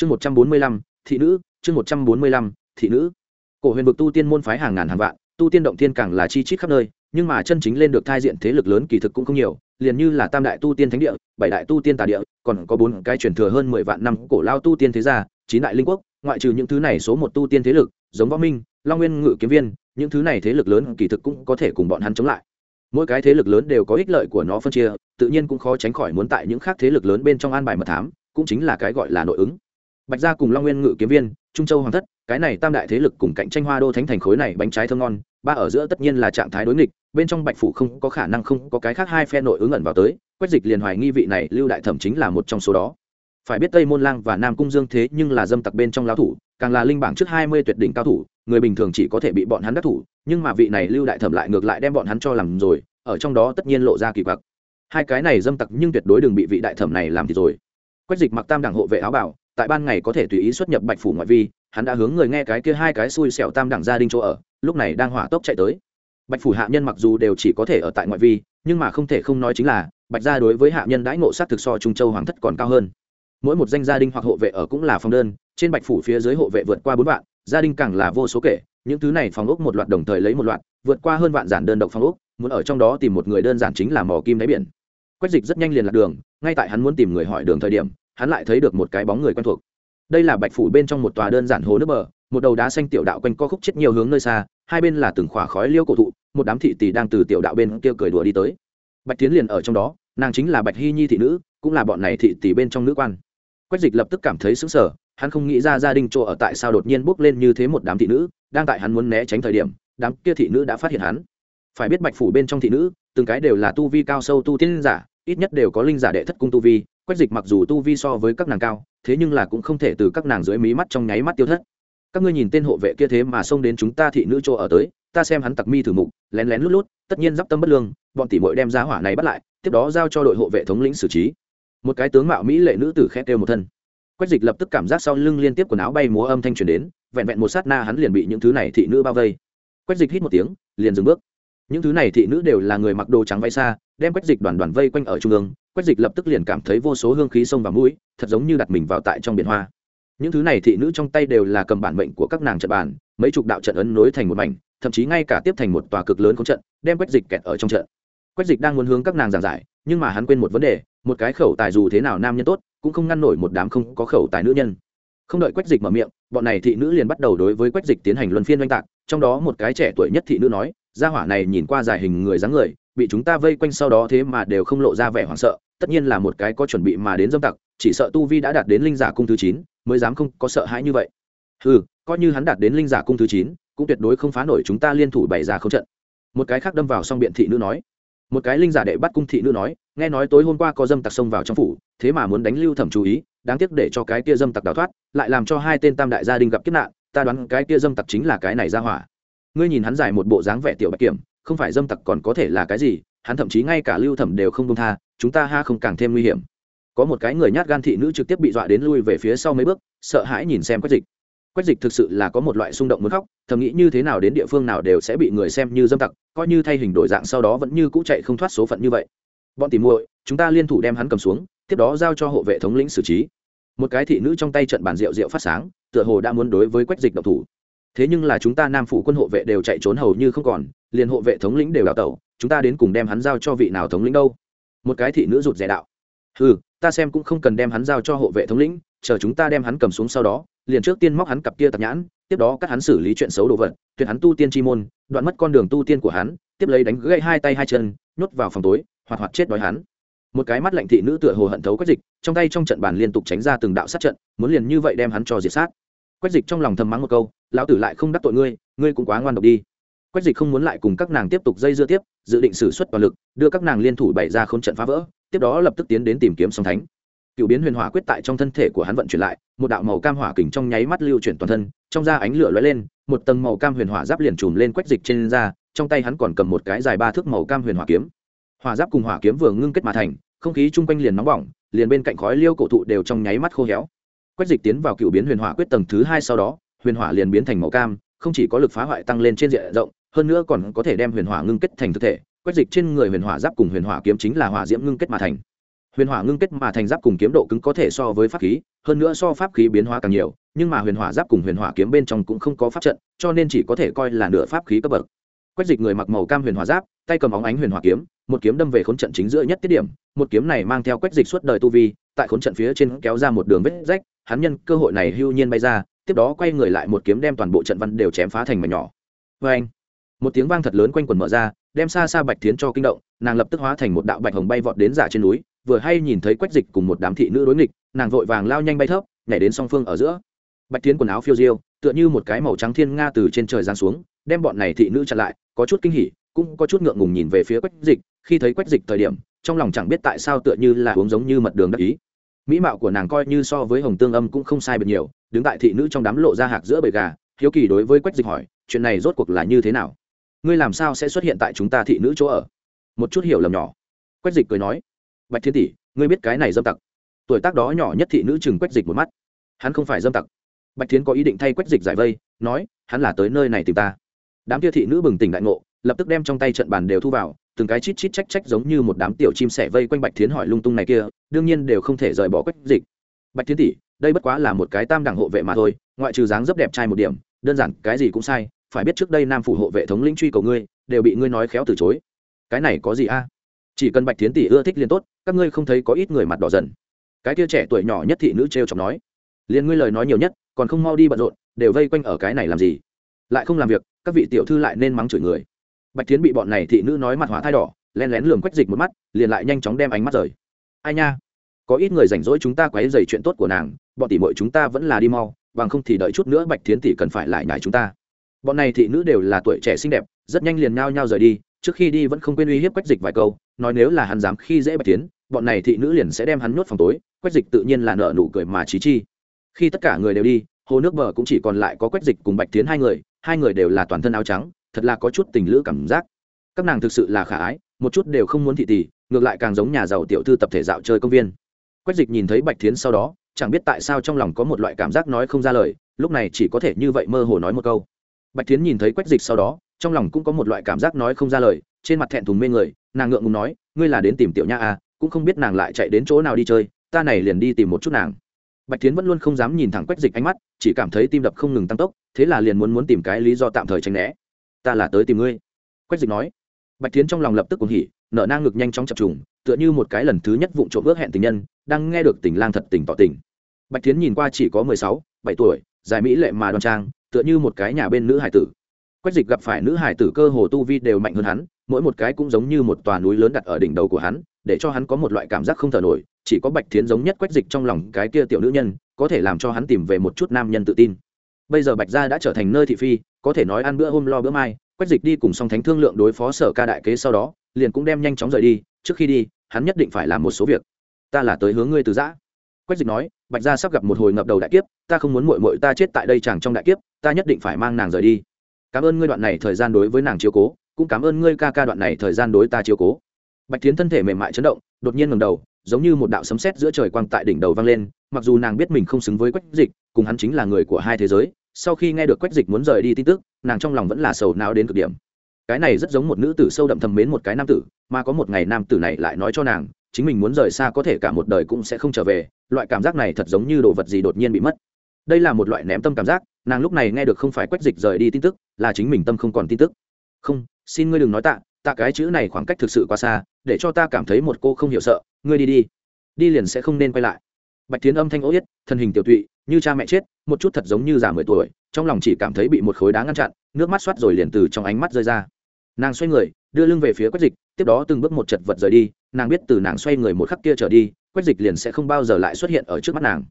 chương một trăm bốn mươi lăm, thị nữ, chương một trăm bốn mươi lăm, thị nữ. Cổ huyền vực tu tiên môn phái hàng ngàn hàng vạn, tu tiên động thiên càng là chi chít khắp nơi, nhưng mà chân chính lên được thai diện thế lực lớn kỳ thực cũng không nhiều, liền như là tam đại tu tiên thánh địa, bảy đại tu tiên tà địa, còn có bốn cái truyền thừa hơn mười vạn năm cổ lao tu tiên thế gia, chín đại linh quốc, ngoại trừ những thứ này số một tu tiên thế lực, giống võ minh, long nguyên, ngự kiếm viên, những thứ này thế lực lớn kỳ thực cũng có thể cùng bọn hắn chống lại. Mỗi cái thế lực lớn đều có ích lợi của nó phân chia, tự nhiên cũng khó tránh khỏi muốn tại những khác thế lực lớn bên trong an bài mật thám, cũng chính là cái gọi là nội ứng bạch gia cùng long nguyên ngự kiếm viên, trung châu hoàng thất, cái này tam đại thế lực cùng cạnh tranh hoa đô thánh thành khối này bánh trái thơm ngon, ba ở giữa tất nhiên là trạng thái đối nghịch, bên trong bạch phủ không có khả năng không có cái khác hai phe nội ứng ẩn vào tới, quách dịch liền hoài nghi vị này lưu đại thẩm chính là một trong số đó. Phải biết tây môn lang và nam cung dương thế nhưng là dâm tặc bên trong lao thủ, càng là linh bảng trước hai mươi tuyệt đỉnh cao thủ, người bình thường chỉ có thể bị bọn hắn đắc thủ, nhưng mà vị này lưu đại thẩm lại ngược lại đem bọn hắn cho làm rồi, ở trong đó tất nhiên lộ ra kỳ quặc. Hai cái này dâm tặc nhưng tuyệt đối đừng bị vị đại thẩm này làm thì rồi. Quách dịch mặc tam đẳng hộ vệ áo bảo tại ban ngày có thể tùy ý xuất nhập bạch phủ ngoại vi, hắn đã hướng người nghe cái kia hai cái xui xẻo tam đẳng gia đình chỗ ở, lúc này đang hỏa tốc chạy tới. Bạch phủ hạ nhân mặc dù đều chỉ có thể ở tại ngoại vi, nhưng mà không thể không nói chính là, bạch gia đối với hạ nhân đãi ngộ sát thực so trung châu hoàng thất còn cao hơn. Mỗi một danh gia đình hoặc hộ vệ ở cũng là phòng đơn, trên bạch phủ phía dưới hộ vệ vượt qua bốn vạn, gia đình càng là vô số kể, những thứ này phòng ốc một loạt đồng thời lấy một loạt, vượt qua hơn vạn giản đơn độc phòng ốc, muốn ở trong đó tìm một người đơn giản chính là mò kim đáy biển. Quách dịch rất nhanh liền lạc đường, ngay tại hắn muốn tìm người hỏi đường thời điểm hắn lại thấy được một cái bóng người quen thuộc. Đây là bạch phủ bên trong một tòa đơn giản hồ nước bờ, một đầu đá xanh tiểu đạo quanh co khúc chết nhiều hướng nơi xa, hai bên là từng khỏa khói liêu cổ thụ, một đám thị tỷ đang từ tiểu đạo bên kia cười đùa đi tới. Bạch tiến liền ở trong đó, nàng chính là bạch hy nhi thị nữ, cũng là bọn này thị tỷ bên trong nữ quan. Quách dịch lập tức cảm thấy sững sờ, hắn không nghĩ ra gia đình chỗ ở tại sao đột nhiên bước lên như thế một đám thị nữ, đang tại hắn muốn né tránh thời điểm, đám kia thị nữ đã phát hiện hắn. Phải biết bạch phủ bên trong thị nữ, từng cái đều là tu vi cao sâu tu tiên giả, ít nhất đều có linh giả đệ thất cung tu vi quách dịch mặc dù tu vi so với các nàng cao, thế nhưng là cũng không thể từ các nàng dưới mí mắt trong nháy mắt tiêu thất. Các ngươi nhìn tên hộ vệ kia thế mà xông đến chúng ta thị nữ chỗ ở tới, ta xem hắn tặc mi thử mục, lén lén lút lút, tất nhiên d tâm bất lương, bọn tỷ mội đem giá hỏa này bắt lại, tiếp đó giao cho đội hộ vệ thống lĩnh xử trí. Một cái tướng mạo mỹ lệ nữ tử khe kêu một thân. Quách dịch lập tức cảm giác sau lưng liên tiếp quần áo bay múa âm thanh truyền đến, vẹn vẹn một sát na hắn liền bị những thứ này thị nữ bao vây. Quách dịch hít một tiếng, liền dừng bước. Những thứ này thị nữ đều là người mặc đồ trắng vay xa, đem quách dịch đoàn đoàn vây quanh ở trung ương quách dịch lập tức liền cảm thấy vô số hương khí sông vào mũi, thật giống như đặt mình vào tại trong biển hoa. Những thứ này thị nữ trong tay đều là cầm bản mệnh của các nàng trận bàn, mấy chục đạo trận ấn nối thành một mảnh, thậm chí ngay cả tiếp thành một tòa cực lớn có trận, đem quách dịch kẹt ở trong trận. Quách dịch đang muốn hướng các nàng giảng giải, nhưng mà hắn quên một vấn đề, một cái khẩu tài dù thế nào nam nhân tốt, cũng không ngăn nổi một đám không có khẩu tài nữ nhân. Không đợi quách dịch mở miệng, bọn này thị nữ liền bắt đầu đối với quách dịch tiến hành luân phiên oanh tạc, trong đó một cái trẻ tuổi nhất thị nữ nói, gia hỏa này nhìn qua dài hình người dáng người bị chúng ta vây quanh sau đó thế mà đều không lộ ra vẻ hoảng sợ, tất nhiên là một cái có chuẩn bị mà đến dâm tặc, chỉ sợ tu vi đã đạt đến linh giả cung thứ chín, mới dám không có sợ hãi như vậy. Ừ coi như hắn đạt đến linh giả cung thứ chín, cũng tuyệt đối không phá nổi chúng ta liên thủ bày ra không trận. Một cái khác đâm vào song biện thị nữ nói. Một cái linh giả đệ bắt cung thị nữ nói, nghe nói tối hôm qua có dâm tặc xông vào trong phủ, thế mà muốn đánh lưu thẩm chú ý, đáng tiếc để cho cái kia dâm tặc đào thoát, lại làm cho hai tên tam đại gia đình gặp kiếp nạn, ta đoán cái kia dâm tặc chính là cái này ra hỏa. Ngươi nhìn hắn giải một bộ dáng vẻ tiểu bạch kiểm không phải dâm tặc còn có thể là cái gì, hắn thậm chí ngay cả lưu thẩm đều không công tha, chúng ta ha không càng thêm nguy hiểm. Có một cái người nhát gan thị nữ trực tiếp bị dọa đến lui về phía sau mấy bước, sợ hãi nhìn xem quách dịch. Quách dịch thực sự là có một loại xung động muốn khóc, thầm nghĩ như thế nào đến địa phương nào đều sẽ bị người xem như dâm tặc, coi như thay hình đổi dạng sau đó vẫn như cũ chạy không thoát số phận như vậy. Bọn tìm muội, chúng ta liên thủ đem hắn cầm xuống, tiếp đó giao cho hộ vệ thống lĩnh xử trí. Một cái thị nữ trong tay trận bàn rượu rượu phát sáng, tựa hồ đã muốn đối với quách dịch độc thủ. Thế nhưng là chúng ta nam phủ quân hộ vệ đều chạy trốn hầu như không còn liền hộ vệ thống lĩnh đều đào tẩu, chúng ta đến cùng đem hắn giao cho vị nào thống lĩnh đâu? Một cái thị nữ rụt rẻ đạo. Ừ ta xem cũng không cần đem hắn giao cho hộ vệ thống lĩnh, chờ chúng ta đem hắn cầm xuống sau đó, liền trước tiên móc hắn cặp kia tạp nhãn, tiếp đó cắt hắn xử lý chuyện xấu đồ vật, tuyệt hắn tu tiên chi môn, đoạn mất con đường tu tiên của hắn, tiếp lấy đánh gãy hai tay hai chân, nhốt vào phòng tối, hoạt hoạt chết đói hắn. Một cái mắt lạnh thị nữ tựa hồ hận thấu quách dịch, trong tay trong trận bàn liên tục tránh ra từng đạo sát trận, muốn liền như vậy đem hắn cho diệt sát. Quách dịch trong lòng thầm mắng một câu, lão tử lại không đắc tội ngươi ngươi cũng quá ngoan độc đi quách dịch không muốn lại cùng các nàng tiếp tục dây dưa tiếp, dự định xử suất toàn lực, đưa các nàng liên thủ bày ra không trận phá vỡ, tiếp đó lập tức tiến đến tìm kiếm song thánh. Cựu biến huyền hỏa quyết tại trong thân thể của hắn vận chuyển lại, một đạo màu cam hỏa kình trong nháy mắt lưu chuyển toàn thân, trong da ánh lửa lóe lên, một tầng màu cam huyền hỏa giáp liền trùm lên quách dịch trên da, trong tay hắn còn cầm một cái dài ba thước màu cam huyền hỏa kiếm. Hỏa giáp cùng hỏa kiếm vừa ngưng kết mà thành, không khí chung quanh liền nóng bỏng, liền bên cạnh khói liêu cổ thụ đều trong nháy mắt khô héo. Quách dịch tiến vào cựu biến huyền hỏa quyết tầng thứ hai sau đó, huyền hỏa liền biến thành màu cam, không chỉ có lực phá hoại tăng lên trên diện rộng hơn nữa còn có thể đem huyền hỏa ngưng kết thành thực thể, quét dịch trên người huyền hỏa giáp cùng huyền hỏa kiếm chính là hỏa diễm ngưng kết mà thành. Huyền hỏa ngưng kết mà thành giáp cùng kiếm độ cứng có thể so với pháp khí, hơn nữa so pháp khí biến hóa càng nhiều, nhưng mà huyền hỏa giáp cùng huyền hỏa kiếm bên trong cũng không có pháp trận, cho nên chỉ có thể coi là nửa pháp khí cấp bậc. Quét dịch người mặc màu cam huyền hỏa giáp, tay cầm óng ánh huyền hỏa kiếm, một kiếm đâm về khốn trận chính giữa nhất tiết điểm, một kiếm này mang theo quét dịch suốt đời tu vi, tại khốn trận phía trên kéo ra một đường vết rách, hắn nhân cơ hội này hưu nhiên bay ra, tiếp đó quay người lại một kiếm đem toàn bộ trận văn đều chém phá thành mảnh nhỏ. Vê anh một tiếng vang thật lớn quanh quần mở ra, đem xa xa bạch tiến cho kinh động, nàng lập tức hóa thành một đạo bạch hồng bay vọt đến giả trên núi, vừa hay nhìn thấy quách dịch cùng một đám thị nữ đối nghịch, nàng vội vàng lao nhanh bay thấp, nhảy đến song phương ở giữa. Bạch tiến quần áo phiêu diêu, tựa như một cái màu trắng thiên nga từ trên trời giáng xuống, đem bọn này thị nữ chặn lại, có chút kinh hỉ, cũng có chút ngượng ngùng nhìn về phía quách dịch, khi thấy quách dịch thời điểm, trong lòng chẳng biết tại sao tựa như là uống giống như mật đường đắc ý. Mỹ mạo của nàng coi như so với hồng tương âm cũng không sai biệt nhiều, đứng tại thị nữ trong đám lộ ra hạc giữa bầy gà, hiếu kỳ đối với quách dịch hỏi, chuyện này rốt cuộc là như thế nào? Ngươi làm sao sẽ xuất hiện tại chúng ta thị nữ chỗ ở? Một chút hiểu lầm nhỏ. Quách dịch cười nói, bạch thiên tỷ, ngươi biết cái này dâm tặc. Tuổi tác đó nhỏ nhất thị nữ chừng quách dịch một mắt. Hắn không phải dâm tặc. Bạch thiến có ý định thay quách dịch giải vây, nói, hắn là tới nơi này tìm ta. Đám kia thị nữ bừng tỉnh đại ngộ, lập tức đem trong tay trận bàn đều thu vào, từng cái chít chít trách trách giống như một đám tiểu chim sẻ vây quanh bạch thiến hỏi lung tung này kia, đương nhiên đều không thể rời bỏ quách dịch. Bạch thiến tỷ, đây bất quá là một cái tam đẳng hộ vệ mà thôi, ngoại trừ dáng dấp đẹp trai một điểm, đơn giản cái gì cũng sai phải biết trước đây nam phủ hộ vệ thống lĩnh truy cầu ngươi, đều bị ngươi nói khéo từ chối. Cái này có gì a? Chỉ cần bạch thiến tỷ ưa thích liền tốt, các ngươi không thấy có ít người mặt đỏ dần. Cái kia trẻ tuổi nhỏ nhất thị nữ t r e o chọc nói, liền ngươi lời nói nhiều nhất, còn không mau đi bận rộn, đều vây quanh ở cái này làm gì? Lại không làm việc, các vị tiểu thư lại nên mắng chửi người. Bạch thiến bị bọn này thị nữ nói mặt hỏa thai đỏ len lén lường quách dịch một mắt, liền lại nhanh chóng đem ánh mắt rời. Ai nha, có ít người rảnh rỗi chúng ta quấy dày chuyện tốt của nàng, bọn tỷ mội chúng ta vẫn là đi mau, bằng không thì đợi chút nữa bạch thiến tỷ cần phải lại nhải chúng ta bọn này thị nữ đều là tuổi trẻ xinh đẹp, rất nhanh liền nhao nhao rời đi, trước khi đi vẫn không quên uy hiếp quách dịch vài câu, nói nếu là hắn dám khi dễ bạch tiến, bọn này thị nữ liền sẽ đem hắn nhốt phòng tối, quách dịch tự nhiên là nợ nụ cười mà trí chi. Khi tất cả người đều đi, hồ nước bờ cũng chỉ còn lại có quách dịch cùng bạch tiến hai người hai người đều là toàn thân áo trắng, thật là có chút tình lữ cảm giác. Các nàng thực sự là khả ái, một chút đều không muốn thị tỷ, ngược lại càng giống nhà giàu tiểu thư tập thể dạo chơi công viên. Quách dịch nhìn thấy bạch tiến sau đó, chẳng biết tại sao trong lòng có một loại cảm giác nói không ra lời, lúc này chỉ có thể như vậy mơ hồ nói một câu bạch Thiến nhìn thấy quách dịch sau đó, trong lòng cũng có một loại cảm giác nói không ra lời, trên mặt thẹn thùng mê người, nàng ngượng ngùng nói, ngươi là đến tìm tiểu nha à cũng không biết nàng lại chạy đến chỗ nào đi chơi, ta này liền đi tìm một chút nàng. Bạch Thiến vẫn luôn không dám nhìn thẳng quách dịch ánh mắt, chỉ cảm thấy tim đập không ngừng tăng tốc, thế là liền muốn muốn tìm cái lý do tạm thời tránh né. Ta là tới tìm ngươi. Quách dịch nói. Bạch Thiến trong lòng lập tức cuồng hỉ, nở nang ngực nhanh chóng chập trùng, tựa như một cái lần thứ nhất vụng trộm ước hẹn tình nhân, đang nghe được tình lang thật tình tỏ tình. Bạch Thiến nhìn qua chỉ có mười sáu, bảy tuổi, dài mỹ lệ mà đoan trang tựa như một cái nhà bên nữ hải tử. Quách dịch gặp phải nữ hải tử cơ hồ tu vi đều mạnh hơn hắn, mỗi một cái cũng giống như một tòa núi lớn đặt ở đỉnh đầu của hắn, để cho hắn có một loại cảm giác không thở nổi, chỉ có bạch thiến giống nhất quách dịch trong lòng cái kia tiểu nữ nhân, có thể làm cho hắn tìm về một chút nam nhân tự tin. Bây giờ bạch gia đã trở thành nơi thị phi, có thể nói ăn bữa hôm lo bữa mai, quách dịch đi cùng song thánh thương lượng đối phó sở ca đại kế sau đó, liền cũng đem nhanh chóng rời đi, trước khi đi, hắn nhất định phải làm một số việc. Ta là tới hướng ngươi từ giã. Quách dịch nói, bạch gia sắp gặp một hồi ngập đầu đại kiếp, ta không muốn mội mội ta chết tại đây chẳng trong đại kiếp ta nhất định phải mang nàng rời đi. Cảm ơn ngươi đoạn này thời gian đối với nàng chiếu cố, cũng cảm ơn ngươi ca ca đoạn này thời gian đối ta chiếu cố. Bạch tiến thân thể mềm mại chấn động, đột nhiên ngầm đầu, giống như một đạo sấm sét giữa trời quang tại đỉnh đầu vang lên, mặc dù nàng biết mình không xứng với quách dịch, cùng hắn chính là người của hai thế giới, sau khi nghe được quách dịch muốn rời đi tin tức, nàng trong lòng vẫn là sầu não đến cực điểm. Cái này rất giống một nữ tử sâu đậm thầm mến một cái nam tử, mà có một ngày nam tử này lại nói cho nàng, chính mình muốn rời xa có thể cả một đời cũng sẽ không trở về, loại cảm giác này thật giống như đồ vật gì đột nhiên bị mất đây là một loại ném tâm cảm giác, nàng lúc này nghe được không phải quách dịch rời đi tin tức, là chính mình tâm không còn tin tức. Không, xin ngươi đừng nói tạ tạ cái chữ này khoảng cách thực sự quá xa, để cho ta cảm thấy một cô không hiểu sợ, ngươi đi đi. Đi liền sẽ không nên quay lại. Bạch tiến âm thanh ố yết, thân hình tiểu tụy, như cha mẹ chết, một chút thật giống như già mười tuổi, trong lòng chỉ cảm thấy bị một khối đá ngăn chặn, nước mắt xoát rồi liền từ trong ánh mắt rơi ra. Nàng xoay người, đưa lưng về phía quách dịch, tiếp đó từng bước một chật vật rời đi, nàng biết từ nàng xoay người một khắc kia trở đi, quách dịch liền sẽ không bao giờ lại xuất hiện ở trước mắt nàng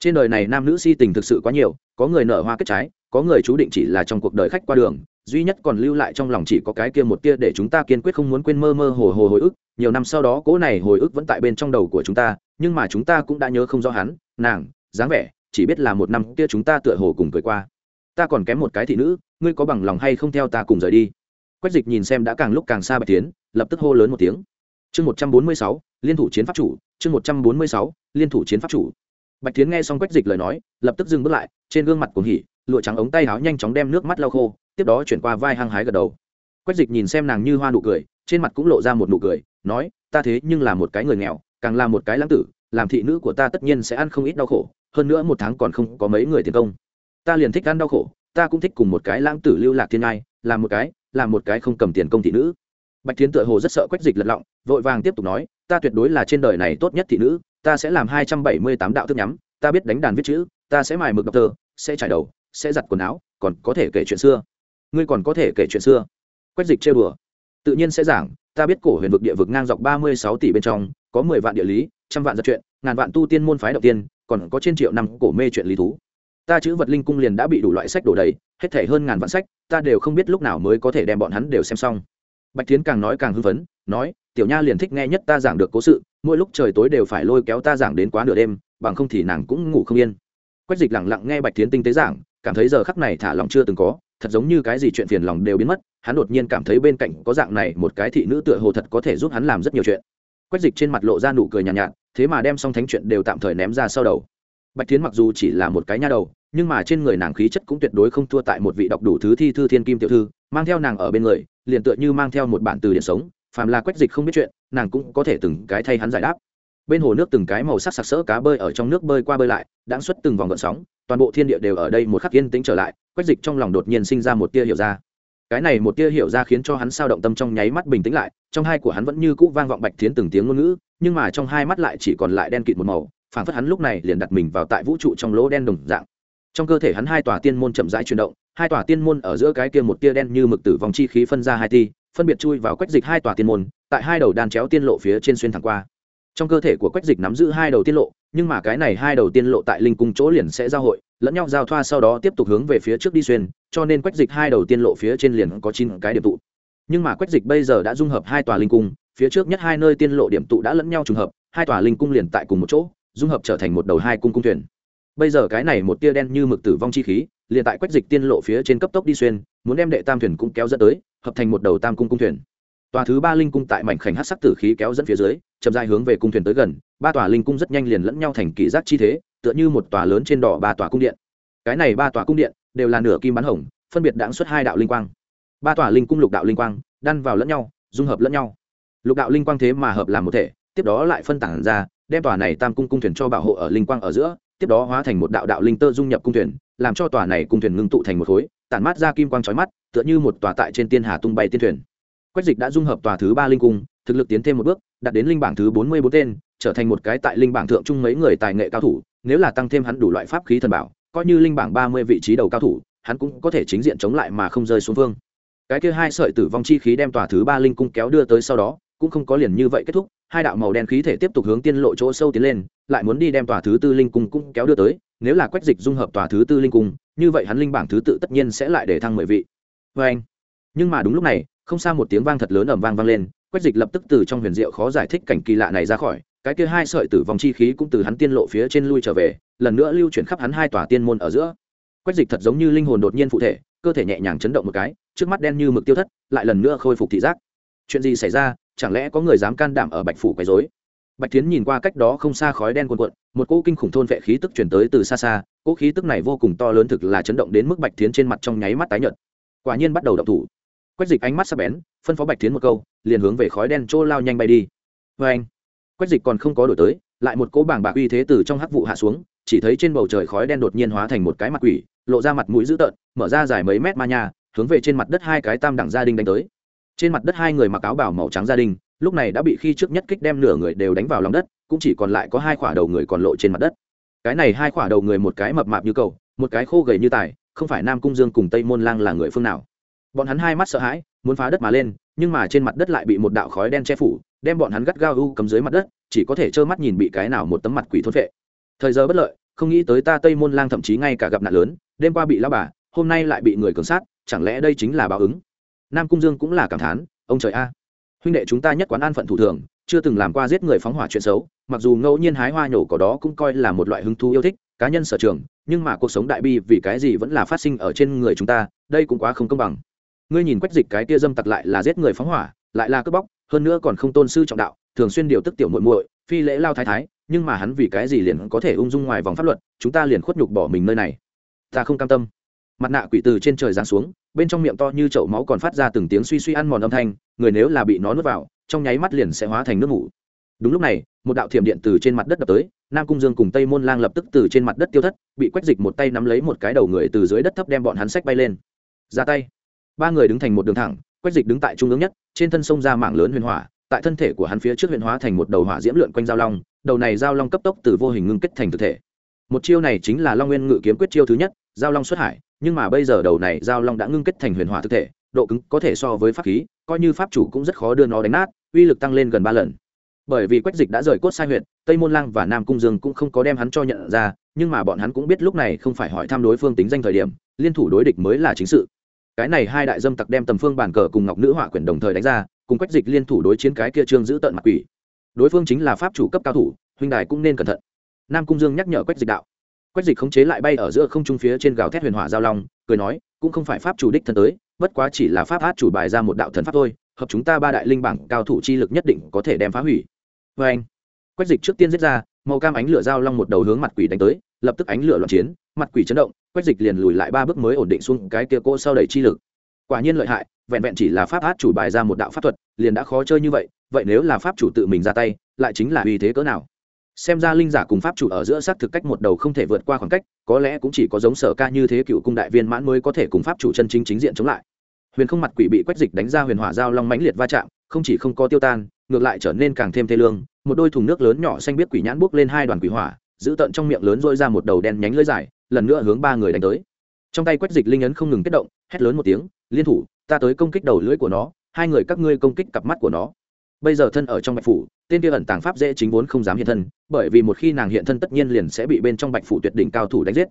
trên đời này nam nữ si tình thực sự quá nhiều, có người nở hoa kết trái, có người chú định chỉ là trong cuộc đời khách qua đường, duy nhất còn lưu lại trong lòng chỉ có cái kia một tia để chúng ta kiên quyết không muốn quên mơ mơ hồ hồ hồi ức, nhiều năm sau đó cỗ này hồi ức vẫn tại bên trong đầu của chúng ta, nhưng mà chúng ta cũng đã nhớ không rõ hắn, nàng, dáng vẻ, chỉ biết là một năm kia chúng ta tựa hồ cùng cười qua. Ta còn kém một cái thị nữ, ngươi có bằng lòng hay không theo ta cùng rời đi? Quách dịch nhìn xem đã càng lúc càng xa bạch tiến lập tức hô lớn một tiếng. Chương một trăm bốn mươi sáu, liên thủ chiến pháp chủ, chương một trăm bốn mươi sáu, liên thủ chiến pháp chủ bạch tiến nghe xong quách dịch lời nói, lập tức dừng bước lại, trên gương mặt cuồng hỉ, lụa trắng ống tay áo nhanh chóng đem nước mắt lau khô, tiếp đó chuyển qua vai hăng hái gật đầu. Quách dịch nhìn xem nàng như hoa nụ cười, trên mặt cũng lộ ra một nụ cười, nói, ta thế nhưng là một cái người nghèo, càng là một cái lãng tử, làm thị nữ của ta tất nhiên sẽ ăn không ít đau khổ, hơn nữa một tháng còn không có mấy người tiền công. Ta liền thích ăn đau khổ, ta cũng thích cùng một cái lãng tử lưu lạc thiên ngai, làm một cái, làm một cái không cầm tiền công thị nữ. Bạch tiến tựa hồ rất sợ quách dịch lật lọng, vội vàng tiếp tục nói ta tuyệt đối là trên đời này tốt nhất thị nữ, ta sẽ làm hai trăm bảy mươi tám đạo thức nhắm, ta biết đánh đàn viết chữ, ta sẽ mài mực đọc thơ, sẽ trải đầu, sẽ giặt quần áo, còn có thể kể chuyện xưa. Ngươi còn có thể kể chuyện xưa. Quét dịch chơi bừa tự nhiên sẽ giảng, ta biết cổ huyền vực địa vực ngang dọc ba mươi sáu tỷ bên trong, có mười vạn địa lý, trăm vạn giật chuyện ngàn vạn tu tiên môn phái đầu tiên, còn có trên triệu năm cổ mê chuyện lý thú. Ta chữ vật linh cung liền đã bị đủ loại sách đổ đầy, hết thể hơn ngàn vạn sách, ta đều không biết lúc nào mới có thể đem bọn hắn đều xem xong bạch tiến càng nói càng hưng phấn nói tiểu nha liền thích nghe nhất ta giảng được cố sự mỗi lúc trời tối đều phải lôi kéo ta giảng đến quá nửa đêm bằng không thì nàng cũng ngủ không yên. Quách dịch lẳng lặng nghe bạch tiến tinh tế giảng cảm thấy giờ khắc này thả lòng chưa từng có thật giống như cái gì chuyện phiền lòng đều biến mất hắn đột nhiên cảm thấy bên cạnh có dạng này một cái thị nữ tựa hồ thật có thể giúp hắn làm rất nhiều chuyện. Quách dịch trên mặt lộ ra nụ cười nhàn nhạt, nhạt thế mà đem xong thánh chuyện đều tạm thời ném ra sau đầu. Bạch tiến mặc dù chỉ là một cái nha đầu nhưng mà trên người nàng khí chất cũng tuyệt đối không thua tại một vị đọc đủ thứ thi thư thiên kim tiểu thư mang theo nàng ở bên người liền tựa như mang theo một bản từ điển sống, phàm là quách dịch không biết chuyện, nàng cũng có thể từng cái thay hắn giải đáp. Bên hồ nước từng cái màu sắc sặc sỡ cá bơi ở trong nước bơi qua bơi lại đã xuất từng vòng gợn sóng, toàn bộ thiên địa đều ở đây một khắc yên tĩnh trở lại, quách dịch trong lòng đột nhiên sinh ra một tia hiểu ra. Cái này một tia hiểu ra khiến cho hắn sao động tâm trong nháy mắt bình tĩnh lại, trong hai của hắn vẫn như cũ vang vọng bạch thiến từng tiếng ngôn ngữ, nhưng mà trong hai mắt lại chỉ còn lại đen kịt một màu, phảng phất hắn lúc này liền đặt mình vào tại vũ trụ trong lỗ đen đồng dạng trong cơ thể hắn hai tòa tiên môn chậm rãi chuyển động, hai tòa tiên môn ở giữa cái kia một tia đen như mực tử vòng chi khí phân ra hai ti phân biệt chui vào quách dịch hai tòa tiên môn, tại hai đầu đan chéo tiên lộ phía trên xuyên thẳng qua. Trong cơ thể của quách dịch nắm giữ hai đầu tiên lộ, nhưng mà cái này hai đầu tiên lộ tại linh cung chỗ liền sẽ giao hội, lẫn nhau giao thoa sau đó tiếp tục hướng về phía trước đi xuyên, cho nên quách dịch hai đầu tiên lộ phía trên liền có chín cái điểm tụ. Nhưng mà quách dịch bây giờ đã dung hợp hai tòa linh cung, phía trước nhất hai nơi tiên lộ điểm tụ đã lẫn nhau trùng hợp, hai tòa linh cung liền tại cùng một chỗ, dung hợp trở thành một đầu hai cung cung thuyền bây giờ cái này một tia đen như mực tử vong chi khí, liền tại quách dịch tiên lộ phía trên cấp tốc đi xuyên, muốn đem đệ tam thuyền cũng kéo dẫn tới, hợp thành một đầu tam cung cung thuyền. Tòa thứ ba linh cung tại mảnh khảnh hát sắc tử khí kéo dẫn phía dưới, chậm dài hướng về cung thuyền tới gần, ba tòa linh cung rất nhanh liền lẫn nhau thành kỷ giác chi thế, tựa như một tòa lớn trên đỏ ba tòa cung điện. Cái này ba tòa cung điện đều là nửa kim bán hồng, phân biệt đãng xuất hai đạo linh quang. Ba tòa linh cung lục đạo linh quang, đan vào lẫn nhau, dung hợp lẫn nhau. Lục đạo linh quang thế mà hợp làm một thể, tiếp đó lại phân tản ra, đem tòa này tam cung cung thuyền cho bảo hộ ở linh quang ở giữa tiếp đó hóa thành một đạo đạo linh tơ dung nhập cung thuyền, làm cho tòa này cung thuyền ngưng tụ thành một khối, tản mát ra kim quang trói mắt, tựa như một tòa tại trên tiên hà tung bay tiên thuyền. Quách dịch đã dung hợp tòa thứ ba linh cung, thực lực tiến thêm một bước, đạt đến linh bảng thứ bốn mươi bốn tên, trở thành một cái tại linh bảng thượng trung mấy người tài nghệ cao thủ, nếu là tăng thêm hắn đủ loại pháp khí thần bảo, coi như linh bảng ba mươi vị trí đầu cao thủ, hắn cũng có thể chính diện chống lại mà không rơi xuống phương cái kia hai sợi tử vong chi khí đem tòa thứ ba linh cung kéo đưa tới sau đó cũng không có liền như vậy kết thúc, hai đạo màu đen khí thể tiếp tục hướng tiên lộ chỗ sâu tiến lên, lại muốn đi đem tòa thứ tư linh cung cũng kéo đưa tới, nếu là quách dịch dung hợp tòa thứ tư linh cung, như vậy hắn linh bảng thứ tự tất nhiên sẽ lại để thăng mười vị. Vê anh, nhưng mà đúng lúc này, không xa một tiếng vang thật lớn ầm vang vang lên, quách dịch lập tức từ trong huyền diệu khó giải thích cảnh kỳ lạ này ra khỏi, cái kia hai sợi tử vong chi khí cũng từ hắn tiên lộ phía trên lui trở về, lần nữa lưu chuyển khắp hắn hai tòa tiên môn ở giữa. Quách dịch thật giống như linh hồn đột nhiên phụ thể, cơ thể nhẹ nhàng chấn động một cái, trước mắt đen như mực tiêu thất, lại lần nữa khôi phục thị giác. Chuyện gì xảy ra? Chẳng lẽ có người dám can đảm ở bạch phủ quấy dối bạch tiến nhìn qua cách đó không xa khói đen cuồn cuộn, một cỗ kinh khủng thôn vệ khí tức chuyển tới từ xa xa, cỗ khí tức này vô cùng to lớn thực là chấn động đến mức bạch tiến trên mặt trong nháy mắt tái nhợt. Quả nhiên bắt đầu động thủ. Quách dịch ánh mắt sắc bén, phân phó bạch tiến một câu, liền hướng về khói đen trô lao nhanh bay đi. Vê anh, quách dịch còn không có đổi tới, lại một cỗ bảng bạc uy thế từ trong hắc vụ hạ xuống, chỉ thấy trên bầu trời khói đen đột nhiên hóa thành một cái mặt quỷ, lộ ra mặt mũi dữ tợn, mở ra dài mấy mét ma nhà hướng về trên mặt đất hai cái tam đẳng gia đình đánh tới trên mặt đất hai người mặc áo bảo màu trắng gia đình lúc này đã bị khi trước nhất kích đem nửa người đều đánh vào lòng đất, cũng chỉ còn lại có hai khỏa đầu người còn lộ trên mặt đất. Cái này hai khỏa đầu người một cái mập mạp như cầu một cái khô gầy như tài, không phải nam cung dương cùng tây môn lang là người phương nào. Bọn hắn hai mắt sợ hãi, muốn phá đất mà lên, nhưng mà trên mặt đất lại bị một đạo khói đen che phủ, đem bọn hắn gắt gao u cấm dưới mặt đất, chỉ có thể trơ mắt nhìn bị cái nào một tấm mặt quỷ thốt vệ thời giờ bất lợi, không nghĩ tới ta tây môn lang thậm chí ngay cả gặp nạn lớn, đêm qua bị lao bà, hôm nay lại bị người cường sát, chẳng lẽ đây chính là báo ứng? Nam cung dương cũng là cảm thán, ông trời a, huynh đệ chúng ta nhất quán an phận thủ thường, chưa từng làm qua giết người phóng hỏa chuyện xấu, mặc dù ngẫu nhiên hái hoa nhổ cỏ đó cũng coi là một loại hứng thú yêu thích, cá nhân sở trường, nhưng mà cuộc sống đại bi vì cái gì vẫn là phát sinh ở trên người chúng ta, đây cũng quá không công bằng. Ngươi nhìn quách dịch cái tia dâm tặc lại là giết người phóng hỏa, lại là cướp bóc, hơn nữa còn không tôn sư trọng đạo, thường xuyên điều tức tiểu muội muội, phi lễ lao thái thái, nhưng mà hắn vì cái gì liền có thể ung dung ngoài vòng pháp luật, chúng ta liền khuất nhục bỏ mình nơi này. Ta không cam tâm mặt nạ quỷ từ trên trời giáng xuống, bên trong miệng to như chậu máu còn phát ra từng tiếng suy suy ăn mòn âm thanh, người nếu là bị nó nuốt vào, trong nháy mắt liền sẽ hóa thành nước ngủ đúng lúc này, một đạo thiểm điện từ trên mặt đất đập tới, nam cung dương cùng tây môn lang lập tức từ trên mặt đất tiêu thất, bị quách dịch một tay nắm lấy một cái đầu người từ dưới đất thấp đem bọn hắn sách bay lên. Ra tay. Ba người đứng thành một đường thẳng, quách dịch đứng tại trung ương nhất, trên thân sông ra mảng lớn huyền hỏa, tại thân thể của hắn phía trước huyền hóa thành một đầu hỏa diễm lượn quanh giao long, đầu này giao long cấp tốc từ vô hình ngưng kết thành thực thể. Một chiêu này chính là long nguyên ngự kiếm quyết chiêu thứ nhất, giao long xuất hải nhưng mà bây giờ đầu này giao long đã ngưng kết thành huyền hỏa thực thể, độ cứng có thể so với pháp khí, coi như pháp chủ cũng rất khó đưa nó đánh nát, uy lực tăng lên gần ba lần. Bởi vì quách dịch đã rời cốt sai huyện tây môn lang và nam cung dương cũng không có đem hắn cho nhận ra, nhưng mà bọn hắn cũng biết lúc này không phải hỏi thăm đối phương tính danh thời điểm, liên thủ đối địch mới là chính sự. Cái này hai đại dâm tặc đem tầm phương bản cờ cùng ngọc nữ hỏa quyển đồng thời đánh ra, cùng quách dịch liên thủ đối chiến cái kia trương giữ tận mặt quỷ. Đối phương chính là pháp chủ cấp cao thủ, huynh đài cũng nên cẩn thận. Nam cung dương nhắc nhở quách dịch đạo quách dịch khống chế lại bay ở giữa không trung phía trên gào thét huyền hỏa giao long, cười nói, cũng không phải pháp chủ đích thân tới, bất quá chỉ là pháp át chủ bài ra một đạo thần pháp thôi, hợp chúng ta ba đại linh bảng cao thủ chi lực nhất định có thể đem phá hủy. Vê anh. Quách dịch trước tiên giết ra, màu cam ánh lửa giao long một đầu hướng mặt quỷ đánh tới, lập tức ánh lửa loạn chiến, mặt quỷ chấn động, quách dịch liền lùi lại ba bước mới ổn định xuống cái kia cỗ sau đẩy chi lực. Quả nhiên lợi hại, vẹn vẹn chỉ là pháp át chủ bài ra một đạo pháp thuật, liền đã khó chơi như vậy vậy nếu là pháp chủ tự mình ra tay, lại chính là uy thế cỡ nào? Xem ra linh giả cùng pháp chủ ở giữa xác thực cách một đầu không thể vượt qua khoảng cách, có lẽ cũng chỉ có giống sở ca như thế cựu cung đại viên mãn mới có thể cùng pháp chủ chân chính chính diện chống lại. Huyền không mặt quỷ bị quách dịch đánh ra huyền hỏa giao long mãnh liệt va chạm, không chỉ không có tiêu tan, ngược lại trở nên càng thêm thê lương. Một đôi thùng nước lớn nhỏ xanh biết quỷ nhãn bốc lên hai đoàn quỷ hỏa, giữ tận trong miệng lớn dôi ra một đầu đen nhánh lưỡi dài, lần nữa hướng ba người đánh tới. Trong tay quách dịch linh ấn không ngừng kết động, hét lớn một tiếng, liên thủ, ta tới công kích đầu lưỡi của nó, hai người các ngươi công kích cặp mắt của nó bây giờ thân ở trong bạch phủ, tên kia ẩn tàng pháp dễ chính vốn không dám hiện thân, bởi vì một khi nàng hiện thân tất nhiên liền sẽ bị bên trong bạch phủ tuyệt đỉnh cao thủ đánh giết.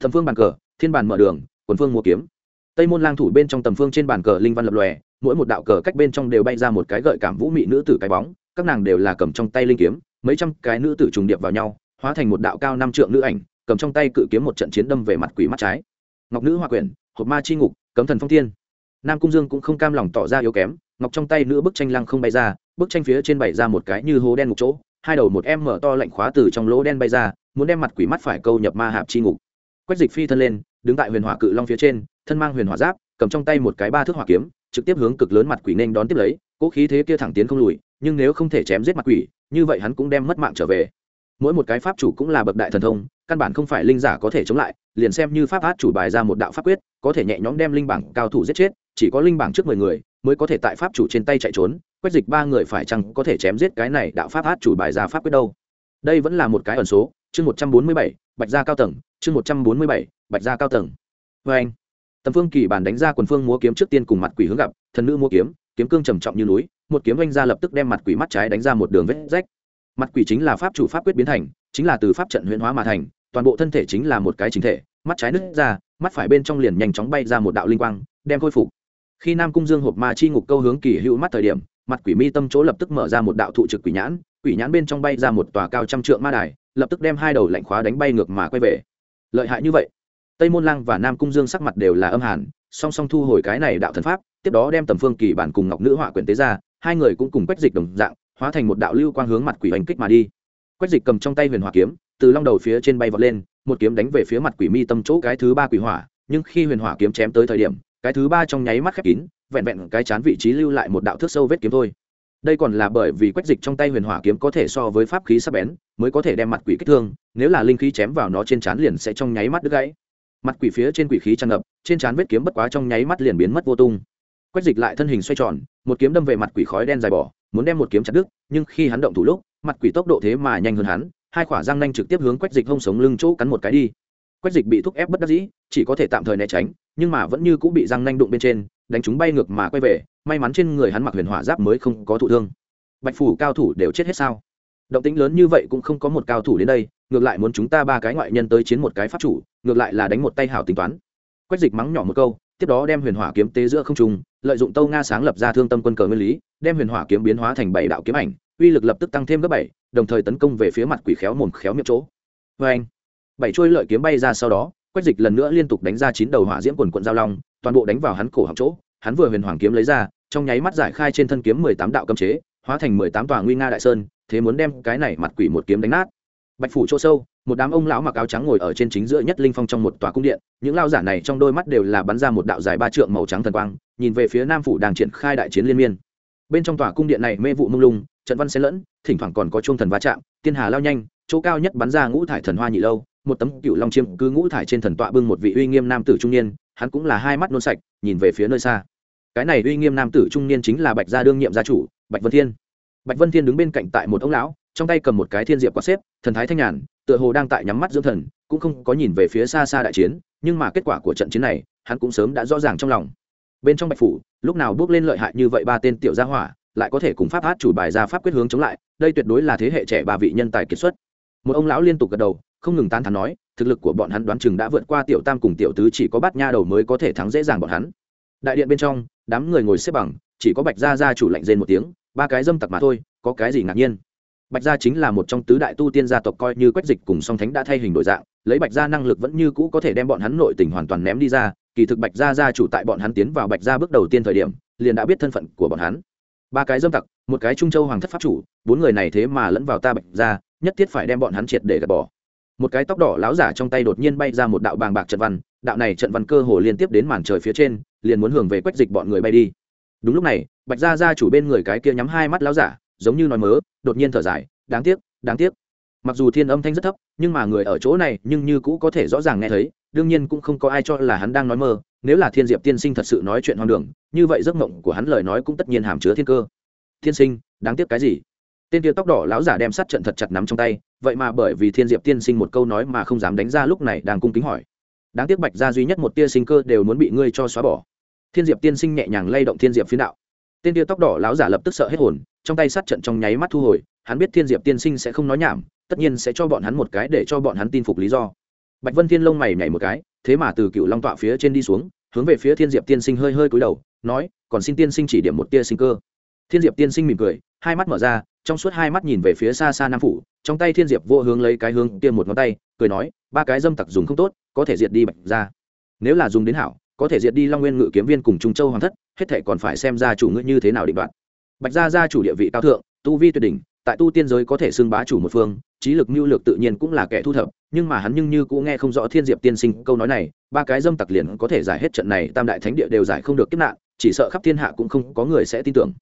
Thẩm phương bàn cờ, thiên bàn mở đường, quần phương mua kiếm. Tây môn lang thủ bên trong tầm phương trên bàn cờ linh văn lập lòe, mỗi một đạo cờ cách bên trong đều bay ra một cái gợi cảm vũ mị nữ tử cái bóng, các nàng đều là cầm trong tay linh kiếm, mấy trăm cái nữ tử trùng điệp vào nhau, hóa thành một đạo cao năm trượng nữ ảnh, cầm trong tay cự kiếm một trận chiến đâm về mặt quỷ mắt trái. Ngọc nữ hoa quyển, hộp ma chi ngục, cấm thần phong thiên. Nam cung dương cũng không cam lòng tỏ ra yếu kém, ngọc trong tay nữ bức tranh lăng không bay ra bức tranh phía trên bày ra một cái như hố đen ngục chỗ, hai đầu một em mở to lạnh khóa từ trong lỗ đen bay ra, muốn đem mặt quỷ mắt phải câu nhập ma hạp chi ngục. Quách dịch phi thân lên, đứng tại huyền hỏa cự long phía trên, thân mang huyền hỏa giáp, cầm trong tay một cái ba thước hỏa kiếm, trực tiếp hướng cực lớn mặt quỷ nên đón tiếp lấy cỗ khí thế kia thẳng tiến không lùi, nhưng nếu không thể chém giết mặt quỷ, như vậy hắn cũng đem mất mạng trở về. Mỗi một cái pháp chủ cũng là bậc đại thần thông, căn bản không phải linh giả có thể chống lại, liền xem như pháp át chủ bài ra một đạo pháp quyết, có thể nhẹ nhõm đem linh bảng cao thủ giết chết, chỉ có linh bảng trước mười người mới có thể tại pháp chủ trên tay chạy trốn quét dịch ba người phải chăng có thể chém giết cái này đạo pháp hát chủ bài ra pháp quyết đâu? Đây vẫn là một cái ẩn số, chương một trăm bốn mươi bảy, bạch gia cao tầng, chương một trăm bốn mươi bảy, bạch gia cao tầng. Vê anh tầm phương kỳ bàn đánh ra quần phương múa kiếm trước tiên cùng mặt quỷ hướng gặp, thần nữ múa kiếm kiếm cương trầm trọng như núi, một kiếm oanh ra lập tức đem mặt quỷ mắt trái đánh ra một đường vết rách. Mặt quỷ chính là pháp chủ pháp quyết biến thành, chính là từ pháp trận huyễn hóa mà thành, toàn bộ thân thể chính là một cái chính thể, mắt trái nứt ra, mắt phải bên trong liền nhanh chóng bay ra một đạo linh quang, đem khôi phục. Khi nam cung dương hộp ma chi ngục câu hướng kỳ hữu mắt thời điểm mặt quỷ mi tâm chỗ lập tức mở ra một đạo thụ trực quỷ nhãn quỷ nhãn bên trong bay ra một tòa cao trăm trượng ma đài, lập tức đem hai đầu lạnh khóa đánh bay ngược mà quay về. Lợi hại như vậy. Tây môn lăng và nam cung dương sắc mặt đều là âm hàn, song song thu hồi cái này đạo thần pháp, tiếp đó đem tầm phương kỳ bản cùng ngọc nữ họa quyển tế ra, hai người cũng cùng quách dịch đồng dạng, hóa thành một đạo lưu quang hướng mặt quỷ hành kích mà đi. Quách dịch cầm trong tay huyền hỏa kiếm, từ long đầu phía trên bay vọt lên, một kiếm đánh về phía mặt quỷ mi tâm chỗ cái thứ ba quỷ hỏa, nhưng khi huyền hỏa kiếm chém tới thời điểm cái thứ ba trong nháy mắt khép kín, vẹn vẹn cái chán vị trí lưu lại một đạo thước sâu vết kiếm thôi. Đây còn là bởi vì quách dịch trong tay huyền hỏa kiếm có thể so với pháp khí sắc bén, mới có thể đem mặt quỷ kích thương, nếu là linh khí chém vào nó trên chán liền sẽ trong nháy mắt đứt gãy. Mặt quỷ phía trên quỷ khí tràn ngập, trên chán vết kiếm bất quá trong nháy mắt liền biến mất vô tung. Quách dịch lại thân hình xoay tròn, một kiếm đâm về mặt quỷ khói đen dài bỏ, muốn đem một kiếm chặt đứt, nhưng khi hắn động thủ lúc, mặt quỷ tốc độ thế mà nhanh hơn hắn, hai khỏa răng nanh trực tiếp hướng quách dịch hông sống lưng chỗ cắn một cái đi quách dịch bị thúc ép bất đắc dĩ, chỉ có thể tạm thời né tránh, nhưng mà vẫn như cũng bị răng nanh đụng bên trên, đánh chúng bay ngược mà quay về, may mắn trên người hắn mặc huyền hỏa giáp mới không có thụ thương. Bạch phủ cao thủ đều chết hết sao? Động tính lớn như vậy cũng không có một cao thủ đến đây, ngược lại muốn chúng ta ba cái ngoại nhân tới chiến một cái pháp chủ, ngược lại là đánh một tay hảo tính toán. Quách dịch mắng nhỏ một câu, tiếp đó đem huyền hỏa kiếm tế giữa không trung, lợi dụng tâu nga sáng lập ra thương tâm quân cờ nguyên lý, đem huyền hỏa kiếm biến hóa thành bảy đạo kiếm ảnh, uy lực lập tức tăng thêm gấp bảy, đồng thời tấn công về phía mặt quỷ khéo mồm khéo miệng chỗ. Vê anh bảy chuôi lợi kiếm bay ra sau đó, quách dịch lần nữa liên tục đánh ra chín đầu hỏa diễm quần quận giao long, toàn bộ đánh vào hắn cổ họng chỗ, hắn vừa huyền hoàng kiếm lấy ra, trong nháy mắt giải khai trên thân kiếm mười tám đạo cấm chế, hóa thành mười tám tòa nguy nga đại sơn, thế muốn đem cái này mặt quỷ một kiếm đánh nát. Bạch phủ chỗ sâu, một đám ông lão mặc áo trắng ngồi ở trên chính giữa nhất linh phong trong một tòa cung điện, những lao giả này trong đôi mắt đều là bắn ra một đạo dài ba trượng màu trắng thần quang, nhìn về phía nam phủ đang triển khai đại chiến liên miên. Bên trong tòa cung điện này mê vụ mông lung, trận văn xen lẫn, thỉnh thoảng còn có chuông thần va chạm, tiên hà lao nhanh, chỗ cao nhất bắn ra ngũ thải thần hoa nhị lâu một tấm cựu long chiêm cứ ngũ thải trên thần tọa bưng một vị uy nghiêm nam tử trung niên, hắn cũng là hai mắt nôn sạch, nhìn về phía nơi xa. Cái này uy nghiêm nam tử trung niên chính là bạch gia đương nhiệm gia chủ, bạch vân thiên. Bạch vân thiên đứng bên cạnh tại một ông lão, trong tay cầm một cái thiên diệp quạt xếp, thần thái thanh nhàn, tựa hồ đang tại nhắm mắt dưỡng thần, cũng không có nhìn về phía xa xa đại chiến, nhưng mà kết quả của trận chiến này, hắn cũng sớm đã rõ ràng trong lòng. Bên trong bạch phủ, lúc nào bước lên lợi hại như vậy ba tên tiểu gia hỏa, lại có thể cùng pháp hát chủ bài ra pháp quyết hướng chống lại, đây tuyệt đối là thế hệ trẻ ba vị nhân tài kiệt xuất. Một ông lão liên tục gật đầu không ngừng tán thán nói, thực lực của bọn hắn đoán chừng đã vượt qua tiểu tam cùng tiểu tứ, chỉ có bát nha đầu mới có thể thắng dễ dàng bọn hắn. Đại điện bên trong, đám người ngồi xếp bằng, chỉ có bạch gia gia chủ lạnh rên một tiếng, ba cái dâm tặc mà thôi, có cái gì ngạc nhiên? Bạch gia chính là một trong tứ đại tu tiên gia tộc coi như quách dịch cùng song thánh đã thay hình đổi dạng, lấy bạch gia năng lực vẫn như cũ có thể đem bọn hắn nội tình hoàn toàn ném đi ra, kỳ thực bạch gia gia chủ tại bọn hắn tiến vào bạch gia bước đầu tiên thời điểm, liền đã biết thân phận của bọn hắn. Ba cái dâm tặc, một cái trung châu hoàng thất pháp chủ, bốn người này thế mà lẫn vào ta bạch gia, nhất thiết phải đem bọn hắn triệt để gạt bỏ một cái tóc đỏ láo giả trong tay đột nhiên bay ra một đạo bàng bạc trận văn, đạo này trận văn cơ hồ liên tiếp đến màn trời phía trên, liền muốn hưởng về quách dịch bọn người bay đi. Đúng lúc này, bạch gia gia chủ bên người cái kia nhắm hai mắt láo giả, giống như nói mớ, đột nhiên thở dài, đáng tiếc đáng tiếc. Mặc dù thiên âm thanh rất thấp, nhưng mà người ở chỗ này nhưng như cũ có thể rõ ràng nghe thấy, đương nhiên cũng không có ai cho là hắn đang nói mơ, nếu là thiên diệp tiên sinh thật sự nói chuyện hoang đường, như vậy giấc mộng của hắn lời nói cũng tất nhiên hàm chứa thiên cơ. Tiên sinh, đáng tiếc cái gì? Tên kia tóc đỏ lão giả đem sát trận thật chặt nắm trong tay, vậy mà bởi vì thiên diệp tiên sinh một câu nói mà không dám đánh ra lúc này đang cung kính hỏi. Đáng tiếc bạch ra duy nhất một tia sinh cơ đều muốn bị ngươi cho xóa bỏ. Thiên diệp tiên sinh nhẹ nhàng lay động thiên diệp phiến đạo. Tên tia tóc đỏ lão giả lập tức sợ hết hồn, trong tay sát trận trong nháy mắt thu hồi, hắn biết thiên diệp tiên sinh sẽ không nói nhảm, tất nhiên sẽ cho bọn hắn một cái để cho bọn hắn tin phục lý do. Bạch vân thiên lông mày nhảy một cái, thế mà từ cựu long tọa phía trên đi xuống, hướng về phía thiên diệp tiên sinh hơi hơi cúi đầu, nói, còn xin tiên sinh chỉ điểm một tia sinh cơ thiên diệp tiên sinh mỉm cười, hai mắt mở ra, trong suốt hai mắt nhìn về phía xa xa nam phủ, trong tay thiên diệp vô hướng lấy cái hướng tiêm một ngón tay, cười nói, ba cái dâm tặc dùng không tốt, có thể diệt đi bạch ra nếu là dùng đến hảo, có thể diệt đi long nguyên ngự kiếm viên cùng trung châu hoàng thất, hết thể còn phải xem ra chủ ngữ như thế nào định đoạt. Bạch gia gia chủ địa vị cao thượng, tu vi tuyệt đỉnh, tại tu tiên giới có thể xưng bá chủ một phương, trí lực mưu lược tự nhiên cũng là kẻ thu thập, nhưng mà hắn nhưng như cũng nghe không rõ thiên diệp tiên sinh câu nói này, ba cái dâm tặc liền có thể giải hết trận này, tam đại thánh địa đều giải không được kiếp nạn, chỉ sợ khắp thiên hạ cũng không có người sẽ tin tưởng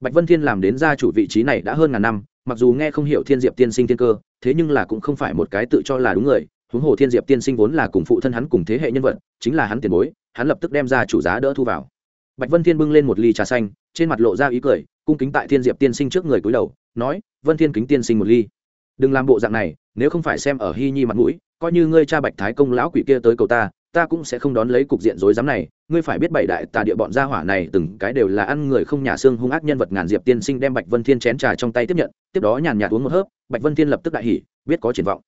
bạch vân thiên làm đến gia chủ vị trí này đã hơn ngàn năm, mặc dù nghe không hiểu thiên diệp tiên sinh thiên cơ, thế nhưng là cũng không phải một cái tự cho là đúng người. Huống hồ thiên diệp tiên sinh vốn là cùng phụ thân hắn cùng thế hệ nhân vật, chính là hắn tiền bối, hắn lập tức đem ra chủ giá đỡ thu vào. Bạch vân thiên bưng lên một ly trà xanh, trên mặt lộ ra ý cười, cung kính tại thiên diệp tiên sinh trước người cúi đầu, nói, vân thiên kính tiên sinh một ly. Đừng làm bộ dạng này, nếu không phải xem ở hy nhi mặt mũi, coi như ngươi cha bạch thái công lão quỷ kia tới cầu ta ta cũng sẽ không đón lấy cục diện rối rắm này. Ngươi phải biết bảy đại tà địa bọn gia hỏa này từng cái đều là ăn người không nhà xương hung ác nhân vật ngàn diệp tiên sinh đem bạch vân thiên chén trà trong tay tiếp nhận, tiếp đó nhàn nhạt uống một hớp, bạch vân thiên lập tức đại hỉ, biết có triển vọng.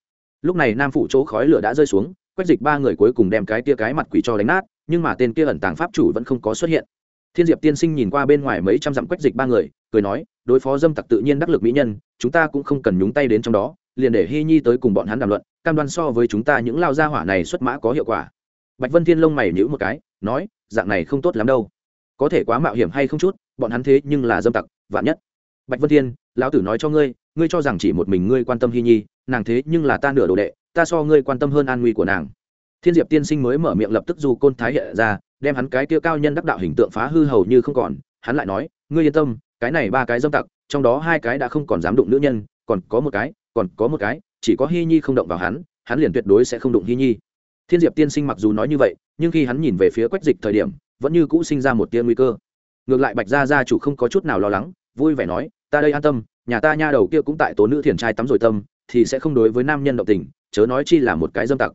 Lúc này nam phủ chỗ khói lửa đã rơi xuống, quét dịch ba người cuối cùng đem cái tia cái mặt quỷ cho đánh nát, nhưng mà tên kia ẩn tàng pháp chủ vẫn không có xuất hiện. Thiên diệp tiên sinh nhìn qua bên ngoài mấy trăm dặm quét dịch ba người, cười nói, đối phó dâm tặc tự nhiên đắc lực mỹ nhân, chúng ta cũng không cần nhúng tay đến trong đó, liền để hy nhi tới cùng bọn hắn đàm luận, cam đoan so với chúng ta những lao gia hỏa này xuất mã có hiệu quả bạch vân thiên lông mày nhữ một cái, nói, dạng này không tốt lắm đâu. Có thể quá mạo hiểm hay không chút, bọn hắn thế nhưng là dâm tặc, vạn nhất. Bạch vân thiên, lão tử nói cho ngươi ngươi cho rằng chỉ một mình ngươi quan tâm hy nhi, nàng thế nhưng là ta nửa đồ đệ, ta so ngươi quan tâm hơn an nguy của nàng. Thiên diệp tiên sinh mới mở miệng lập tức dù côn thái hiện ra, đem hắn cái kia cao nhân đắc đạo hình tượng phá hư hầu như không còn. Hắn lại nói, ngươi yên tâm, cái này ba cái dâm tặc, trong đó hai cái đã không còn dám đụng nữ nhân, còn có một cái, còn có một cái, chỉ có hy nhi không động vào hắn hắn liền tuyệt đối sẽ không đụng hy nhi thiên diệp tiên sinh mặc dù nói như vậy, nhưng khi hắn nhìn về phía quách dịch thời điểm, vẫn như cũ sinh ra một tia nguy cơ. Ngược lại bạch gia gia chủ không có chút nào lo lắng, vui vẻ nói, ta đây an tâm, nhà ta nha đầu kia cũng tại tố nữ thiền trai tắm rồi tâm, thì sẽ không đối với nam nhân động tình, chớ nói chi là một cái dâm tặc.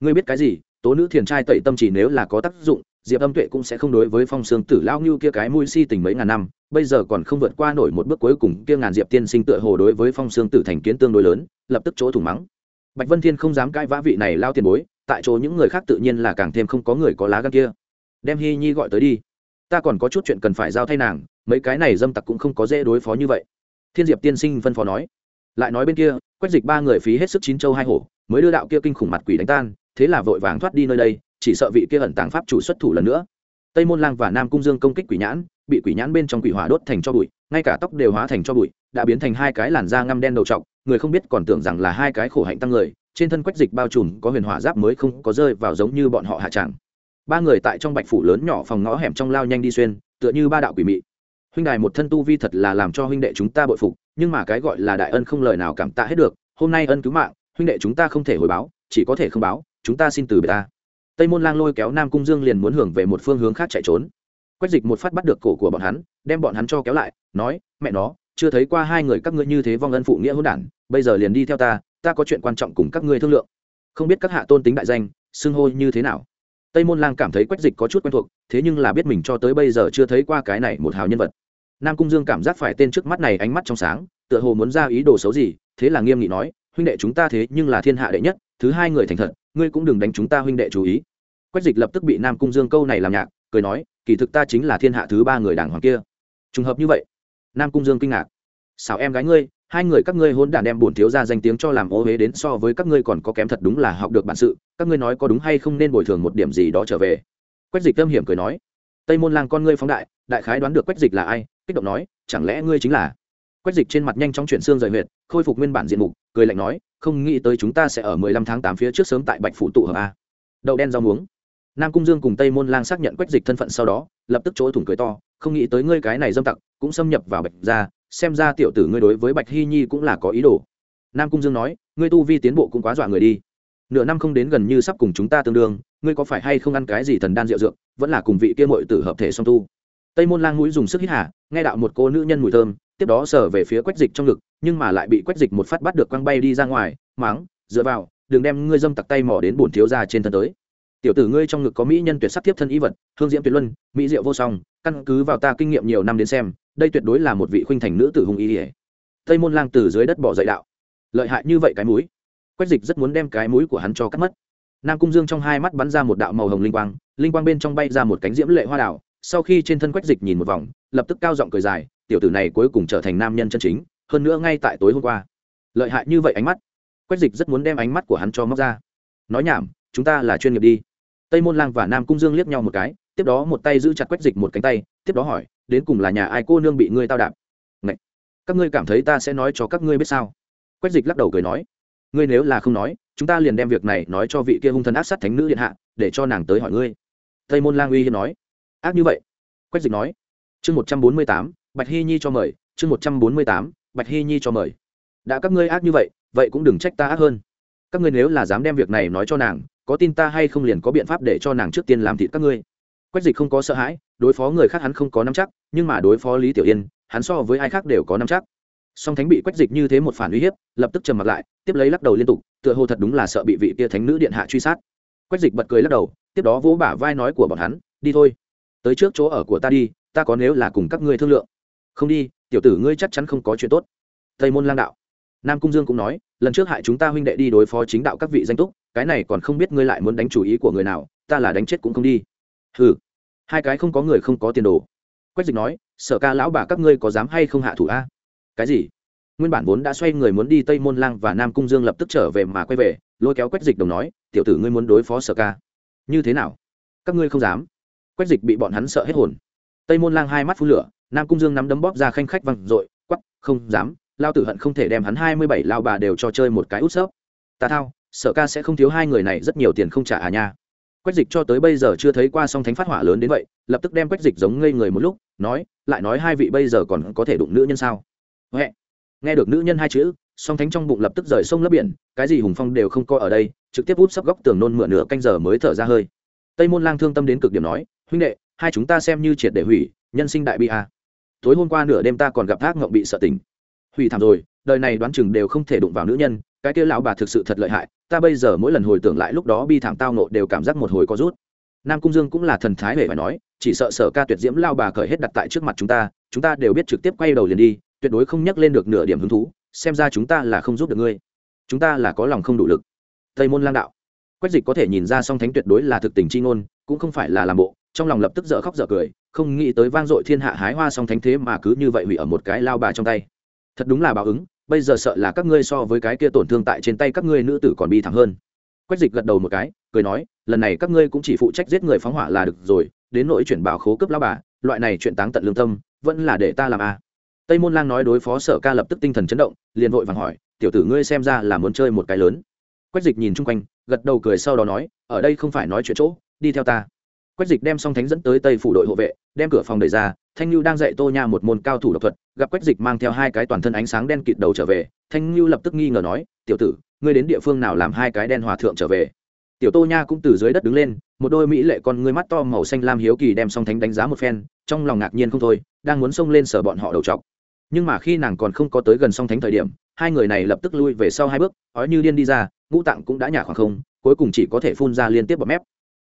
Ngươi biết cái gì? Tố nữ thiền trai tẩy tâm chỉ nếu là có tác dụng, diệp âm tuệ cũng sẽ không đối với phong sương tử lao như kia cái mũi si tình mấy ngàn năm, bây giờ còn không vượt qua nổi một bước cuối cùng, kia ngàn diệp tiên sinh tựa hồ đối với phong sương tử thành kiến tương đối lớn, lập tức chỗ thủng mắng. Bạch vân thiên không dám cãi vã vị này lao tiền bối tại chỗ những người khác tự nhiên là càng thêm không có người có lá gan kia. Đem hy nhi gọi tới đi. Ta còn có chút chuyện cần phải giao thay nàng, mấy cái này dâm tặc cũng không có dễ đối phó như vậy. Thiên diệp tiên sinh phân phó nói. Lại nói bên kia, quách dịch ba người phí hết sức chín châu hai hổ, mới đưa đạo kia kinh khủng mặt quỷ đánh tan, thế là vội vàng thoát đi nơi đây, chỉ sợ vị kia ẩn tàng pháp chủ xuất thủ lần nữa. Tây môn lang và nam cung dương công kích quỷ nhãn, bị quỷ nhãn bên trong quỷ hỏa đốt thành cho bụi, ngay cả tóc đều hóa thành cho bụi, đã biến thành hai cái làn da ngăm đen đầu trọc, người không biết còn tưởng rằng là hai cái khổ hạnh tăng người trên thân quách dịch bao trùm có huyền hỏa giáp mới không có rơi vào giống như bọn họ hạ tràng. Ba người tại trong bạch phủ lớn nhỏ phòng ngõ hẻm trong lao nhanh đi xuyên, tựa như ba đạo quỷ mị. Huynh đài một thân tu vi thật là làm cho huynh đệ chúng ta bội phục, nhưng mà cái gọi là đại ân không lời nào cảm tạ hết được, hôm nay ân cứu mạng, huynh đệ chúng ta không thể hồi báo, chỉ có thể không báo, chúng ta xin từ biệt ta. Tây môn lang lôi kéo nam cung dương liền muốn hưởng về một phương hướng khác chạy trốn. Quách dịch một phát bắt được cổ của bọn hắn, đem bọn hắn cho kéo lại, nói, mẹ nó, chưa thấy qua hai người các ngươi như thế vong ân phụ nghĩa hôn đản, bây giờ liền đi theo ta ta có chuyện quan trọng cùng các ngươi thương lượng. Không biết các hạ tôn tính đại danh, xưng hô như thế nào? Tây môn lang cảm thấy quách dịch có chút quen thuộc, thế nhưng là biết mình cho tới bây giờ chưa thấy qua cái này một hào nhân vật. Nam cung dương cảm giác phải tên trước mắt này ánh mắt trong sáng, tựa hồ muốn ra ý đồ xấu gì, thế là nghiêm nghị nói, huynh đệ chúng ta thế nhưng là thiên hạ đệ nhất, thứ hai người thành thật, ngươi cũng đừng đánh chúng ta huynh đệ chú ý. Quách dịch lập tức bị nam cung dương câu này làm nhạc, cười nói, kỳ thực ta chính là thiên hạ thứ ba người đàng hoàng kia. Trùng hợp như vậy, nam cung dương kinh ngạc. Xảo em gái ngươi hai người các ngươi hôn đản đem bổn thiếu ra danh tiếng cho làm ô huế đến so với các ngươi còn có kém thật đúng là học được bản sự, các ngươi nói có đúng hay không nên bồi thường một điểm gì đó trở về. Quách dịch tâm hiểm cười nói. Tây môn lang con ngươi phóng đại đại khái đoán được quách dịch là ai, kích động nói, chẳng lẽ ngươi chính là? Quách dịch trên mặt nhanh chóng chuyển xương rời huyệt, khôi phục nguyên bản diện mục, cười lạnh nói, không nghĩ tới chúng ta sẽ ở mười lăm tháng tám phía trước sớm tại bạch phủ tụ hợp a. Đậu đen rau muống. Nam cung dương cùng tây môn lang xác nhận quách dịch thân phận sau đó, lập tức chỗ thủng cười to, không nghĩ tới ngươi cái này dâm tặc, cũng xâm nhập vào bạch ra xem ra tiểu tử ngươi đối với bạch hy nhi cũng là có ý đồ. Nam cung dương nói, ngươi tu vi tiến bộ cũng quá dọa người đi. Nửa năm không đến gần như sắp cùng chúng ta tương đương, ngươi có phải hay không ăn cái gì thần đan rượu dược, vẫn là cùng vị kia mội tử hợp thể song tu. Tây môn lang mũi dùng sức hít hà, nghe đạo một cô nữ nhân mùi thơm, tiếp đó sờ về phía quách dịch trong ngực, nhưng mà lại bị quách dịch một phát bắt được quăng bay đi ra ngoài máng dựa vào, đừng đem ngươi dâm tặc tay mỏ đến bổn thiếu ra trên thân tới tiểu tử ngươi trong ngực có mỹ nhân tuyệt sắc tiếp thân ý vật, hương diễm tuyệt luân, mỹ diệu vô song, căn cứ vào ta kinh nghiệm nhiều năm đến xem, đây tuyệt đối là một vị khuynh thành nữ tử hùng ý ỉa tây môn lang từ dưới đất bỏ dậy đạo. Lợi hại như vậy cái mũi. Quách dịch rất muốn đem cái mũi của hắn cho cắt mất. Nam cung dương trong hai mắt bắn ra một đạo màu hồng linh quang linh quang bên trong bay ra một cánh diễm lệ hoa đảo sau khi trên thân quách dịch nhìn một vòng, lập tức cao giọng cười dài, tiểu tử này cuối cùng trở thành nam nhân chân chính, hơn nữa ngay tại tối hôm qua. Lợi hại như vậy ánh mắt. Quách dịch rất muốn đem ánh mắt của hắn cho móc ra. Nói nhảm, chúng ta là chuyên nghiệp đi tây môn lang và nam cung dương liếc nhau một cái, tiếp đó một tay giữ chặt quách dịch một cánh tay, tiếp đó hỏi, đến cùng là nhà ai cô nương bị ngươi tao đạp? Ngậy! các ngươi cảm thấy ta sẽ nói cho các ngươi biết sao? Quách dịch lắc đầu cười nói, ngươi nếu là không nói, chúng ta liền đem việc này nói cho vị kia hung thần ác sát thánh nữ điện hạ, để cho nàng tới hỏi ngươi. Tây môn lang uy hiên nói, ác như vậy. Quách dịch nói, chương một trăm bốn mươi tám, bạch hy nhi cho mời, chương một trăm bốn mươi tám, bạch hy nhi cho mời. Đã các ngươi ác như vậy vậy cũng đừng trách ta ác hơn. Các ngươi nếu là dám đem việc này nói cho nàng có tin ta hay không liền có biện pháp để cho nàng trước tiên làm thịt các ngươi. Quách dịch không có sợ hãi, đối phó người khác hắn không có nắm chắc, nhưng mà đối phó lý tiểu yên, hắn so với ai khác đều có nắm chắc. Song thánh bị quách dịch như thế một phản uy hiếp, lập tức trầm mặt lại, tiếp lấy lắc đầu liên tục, tựa hồ thật đúng là sợ bị vị tia thánh nữ điện hạ truy sát. Quách dịch bật cười lắc đầu, tiếp đó vỗ bả vai nói của bọn hắn, đi thôi. Tới trước chỗ ở của ta đi, ta có nếu là cùng các ngươi thương lượng. Không đi, tiểu tử ngươi chắc chắn không có chuyện tốt. Tây môn lang đạo. Nam cung dương cũng nói, lần trước hại chúng ta huynh đệ đi đối phó chính đạo các vị danh túc cái này còn không biết ngươi lại muốn đánh chủ ý của người nào, ta là đánh chết cũng không đi. Ừ hai cái không có người không có tiền đồ. Quách dịch nói, sở ca lão bà các ngươi có dám hay không hạ thủ a? Cái gì? Nguyên bản vốn đã xoay người muốn đi tây môn lang và nam cung dương lập tức trở về mà quay về, lôi kéo quách dịch đồng nói, tiểu tử ngươi muốn đối phó sở ca. Như thế nào? Các ngươi không dám. Quách dịch bị bọn hắn sợ hết hồn. Tây môn lang hai mắt phun lửa, nam cung dương nắm đấm bóp ra khanh khách văng r ộ i quắp không dám, lao tử hận không thể đem hắn hai mươi bảy lao bà đều cho chơi một cái út xớp ta thao sở ca sẽ không thiếu hai người này rất nhiều tiền không trả à nha. Quách dịch cho tới bây giờ chưa thấy qua song thánh phát hỏa lớn đến vậy, lập tức đem quách dịch giống ngây người một lúc, nói, lại nói hai vị bây giờ còn có thể đụng nữ nhân sao? Huệ. nghe được nữ nhân hai chữ, song thánh trong bụng lập tức rời sông lấp biển, cái gì hùng phong đều không coi ở đây, trực tiếp úp sấp góc tường nôn mửa nửa canh giờ mới thở ra hơi. Tây môn lang thương tâm đến cực điểm nói, huynh đệ, hai chúng ta xem như triệt để hủy, nhân sinh đại bi a. Tối hôm qua nửa đêm ta còn gặp thác ngộng bị sợ tỉnh. Hủy thảm rồi, đời này đoán chừng đều không thể đụng vào nữ nhân cái kia lão bà thực sự thật lợi hại, ta bây giờ mỗi lần hồi tưởng lại lúc đó bi thảm tao nộ đều cảm giác một hồi có rút. Nam cung dương cũng là thần thái hề phải nói, chỉ sợ sở ca tuyệt diễm lao bà cởi hết đặt tại trước mặt chúng ta chúng ta đều biết trực tiếp quay đầu liền đi, tuyệt đối không nhắc lên được nửa điểm hứng thú, xem ra chúng ta là không giúp được ngươi. Chúng ta là có lòng không đủ lực. Tây môn lang đạo. Quách dịch có thể nhìn ra song thánh tuyệt đối là thực tình chi ngôn, cũng không phải là làm bộ, trong lòng lập tức dở khóc dở cười, không nghĩ tới vang dội thiên hạ hái hoa song thánh thế mà cứ như vậy hủy ở một cái lao bà trong tay. Thật đúng là báo ứng bây giờ sợ là các ngươi so với cái kia tổn thương tại trên tay các ngươi nữ tử còn bi thảm hơn. Quách dịch gật đầu một cái, cười nói, lần này các ngươi cũng chỉ phụ trách giết người phóng hỏa là được rồi, đến nỗi chuyển bảo khố cấp lao bà, loại này chuyện táng tận lương tâm, vẫn là để ta làm a à. tây môn lang nói đối phó sở ca lập tức tinh thần chấn động, liền vội vàng hỏi, tiểu tử ngươi xem ra là muốn chơi một cái lớn. Quách dịch nhìn chung quanh, gật đầu cười sau đó nói, ở đây không phải nói chuyện chỗ, đi theo ta quách dịch đem song thánh dẫn tới tây phủ đội hộ vệ, đem cửa phòng đẩy ra, thanh lưu đang dạy tô nha một môn cao thủ độc thuật, gặp quách dịch mang theo hai cái toàn thân ánh sáng đen kịt đầu trở về, thanh lưu lập tức nghi ngờ nói, tiểu tử, ngươi đến địa phương nào làm hai cái đen hòa thượng trở về? Tiểu tô nha cũng từ dưới đất đứng lên, một đôi mỹ lệ con ngươi mắt to màu xanh lam hiếu kỳ đem song thánh đánh giá một phen, trong lòng ngạc nhiên không thôi, đang muốn xông lên sở bọn họ đầu chọc. Nhưng mà khi nàng còn không có tới gần song thánh thời điểm, hai người này lập tức lui về sau hai bước, ói như điên đi ra, ngũ tạng cũng đã nhả khoảng không, cuối cùng chỉ có thể phun ra liên tiếp bọt mép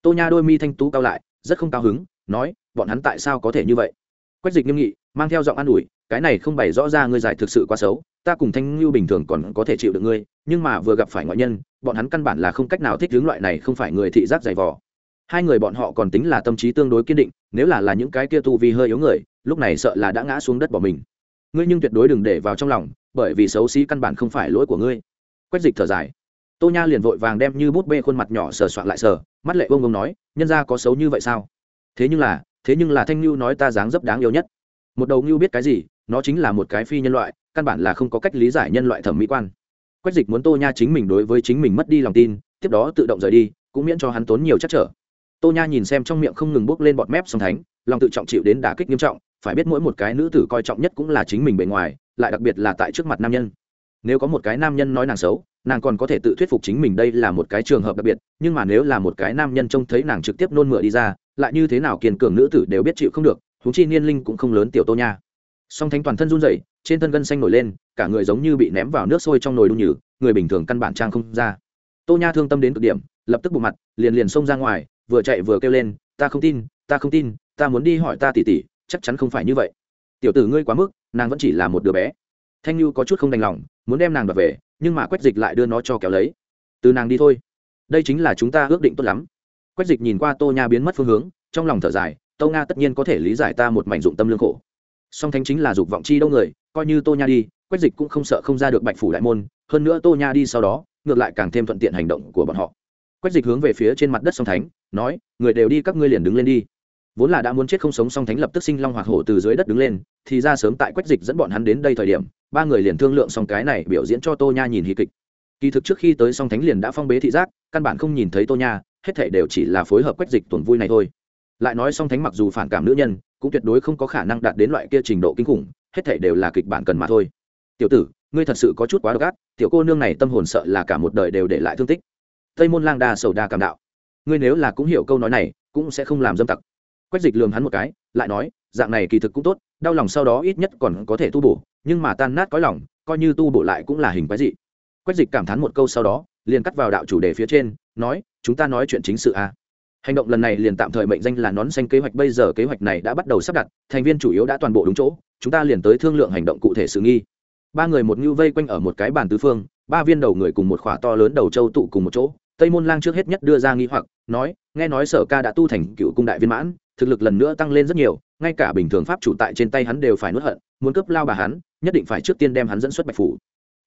tô nha đôi mi thanh tú cao lại, rất không cao hứng, nói, bọn hắn tại sao có thể như vậy? Quách dịch nghiêm nghị, mang theo giọng an ủi, cái này không bày rõ ra ngươi giải thực sự quá xấu, ta cùng thanh lưu bình thường còn có thể chịu được ngươi, nhưng mà vừa gặp phải ngoại nhân, bọn hắn căn bản là không cách nào thích hướng loại này không phải người thị giác dày vò. Hai người bọn họ còn tính là tâm trí tương đối kiên định, nếu là là những cái kia tu vi hơi yếu người, lúc này sợ là đã ngã xuống đất bỏ mình. Ngươi nhưng tuyệt đối đừng để vào trong lòng, bởi vì xấu xí căn bản không phải lỗi của ngươi. Quách dịch thở dài tô nha liền vội vàng đem như bút bê khuôn mặt nhỏ sờ soạn lại sờ, mắt lệ ông ông nói, nhân ra có xấu như vậy sao? Thế nhưng là, thế nhưng là thanh ngưu nói ta dáng dấp đáng yêu nhất. Một đầu ngưu biết cái gì, nó chính là một cái phi nhân loại, căn bản là không có cách lý giải nhân loại thẩm mỹ quan. Quách dịch muốn tô nha chính mình đối với chính mình mất đi lòng tin, tiếp đó tự động rời đi, cũng miễn cho hắn tốn nhiều chắc trở. Tô nha nhìn xem trong miệng không ngừng bốc lên bọt mép song thánh, lòng tự trọng chịu đến đả kích nghiêm trọng, phải biết mỗi một cái nữ tử coi trọng nhất cũng là chính mình bề ngoài, lại đặc biệt là tại trước mặt nam nhân nếu có một cái nam nhân nói nàng xấu, nàng còn có thể tự thuyết phục chính mình đây là một cái trường hợp đặc biệt, nhưng mà nếu là một cái nam nhân trông thấy nàng trực tiếp nôn mửa đi ra, lại như thế nào kiên cường nữ tử đều biết chịu không được thú chi niên linh cũng không lớn tiểu tô nha. Song thánh toàn thân run rẩy, trên thân gân xanh nổi lên, cả người giống như bị ném vào nước sôi trong nồi đun nhử người bình thường căn bản trang không ra. Tô nha thương tâm đến cực điểm, lập tức bộ mặt, liền liền xông ra ngoài, vừa chạy vừa kêu lên, ta không tin, ta không tin, ta muốn đi hỏi ta tỉ tỉ chắc chắn không phải như vậy. Tiểu tử ngươi quá mức, nàng vẫn chỉ là một đứa bé thanh như có chút không đành lòng, muốn đem nàng đoạt về, nhưng mà quách dịch lại đưa nó cho kéo lấy. Từ nàng đi thôi. Đây chính là chúng ta ước định tốt lắm. Quách dịch nhìn qua tô nha biến mất phương hướng, trong lòng thở dài, tô nga tất nhiên có thể lý giải ta một mảnh dụng tâm lương khổ. Song thánh chính là dục vọng chi đâu người, coi như tô nha đi, quách dịch cũng không sợ không ra được bạch phủ đại môn, hơn nữa tô nha đi sau đó, ngược lại càng thêm thuận tiện hành động của bọn họ. Quách dịch hướng về phía trên mặt đất song thánh, nói, người đều đi, các ngươi liền đứng lên đi vốn là đã muốn chết không sống song thánh lập tức sinh long hoặc hổ từ dưới đất đứng lên, thì ra sớm tại quách dịch dẫn bọn hắn đến đây thời điểm, ba người liền thương lượng xong cái này biểu diễn cho tô nha nhìn hí kịch. Kỳ thực trước khi tới song thánh liền đã phong bế thị giác, căn bản không nhìn thấy tô nha, hết thể đều chỉ là phối hợp quách dịch tuần vui này thôi. Lại nói song thánh mặc dù phản cảm nữ nhân, cũng tuyệt đối không có khả năng đạt đến loại kia trình độ kinh khủng, hết thể đều là kịch bản cần mà thôi. Tiểu tử, ngươi thật sự có chút quá độc ác, tiểu cô nương này tâm hồn sợ là cả một đời đều để lại thương tích. Tây môn lang đa sầu đa cảm đạo. Ngươi nếu là cũng hiểu câu nói này, cũng sẽ không làm dâm tặc quách dịch lường hắn một cái, lại nói, dạng này kỳ thực cũng tốt, đau lòng sau đó ít nhất còn có thể tu bổ, nhưng mà tan nát có lòng, coi như tu bổ lại cũng là hình quái dị quách dịch cảm thán một câu sau đó, liền cắt vào đạo chủ đề phía trên, nói, chúng ta nói chuyện chính sự a à. hành động lần này liền tạm thời mệnh danh là nón xanh kế hoạch, bây giờ kế hoạch này đã bắt đầu sắp đặt, thành viên chủ yếu đã toàn bộ đúng chỗ, chúng ta liền tới thương lượng hành động cụ thể sự nghi ba người một ngưu vây quanh ở một cái bàn tứ phương, ba viên đầu người cùng một khỏa to lớn đầu châu tụ cùng một chỗ tây môn lang trước hết nhất đưa ra nghi hoặc, nói, nghe nói sở ca đã tu thành cựu cung đại viên mãn, thực lực lần nữa tăng lên rất nhiều, ngay cả bình thường pháp chủ tại trên tay hắn đều phải nuốt hận, muốn cướp lao bà hắn, nhất định phải trước tiên đem hắn dẫn xuất bạch phủ.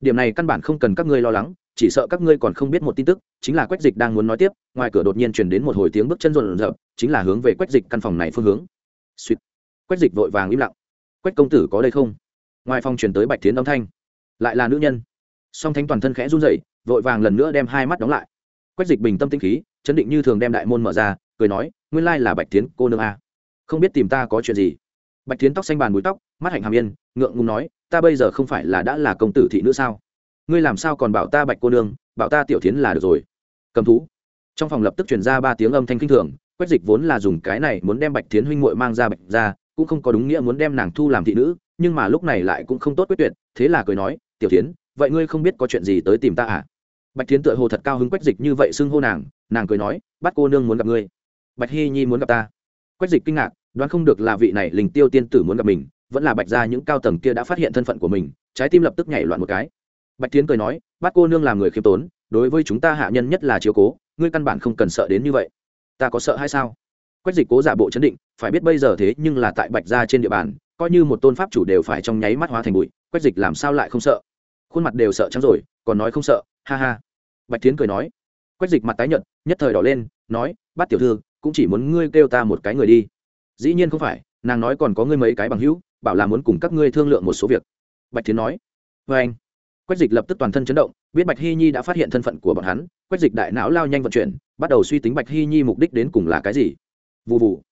Điểm này căn bản không cần các ngươi lo lắng, chỉ sợ các ngươi còn không biết một tin tức, chính là quách dịch đang muốn nói tiếp, ngoài cửa đột nhiên truyền đến một hồi tiếng bước chân rộn rợp chính là hướng về quách dịch căn phòng này phương hướng. Suýt quách dịch vội vàng im lặng. Quách công tử có đây không? Ngoài phòng truyền tới bạch tiến âm thanh. Lại là nữ nhân. Song thánh toàn thân khẽ run rẩy, vội vàng lần nữa đem hai mắt đóng lại quách dịch bình tâm tinh khí, chấn định như thường đem đại môn mở ra, cười nói, nguyên lai là bạch tiến cô nương a. Không biết tìm ta có chuyện gì? Bạch tiến tóc xanh bàn búi tóc, mắt hạnh hàm yên, ngượng ngùng nói, ta bây giờ không phải là đã là công tử thị nữ sao? Ngươi làm sao còn bảo ta bạch cô nương, bảo ta tiểu tiến là được rồi. Cầm thú. Trong phòng lập tức truyền ra ba tiếng âm thanh kinh thường, quách dịch vốn là dùng cái này muốn đem bạch tiến huynh muội mang ra bạch ra cũng không có đúng nghĩa muốn đem nàng thu làm thị nữ, nhưng mà lúc này lại cũng không tốt quyết tuyệt, thế là cười nói, tiểu tiến vậy ngươi không biết có chuyện gì tới tìm ta à? Bạch tiến tựa hồ thật cao hứng quách dịch như vậy xưng hô nàng nàng cười nói bắt cô nương muốn gặp ngươi. Bạch hy nhi muốn gặp ta. Quách dịch kinh ngạc, đoán không được là vị này linh tiêu tiên tử muốn gặp mình, vẫn là bạch ra những cao tầng kia đã phát hiện thân phận của mình, trái tim lập tức nhảy loạn một cái. Bạch tiến cười nói bắt cô nương làm người khiêm tốn, đối với chúng ta hạ nhân nhất là chiếu cố, ngươi căn bản không cần sợ đến như vậy. Ta có sợ hay sao? Quách dịch cố giả bộ chấn định, phải biết bây giờ thế nhưng là tại bạch gia trên địa bàn, coi như một tôn pháp chủ đều phải trong nháy mắt hóa thành bụi, quách dịch làm sao lại không sợ? Khuôn mặt đều sợ trắng rồi, còn nói không sợ ha ha. Bạch tiến cười nói. Quách dịch mặt tái nhợt, nhất thời đỏ lên, nói bắt tiểu thư, cũng chỉ muốn ngươi kêu ta một cái người đi. Dĩ nhiên không phải, nàng nói còn có ngươi mấy cái bằng hữu, bảo là muốn cùng các ngươi thương lượng một số việc. Bạch tiến nói. Vê anh. Quách dịch lập tức toàn thân chấn động, biết bạch hy nhi đã phát hiện thân phận của bọn hắn, quách dịch đại não lao nhanh vận chuyển, bắt đầu suy tính bạch hy nhi mục đích đến cùng là cái gì. Vụ vụ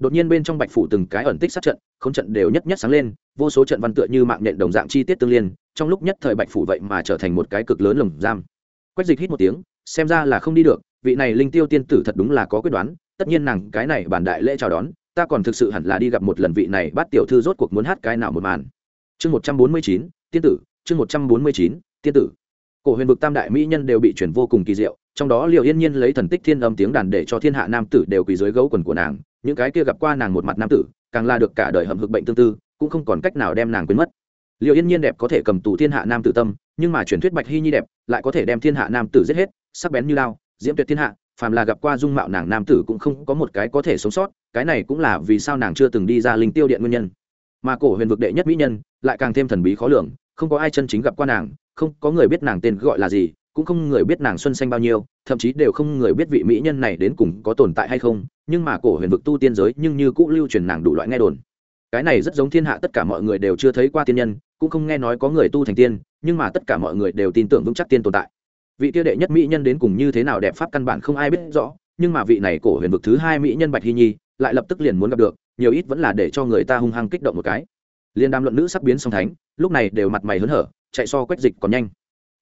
đột nhiên bên trong bạch phủ từng cái ẩn tích sát trận không trận đều nhất nhất sáng lên, vô số trận văn tựa như mạng nhện đồng dạng chi tiết tương liên, trong lúc nhất thời bạch phủ vậy mà trở thành một cái cực lớn lồng giam. Quách dịch hít một tiếng, xem ra là không đi được, vị này linh tiêu tiên tử thật đúng là có quyết đoán, tất nhiên nàng cái này bản đại lễ chào đón, ta còn thực sự hẳn là đi gặp một lần vị này bắt tiểu thư rốt cuộc muốn hát cái nào một màn. Chương một trăm bốn mươi chín, tiên tử, chương một trăm bốn mươi chín, tiên tử. Cổ huyền vực tam đại mỹ nhân đều bị chuyển vô cùng kỳ diệu, trong đó liệu yên nhiên lấy thần tích thiên âm tiếng đàn để cho thiên hạ nam tử đều quỳ dưới gấu quần của nàng những cái kia gặp qua nàng một mặt nam tử, càng là được cả đời hầm hực bệnh tương tư, cũng không còn cách nào đem nàng quên mất. Liệu yên nhiên đẹp có thể cầm tù thiên hạ nam tử tâm, nhưng mà truyền thuyết bạch hy nhi đẹp lại có thể đem thiên hạ nam tử giết hết, sắc bén như lao, diễm tuyệt thiên hạ, phàm là gặp qua dung mạo nàng nam tử cũng không có một cái có thể sống sót, cái này cũng là vì sao nàng chưa từng đi ra linh tiêu điện nguyên nhân. Mà cổ huyền vực đệ nhất mỹ nhân, lại càng thêm thần bí khó lường, không có ai chân chính gặp qua nàng, không có người biết nàng tên gọi là gì cũng không người biết nàng xuân xanh bao nhiêu, thậm chí đều không người biết vị mỹ nhân này đến cùng có tồn tại hay không, nhưng mà cổ huyền vực tu tiên giới nhưng như cũ lưu truyền nàng đủ loại nghe đồn. Cái này rất giống thiên hạ tất cả mọi người đều chưa thấy qua tiên nhân, cũng không nghe nói có người tu thành tiên, nhưng mà tất cả mọi người đều tin tưởng vững chắc tiên tồn tại. Vị tiêu đệ nhất mỹ nhân đến cùng như thế nào đẹp pháp căn bản không ai biết rõ, nhưng mà vị này cổ huyền vực thứ hai mỹ nhân bạch hy nhi, lại lập tức liền muốn gặp được, nhiều ít vẫn là để cho người ta hung hăng kích động một cái. Liên đàm luận nữ sắp biến song thánh, lúc này đều mặt mày hớn hở, chạy so quét dịch còn nhanh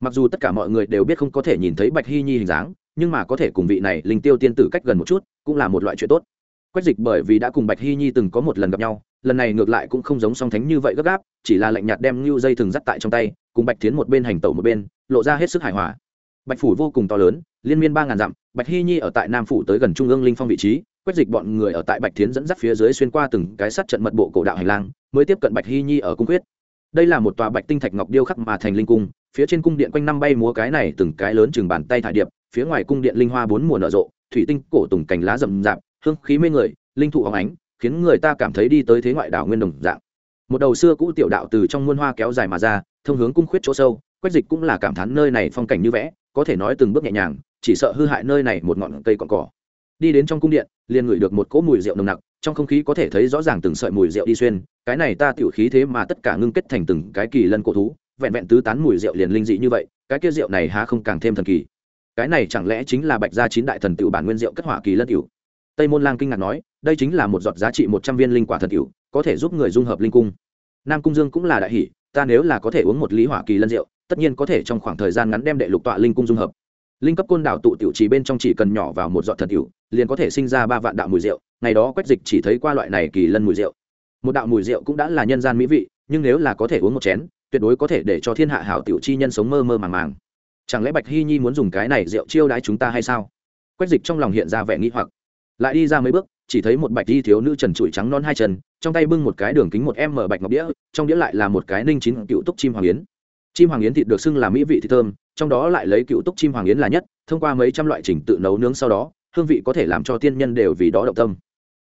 mặc dù tất cả mọi người đều biết không có thể nhìn thấy bạch hy nhi hình dáng, nhưng mà có thể cùng vị này linh tiêu tiên tử cách gần một chút, cũng là một loại chuyện tốt. Quách dịch bởi vì đã cùng bạch hy nhi từng có một lần gặp nhau, lần này ngược lại cũng không giống song thánh như vậy gấp gáp, chỉ là lạnh nhạt đem ngưu dây thừng dắt tại trong tay, cùng bạch tiến một bên hành tẩu một bên, lộ ra hết sức hài hòa. Bạch phủ vô cùng to lớn, liên miên ba ngàn dặm, bạch hy nhi ở tại nam phủ tới gần trung ương linh phong vị trí, quách dịch bọn người ở tại bạch tiến dẫn dắt phía dưới xuyên qua từng cái sắt trận mật bộ cổ đạo hành lang, mới tiếp cận bạch hy nhi ở cung quyết đây là một tòa bạch tinh thạch ngọc điêu khắc mà thành linh cung, phía trên cung điện quanh năm bay múa cái này từng cái lớn chừng bàn tay thải điệp, phía ngoài cung điện linh hoa bốn mùa nở rộ, thủy tinh cổ tùng cành lá rậm rạp, hương khí mê người, linh thụ hóng ánh, khiến người ta cảm thấy đi tới thế ngoại đảo nguyên đồng dạng. Một đầu xưa cũ tiểu đạo từ trong muôn hoa kéo dài mà ra, thông hướng cung khuyết chỗ sâu, quách dịch cũng là cảm thán nơi này phong cảnh như vẽ, có thể nói từng bước nhẹ nhàng, chỉ sợ hư hại nơi này một ngọn cây cỏ. Đi đến trong cung điện, liền ngửi được một cỗ mùi rượu nồng nặc trong không khí có thể thấy rõ ràng từng sợi mùi rượu đi xuyên, cái này ta tiểu khí thế mà tất cả ngưng kết thành từng cái kỳ lân cổ thú, vẹn vẹn tứ tán mùi rượu liền linh dị như vậy, cái kia rượu này há không càng thêm thần kỳ. Cái này chẳng lẽ chính là bạch gia chín đại thần tiểu bản nguyên rượu cất hỏa kỳ lân tiểu? Tây môn lang kinh ngạc nói, đây chính là một giọt giá trị một trăm viên linh quả thần tiểu, có thể giúp người dung hợp linh cung. Nam cung dương cũng là đại hỷ ta nếu là có thể uống một lý hỏa kỳ lân rượu, tất nhiên có thể trong khoảng thời gian ngắn đem đệ lục tọa linh cung dung hợp. Linh cấp côn đảo tụ tiểu trì bên trong chỉ cần nhỏ vào một giọt thần tiểu, liền có thể sinh ra ba vạn đạo mùi rượu ngày đó quách dịch chỉ thấy qua loại này kỳ lân mùi rượu. Một đạo mùi rượu cũng đã là nhân gian mỹ vị, nhưng nếu là có thể uống một chén, tuyệt đối có thể để cho thiên hạ hảo tiểu chi nhân sống mơ mơ màng màng. Chẳng lẽ bạch hy nhi muốn dùng cái này rượu chiêu đãi chúng ta hay sao? Quách dịch trong lòng hiện ra vẻ nghĩ hoặc. Lại đi ra mấy bước, chỉ thấy một bạch đi thiếu nữ trần trụi trắng non hai chân, trong tay bưng một cái đường kính một em mở bạch ngọc đĩa, trong đĩa lại là một cái ninh chín cựu túc chim hoàng yến. Chim hoàng yến thịt được xưng là mỹ vị thịt thơm, trong đó lại lấy cựu túc chim hoàng yến là nhất, thông qua mấy trăm loại trình tự nấu nướng sau đó, hương vị có thể làm cho tiên nhân đều vì đó động tâm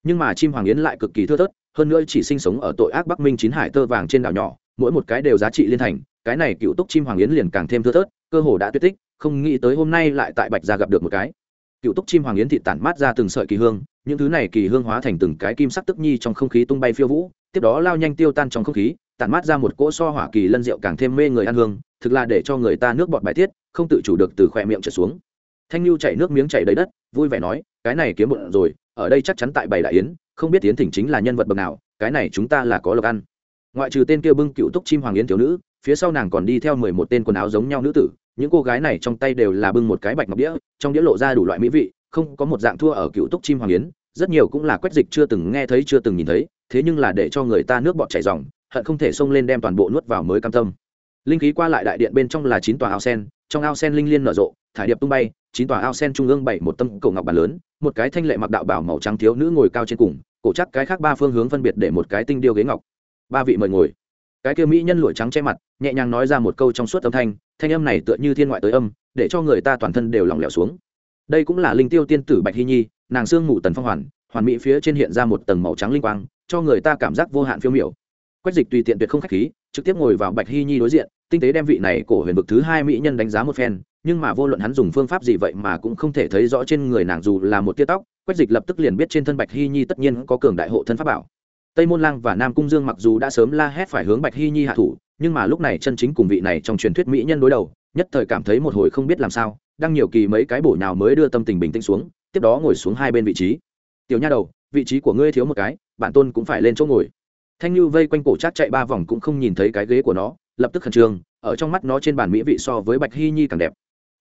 nhưng mà chim hoàng yến lại cực kỳ thưa thớt, hơn nữa chỉ sinh sống ở tội ác bắc minh chín hải tơ vàng trên đảo nhỏ, mỗi một cái đều giá trị liên thành, cái này cựu túc chim hoàng yến liền càng thêm thưa thớt, cơ hồ đã tuyệt tích, không nghĩ tới hôm nay lại tại bạch gia gặp được một cái. Cựu túc chim hoàng yến thị tản mát ra từng sợi kỳ hương, những thứ này kỳ hương hóa thành từng cái kim sắc tức nhi trong không khí tung bay phiêu vũ, tiếp đó lao nhanh tiêu tan trong không khí, tản mát ra một cỗ so hỏa kỳ lân rượu càng thêm mê người ăn hương, thực là để cho người ta nước bọt bài tiết, không tự chủ được từ khỏe miệng trở xuống. Thanh lưu chảy nước miếng chảy đầy đất, vui vẻ nói, cái này kiếm bụng rồi ở đây chắc chắn tại bảy đại yến, không biết tiến thỉnh chính là nhân vật bậc nào, cái này chúng ta là có lộc ăn. Ngoại trừ tên kia bưng cựu túc chim hoàng yến thiếu nữ, phía sau nàng còn đi theo mười một tên quần áo giống nhau nữ tử, những cô gái này trong tay đều là bưng một cái bạch ngọc đĩa, trong đĩa lộ ra đủ loại mỹ vị, không có một dạng thua ở cựu túc chim hoàng yến, rất nhiều cũng là quách dịch chưa từng nghe thấy chưa từng nhìn thấy, thế nhưng là để cho người ta nước bọt chảy dòng hận không thể xông lên đem toàn bộ nuốt vào mới cam tâm. Linh khí qua lại đại điện bên trong là chín tòa ao sen, trong ao sen linh liên nở rộ thải điệp tung bay, chín tòa ao sen trung ương bảy, một tâm cổ ngọc bàn lớn, một cái thanh lệ mặc đạo bảo màu trắng thiếu nữ ngồi cao trên cùng, cổ chắc cái khác ba phương hướng phân biệt để một cái tinh điêu ghế ngọc. Ba vị mời ngồi. Cái kia mỹ nhân lụa trắng che mặt, nhẹ nhàng nói ra một câu trong suốt âm thanh thanh âm này tựa như thiên ngoại tới âm, để cho người ta toàn thân đều lỏng lẻo xuống. Đây cũng là linh tiêu tiên tử bạch hy nhi, nàng xương ngủ tần phong hoàn hoàn mỹ phía trên hiện ra một tầng màu trắng linh quang, cho người ta cảm giác vô hạn phiêu miểu. Quách dịch tùy tiện tuyệt không khách khí, trực tiếp ngồi vào bạch hy nhi đối diện, tinh tế đem vị này cổ huyền vực thứ hai mỹ nhân đánh giá một phen nhưng mà vô luận hắn dùng phương pháp gì vậy mà cũng không thể thấy rõ trên người nàng dù là một tia tóc, quách dịch lập tức liền biết trên thân bạch hy nhi tất nhiên có cường đại hộ thân pháp bảo. Tây môn lang và nam cung dương mặc dù đã sớm la hét phải hướng bạch hy nhi hạ thủ, nhưng mà lúc này chân chính cùng vị này trong truyền thuyết mỹ nhân đối đầu, nhất thời cảm thấy một hồi không biết làm sao, đang nhiều kỳ mấy cái bổ nào mới đưa tâm tình bình tĩnh xuống, tiếp đó ngồi xuống hai bên vị trí. Tiểu nha đầu, vị trí của ngươi thiếu một cái, bản tôn cũng phải lên chỗ ngồi. Thanh lưu vây quanh cổ chát chạy ba vòng cũng không nhìn thấy cái ghế của nó, lập tức khẩn trương, ở trong mắt nó trên bàn mỹ vị so với bạch hy nhi càng đẹp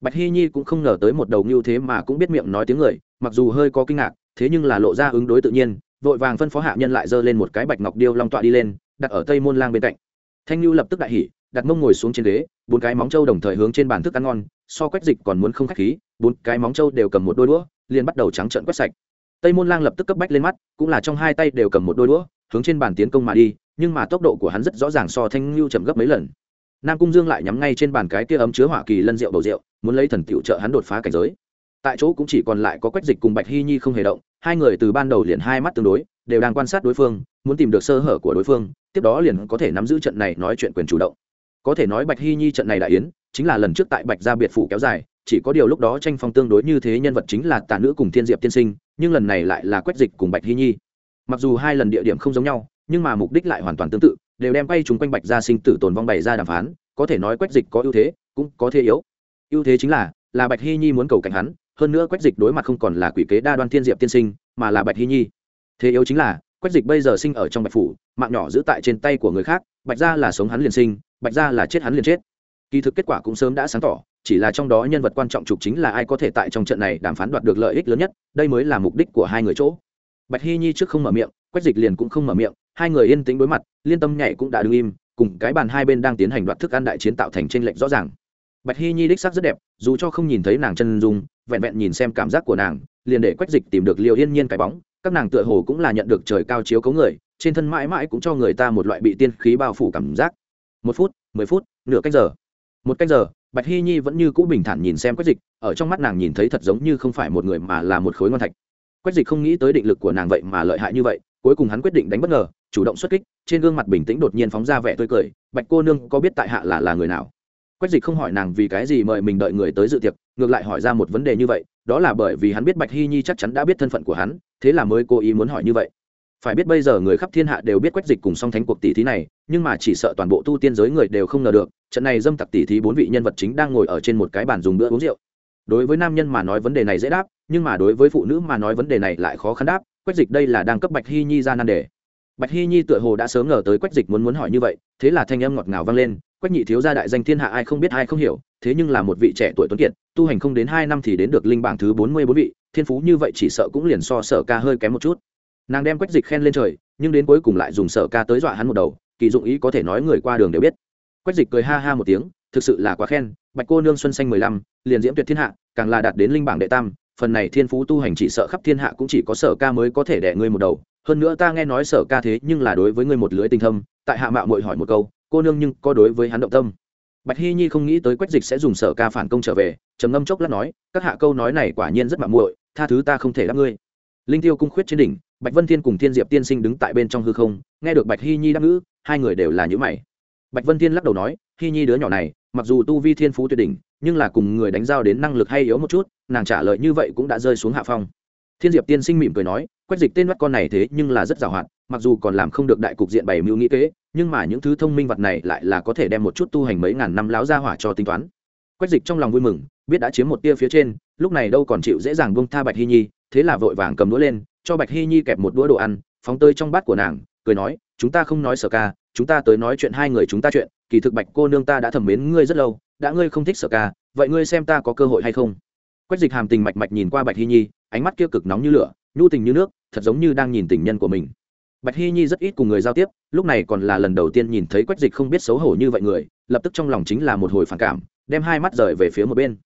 bạch hy nhi cũng không ngờ tới một đầu ngưu thế mà cũng biết miệng nói tiếng người, mặc dù hơi có kinh ngạc, thế nhưng là lộ ra ứng đối tự nhiên, vội vàng phân phó hạ nhân lại giơ lên một cái bạch ngọc điêu long tọa đi lên, đặt ở tây môn lang bên cạnh. Thanh lưu lập tức đại hỉ, đặt mông ngồi xuống trên ghế, bốn cái móng trâu đồng thời hướng trên bàn thức ăn ngon, so quét dịch còn muốn không khách khí, bốn cái móng trâu đều cầm một đôi đũa, liền bắt đầu trắng trợn quét sạch. Tây môn lang lập tức cấp bách lên mắt, cũng là trong hai tay đều cầm một đôi đũa, hướng trên bàn tiến công mà đi, nhưng mà tốc độ của hắn rất rõ ràng so thanh lưu chậm gấp mấy lần nam cung dương lại nhắm ngay trên bàn cái kia ấm chứa hỏa kỳ lân rượu bầu rượu, muốn lấy thần tiểu trợ hắn đột phá cảnh giới. Tại chỗ cũng chỉ còn lại có quách dịch cùng bạch hy nhi không hề động, hai người từ ban đầu liền hai mắt tương đối, đều đang quan sát đối phương, muốn tìm được sơ hở của đối phương, tiếp đó liền có thể nắm giữ trận này nói chuyện quyền chủ động. Có thể nói bạch hy nhi trận này đại yến, chính là lần trước tại bạch gia biệt phủ kéo dài, chỉ có điều lúc đó tranh phong tương đối như thế nhân vật chính là tà nữ cùng thiên diệp tiên sinh, nhưng lần này lại là quách dịch cùng bạch hy nhi. Mặc dù hai lần địa điểm không giống nhau, nhưng mà mục đích lại hoàn toàn tương tự đều đem quay chúng quanh bạch gia sinh tử tồn vong bày ra đàm phán, có thể nói quách dịch có ưu thế, cũng có thế yếu. Ưu thế chính là là bạch hy nhi muốn cầu cạnh hắn, hơn nữa quách dịch đối mặt không còn là quỷ kế đa đoan thiên diệp tiên sinh, mà là bạch hy nhi. Thế yếu chính là, quách dịch bây giờ sinh ở trong bạch phủ, mạng nhỏ giữ tại trên tay của người khác, bạch gia là sống hắn liền sinh, bạch gia là chết hắn liền chết. Kỳ thực kết quả cũng sớm đã sáng tỏ, chỉ là trong đó nhân vật quan trọng trục chính là ai có thể tại trong trận này đàm phán đoạt được lợi ích lớn nhất, đây mới là mục đích của hai người chỗ. Bạch hy nhi trước không mở miệng, quách dịch liền cũng không mở miệng hai người yên tĩnh đối mặt, liên tâm nhảy cũng đã đứng im, cùng cái bàn hai bên đang tiến hành đoạt thức ăn đại chiến tạo thành tranh lệch rõ ràng. Bạch hy nhi đích sắc rất đẹp, dù cho không nhìn thấy nàng chân dung, vẹn vẹn nhìn xem cảm giác của nàng, liền để quách dịch tìm được liều yên nhiên cái bóng, các nàng tựa hồ cũng là nhận được trời cao chiếu cấu người, trên thân mãi mãi cũng cho người ta một loại bị tiên khí bao phủ cảm giác. Một phút, mười phút, nửa cách giờ. Một cách giờ, bạch hy nhi vẫn như cũ bình thản nhìn xem quách dịch, ở trong mắt nàng nhìn thấy thật giống như không phải một người mà là một khối ngon thạch. Quách dịch không nghĩ tới định lực của nàng vậy mà lợi hại như vậy, cuối cùng hắn quyết định đánh bất ngờ chủ động xuất kích, trên gương mặt bình tĩnh đột nhiên phóng ra vẻ tươi cười, bạch cô nương, có biết tại hạ là là người nào? Quách dịch không hỏi nàng vì cái gì mời mình đợi người tới dự tiệc, ngược lại hỏi ra một vấn đề như vậy, đó là bởi vì hắn biết bạch hy nhi chắc chắn đã biết thân phận của hắn, thế là mới cố ý muốn hỏi như vậy. Phải biết bây giờ người khắp thiên hạ đều biết quách dịch cùng song thánh cuộc tỷ thí này, nhưng mà chỉ sợ toàn bộ tu tiên giới người đều không ngờ được, trận này dâm tặc tỷ thí bốn vị nhân vật chính đang ngồi ở trên một cái bàn dùng bữa uống rượu. Đối với nam nhân mà nói vấn đề này dễ đáp, nhưng mà đối với phụ nữ mà nói vấn đề này lại khó khăn đáp, quách dịch đây là đang cấp bạch hy nhi ra nan đề bạch hy nhi tựa hồ đã sớm ngờ tới quách dịch muốn muốn hỏi như vậy, thế là thanh âm ngọt ngào vang lên, quách nhị thiếu gia đại danh thiên hạ ai không biết ai không hiểu, thế nhưng là một vị trẻ tuổi tuấn kiệt, tu hành không đến hai năm thì đến được linh bảng thứ bốn mươi bốn vị, thiên phú như vậy chỉ sợ cũng liền so sở ca hơi kém một chút. Nàng đem quách dịch khen lên trời, nhưng đến cuối cùng lại dùng sở ca tới dọa hắn một đầu, kỳ dụng ý có thể nói người qua đường đều biết. Quách dịch cười ha ha một tiếng, thực sự là quá khen, bạch cô nương xuân xanh mười lăm, liền diễm tuyệt thiên hạ, càng là đạt đến linh bảng đệ tam phần này thiên phú tu hành chỉ sợ khắp thiên hạ cũng chỉ có sở ca mới có thể đẻ ngươi một đầu. Hơn nữa ta nghe nói sở ca thế nhưng là đối với ngươi một lưới tình thâm, tại hạ mạo mội hỏi một câu, cô nương nhưng có đối với hắn động tâm. Bạch hy nhi không nghĩ tới quách dịch sẽ dùng sở ca phản công trở về, trầm ngâm chốc lát nói, các hạ câu nói này quả nhiên rất mạo muội, tha thứ ta không thể đáp ngươi. Linh tiêu cung khuyết trên đỉnh, bạch vân thiên cùng thiên diệp tiên sinh đứng tại bên trong hư không, nghe được bạch hy nhi đáp ngữ, hai người đều là nhữ mày. Bạch vân thiên lắc đầu nói, hy nhi đứa nhỏ này, mặc dù tu vi thiên phú tuyệt đỉnh nhưng là cùng người đánh giao đến năng lực hay yếu một chút, nàng trả lời như vậy cũng đã rơi xuống hạ phong. Thiên diệp tiên sinh mỉm cười nói, quách dịch tên mắt con này thế nhưng là rất giàu hoạt mặc dù còn làm không được đại cục diện bày mưu nghĩ kế, nhưng mà những thứ thông minh vật này lại là có thể đem một chút tu hành mấy ngàn năm láo ra hỏa cho tính toán. Quách dịch trong lòng vui mừng, biết đã chiếm một tia phía trên, lúc này đâu còn chịu dễ dàng buông tha bạch hy nhi, thế là vội vàng cầm đũa lên, cho bạch hy nhi kẹp một đũa đồ ăn, phóng tơi trong bát của nàng, cười nói, chúng ta không nói sở ca, chúng ta tới nói chuyện hai người chúng ta chuyện, kỳ thực bạch cô nương ta đã thẩm mến ngươi rất lâu đã ngươi không thích sở ca, vậy ngươi xem ta có cơ hội hay không? Quách dịch hàm tình mạch mạch nhìn qua bạch hy nhi, ánh mắt kia cực nóng như lửa, nhu tình như nước, thật giống như đang nhìn tình nhân của mình. Bạch hy nhi rất ít cùng người giao tiếp, lúc này còn là lần đầu tiên nhìn thấy quách dịch không biết xấu hổ như vậy người, lập tức trong lòng chính là một hồi phản cảm, đem hai mắt rời về phía một bên.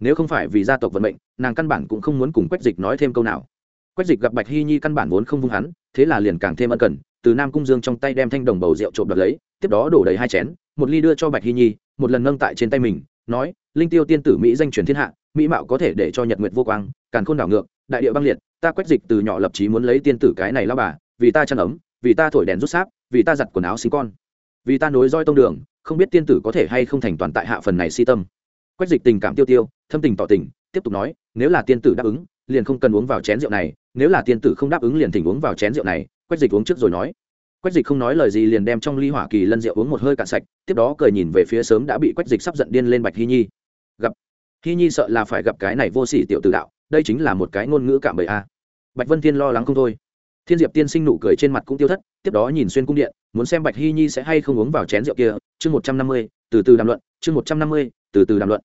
Nếu không phải vì gia tộc vận mệnh, nàng căn bản cũng không muốn cùng quách dịch nói thêm câu nào. Quách dịch gặp bạch hy nhi căn bản vốn không vung hắn, thế là liền càng thêm ân cần, từ nam cung dương trong tay đem thanh đồng bầu rượu trộm đập lấy, tiếp đó đổ đầy hai chén, một ly đưa cho bạch hy nhi một lần nâng tại trên tay mình, nói, linh tiêu tiên tử mỹ danh truyền thiên hạ, mỹ mạo có thể để cho nhật nguyệt vô quang, càn khôn đảo ngược, đại địa băng liệt, ta quét dịch từ nhỏ lập chí muốn lấy tiên tử cái này lao bà, vì ta chăn ấm, vì ta thổi đèn rút sáp, vì ta giặt quần áo sinh con. Vì ta nối roi tông đường, không biết tiên tử có thể hay không thành toàn tại hạ phần này si tâm. Quét dịch tình cảm tiêu tiêu, thâm tình tỏ tình, tiếp tục nói, nếu là tiên tử đáp ứng, liền không cần uống vào chén rượu này, nếu là tiên tử không đáp ứng liền thỉnh uống vào chén rượu này. Quét dịch uống trước rồi nói quách dịch không nói lời gì liền đem trong ly hỏa kỳ lân rượu uống một hơi cạn sạch, tiếp đó cười nhìn về phía sớm đã bị quách dịch sắp giận điên lên bạch hy nhi. Gặp. Hy nhi sợ là phải gặp cái này vô sỉ tiểu tử đạo, đây chính là một cái ngôn ngữ cảm bẫy a. Bạch vân thiên lo lắng không thôi. Thiên diệp tiên sinh nụ cười trên mặt cũng tiêu thất, tiếp đó nhìn xuyên cung điện, muốn xem bạch hy nhi sẽ hay không uống vào chén rượu kia, chương một trăm năm mươi, từ từ đàm luận, chương một trăm năm mươi, từ từ đàm luận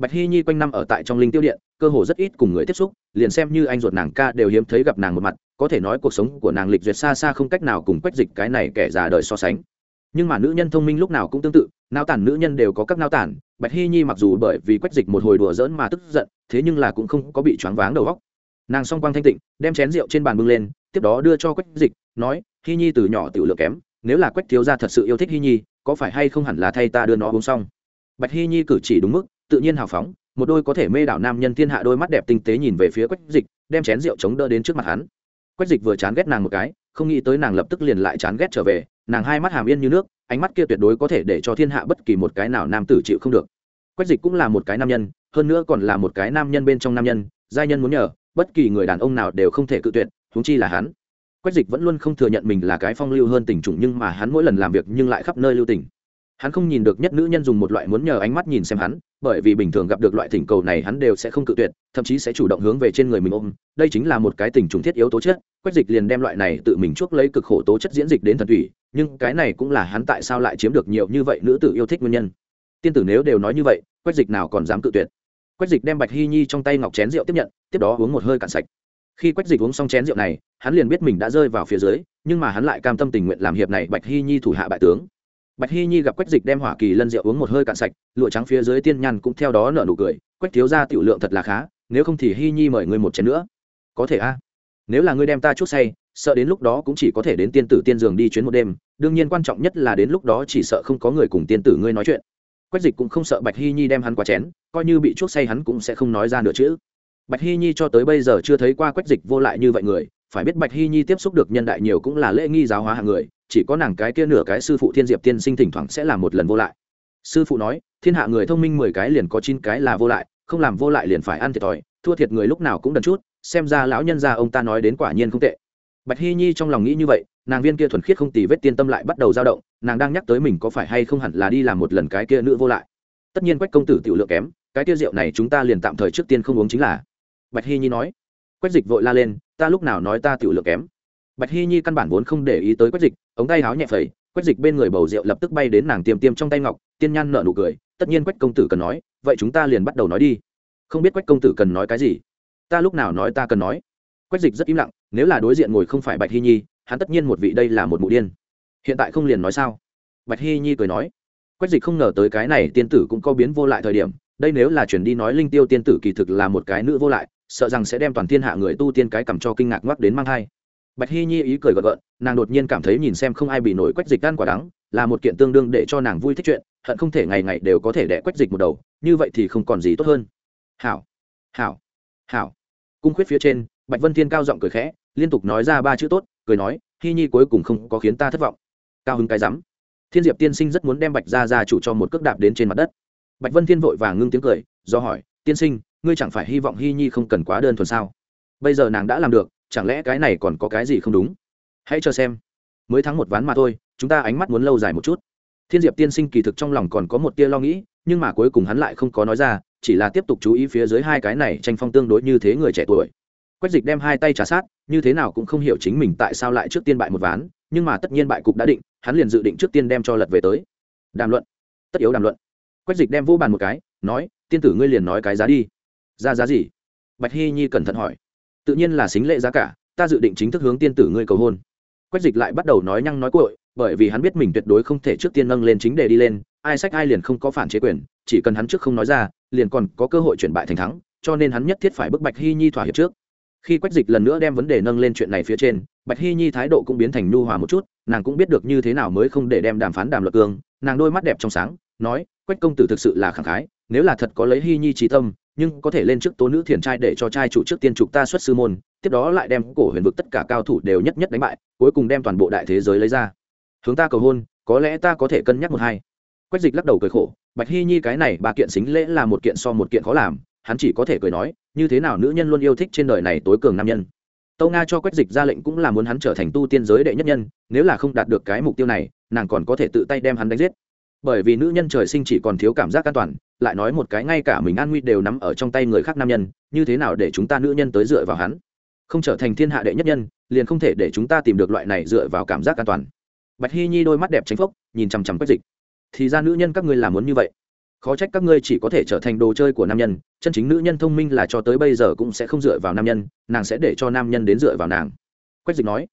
bạch hy nhi quanh năm ở tại trong linh tiêu điện, cơ hồ rất ít cùng người tiếp xúc, liền xem như anh ruột nàng ca đều hiếm thấy gặp nàng một mặt, có thể nói cuộc sống của nàng lịch duyệt xa xa không cách nào cùng quách dịch cái này kẻ già đời so sánh. Nhưng mà nữ nhân thông minh lúc nào cũng tương tự, nao tản nữ nhân đều có các nao tản, bạch hy nhi mặc dù bởi vì quách dịch một hồi đùa dỡn mà tức giận, thế nhưng là cũng không có bị choáng váng đầu góc nàng song quang thanh tịnh, đem chén rượu trên bàn bưng lên, tiếp đó đưa cho quách dịch, nói, hy nhi từ nhỏ tiểu lượng kém, nếu là quách thiếu gia thật sự yêu thích hy nhi, có phải hay không hẳn là thay ta đưa nó uống xong? Bạch hy nhi cử chỉ đúng mức tự nhiên hào phóng, một đôi có thể mê đảo nam nhân thiên hạ đôi mắt đẹp tinh tế nhìn về phía quách dịch, đem chén rượu chống đỡ đến trước mặt hắn. Quách dịch vừa chán ghét nàng một cái, không nghĩ tới nàng lập tức liền lại chán ghét trở về, nàng hai mắt hàm yên như nước, ánh mắt kia tuyệt đối có thể để cho thiên hạ bất kỳ một cái nào nam tử chịu không được. Quách dịch cũng là một cái nam nhân, hơn nữa còn là một cái nam nhân bên trong nam nhân, giai nhân muốn nhờ, bất kỳ người đàn ông nào đều không thể cự tuyệt thúng chi là hắn. Quách dịch vẫn luôn không thừa nhận mình là cái phong lưu hơn tình trùng nhưng mà hắn mỗi lần làm việc nhưng lại khắp nơi lưu tình hắn không nhìn được nhất nữ nhân dùng một loại muốn nhờ ánh mắt nhìn xem hắn, bởi vì bình thường gặp được loại thỉnh cầu này hắn đều sẽ không cự tuyệt, thậm chí sẽ chủ động hướng về trên người mình ôm. Đây chính là một cái tình trùng thiết yếu tố chất, quách dịch liền đem loại này tự mình chuốc lấy cực khổ tố chất diễn dịch đến thần thủy nhưng cái này cũng là hắn tại sao lại chiếm được nhiều như vậy nữ tử yêu thích nguyên nhân. Tiên tử nếu đều nói như vậy, quách dịch nào còn dám cự tuyệt? Quách dịch đem bạch hy nhi trong tay ngọc chén rượu tiếp nhận, tiếp đó uống một hơi cạn sạch. Khi quách dịch uống xong chén rượu này, hắn liền biết mình đã rơi vào phía dưới, nhưng mà hắn lại cam tâm tình nguyện làm hiệp này bạch hy nhi thủ hạ bại tướng bạch hy nhi gặp quách dịch đem hỏa kỳ lân rượu uống một hơi cạn sạch, lụa trắng phía dưới tiên nhăn cũng theo đó nở nụ cười, quách thiếu ra tiểu lượng thật là khá, nếu không thì hy nhi mời ngươi một chén nữa. Có thể a. Nếu là ngươi đem ta chút say, sợ đến lúc đó cũng chỉ có thể đến tiên tử tiên giường đi chuyến một đêm, đương nhiên quan trọng nhất là đến lúc đó chỉ sợ không có người cùng tiên tử ngươi nói chuyện. Quách dịch cũng không sợ bạch hy nhi đem hắn qua chén, coi như bị chuốc say hắn cũng sẽ không nói ra nữa chữ bạch hy nhi cho tới bây giờ chưa thấy qua quách dịch vô lại như vậy người, phải biết bạch hy nhi tiếp xúc được nhân đại nhiều cũng là lễ nghi giáo hóa hạng người chỉ có nàng cái kia nửa cái sư phụ thiên diệp tiên sinh thỉnh thoảng sẽ làm một lần vô lại. Sư phụ nói, thiên hạ người thông minh mười cái liền có chín cái là vô lại, không làm vô lại liền phải ăn thiệt thòi, thua thiệt người lúc nào cũng đần chút, xem ra lão nhân gia ông ta nói đến quả nhiên không tệ. Bạch hy nhi trong lòng nghĩ như vậy, nàng viên kia thuần khiết không tì vết tiên tâm lại bắt đầu dao động, nàng đang nhắc tới mình có phải hay không hẳn là đi làm một lần cái kia nữa vô lại. Tất nhiên quách công tử tiểu lượng kém, cái kia rượu này chúng ta liền tạm thời trước tiên không uống chính là. Bạch hy nhi nói, quách dịch vội la lên, ta lúc nào nói ta tiểu lượng kém? Bạch hy nhi căn bản vốn không để ý tới quách dịch, ống tay háo nhẹ phẩy, quách dịch bên người bầu rượu lập tức bay đến nàng tiêm tiêm trong tay ngọc, tiên nhan nợ nụ cười, tất nhiên quách công tử cần nói, vậy chúng ta liền bắt đầu nói đi. Không biết quách công tử cần nói cái gì? Ta lúc nào nói ta cần nói? Quách dịch rất im lặng, nếu là đối diện ngồi không phải bạch hy nhi, hắn tất nhiên một vị đây là một mụ điên. Hiện tại không liền nói sao? Bạch hy nhi cười nói. Quách dịch không ngờ tới cái này tiên tử cũng có biến vô lại thời điểm, đây nếu là chuyển đi nói linh tiêu tiên tử kỳ thực là một cái nữ vô lại, sợ rằng sẽ đem toàn thiên hạ người tu tiên cái cầm cho kinh ngạc ngoắc đến mang thai bạch hy nhi ý cười gật gợn nàng đột nhiên cảm thấy nhìn xem không ai bị nổi quách dịch ăn quả đắng, là một kiện tương đương để cho nàng vui thích chuyện, hận không thể ngày ngày đều có thể đẻ quách dịch một đầu, như vậy thì không còn gì tốt hơn. Hảo hảo hảo. Cung khuyết phía trên, bạch vân thiên cao giọng cười khẽ, liên tục nói ra ba chữ tốt, cười nói, hy nhi cuối cùng không có khiến ta thất vọng. Cao hứng cái rắm. Thiên diệp tiên sinh rất muốn đem bạch ra ra chủ cho một cước đạp đến trên mặt đất. Bạch vân thiên vội vàng ngưng tiếng cười, do hỏi, tiên sinh, ngươi chẳng phải hy vọng hy nhi không cần quá đơn thuần sao? Bây giờ nàng đã làm được chẳng lẽ cái này còn có cái gì không đúng? Hãy cho xem. Mới thắng một ván mà thôi, chúng ta ánh mắt muốn lâu dài một chút. Thiên diệp tiên sinh kỳ thực trong lòng còn có một tia lo nghĩ, nhưng mà cuối cùng hắn lại không có nói ra, chỉ là tiếp tục chú ý phía dưới hai cái này tranh phong tương đối như thế người trẻ tuổi. Quách dịch đem hai tay trả sát, như thế nào cũng không hiểu chính mình tại sao lại trước tiên bại một ván, nhưng mà tất nhiên bại cục đã định, hắn liền dự định trước tiên đem cho lật về tới. Đàm luận. Tất yếu đàm luận. Quách dịch đem vô bàn một cái, nói, tiên tử ngươi liền nói cái giá đi. Ra giá gì? Bạch hy nhi cẩn thận hỏi tự nhiên là xính lệ giá cả, ta dự định chính thức hướng tiên tử ngươi cầu hôn. Quách dịch lại bắt đầu nói nhăng nói cội bởi vì hắn biết mình tuyệt đối không thể trước tiên nâng lên chính đề đi lên, ai sách ai liền không có phản chế quyền, chỉ cần hắn trước không nói ra, liền còn có cơ hội chuyển bại thành thắng, cho nên hắn nhất thiết phải bức bạch hy nhi thỏa hiệp trước. Khi quách dịch lần nữa đem vấn đề nâng lên chuyện này phía trên, bạch hy nhi thái độ cũng biến thành nhu hòa một chút, nàng cũng biết được như thế nào mới không để đem đàm phán đàm luật cương nàng đôi mắt đẹp trong sáng, nói, quách công tử thực sự là khẳng khái, nếu là thật có lấy hy nhi trí tâm nhưng có thể lên trước tố nữ thiền trai để cho trai chủ trước tiên trục ta xuất sư môn, tiếp đó lại đem cổ huyền vực tất cả cao thủ đều nhất nhất đánh bại, cuối cùng đem toàn bộ đại thế giới lấy ra. Hướng ta cầu hôn, có lẽ ta có thể cân nhắc một hai. Quách dịch lắc đầu cười khổ, bạch hy nhi cái này ba kiện xính lễ là một kiện so một kiện khó làm, hắn chỉ có thể cười nói, như thế nào nữ nhân luôn yêu thích trên đời này tối cường nam nhân. Tâu nga cho quách dịch ra lệnh cũng là muốn hắn trở thành tu tiên giới đệ nhất nhân, nếu là không đạt được cái mục tiêu này, nàng còn có thể tự tay đem hắn đánh giết bởi vì nữ nhân trời sinh chỉ còn thiếu cảm giác an toàn, lại nói một cái ngay cả mình an nguy đều nắm ở trong tay người khác nam nhân, như thế nào để chúng ta nữ nhân tới dựa vào hắn? Không trở thành thiên hạ đệ nhất nhân, liền không thể để chúng ta tìm được loại này dựa vào cảm giác an toàn. Bạch hy nhi đôi mắt đẹp tránh phốc nhìn chằm chằm quách dịch. Thì ra nữ nhân các ngươi làm muốn như vậy. Khó trách các ngươi chỉ có thể trở thành đồ chơi của nam nhân, chân chính nữ nhân thông minh là cho tới bây giờ cũng sẽ không dựa vào nam nhân, nàng sẽ để cho nam nhân đến dựa vào nàng. Quách dịch nói.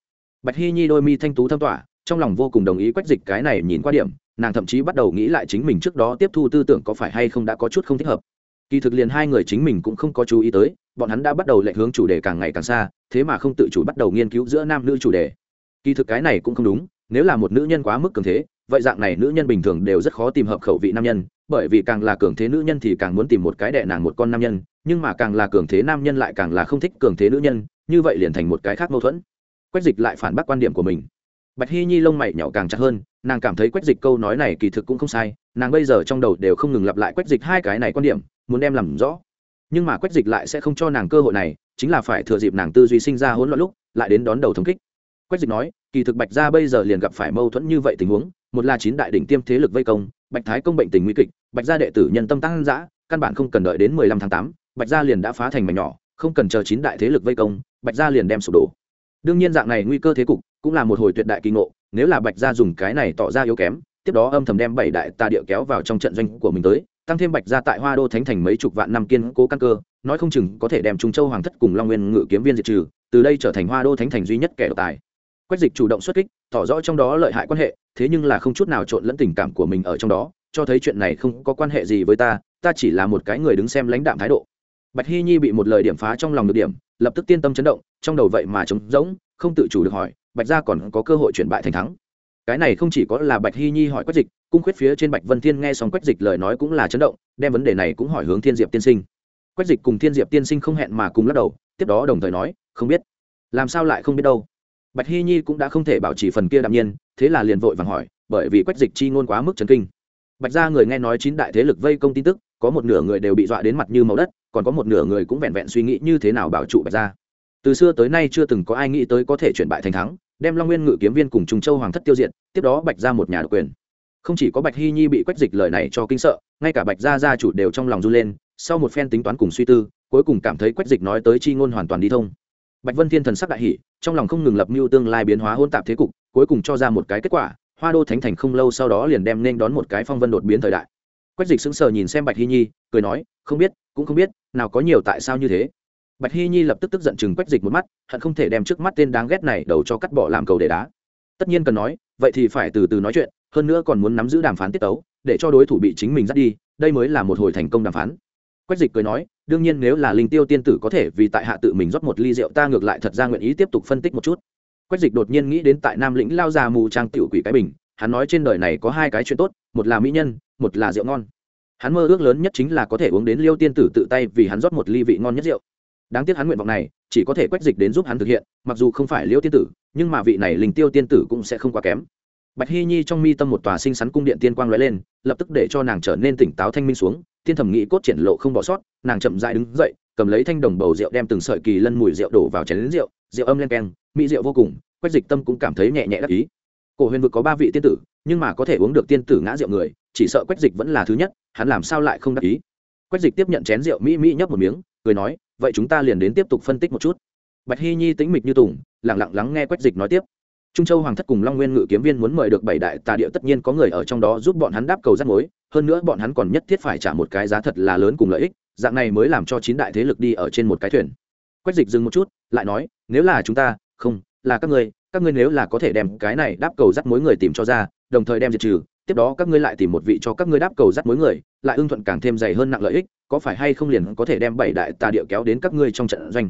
Bạch hy nhi đôi mi thanh tú thâm tỏa trong lòng vô cùng đồng ý quách dịch cái này nhìn qua điểm nàng thậm chí bắt đầu nghĩ lại chính mình trước đó tiếp thu tư tưởng có phải hay không đã có chút không thích hợp. Kỳ thực liền hai người chính mình cũng không có chú ý tới, bọn hắn đã bắt đầu lệnh hướng chủ đề càng ngày càng xa, thế mà không tự chủ bắt đầu nghiên cứu giữa nam nữ chủ đề. Kỳ thực cái này cũng không đúng, nếu là một nữ nhân quá mức cường thế, vậy dạng này nữ nhân bình thường đều rất khó tìm hợp khẩu vị nam nhân, bởi vì càng là cường thế nữ nhân thì càng muốn tìm một cái đẻ nàng một con nam nhân, nhưng mà càng là cường thế nam nhân lại càng là không thích cường thế nữ nhân, như vậy liền thành một cái khác mâu thuẫn. Quách dịch lại phản bác quan điểm của mình bạch hy nhi lông mày nhỏ càng chặt hơn, nàng cảm thấy quách dịch câu nói này kỳ thực cũng không sai, nàng bây giờ trong đầu đều không ngừng lặp lại quách dịch hai cái này quan điểm, muốn đem làm rõ. Nhưng mà quách dịch lại sẽ không cho nàng cơ hội này, chính là phải thừa dịp nàng tư duy sinh ra hỗn loạn lúc, lại đến đón đầu thống kích. Quách dịch nói, kỳ thực bạch gia bây giờ liền gặp phải mâu thuẫn như vậy tình huống, một là chín đại đỉnh tiêm thế lực vây công, bạch thái công bệnh tình nguy kịch, bạch gia đệ tử nhân tâm tăng giã căn bản không cần đợi đến mười lăm tháng tám, bạch gia liền đã phá thành mảnh nhỏ, không cần chờ chín đại thế lực vây công, bạch gia liền đem sụp đổ đương nhiên dạng này nguy cơ thế cục cũng là một hồi tuyệt đại kỳ ngộ, nếu là bạch gia dùng cái này tỏ ra yếu kém, tiếp đó âm thầm đem bảy đại tà địa kéo vào trong trận doanh của mình tới, tăng thêm bạch gia tại hoa đô thánh thành mấy chục vạn năm kiên cố căn cơ, nói không chừng có thể đem trung châu hoàng thất cùng long nguyên ngự kiếm viên diệt trừ, từ đây trở thành hoa đô thánh thành duy nhất kẻ độc tài. Quách dịch chủ động xuất kích, tỏ rõ trong đó lợi hại quan hệ, thế nhưng là không chút nào trộn lẫn tình cảm của mình ở trong đó, cho thấy chuyện này không có quan hệ gì với ta ta chỉ là một cái người đứng xem lãnh đạm thái độ. Bạch hy nhi bị một lời điểm phá trong lòng được điểm lập tức tiên tâm chấn động, trong đầu vậy mà trống rỗng, không tự chủ được hỏi, bạch gia còn có cơ hội chuyển bại thành thắng. Cái này không chỉ có là bạch hy nhi hỏi quách dịch cung khuyết phía trên bạch vân thiên nghe xong quách dịch lời nói cũng là chấn động, đem vấn đề này cũng hỏi hướng thiên diệp tiên sinh. Quách dịch cùng thiên diệp tiên sinh không hẹn mà cùng lắc đầu, tiếp đó đồng thời nói, không biết. Làm sao lại không biết đâu? Bạch hy nhi cũng đã không thể bảo trì phần kia đạm nhiên, thế là liền vội vàng hỏi, bởi vì quách dịch chi ngôn quá mức chấn kinh. Bạch gia người nghe nói chín đại thế lực vây công tin tức, có một nửa người đều bị dọa đến mặt như màu đất còn có một nửa người cũng vẹn vẹn suy nghĩ như thế nào bảo trụ bạch gia. Từ xưa tới nay chưa từng có ai nghĩ tới có thể chuyển bại thành thắng, đem long nguyên ngự kiếm viên cùng trung châu hoàng thất tiêu diệt, tiếp đó bạch ra một nhà độc quyền. Không chỉ có bạch hy nhi bị quách dịch lời này cho kinh sợ, ngay cả bạch gia gia chủ đều trong lòng run lên, sau một phen tính toán cùng suy tư, cuối cùng cảm thấy quách dịch nói tới chi ngôn hoàn toàn đi thông. Bạch vân thiên thần sắc đại hỷ trong lòng không ngừng lập mưu tương lai biến hóa hôn tạp thế cục, cuối cùng cho ra một cái kết quả, hoa đô thánh thành không lâu sau đó liền đem nên đón một cái phong vân đột biến thời đại quách dịch sững sờ nhìn xem bạch hy nhi, cười nói, không biết, cũng không biết, nào có nhiều tại sao như thế? Bạch hy nhi lập tức tức giận chừng quách dịch một mắt, hận không thể đem trước mắt tên đáng ghét này đầu cho cắt bỏ làm cầu để đá. Tất nhiên cần nói, vậy thì phải từ từ nói chuyện, hơn nữa còn muốn nắm giữ đàm phán tiết tấu, để cho đối thủ bị chính mình dắt đi, đây mới là một hồi thành công đàm phán. Quách dịch cười nói, đương nhiên nếu là linh tiêu tiên tử có thể vì tại hạ tự mình rót một ly rượu, ta ngược lại thật ra nguyện ý tiếp tục phân tích một chút. Quách dịch đột nhiên nghĩ đến tại nam lĩnh lao già mù trang tiểu quỷ cái bình, hắn nói trên đời này có hai cái chuyện tốt một là mỹ nhân, một là rượu ngon. Hắn mơ ước lớn nhất chính là có thể uống đến liêu tiên tử tự tay vì hắn rót một ly vị ngon nhất rượu. Đáng tiếc hắn nguyện vọng này, chỉ có thể quách dịch đến giúp hắn thực hiện, mặc dù không phải liêu tiên tử, nhưng mà vị này linh tiêu tiên tử cũng sẽ không quá kém. Bạch hy nhi trong mi tâm một tòa sinh sắn cung điện tiên quang lóe lên, lập tức để cho nàng trở nên tỉnh táo thanh minh xuống, tiên thẩm nghĩ cốt triển lộ không bỏ sót, nàng chậm dại đứng dậy, cầm lấy thanh đồng bầu rượu đem từng sợi kỳ lân mùi rượu đổ vào chén lính rượu rượu âm lên keng, mỹ rượu vô cùng quách dịch tâm cũng cảm thấy nhẹ nhẹ đắc ý cổ huyền vực có ba vị tiên tử, nhưng mà có thể uống được tiên tử ngã rượu người, chỉ sợ quách dịch vẫn là thứ nhất, hắn làm sao lại không đắc ý? Quách dịch tiếp nhận chén rượu mỹ mỹ nhấp một miếng, cười nói, vậy chúng ta liền đến tiếp tục phân tích một chút. Bạch hy nhi tính mịch như tùng lẳng lặng lắng nghe quách dịch nói tiếp. Trung châu hoàng thất cùng long nguyên ngự kiếm viên muốn mời được bảy đại tà địa tất nhiên có người ở trong đó giúp bọn hắn đáp cầu rắt mối, hơn nữa bọn hắn còn nhất thiết phải trả một cái giá thật là lớn cùng lợi ích, dạng này mới làm cho chín đại thế lực đi ở trên một cái thuyền. Quách dịch dừng một chút, lại nói, nếu là chúng ta, không, là các ngươi các ngươi nếu là có thể đem cái này đáp cầu dắt mối người tìm cho ra, đồng thời đem diệt trừ, tiếp đó các ngươi lại tìm một vị cho các ngươi đáp cầu dắt mối người, lại ưng thuận càng thêm dày hơn nặng lợi ích, có phải hay không liền có thể đem bảy đại tà địa kéo đến các ngươi trong trận doanh?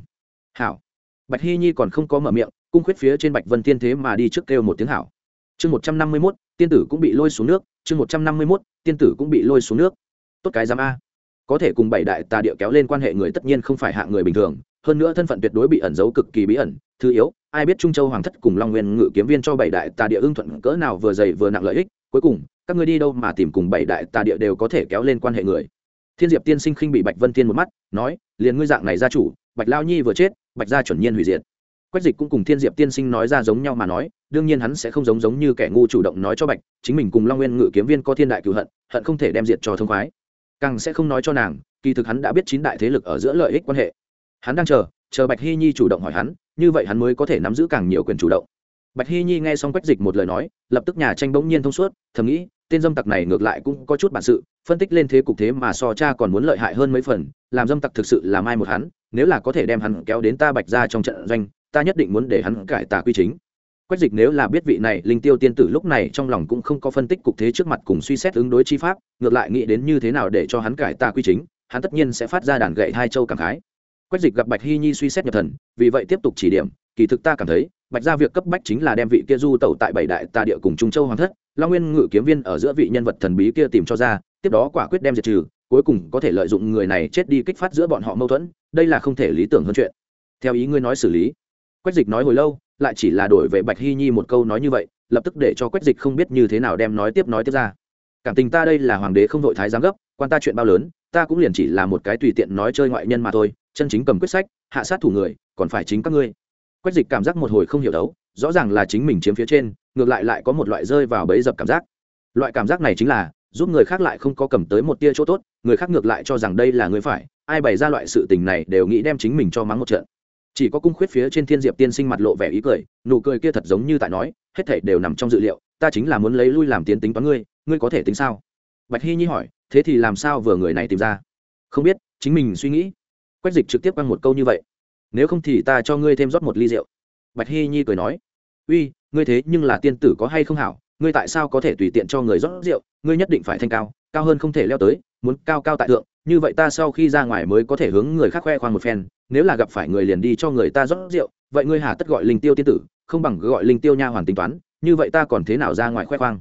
Hảo. Bạch hy nhi còn không có mở miệng, cung khuyết phía trên bạch vân tiên thế mà đi trước kêu một tiếng hảo. Chương một trăm năm mươi mốt, tiên tử cũng bị lôi xuống nước, chương một trăm năm mươi mốt, tiên tử cũng bị lôi xuống nước. Tốt cái giám a. Có thể cùng bảy đại tà địa kéo lên quan hệ người tất nhiên không phải hạng người bình thường, hơn nữa thân phận tuyệt đối bị ẩn giấu cực kỳ bí ẩn, thứ yếu ai biết trung châu hoàng thất cùng long nguyên ngự kiếm viên cho bảy đại tà địa ưng thuận cỡ nào vừa dày vừa nặng lợi ích, cuối cùng, các ngươi đi đâu mà tìm cùng bảy đại tà địa đều có thể kéo lên quan hệ người? Thiên diệp tiên sinh khinh bị bạch vân tiên một mắt, nói, liền ngươi dạng này gia chủ, bạch lao nhi vừa chết, bạch gia chuẩn nhiên hủy diệt. Quách dịch cũng cùng thiên diệp tiên sinh nói ra giống nhau mà nói, đương nhiên hắn sẽ không giống giống như kẻ ngu chủ động nói cho bạch, chính mình cùng long nguyên ngự kiếm viên có thiên đại cựu hận hận không thể đem diệt cho thông khoái. Càng sẽ không nói cho nàng, kỳ thực hắn đã biết chín đại thế lực ở giữa lợi ích quan hệ. Hắn đang chờ chờ bạch hy nhi chủ động hỏi hắn, như vậy hắn mới có thể nắm giữ càng nhiều quyền chủ động. Bạch hy nhi nghe xong quách dịch một lời nói, lập tức nhà tranh bỗng nhiên thông suốt, thầm nghĩ, tên dâm tặc này ngược lại cũng có chút bản sự, phân tích lên thế cục thế mà so cha còn muốn lợi hại hơn mấy phần, làm dâm tặc thực sự là mai một hắn, nếu là có thể đem hắn kéo đến ta bạch ra trong trận doanh, ta nhất định muốn để hắn cải tà quy chính. Quách dịch nếu là biết vị này linh tiêu tiên tử lúc này trong lòng cũng không có phân tích cục thế trước mặt cùng suy xét ứng đối chi pháp, ngược lại nghĩ đến như thế nào để cho hắn cải tà quy chính, hắn tất nhiên sẽ phát ra đàn gậy hai châu cảm khái quách dịch gặp bạch hy nhi suy xét nhập thần, vì vậy tiếp tục chỉ điểm, kỳ thực ta cảm thấy, bạch gia việc cấp bách chính là đem vị kia du tẩu tại bảy đại tà địa cùng trung châu hoàng thất, long nguyên ngự kiếm viên ở giữa vị nhân vật thần bí kia tìm cho ra, tiếp đó quả quyết đem diệt trừ, cuối cùng có thể lợi dụng người này chết đi kích phát giữa bọn họ mâu thuẫn, đây là không thể lý tưởng hơn chuyện. Theo ý ngươi nói xử lý. Quách dịch nói hồi lâu, lại chỉ là đổi về bạch hy nhi một câu nói như vậy, lập tức để cho quách dịch không biết như thế nào đem nói tiếp nói tiếp ra. Cảm tình ta đây là hoàng đế không đội thái giám gấp quan ta chuyện bao lớn, ta cũng liền chỉ là một cái tùy tiện nói chơi ngoại nhân mà thôi chân chính cầm quyết sách, hạ sát thủ người, còn phải chính các ngươi. Quách dịch cảm giác một hồi không hiểu đấu, rõ ràng là chính mình chiếm phía trên, ngược lại lại có một loại rơi vào bẫy dập cảm giác. Loại cảm giác này chính là, giúp người khác lại không có cầm tới một tia chỗ tốt, người khác ngược lại cho rằng đây là người phải, ai bày ra loại sự tình này đều nghĩ đem chính mình cho mắng một trận. Chỉ có cung khuyết phía trên thiên diệp tiên sinh mặt lộ vẻ ý cười, nụ cười kia thật giống như tại nói, hết thảy đều nằm trong dự liệu, ta chính là muốn lấy lui làm tiến tính toán ngươi ngươi có thể tính sao? Bạch hy nhi hỏi, thế thì làm sao vừa người này tìm ra? Không biết, chính mình suy nghĩ quách dịch trực tiếp quăng một câu như vậy. Nếu không thì ta cho ngươi thêm rót một ly rượu. Bạch hy nhi cười nói, uy, ngươi thế nhưng là tiên tử có hay không hảo? Ngươi tại sao có thể tùy tiện cho người rót rượu? Ngươi nhất định phải thanh cao cao hơn không thể leo tới, muốn cao cao tại thượng. Như vậy ta sau khi ra ngoài mới có thể hướng người khác khoe khoang một phen. Nếu là gặp phải người liền đi cho người ta rót rượu, vậy ngươi hà tất gọi linh tiêu tiên tử, không bằng gọi linh tiêu nha hoàn tính toán. Như vậy ta còn thế nào ra ngoài khoe khoang?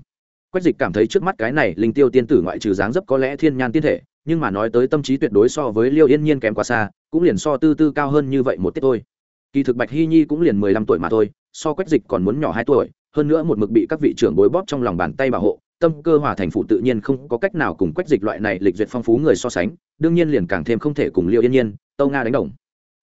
Quách dịch cảm thấy trước mắt cái này linh tiêu tiên tử ngoại trừ dáng dấp có lẽ thiên nhan tiên thể nhưng mà nói tới tâm trí tuyệt đối so với liêu yên nhiên kém quá xa, cũng liền so tư tư cao hơn như vậy một tiết thôi. Kỳ thực bạch hy nhi cũng liền mười lăm tuổi mà thôi, so quách dịch còn muốn nhỏ hai tuổi, hơn nữa một mực bị các vị trưởng bối bóp trong lòng bàn tay bảo hộ, tâm cơ hòa thành phụ tự nhiên không có cách nào cùng quách dịch loại này lịch duyệt phong phú người so sánh, đương nhiên liền càng thêm không thể cùng liêu yên nhiên, tâu nga đánh đồng.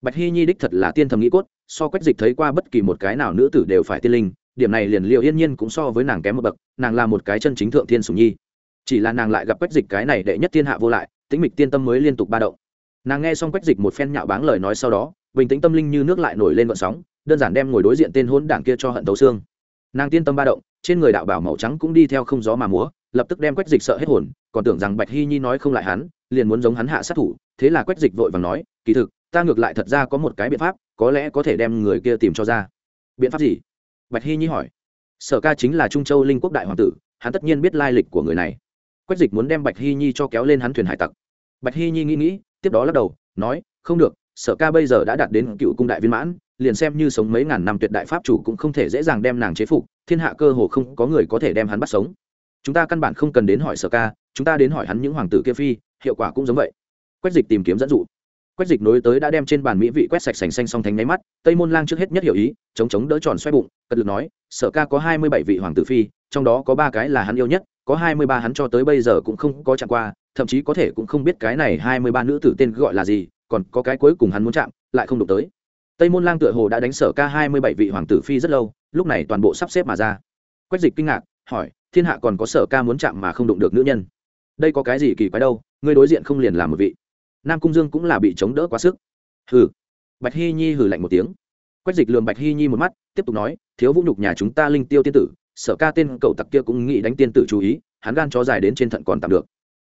Bạch hy nhi đích thật là tiên thầm nghĩ cốt, so quách dịch thấy qua bất kỳ một cái nào nữ tử đều phải tiên linh, điểm này liền liêu yên nhiên cũng so với nàng kém một bậc, nàng là một cái chân chính thượng thiên sùng nhi. Chỉ là nàng lại gặp quách dịch cái này đệ nhất thiên hạ vô lại tĩnh mịch tiên tâm mới liên tục ba động. Nàng nghe xong quách dịch một phen nhạo báng lời nói sau đó, bình tĩnh tâm linh như nước lại nổi lên vận sóng, đơn giản đem ngồi đối diện tên hôn đảng kia cho hận tấu xương. Nàng tiên tâm ba động, trên người đạo bảo màu trắng cũng đi theo không gió mà múa, lập tức đem quách dịch sợ hết hồn, còn tưởng rằng bạch hy nhi nói không lại hắn, liền muốn giống hắn hạ sát thủ, thế là quách dịch vội và nói, kỳ thực, ta ngược lại thật ra có một cái biện pháp, có lẽ có thể đem người kia tìm cho ra. Biện pháp gì? Bạch hy nhi hỏi. Sở ca chính là trung châu linh quốc đại hoàng tử, hắn tất nhiên biết lai lịch của người này. Quách dịch muốn đem bạch hy nhi cho kéo lên hắn thuyền hải tặc bạch hy nhi nghĩ nghĩ, tiếp đó lắc đầu, nói, không được, sở ca bây giờ đã đạt đến cựu cung đại viên mãn, liền xem như sống mấy ngàn năm tuyệt đại pháp chủ cũng không thể dễ dàng đem nàng chế phục, thiên hạ cơ hồ không có người có thể đem hắn bắt sống. Chúng ta căn bản không cần đến hỏi sở ca, chúng ta đến hỏi hắn những hoàng tử kia phi, hiệu quả cũng giống vậy. Quách dịch tìm kiếm dẫn dụ. Quách dịch nối tới đã đem trên bàn mỹ vị quét sạch sành xanh song thánh nháy mắt, tây môn lang trước hết nhất hiểu ý, chống chống đỡ tròn xoay bụng, cật lực nói, sở ca có hai mươi bảy vị hoàng tử phi, trong đó có ba cái là hắn yêu nhất, có hai mươi ba hắn cho tới bây giờ cũng không có chạm qua thậm chí có thể cũng không biết cái này hai mươi ba nữ tử tên gọi là gì, còn có cái cuối cùng hắn muốn chạm, lại không đụng tới. Tây môn lang tựa hồ đã đánh sở ca hai mươi bảy vị hoàng tử phi rất lâu, lúc này toàn bộ sắp xếp mà ra. Quách dịch kinh ngạc, hỏi, thiên hạ còn có sở ca muốn chạm mà không đụng được nữ nhân? Đây có cái gì kỳ quái đâu, ngươi đối diện không liền làm một vị. Nam cung dương cũng là bị chống đỡ quá sức. Hừ. Bạch hy nhi hừ lạnh một tiếng. Quách dịch lường bạch hy nhi một mắt, tiếp tục nói, thiếu vũ nhục nhà chúng ta linh tiêu tiên tử, sở ca tên cậu tặc kia cũng nghĩ đánh tiên tử chú ý, hắn gan chó dài đến trên thận còn tạm được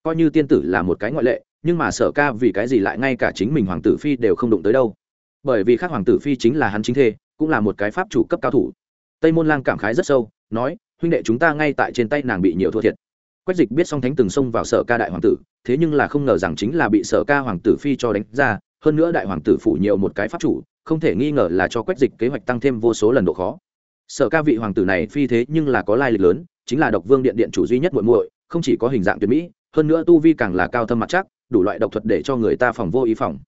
coi như tiên tử là một cái ngoại lệ, nhưng mà sở ca vì cái gì lại ngay cả chính mình hoàng tử phi đều không đụng tới đâu. Bởi vì khác hoàng tử phi chính là hắn chính thê, cũng là một cái pháp chủ cấp cao thủ. Tây môn lang cảm khái rất sâu, nói, huynh đệ chúng ta ngay tại trên tay nàng bị nhiều thua thiệt. Quách dịch biết song thánh từng xông vào sở ca đại hoàng tử, thế nhưng là không ngờ rằng chính là bị sở ca hoàng tử phi cho đánh ra, hơn nữa đại hoàng tử phủ nhiều một cái pháp chủ, không thể nghi ngờ là cho quách dịch kế hoạch tăng thêm vô số lần độ khó. Sở ca vị hoàng tử này phi thế nhưng là có lai lịch lớn, chính là độc vương điện điện chủ duy nhất muội muội, không chỉ có hình dạng tuyệt mỹ hơn nữa tu vi càng là cao thâm mặt chắc, đủ loại độc thuật để cho người ta phòng vô ý phòng.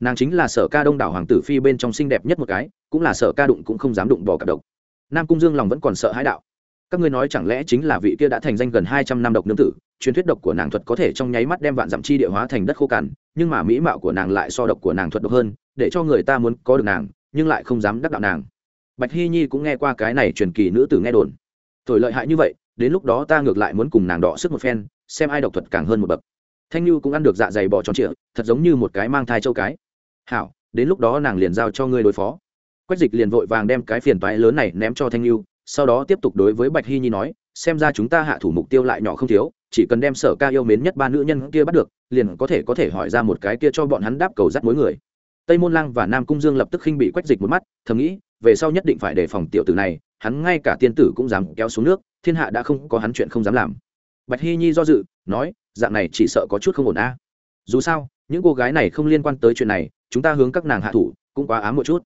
Nàng chính là sở ca đông đảo hoàng tử phi bên trong xinh đẹp nhất một cái, cũng là sở ca đụng cũng không dám đụng bỏ cả độc. Nam cung dương lòng vẫn còn sợ hãi đạo. Các ngươi nói chẳng lẽ chính là vị kia đã thành danh gần hai trăm năm độc nương tử, truyền thuyết độc của nàng thuật có thể trong nháy mắt đem vạn dặm chi địa hóa thành đất khô cằn, nhưng mà mỹ mạo của nàng lại so độc của nàng thuật độc hơn, để cho người ta muốn có được nàng, nhưng lại không dám đắc đạo nàng. Bạch hy nhi cũng nghe qua cái này truyền kỳ nữ tử nghe đồn. Thổi lợi hại như vậy, đến lúc đó ta ngược lại muốn cùng nàng đọ sức một phen xem ai độc thuật càng hơn một bậc. Thanh như cũng ăn được dạ dày bò tròn trịa, thật giống như một cái mang thai châu cái. Hảo, đến lúc đó nàng liền giao cho ngươi đối phó. Quách dịch liền vội vàng đem cái phiền toái lớn này ném cho thanh lưu sau đó tiếp tục đối với bạch hy nhi nói, xem ra chúng ta hạ thủ mục tiêu lại nhỏ không thiếu, chỉ cần đem sở ca yêu mến nhất ba nữ nhân kia bắt được, liền có thể có thể hỏi ra một cái kia cho bọn hắn đáp cầu dắt mối người. Tây môn lang và nam cung dương lập tức khinh bị quách dịch một mắt, thầm nghĩ, về sau nhất định phải đề phòng tiểu tử này, hắn ngay cả tiên tử cũng dám kéo xuống nước, thiên hạ đã không có hắn chuyện không dám làm bạch hy nhi do dự, nói, dạng này chỉ sợ có chút không ổn a. Dù sao, những cô gái này không liên quan tới chuyện này, chúng ta hướng các nàng hạ thủ, cũng quá ám một chút.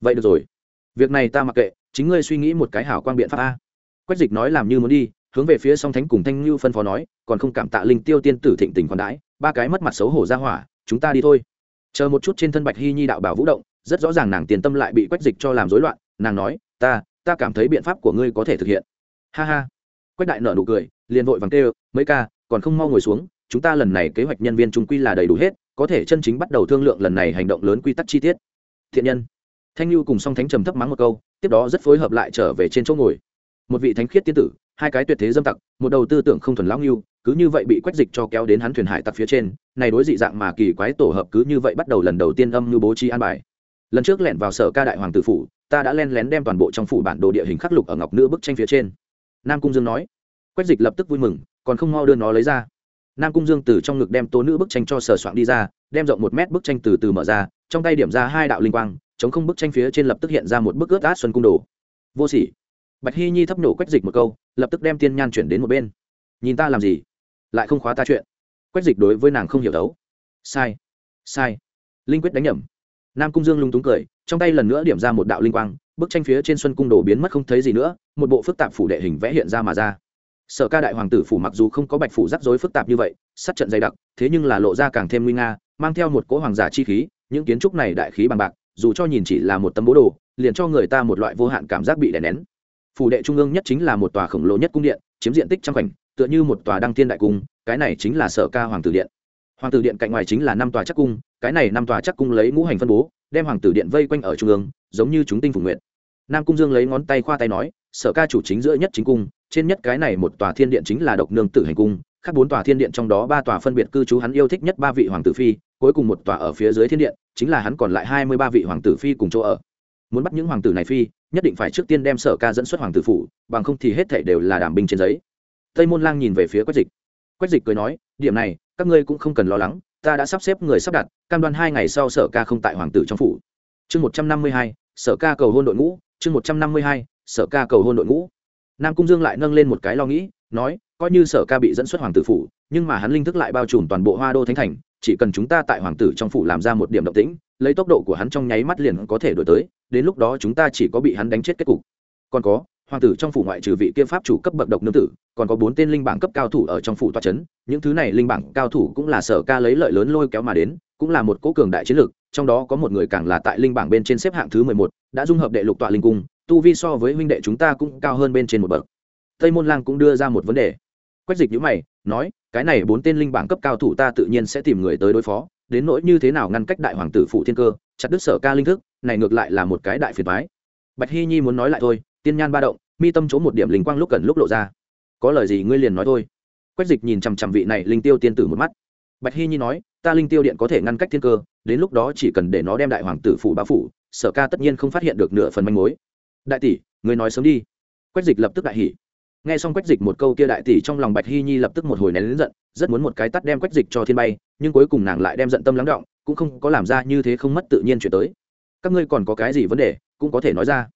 Vậy được rồi. Việc này ta mặc kệ, chính ngươi suy nghĩ một cái hảo quan biện pháp a. Quách dịch nói làm như muốn đi, hướng về phía song thánh cùng thanh như phân phó nói, còn không cảm tạ linh tiêu tiên tử thịnh tình còn đãi, ba cái mất mặt xấu hổ ra hỏa, chúng ta đi thôi. Chờ một chút trên thân bạch hy nhi đạo bảo vũ động, rất rõ ràng nàng tiền tâm lại bị quách dịch cho làm rối loạn, nàng nói, ta ta cảm thấy biện pháp của ngươi có thể thực hiện. Ha ha quách đại nợ nụ cười, liền vội vàng kêu, mấy ca, còn không mau ngồi xuống, chúng ta lần này kế hoạch nhân viên trung quy là đầy đủ hết, có thể chân chính bắt đầu thương lượng lần này hành động lớn quy tắc chi tiết. Thiện nhân. Thanh lưu cùng song thánh trầm thấp mắng một câu, tiếp đó rất phối hợp lại trở về trên chỗ ngồi. Một vị thánh khiết tiên tử, hai cái tuyệt thế dâm tặc, một đầu tư tưởng không thuần lão nghiêu cứ như vậy bị quách dịch cho kéo đến hắn thuyền hải tặc phía trên, này đối dị dạng mà kỳ quái tổ hợp cứ như vậy bắt đầu lần đầu tiên âm như bố trí an bài. Lần trước lẻn vào sở ca đại hoàng tử phủ, ta đã len lén đem toàn bộ trong phủ bản đồ địa hình khắc lục ở ngọc nữ bức tranh phía trên nam cung dương nói. Quách dịch lập tức vui mừng, còn không mau đưa nó lấy ra. Nam cung dương từ trong ngực đem tố nữ bức tranh cho sờ soạn đi ra, đem rộng một mét bức tranh từ từ mở ra, trong tay điểm ra hai đạo linh quang, chống không bức tranh phía trên lập tức hiện ra một bức ướt át xuân cung đồ. Vô sỉ. Bạch hy nhi thấp nổ quách dịch một câu, lập tức đem tiên nhan chuyển đến một bên. Nhìn ta làm gì? Lại không khóa ta chuyện. Quách dịch đối với nàng không hiểu đấu. Sai. Sai. Linh quyết đánh nhầm. Nam cung dương lung túng cười, trong tay lần nữa điểm ra một đạo linh quang bức tranh phía trên xuân cung đồ biến mất không thấy gì nữa, một bộ phức tạp phủ đệ hình vẽ hiện ra mà ra. Sở ca đại hoàng tử phủ mặc dù không có bạch phủ rắc rối phức tạp như vậy sát trận dày đặc, thế nhưng là lộ ra càng thêm nguy nga, mang theo một cỗ hoàng giả chi khí, những kiến trúc này đại khí bằng bạc, dù cho nhìn chỉ là một tấm bố đồ, liền cho người ta một loại vô hạn cảm giác bị đè nén. Phủ đệ trung ương nhất chính là một tòa khổng lồ nhất cung điện, chiếm diện tích trăm khoảnh, tựa như một tòa đăng thiên đại cung, cái này chính là sở ca hoàng tử điện. Hoàng tử điện cạnh ngoài chính là năm tòa chắc cung, cái này năm tòa chắc cung lấy ngũ hành phân bố, đem hoàng tử điện vây quanh ở trung ương, giống như chúng tinh phủ nguyện nam cung dương lấy ngón tay khoa tay nói, sở ca chủ chính giữa nhất chính cung, trên nhất cái này một tòa thiên điện chính là độc nương tử hành cung, khác bốn tòa thiên điện trong đó ba tòa phân biệt cư trú hắn yêu thích nhất ba vị hoàng tử phi, cuối cùng một tòa ở phía dưới thiên điện, chính là hắn còn lại hai mươi ba vị hoàng tử phi cùng chỗ ở. Muốn bắt những hoàng tử này phi, nhất định phải trước tiên đem sở ca dẫn xuất hoàng tử phủ, bằng không thì hết thể đều là đảm binh trên giấy. Tây môn lang nhìn về phía quách dịch. Quách dịch cười nói, điểm này, các ngươi cũng không cần lo lắng, ta đã sắp xếp người sắp đặt, cam đoan hai ngày sau sở ca không tại hoàng tử trong phủ. Chương một trăm năm mươi hai, sở ca cầu hôn đội ngũ chương một trăm năm mươi hai, sở ca cầu hôn đội ngũ. Nam cung dương lại nâng lên một cái lo nghĩ, nói, coi như sở ca bị dẫn xuất hoàng tử phủ, nhưng mà hắn linh thức lại bao trùm toàn bộ hoa đô thánh thành, chỉ cần chúng ta tại hoàng tử trong phủ làm ra một điểm động tĩnh, lấy tốc độ của hắn trong nháy mắt liền có thể đổi tới, đến lúc đó chúng ta chỉ có bị hắn đánh chết kết cục. Còn có, hoàng tử trong phủ ngoại trừ vị kia pháp chủ cấp bậc độc nương tử, còn có bốn tên linh bảng cấp cao thủ ở trong phủ toa c h ấ n những thứ này linh bảng cao thủ cũng là sở ca lấy lợi lớn lôi kéo mà đến, cũng là một cố cường đại chiến lược, trong đó có một người càng là tại linh bảng bên trên xếp hạng thứ mười một đã dung hợp đệ lục tọa linh cung, tu vi so với huynh đệ chúng ta cũng cao hơn bên trên một bậc. Tây môn lang cũng đưa ra một vấn đề. Quách dịch nhữ mày, nói, cái này bốn tên linh bảng cấp cao thủ ta tự nhiên sẽ tìm người tới đối phó, đến nỗi như thế nào ngăn cách đại hoàng tử phụ thiên cơ, chặt đứt sở ca linh thức, này ngược lại là một cái đại phiền thoái bạch hy nhi muốn nói lại thôi, tiên nhan ba động, mi tâm chỗ một điểm linh quang lúc cần lúc lộ ra. Có lời gì ngươi liền nói thôi. Quách dịch nhìn chằm chằm vị này linh tiêu tiên tử một mắt. Bạch hy nhi nói, ta linh tiêu điện có thể ngăn cách thiên cơ, đến lúc đó chỉ cần để nó đem đại hoàng tử phủ bá phủ sở ca tất nhiên không phát hiện được nửa phần manh mối. Đại tỷ người nói sớm đi. Quách dịch lập tức đại hỉ. Nghe xong quách dịch một câu kia đại tỷ trong lòng bạch hy nhi lập tức một hồi nén lớn giận, rất muốn một cái tắt đem quách dịch cho thiên bay, nhưng cuối cùng nàng lại đem giận tâm lắng động, cũng không có làm ra như thế không mất tự nhiên chuyển tới. Các ngươi còn có cái gì vấn đề, cũng có thể nói ra.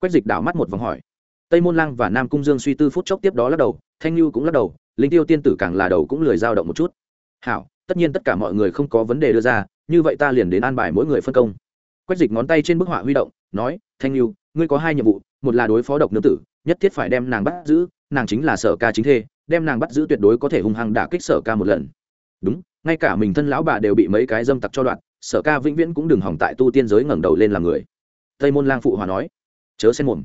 Quách dịch đảo mắt một vòng hỏi. Tây môn lang và nam cung dương suy tư phút chốc tiếp đó lắc đầu, thanh lưu cũng lắc đầu, linh tiêu tiên tử càng là đầu cũng lười dao động một chút. Hảo, tất nhiên tất cả mọi người không có vấn đề đưa ra, như vậy ta liền đến an bài mỗi người phân công quách dịch ngón tay trên bức họa huy động, nói, thanh lưu ngươi có hai nhiệm vụ, một là đối phó độc nữ tử, nhất thiết phải đem nàng bắt giữ, nàng chính là sở ca chính thê, đem nàng bắt giữ tuyệt đối có thể hung hăng đả kích sở ca một lần. Đúng, ngay cả mình thân lão bà đều bị mấy cái dâm tặc cho đoạn, sở ca vĩnh viễn cũng đừng hỏng tại tu tiên giới ngẩng đầu lên làm người. Tây môn lang phụ hòa nói, chớ xen mồm.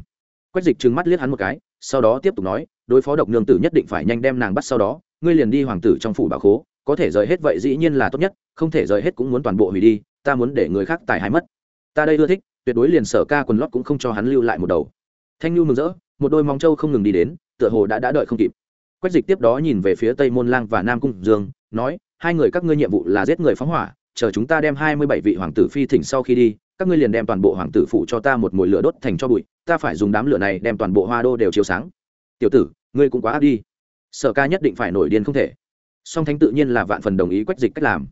Quách dịch trừng mắt liếc hắn một cái, sau đó tiếp tục nói, đối phó độc nương tử nhất định phải nhanh đem nàng bắt sau đó, ngươi liền đi hoàng tử trong phủ bảo khố, có thể rời hết vậy dĩ nhiên là tốt nhất, không thể rời hết cũng muốn toàn bộ hủy đi, ta muốn để người khác tài hại mất ta đây ưa thích, tuyệt đối liền sở ca quần lót cũng không cho hắn lưu lại một đầu. Thanh nhu mừng rỡ, một đôi móng trâu không ngừng đi đến, tựa hồ đã đã đợi không kịp. Quách dịch tiếp đó nhìn về phía tây môn lang và nam cung dương, nói, hai người các ngươi nhiệm vụ là giết người phóng hỏa, chờ chúng ta đem hai mươi bảy vị hoàng tử phi thỉnh sau khi đi, các ngươi liền đem toàn bộ hoàng tử phụ cho ta một mồi lửa đốt thành cho bụi, ta phải dùng đám lửa này đem toàn bộ hoa đô đều chiếu sáng. Tiểu tử, ngươi cũng quá áp đi. Sở ca nhất định phải nổi điên không thể. Song thánh tự nhiên là vạn phần đồng ý quách dịch cách làm.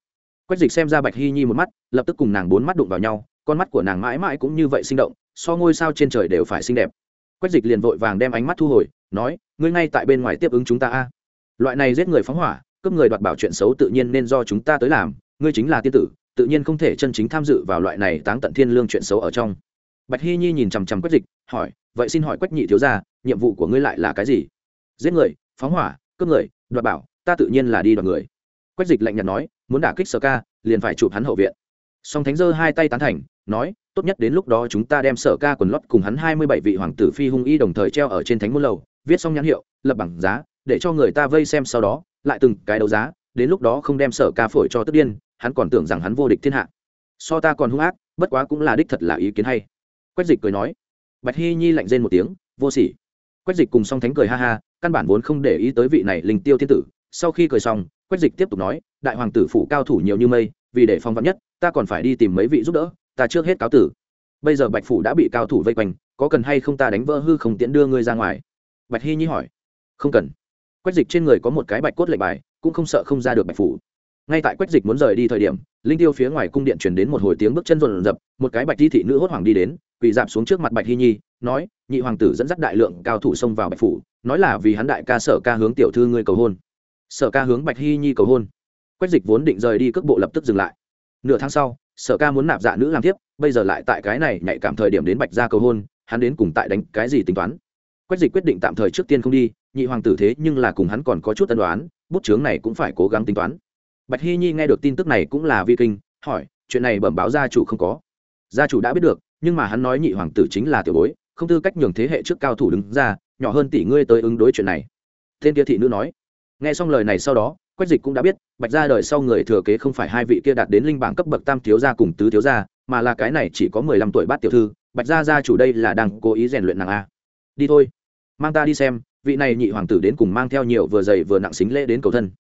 Quách dịch xem ra bạch hy nhi một mắt, lập tức cùng nàng bốn mắt đụng vào nhau con mắt của nàng mãi mãi cũng như vậy sinh động, so ngôi sao trên trời đều phải xinh đẹp. Quách dịch liền vội vàng đem ánh mắt thu hồi, nói, ngươi ngay tại bên ngoài tiếp ứng chúng ta a. Loại này giết người phóng hỏa, cướp người đoạt bảo chuyện xấu tự nhiên nên do chúng ta tới làm, ngươi chính là tiên tử, tự nhiên không thể chân chính tham dự vào loại này táng tận thiên lương chuyện xấu ở trong. Bạch hy nhi nhìn chằm chằm quách dịch, hỏi, vậy xin hỏi quách nhị thiếu gia, nhiệm vụ của ngươi lại là cái gì? Giết người, phóng hỏa, cướp người, đoạt bảo, ta tự nhiên là đi đoạt người. Quách dịch lạnh nhạt nói, muốn đả kích sở ca, liền phải chụp hắn hậu viện song thánh giơ hai tay tán thành, nói, tốt nhất đến lúc đó chúng ta đem sở ca quần lót cùng hắn hai mươi bảy vị hoàng tử phi hung y đồng thời treo ở trên thánh môn lầu, viết xong nhãn hiệu, lập bảng giá, để cho người ta vây xem sau đó, lại từng cái đấu giá, đến lúc đó không đem sở ca phổi cho tức điên, hắn còn tưởng rằng hắn vô địch thiên hạ. So ta còn hung ác, bất quá cũng là đích thật là ý kiến hay. Quách dịch cười nói. Bạch hy nhi lạnh rên một tiếng, vô sỉ. Quách dịch cùng song thánh cười ha ha, căn bản vốn không để ý tới vị này linh tiêu thiên tử. Sau khi cười xong, quách dịch tiếp tục nói, đại hoàng tử phủ cao thủ nhiều như mây, vì để phong vắn nhất ta còn phải đi tìm mấy vị giúp đỡ, ta trước hết cáo tử. Bây giờ bạch phủ đã bị cao thủ vây quanh, có cần hay không ta đánh vỡ hư không tiễn đưa ngươi ra ngoài? Bạch hy nhi hỏi. Không cần. Quách dịch trên người có một cái bạch cốt lệnh bài, cũng không sợ không ra được bạch phủ. Ngay tại quách dịch muốn rời đi thời điểm, linh tiêu phía ngoài cung điện chuyển đến một hồi tiếng bước chân rộn rập, một cái bạch thi thị nữ hốt hoảng đi đến, quỳ dạp xuống trước mặt bạch hy nhi, nói, nhị hoàng tử dẫn dắt đại lượng cao thủ xông vào bạch phủ, nói là vì hắn đại ca sở ca hướng tiểu thư ngươi cầu hôn. Sở ca hướng bạch hy nhi cầu hôn. Quách dịch vốn định rời đi, cước bộ lập tức dừng lại nửa tháng sau, sở ca muốn nạp dạ nữ làm tiếp bây giờ lại tại cái này nhạy cảm thời điểm đến bạch ra cầu hôn, hắn đến cùng tại đánh cái gì tính toán? Quách dịch quyết định tạm thời trước tiên không đi, nhị hoàng tử thế nhưng là cùng hắn còn có chút tân đoán bút chướng này cũng phải cố gắng tính toán. Bạch hy nhi nghe được tin tức này cũng là vi kinh, hỏi, chuyện này bẩm báo gia chủ không có. Gia chủ đã biết được, nhưng mà hắn nói nhị hoàng tử chính là tiểu bối, không tư cách nhường thế hệ trước cao thủ đứng ra, nhỏ hơn tỷ ngươi tới ứng đối chuyện này. Tên kia thị nữ nói. Nghe xong lời này sau đó quách dịch cũng đã biết, bạch ra đời sau người thừa kế không phải hai vị kia đạt đến linh bảng cấp bậc tam thiếu gia cùng tứ thiếu gia, mà là cái này chỉ có mười lăm tuổi bát tiểu thư, bạch gia gia chủ đây là đang cố ý rèn luyện nàng a. Đi thôi, mang ta đi xem, vị này nhị hoàng tử đến cùng mang theo nhiều vừa dày vừa nặng xính lễ đến cầu thân.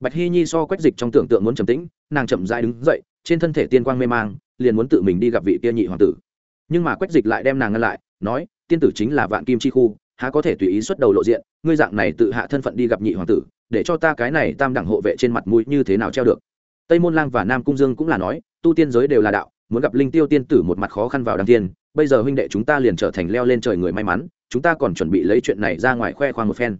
Bạch hy nhi so quách dịch trong tưởng tượng muốn trầm tĩnh, nàng chậm dại đứng dậy, trên thân thể tiên quang mê mang, liền muốn tự mình đi gặp vị kia nhị hoàng tử. Nhưng mà quách dịch lại đem nàng ngăn lại, nói, tiên tử chính là vạn kim chi khu, há có thể tùy ý xuất đầu lộ diện, ngươi dạng này tự hạ thân phận đi gặp nhị hoàng tử để cho ta cái này tam đẳng hộ vệ trên mặt mũi như thế nào treo được. Tây môn lang và nam cung dương cũng là nói, tu tiên giới đều là đạo, muốn gặp linh tiêu tiên tử một mặt khó khăn vào đăng tiên, bây giờ huynh đệ chúng ta liền trở thành leo lên trời người may mắn, chúng ta còn chuẩn bị lấy chuyện này ra ngoài khoe khoang một phen.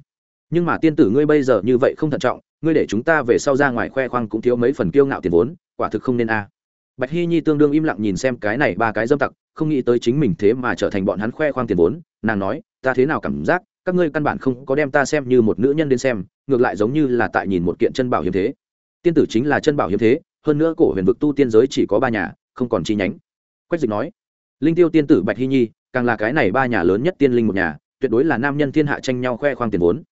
Nhưng mà tiên tử ngươi bây giờ như vậy không thận trọng, ngươi để chúng ta về sau ra ngoài khoe khoang cũng thiếu mấy phần kiêu ngạo tiền vốn, quả thực không nên a. Bạch hy nhi tương đương im lặng nhìn xem cái này ba cái dâm tặc, không nghĩ tới chính mình thế mà trở thành bọn hắn khoe khoang tiền vốn, nàng nói, ta thế nào cảm giác, các ngươi căn bản không có đem ta xem như một nữ nhân đến xem ngược lại giống như là tại nhìn một kiện chân bảo hiếm thế. Tiên tử chính là chân bảo hiếm thế, hơn nữa cổ huyền vực tu tiên giới chỉ có ba nhà, không còn chi nhánh. Quách dịch nói, linh tiêu tiên tử bạch hy nhi, càng là cái này ba nhà lớn nhất tiên linh một nhà, tuyệt đối là nam nhân thiên hạ tranh nhau khoe khoang tiền vốn.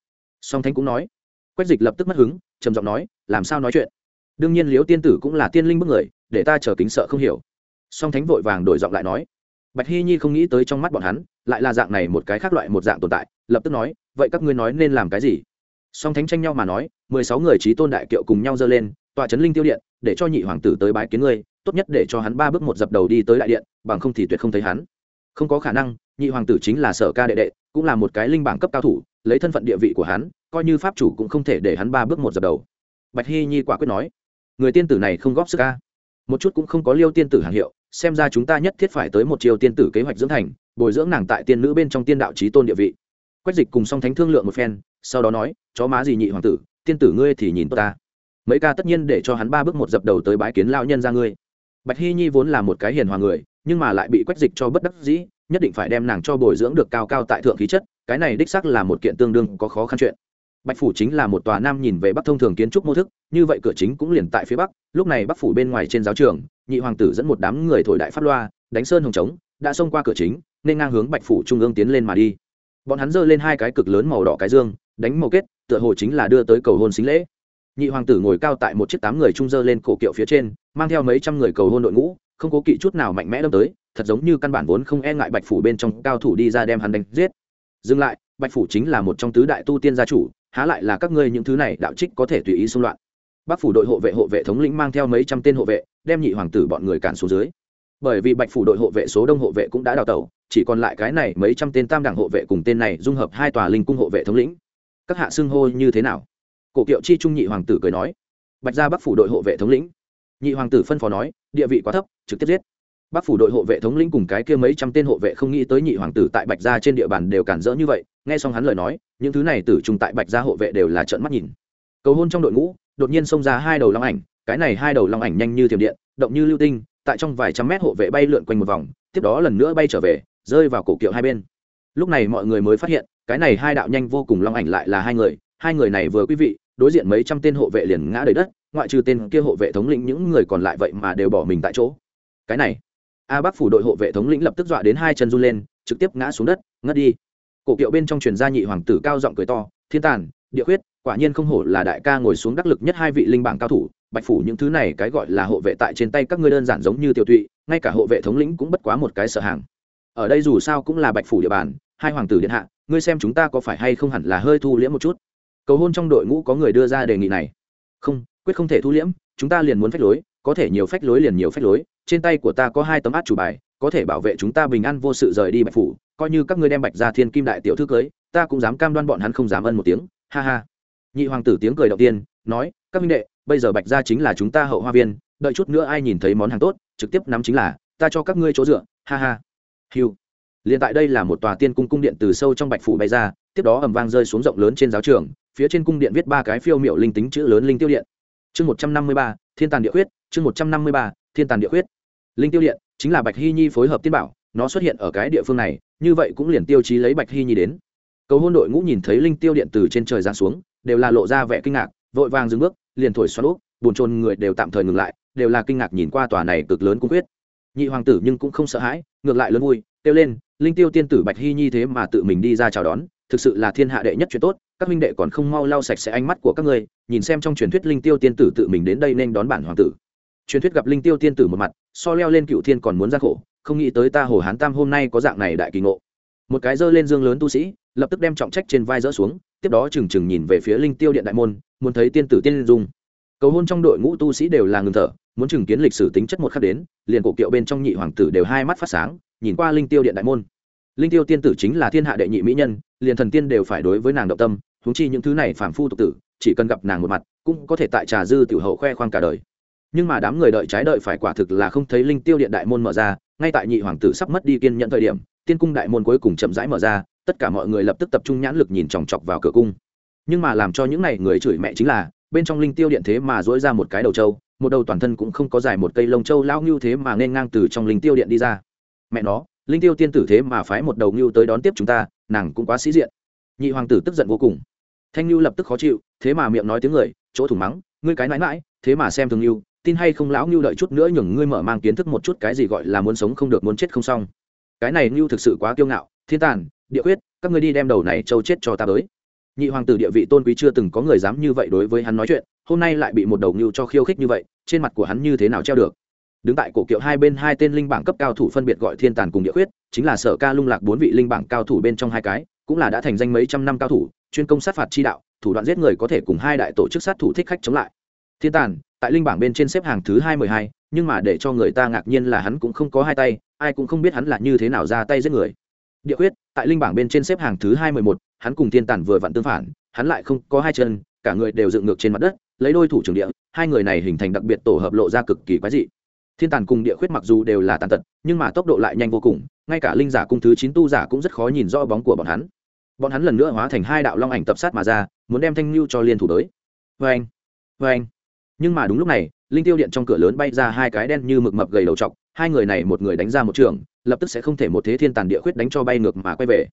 Song thánh cũng nói, quách dịch lập tức mất hứng, trầm giọng nói, làm sao nói chuyện? Đương nhiên liếu tiên tử cũng là tiên linh bức người, để ta chờ kính sợ không hiểu. Song thánh vội vàng đổi giọng lại nói, bạch hy nhi không nghĩ tới trong mắt bọn hắn, lại là dạng này một cái khác loại một dạng tồn tại, lập tức nói, vậy các ngươi nói nên làm cái gì? Song thánh tranh nhau mà nói, mười sáu người trí tôn đại kiệu cùng nhau dơ lên, tọa trấn linh tiêu điện, để cho nhị hoàng tử tới bái kiến ngươi, tốt nhất để cho hắn ba bước một dập đầu đi tới đại điện, bằng không thì tuyệt không thấy hắn. Không có khả năng, nhị hoàng tử chính là sở ca đệ đệ, cũng là một cái linh bảng cấp cao thủ, lấy thân phận địa vị của hắn, coi như pháp chủ cũng không thể để hắn ba bước một dập đầu. Bạch hy nhi quả quyết nói, người tiên tử này không góp sức ca một chút cũng không có liêu tiên tử hàng hiệu, xem ra chúng ta nhất thiết phải tới một chiều tiên tử kế hoạch dưỡng thành, bồi dưỡng nàng tại tiên nữ bên trong tiên đạo trí tôn địa vị. Quách dịch cùng song thánh thương lượng một phen sau đó nói, chó má gì nhị hoàng tử, tiên tử ngươi thì nhìn ta. Mấy ca tất nhiên để cho hắn ba bước một dập đầu tới bái kiến lao nhân ra ngươi. Bạch hy nhi vốn là một cái hiền hòa người, nhưng mà lại bị quách dịch cho bất đắc dĩ, nhất định phải đem nàng cho bồi dưỡng được cao cao tại thượng khí chất, cái này đích xác là một kiện tương đương có khó khăn chuyện. Bạch phủ chính là một tòa nam nhìn về bắc thông thường kiến trúc mô thức, như vậy cửa chính cũng liền tại phía bắc, lúc này bắc phủ bên ngoài trên giáo trường, nhị hoàng tử dẫn một đám người thổi đại phát loa, đánh sơn hồng trống, đã xông qua cửa chính, nên ngang hướng bạch phủ trung ương tiến lên mà đi. Bọn hắn giơ lên hai cái cực lớn màu đỏ cái dương đánh màu kết, tựa hồ chính là đưa tới cầu hôn xính lễ. Nhị hoàng tử ngồi cao tại một chiếc tám người trung dơ lên cổ kiệu phía trên, mang theo mấy trăm người cầu hôn đội ngũ, không cố kỵ chút nào mạnh mẽ đâm tới, thật giống như căn bản vốn không e ngại bạch phủ bên trong cao thủ đi ra đem hắn đánh giết. Dừng lại, bạch phủ chính là một trong tứ đại tu tiên gia chủ, há lại là các ngươi những thứ này đạo trích có thể tùy ý xung loạn. Bắc phủ đội hộ vệ hộ vệ thống lĩnh mang theo mấy trăm tên hộ vệ, đem nhị hoàng tử bọn người cản xuống dưới. Bởi vì bạch phủ đội hộ vệ số đông hộ vệ cũng đã đào tẩu, chỉ còn lại cái này mấy trăm tên tam đẳng hộ vệ cùng tên này dung hợp hai tòa linh cung hộ vệ thống lĩnh các hạ xưng hô như thế nào? Cổ kiệu chi trung nhị hoàng tử cười nói. Bạch gia bắc phủ đội hộ vệ thống lĩnh. Nhị hoàng tử phân phó nói, địa vị quá thấp, trực tiếp giết. Bắc phủ đội hộ vệ thống lĩnh cùng cái kia mấy trăm tên hộ vệ không nghĩ tới nhị hoàng tử tại bạch gia trên địa bàn đều cản rỡ như vậy, nghe xong hắn lời nói, những thứ này tử trùng tại bạch gia hộ vệ đều là trợn mắt nhìn. Cầu hôn trong đội ngũ, đột nhiên xông ra hai đầu long ảnh, cái này hai đầu long ảnh nhanh như thiểm điện, động như lưu tinh, tại trong vài trăm mét hộ vệ bay lượn quanh một vòng, tiếp đó lần nữa bay trở về, rơi vào cổ kiệu hai bên. Lúc này mọi người mới phát hiện cái này hai đạo nhanh vô cùng long ảnh lại là hai người hai người này vừa quý vị, đối diện mấy trăm tên hộ vệ liền ngã đầy đất, ngoại trừ tên kia hộ vệ thống lĩnh những người còn lại vậy mà đều bỏ mình tại chỗ. Cái này, a bắc phủ đội hộ vệ thống lĩnh lập tức dọa đến hai chân run lên, trực tiếp ngã xuống đất, ngất đi. Cổ kiệu bên trong truyền gia nhị hoàng tử cao giọng cười to, thiên tàn, địa khuyết, quả nhiên không hổ là đại ca ngồi xuống đắc lực nhất hai vị linh bảng cao thủ, bạch phủ những thứ này cái gọi là hộ vệ tại trên tay các ngươi đơn giản giống như tiểu tụy, ngay cả hộ vệ thống lĩnh cũng bất quá một cái sở hàng. Ở đây dù sao cũng là bạch phủ địa bàn hai hoàng tử điện hạ, ngươi xem chúng ta có phải hay không hẳn là hơi thu liễm một chút? Cầu hôn trong đội ngũ có người đưa ra đề nghị này. Không, quyết không thể thu liễm, chúng ta liền muốn phách lối, có thể nhiều phách lối liền nhiều phách lối, trên tay của ta có hai tấm át chủ bài, có thể bảo vệ chúng ta bình an vô sự rời đi bạch phủ, coi như các ngươi đem bạch ra thiên kim đại tiểu thư cưới, ta cũng dám cam đoan bọn hắn không dám ân một tiếng, ha ha. Nhị hoàng tử tiếng cười đầu tiên, nói, các minh đệ, bây giờ bạch gia chính là chúng ta hậu hoa viên, đợi chút nữa ai nhìn thấy món hàng tốt, trực tiếp nắm chính là, ta cho các ngươi chỗ dựa, ha ha. Hiu liền tại đây là một tòa tiên cung cung điện từ sâu trong bạch phủ bay ra, tiếp đó ầm vang rơi xuống rộng lớn trên giáo trường, phía trên cung điện viết ba cái phiêu miệu linh tính chữ lớn linh tiêu điện. Chương một trăm năm mươi ba, thiên tàn địa huyết chương một trăm năm mươi ba, thiên tàn địa huyết linh tiêu điện chính là bạch hy nhi phối hợp tiên bảo, nó xuất hiện ở cái địa phương này, như vậy cũng liền tiêu chí lấy bạch hy nhi đến. Cầu hôn đội ngũ nhìn thấy linh tiêu điện từ trên trời giáng xuống, đều là lộ ra vẻ kinh ngạc, vội vàng dừng bước, liền thổi xoắn úp bồn trồn người đều tạm thời ngừng lại, đều là kinh ngạc nhìn qua tòa này cực lớn cung quyết nhị hoàng tử nhưng cũng không sợ hãi, ngược lại lớn vui, kêu lên linh tiêu tiên tử bạch hy nhi thế mà tự mình đi ra chào đón, thực sự là thiên hạ đệ nhất chuyện tốt, các huynh đệ còn không mau lau sạch sẽ ánh mắt của các ngươi, nhìn xem trong truyền thuyết linh tiêu tiên tử tự mình đến đây nên đón bản hoàng tử. Truyền thuyết gặp linh tiêu tiên tử một mặt, so leo lên cựu thiên còn muốn ra khổ, không nghĩ tới ta hồ hán tam hôm nay có dạng này đại kỳ ngộ. Một cái dơ lên dương lớn tu sĩ, lập tức đem trọng trách trên vai dỡ xuống, tiếp đó trừng trừng nhìn về phía linh tiêu điện đại môn, muốn thấy tiên tử tiên dung. Cầu hôn trong đội ngũ tu sĩ đều là ngừng thở, muốn chứng kiến lịch sử tính chất một khắc đến, liền cổ kiệu bên trong nhị hoàng tử đều hai mắt phát sáng nhìn qua linh tiêu điện đại môn. Linh tiêu tiên tử chính là thiên hạ đệ nhị mỹ nhân, liền thần tiên đều phải đối với nàng động tâm húng chi những thứ này phản phu tục tử, chỉ cần gặp nàng một mặt, cũng có thể tại trà dư tiểu hậu khoe khoang cả đời. Nhưng mà đám người đợi trái đợi phải quả thực là không thấy linh tiêu điện đại môn mở ra, ngay tại nhị hoàng tử sắp mất đi kiên nhận thời điểm, tiên cung đại môn cuối cùng chậm rãi mở ra, tất cả mọi người lập tức tập trung nhãn lực nhìn chòng chọc vào cửa cung. Nhưng mà làm cho những này người chửi mẹ chính là, bên trong linh tiêu điện thế mà dỗi ra một cái đầu trâu, một đầu toàn thân cũng không có dài một cây lông trâu lao ngưu thế mà nên ngang từ trong linh tiêu điện đi ra mẹ nó, linh tiêu tiên tử thế mà phái một đầu ngưu tới đón tiếp chúng ta, nàng cũng quá sĩ diện. Nhị hoàng tử tức giận vô cùng. Thanh ngưu lập tức khó chịu, thế mà miệng nói tiếng người, chỗ thủng mắng, ngươi cái nãi mãi thế mà xem thường ngưu, tin hay không lão ngưu đợi chút nữa nhường ngươi mở mang kiến thức một chút cái gì gọi là muốn sống không được muốn chết không xong. Cái này ngưu thực sự quá kiêu ngạo, thiên tàn, địa quyết các ngươi đi đem đầu này trâu chết cho ta tới nhị hoàng tử địa vị tôn quý chưa từng có người dám như vậy đối với hắn nói chuyện, hôm nay lại bị một đầu ngưu cho khiêu khích như vậy, trên mặt của hắn như thế nào treo được? Đứng tại cổ kiệu hai bên hai tên linh bảng cấp cao thủ phân biệt gọi thiên tàn cùng địa khuyết, chính là sở ca lung lạc bốn vị linh bảng cao thủ bên trong hai cái, cũng là đã thành danh mấy trăm năm cao thủ, chuyên công sát phạt chi đạo, thủ đoạn giết người có thể cùng hai đại tổ chức sát thủ thích khách chống lại. Thiên tàn, tại linh bảng bên trên xếp hàng thứ hai mười hai, nhưng mà để cho người ta ngạc nhiên là hắn cũng không có hai tay, ai cũng không biết hắn là như thế nào ra tay giết người. Địa khuyết, tại linh bảng bên trên xếp hàng thứ hai mười một, hắn cùng thiên tàn vừa vặn tương phản, hắn lại không có hai chân, cả người đều dựng ngược trên mặt đất, lấy đôi thủ trưởng địa, hai người này hình thành đặc biệt tổ hợp lộ ra cực kỳ quái dị thiên tàn cùng địa khuyết mặc dù đều là tàn tật, nhưng mà tốc độ lại nhanh vô cùng, ngay cả linh giả cung thứ chín tu giả cũng rất khó nhìn rõ bóng của bọn hắn. Bọn hắn lần nữa hóa thành hai đạo long ảnh tập sát mà ra, muốn đem thanh lưu cho liên thủ đới vê anh vê anh nhưng mà đúng lúc này, linh tiêu điện trong cửa lớn bay ra hai cái đen như mực mập gầy đầu t hai người này một người đánh ra một trường, lập tức sẽ không thể một thế thiên tàn địa khuyết đánh cho bay ngược mà quay về.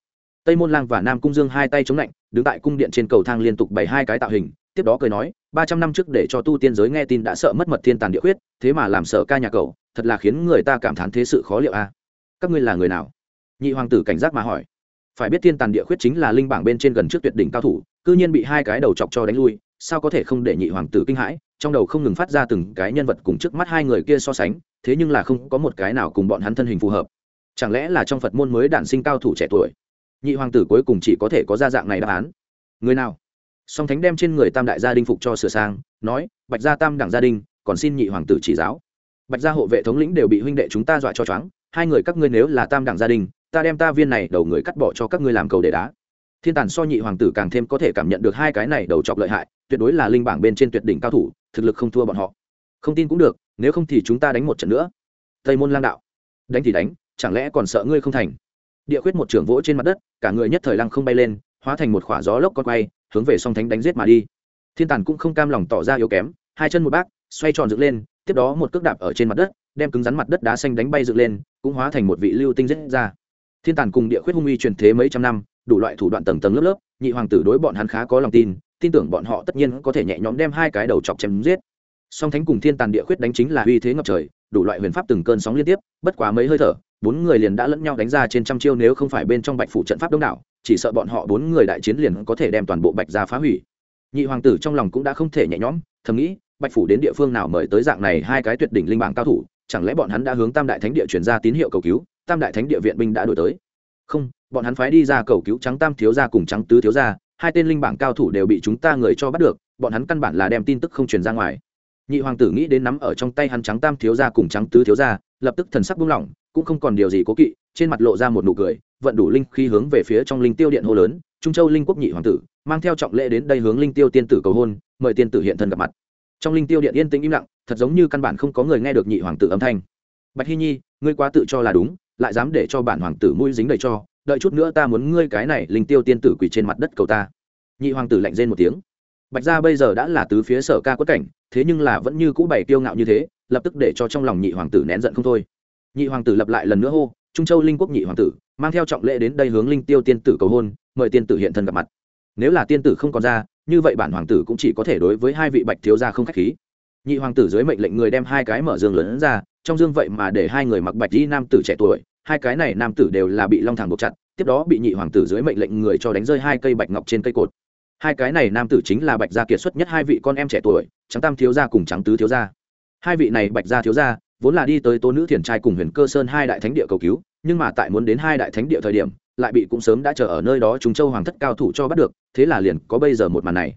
Tây môn lang và nam cung dương hai tay chống lạnh, đứng tại cung điện trên cầu thang liên tục bày hai cái tạo hình, tiếp đó cười nói ba trăm năm trước để cho tu tiên giới nghe tin đã sợ mất mật thiên tàn địa khuyết thế mà làm sợ ca nhà cậu, thật là khiến người ta cảm thán thế sự khó liệu a. Các ngươi là người nào? Nhị hoàng tử cảnh giác mà hỏi. Phải biết thiên tàn địa khuyết chính là linh bảng bên trên gần trước tuyệt đỉnh cao thủ cư nhiên bị hai cái đầu chọc cho đánh lui sao có thể không để nhị hoàng tử kinh hãi? Trong đầu không ngừng phát ra từng cái nhân vật cùng trước mắt hai người kia so sánh thế nhưng là không có một cái nào cùng bọn hắn thân hình phù hợp. Chẳng lẽ là trong phật môn mới đản sinh cao thủ trẻ tuổi? Nhị hoàng tử cuối cùng chỉ có thể có ra dạng này đáp án. Người nào? Song thánh đem trên người tam đại gia đình phục cho sửa sang, nói, bạch gia tam đẳng gia đình, còn xin nhị hoàng tử chỉ giáo. Bạch gia hộ vệ thống lĩnh đều bị huynh đệ chúng ta dọa cho choáng, hai người các ngươi nếu là tam đẳng gia đình, ta đem ta viên này đầu người cắt bỏ cho các ngươi làm cầu để đá. Thiên tàn so nhị hoàng tử càng thêm có thể cảm nhận được hai cái này đầu chọc lợi hại, tuyệt đối là linh bảng bên trên tuyệt đỉnh cao thủ, thực lực không thua bọn họ. Không tin cũng được, nếu không thì chúng ta đánh một trận nữa. Tây môn lang đạo. Đánh thì đánh, chẳng lẽ còn sợ ngươi không thành? Địa khuyết một trưởng vỗ trên mặt đất, cả người nhất thời lăng không bay lên, hóa thành một khỏa gió lốc con quay hướng về song thánh đánh giết mà đi. Thiên tàn cũng không cam lòng tỏ ra yếu kém, hai chân một bác, xoay tròn dựng lên, tiếp đó một cước đạp ở trên mặt đất, đem cứng rắn mặt đất đá xanh đánh bay dựng lên, cũng hóa thành một vị lưu tinh giết ra. Thiên tàn cùng địa khuyết hung uy truyền thế mấy trăm năm, đủ loại thủ đoạn tầng tầng lớp lớp, nhị hoàng tử đối bọn hắn khá có lòng tin tin tưởng bọn họ tất nhiên có thể nhẹ nhõm đem hai cái đầu chọc chém giết. Song thánh cùng thiên tàn địa khuyết đánh chính là uy thế ngập trời, đủ loại huyền pháp từng cơn sóng liên tiếp, bất quá mấy hơi thở, bốn người liền đã lẫn nhau đánh ra trên trăm chiêu nếu không phải bên trong bạch phủ trận pháp đông đảo chỉ sợ bọn họ bốn người đại chiến liền có thể đem toàn bộ bạch gia phá hủy. Nhị hoàng tử trong lòng cũng đã không thể nhẹ nhõm, thầm nghĩ, bạch phủ đến địa phương nào mời tới dạng này hai cái tuyệt đỉnh linh bảng cao thủ, chẳng lẽ bọn hắn đã hướng tam đại thánh địa chuyển ra tín hiệu cầu cứu, tam đại thánh địa viện binh đã đổi tới? Không, bọn hắn phái đi ra cầu cứu trắng tam thiếu gia cùng trắng tứ thiếu gia, hai tên linh bảng cao thủ đều bị chúng ta người cho bắt được, bọn hắn căn bản là đem tin tức không truyền ra ngoài. Nhị hoàng tử nghĩ đến nắm ở trong tay hắn trắng tam thiếu gia cùng trắng tứ thiếu gia, lập tức thần sắc buông lỏng, cũng không còn điều gì cố kỵ, trên mặt lộ ra một nụ cười vận đủ linh khi hướng về phía trong linh tiêu điện hô lớn, trung châu linh quốc nhị hoàng tử, mang theo trọng lễ đến đây hướng linh tiêu tiên tử cầu hôn, mời tiên tử hiện thân gặp mặt. Trong linh tiêu điện yên tĩnh im lặng, thật giống như căn bản không có người nghe được nhị hoàng tử âm thanh. Bạch hy nhi, ngươi quá tự cho là đúng, lại dám để cho bản hoàng tử mũi dính đầy cho, đợi chút nữa ta muốn ngươi cái này linh tiêu tiên tử quỳ trên mặt đất cầu ta. Nhị hoàng tử lạnh rên một tiếng. Bạch gia bây giờ đã là tứ phía sở ca quất cảnh, thế nhưng là vẫn như cũ bày kiêu ngạo như thế, lập tức để cho trong lòng nhị hoàng tử nén giận không thôi. Nhị hoàng tử lập lại lần nữa hô trung châu linh quốc nhị hoàng tử, mang theo trọng lễ đến đây hướng linh tiêu tiên tử cầu hôn, mời tiên tử hiện thân gặp mặt. Nếu là tiên tử không còn ra, như vậy bản hoàng tử cũng chỉ có thể đối với hai vị bạch thiếu gia không khách khí. Nhị hoàng tử dưới mệnh lệnh người đem hai cái mở dương lớn ra, trong dương vậy mà để hai người mặc bạch đi nam tử trẻ tuổi, hai cái này nam tử đều là bị long thẳng buộc chặt, tiếp đó bị nhị hoàng tử dưới mệnh lệnh người cho đánh rơi hai cây bạch ngọc trên cây cột. Hai cái này nam tử chính là bạch gia kiệt xuất nhất hai vị con em trẻ tuổi, trắng tam thiếu gia cùng trắng tứ thiếu gia. Hai vị này bạch gia thiếu gia vốn là đi tới tố nữ thiền trai cùng huyền cơ sơn hai đại thánh địa cầu cứu, nhưng mà tại muốn đến hai đại thánh địa thời điểm, lại bị cũng sớm đã chờ ở nơi đó chúng châu hoàng thất cao thủ cho bắt được, thế là liền có bây giờ một màn này.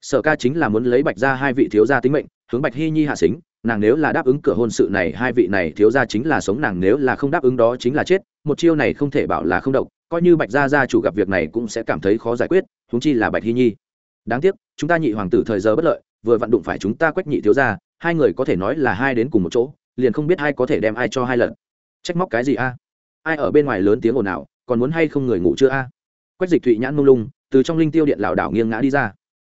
Sở ca chính là muốn lấy bạch ra hai vị thiếu gia tính mệnh, hướng bạch hy nhi hạ xính, nàng nếu là đáp ứng cửa hôn sự này, hai vị này thiếu gia chính là sống, nàng nếu là không đáp ứng đó chính là chết, một chiêu này không thể bảo là không độc, coi như bạch gia gia chủ gặp việc này cũng sẽ cảm thấy khó giải quyết húng chi là bạch hy nhi. Đáng tiếc, chúng ta nhị hoàng tử thời giờ bất lợi, vừa vặn đụng phải chúng ta quách nhị thiếu gia, hai người có thể nói là hai đến cùng một chỗ liền không biết ai có thể đem ai cho hai lần. Trách móc cái gì a? Ai ở bên ngoài lớn tiếng ồn ào, còn muốn hay không người ngủ chưa a? Quách dịch thụy nhãn mông lung, từ trong linh tiêu điện lảo đảo nghiêng ngã đi ra.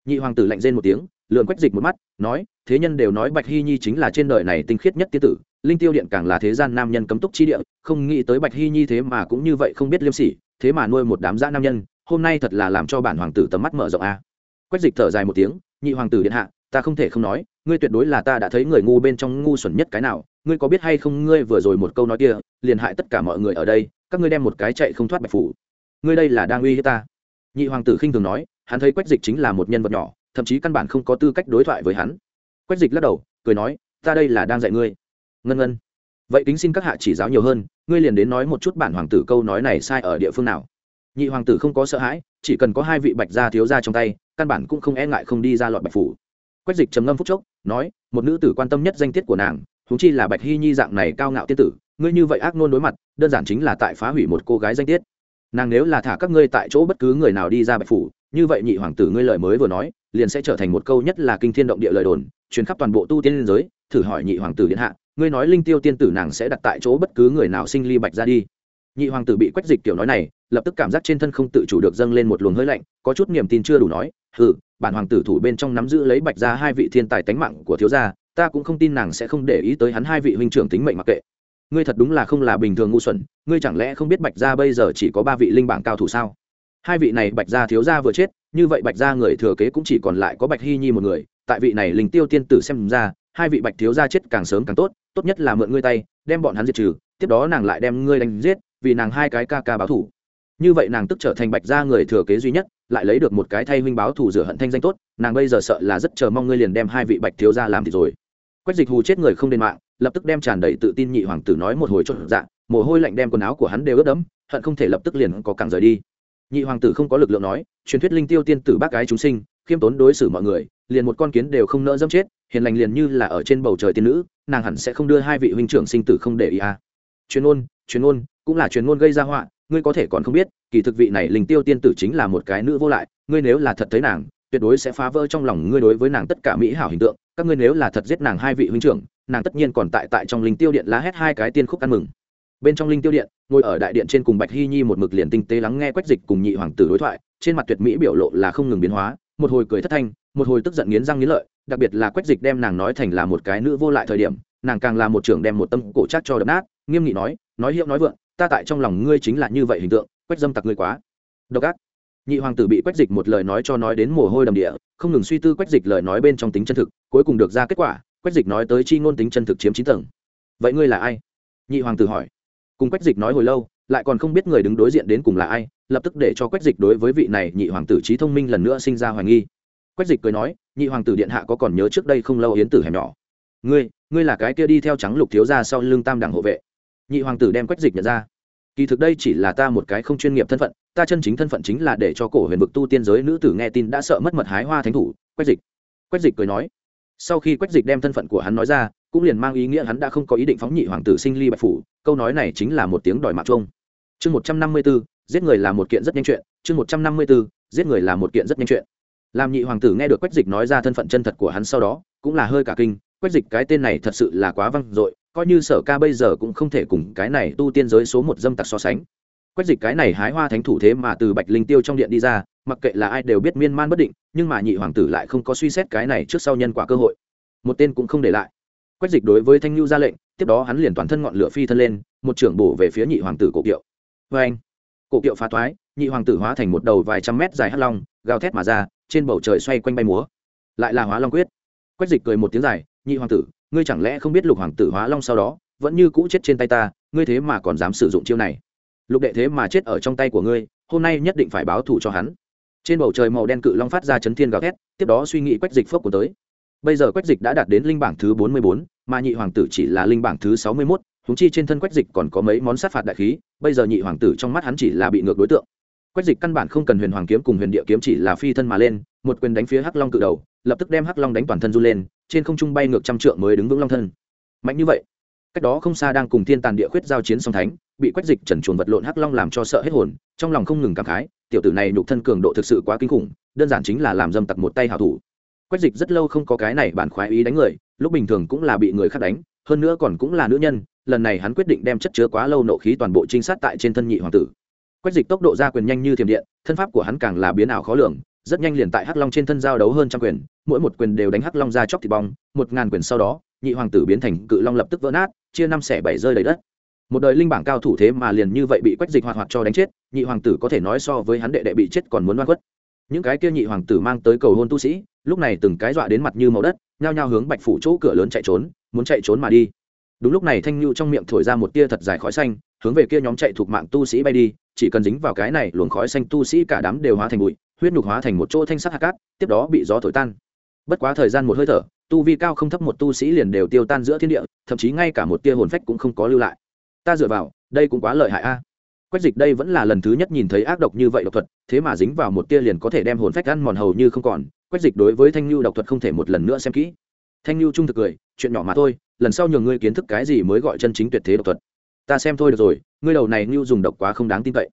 Nhị hoàng tử lạnh rên một tiếng lượn quách dịch một mắt, nói, thế nhân đều nói bạch hy nhi chính là trên đời này tinh khiết nhất tiên tử, linh tiêu điện càng là thế gian nam nhân cấm túc chi địa, không nghĩ tới bạch hy nhi thế mà cũng như vậy không biết liêm sỉ, thế mà nuôi một đám dã nam nhân, hôm nay thật là làm cho bản hoàng tử tầm mắt mở rộng a. Quách dịch thở dài một tiếng, nhị hoàng tử điện hạ ta không thể không nói, ngươi tuyệt đối là ta đã thấy người ngu bên trong ngu xuẩn nhất cái nào. Ngươi có biết hay không, ngươi vừa rồi một câu nói kia, liền hại tất cả mọi người ở đây, các ngươi đem một cái chạy không thoát bạch phủ. Ngươi đây là đang uy hiếp ta. Nhị hoàng tử khinh thường nói, hắn thấy quách dịch chính là một nhân vật nhỏ, thậm chí căn bản không có tư cách đối thoại với hắn. Quách dịch lắc đầu, cười nói, ta đây là đang dạy ngươi. Ngân ngân. Vậy kính xin các hạ chỉ giáo nhiều hơn, ngươi liền đến nói một chút bản hoàng tử câu nói này sai ở địa phương nào. Nhị hoàng tử không có sợ hãi, chỉ cần có hai vị bạch gia thiếu gia trong tay, căn bản cũng không e ngại không đi ra lọt bạch phủ quách dịch trầm ngâm phúc chốc, nói, một nữ tử quan tâm nhất danh tiết của nàng thú chi là bạch hy nhi dạng này cao ngạo tiên tử, ngươi như vậy ác nôn đối mặt, đơn giản chính là tại phá hủy một cô gái danh tiết. Nàng nếu là thả các ngươi tại chỗ bất cứ người nào đi ra bạch phủ, như vậy nhị hoàng tử ngươi lời mới vừa nói, liền sẽ trở thành một câu nhất là kinh thiên động địa lời đồn, truyền khắp toàn bộ tu tiên liên giới, thử hỏi nhị hoàng tử điện hạ, ngươi nói linh tiêu tiên tử nàng sẽ đặt tại chỗ bất cứ người nào sinh ly bạch ra đi. Nhị hoàng tử bị quách dịch kiểu nói này, lập tức cảm giác trên thân không tự chủ được dâng lên một luồng hơi lạnh, có chút niềm tin chưa đủ nói, hừ bản hoàng tử thủ bên trong nắm giữ lấy bạch ra hai vị thiên tài tánh mạng của thiếu gia, ta cũng không tin nàng sẽ không để ý tới hắn hai vị huynh trưởng tính mệnh mặc kệ. Ngươi thật đúng là không là bình thường ngu xuẩn, ngươi chẳng lẽ không biết bạch gia bây giờ chỉ có ba vị linh bảng cao thủ sao? Hai vị này bạch gia thiếu gia vừa chết, như vậy bạch gia người thừa kế cũng chỉ còn lại có bạch hy nhi một người, tại vị này linh tiêu tiên tử xem ra, hai vị bạch thiếu gia chết càng sớm càng tốt tốt nhất là mượn ngươi tay, đem bọn hắn diệt trừ, tiếp đó nàng lại đem ngươi đánh giết, vì nàng hai cái ca ca báo thủ như vậy nàng tức trở thành bạch gia người thừa kế duy nhất, lại lấy được một cái thay huynh báo thủ rửa hận thanh danh tốt, nàng bây giờ sợ là rất chờ mong ngươi liền đem hai vị bạch thiếu gia làm thì rồi quách dịch hù chết người không đền mạng, lập tức đem tràn đầy tự tin nhị hoàng tử nói một hồi chốt dạ mồ hôi lạnh đem quần áo của hắn đều ướt đẫm, hận không thể lập tức liền có càng rời đi nhị hoàng tử không có lực lượng nói, truyền thuyết linh tiêu tiên tử bác gái chúng sinh, khiêm tốn đối xử mọi người, liền một con kiến đều không nỡ dâm chết, hiền lành liền như là ở trên bầu trời tiên nữ, nàng hẳn sẽ không đưa hai vị huynh trưởng sinh tử không để ý à. chuyên ôn chuyên ôn, cũng là chuyên ôn gây ra họa ngươi có thể còn không biết, kỳ thực vị này linh tiêu tiên tử chính là một cái nữ vô lại, ngươi nếu là thật thấy nàng, tuyệt đối sẽ phá vỡ trong lòng ngươi đối với nàng tất cả mỹ hảo hình tượng, các ngươi nếu là thật giết nàng hai vị huynh trưởng, nàng tất nhiên còn tại tại trong linh tiêu điện lá hét hai cái tiên khúc ăn mừng. Bên trong linh tiêu điện, ngồi ở đại điện trên cùng bạch hy nhi một mực liền tinh tế lắng nghe quách dịch cùng nhị hoàng tử đối thoại, trên mặt tuyệt mỹ biểu lộ là không ngừng biến hóa, một hồi cười thất thanh, một hồi tức giận nghiến răng nghiến lợi, đặc biệt là quách dịch đem nàng nói thành là một cái nữ vô lại thời điểm, nàng càng là một trưởng đem một tâm cổ chắc cho đập nát, nghiêm nghị nói nói hiệu nói vượng ta tại trong lòng ngươi chính là như vậy hình tượng, quách dâm tặc ngươi quá. Độc ác. Nhị hoàng tử bị quách dịch một lời nói cho nói đến mồ hôi đầm địa, không ngừng suy tư quách dịch lời nói bên trong tính chân thực, cuối cùng được ra kết quả, quách dịch nói tới chi ngôn tính chân thực chiếm chín tầng. Vậy ngươi là ai? Nhị hoàng tử hỏi. Cùng quách dịch nói hồi lâu, lại còn không biết người đứng đối diện đến cùng là ai, lập tức để cho quách dịch đối với vị này nhị hoàng tử trí thông minh lần nữa sinh ra hoài nghi. Quách dịch cười nói, nhị hoàng tử điện hạ có còn nhớ trước đây không lâu yến tử hẻm nhỏ? Ngươi ngươi là cái kia đi theo trắng lục thiếu ra sau lưng tam đẳng hộ vệ. Nhị hoàng tử đem quách dịch nhận ra kỳ thực đây chỉ là ta một cái không chuyên nghiệp thân phận, ta chân chính thân phận chính là để cho cổ huyền vực tu tiên giới nữ tử nghe tin đã sợ mất mật hái hoa thánh thủ, quách dịch. Quách dịch cười nói. Sau khi quách dịch đem thân phận của hắn nói ra, cũng liền mang ý nghĩa hắn đã không có ý định phóng nhị hoàng tử sinh ly bạch phủ, câu nói này chính là một tiếng đòi mạng chung chương một trăm năm mươi b ố giết người là một kiện rất nhanh chuyện, chương một trăm năm mươi b ố giết người là một kiện rất nhanh chuyện. Làm nhị hoàng tử nghe được quách dịch nói ra thân phận chân thật của hắn sau đó, cũng là hơi cả kinh, quách dịch cái tên này thật sự là quá văng dội coi như sở ca bây giờ cũng không thể cùng cái này tu tiên giới số một dâm tặc so sánh. Quách dịch cái này hái hoa thánh thủ thế mà từ bạch linh tiêu trong điện đi ra, mặc kệ là ai đều biết miên man bất định, nhưng mà nhị hoàng tử lại không có suy xét cái này trước sau nhân quả cơ hội. Một tên cũng không để lại. Quách dịch đối với thanh nhu ra lệnh, tiếp đó hắn liền toàn thân ngọn lửa phi thân lên, một trưởng bổ về phía nhị hoàng tử cổ kiệu. Vê anh. Cổ kiệu phá thoái, nhị hoàng tử hóa thành một đầu vài trăm mét dài hắt long, gào thét mà ra, trên bầu trời xoay quanh bay múa. Lại là hóa long quyết. Quách dịch cười một tiếng dài, nhị hoàng tử ngươi chẳng lẽ không biết lục hoàng tử hóa long sau đó vẫn như cũ chết trên tay ta, ngươi thế mà còn dám sử dụng chiêu này? Lục đệ thế mà chết ở trong tay của ngươi, hôm nay nhất định phải báo thù cho hắn. Trên bầu trời màu đen cự long phát ra chấn thiên gào thét, tiếp đó suy nghĩ quách dịch phước của tới. Bây giờ quách dịch đã đạt đến linh bảng thứ bốn mươi bốn, mà nhị hoàng tử chỉ là linh bảng thứ sáu mươi mốt húng chi trên thân quách dịch còn có mấy món sát phạt đại khí, bây giờ nhị hoàng tử trong mắt hắn chỉ là bị ngược đối tượng. Quách dịch căn bản không cần huyền hoàng kiếm cùng huyền địa kiếm chỉ là phi thân mà lên, một quyền đánh phía hắc long cự đầu lập tức đem hắc long đánh toàn thân run lên, trên không trung bay ngược trăm trượng mới đứng vững long thân. Mạnh như vậy, cách đó không xa đang cùng thiên tàn địa khuyết giao chiến song thánh, bị quách dịch trần chuồn vật lộn hắc long làm cho sợ hết hồn, trong lòng không ngừng cảm khái, tiểu tử này nhục thân cường độ thực sự quá kinh khủng, đơn giản chính là làm dâm tặc một tay hảo thủ. Quách dịch rất lâu không có cái này bản khoái ý đánh người, lúc bình thường cũng là bị người khác đánh, hơn nữa còn cũng là nữ nhân, lần này hắn quyết định đem chất chứa quá lâu nộ khí toàn bộ trinh sát tại trên thân nhị hoàng tử. Quách dịch tốc độ ra quyền nhanh như thiểm điện, thân pháp của hắn càng là biến ảo khó lường rất nhanh liền tại hắc long trên thân giao đấu hơn trăm quyền, mỗi một quyền đều đánh hắc long ra chóc thịt bong, một ngàn quyền sau đó, nhị hoàng tử biến thành cự long lập tức vỡ nát, chia năm xẻ bảy rơi đầy đất. Một đời linh bảng cao thủ thế mà liền như vậy bị quách dịch hoạt hoạt cho đánh chết, nhị hoàng tử có thể nói so với hắn đệ đệ bị chết còn muốn oan khuất. Những cái kia nhị hoàng tử mang tới cầu hôn tu sĩ, lúc này từng cái dọa đến mặt như màu đất, nhao nhao hướng bạch phủ chỗ cửa lớn chạy trốn, muốn chạy trốn mà đi. Đúng lúc này thanh nhu trong miệng thổi ra một tia thật dài khói xanh, hướng về kia nhóm chạy thuộc mạng tu sĩ bay đi, chỉ cần dính vào cái này luồng khói xanh tu sĩ cả đám đều hóa thành bụi huyết nhục hóa thành một chỗ thanh sắc hạt cát, tiếp đó bị gió thổi tan. Bất quá thời gian một hơi thở, tu vi cao không thấp một tu sĩ liền đều tiêu tan giữa thiên địa, thậm chí ngay cả một tia hồn phách cũng không có lưu lại. Ta dựa vào, đây cũng quá lợi hại a. Quách dịch đây vẫn là lần thứ nhất nhìn thấy ác độc như vậy độc thuật, thế mà dính vào một tia liền có thể đem hồn phách ăn mòn hầu như không còn. Quách dịch đối với thanh lưu độc thuật không thể một lần nữa xem kỹ. Thanh lưu trung thực cười, chuyện nhỏ mà thôi, lần sau nhường ngươi kiến thức cái gì mới gọi chân chính tuyệt thế độc thuật. Ta xem thôi được rồi, ngươi đầu này lưu dùng độc quá không đáng tin cậy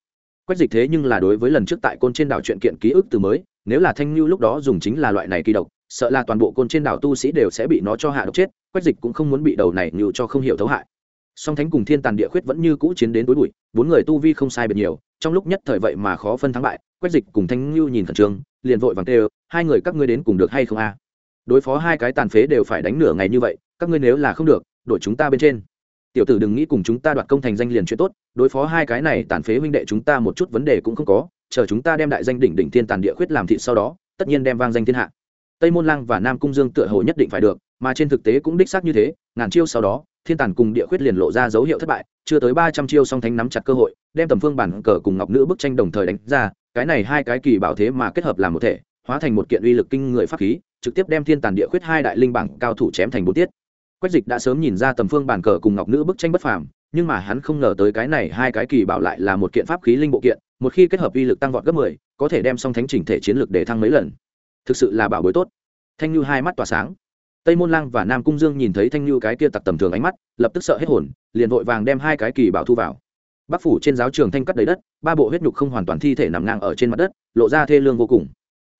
quách dịch thế nhưng là đối với lần trước tại côn trên đảo chuyện kiện ký ức từ mới, nếu là thanh lưu lúc đó dùng chính là loại này kỳ độc, sợ là toàn bộ côn trên đảo tu sĩ đều sẽ bị nó cho hạ độc chết, quách dịch cũng không muốn bị đầu này như cho không hiểu thấu hại. Song thánh cùng thiên tàn địa khuyết vẫn như cũ chiến đến tối bụi, bốn người tu vi không sai biệt nhiều, trong lúc nhất thời vậy mà khó phân thắng bại, quách dịch cùng thanh lưu nhìn khẩn trương, liền vội vàng tê hai người các ngươi đến cùng được hay không a? Đối phó hai cái tàn phế đều phải đánh nửa ngày như vậy, các ngươi nếu là không được đổi chúng ta bên trên tiểu tử đừng nghĩ cùng chúng ta đoạt công thành danh liền chuyện tốt, đối phó hai cái này tàn phế huynh đệ chúng ta một chút vấn đề cũng không có, chờ chúng ta đem đại danh đỉnh đỉnh thiên tàn địa khuyết làm thị sau đó, tất nhiên đem vang danh thiên hạ. Tây môn lang và nam cung dương tựa hồ nhất định phải được, mà trên thực tế cũng đích xác như thế, ngàn chiêu sau đó, thiên tàn cùng địa khuyết liền lộ ra dấu hiệu thất bại, chưa tới ba trăm chiêu song thánh nắm chặt cơ hội, đem tầm phương bản cờ cùng ngọc nữ bức tranh đồng thời đánh ra, cái này hai cái kỳ bảo thế mà kết hợp làm một thể, hóa thành một kiện uy lực kinh người pháp khí, trực tiếp đem thiên tàn địa khuyết hai đại linh bảng cao thủ chém thành bốn tiết quách dịch đã sớm nhìn ra tầm phương bản cờ cùng ngọc nữ bức tranh bất phàm, nhưng mà hắn không ngờ tới cái này hai cái kỳ bảo lại là một kiện pháp khí linh bộ kiện, một khi kết hợp uy lực tăng vọt gấp mười, có thể đem song thánh chỉnh thể chiến lược để thăng mấy lần. Thực sự là bảo bối tốt. Thanh lưu hai mắt tỏa sáng. Tây môn lang và nam cung dương nhìn thấy thanh lưu cái kia tặc tầm thường ánh mắt, lập tức sợ hết hồn, liền vội vàng đem hai cái kỳ bảo thu vào. Bắc phủ trên giáo trường thanh cắt đầy đất, ba bộ huyết nhục không hoàn toàn thi thể nằm ngang ở trên mặt đất, lộ ra thê lương vô cùng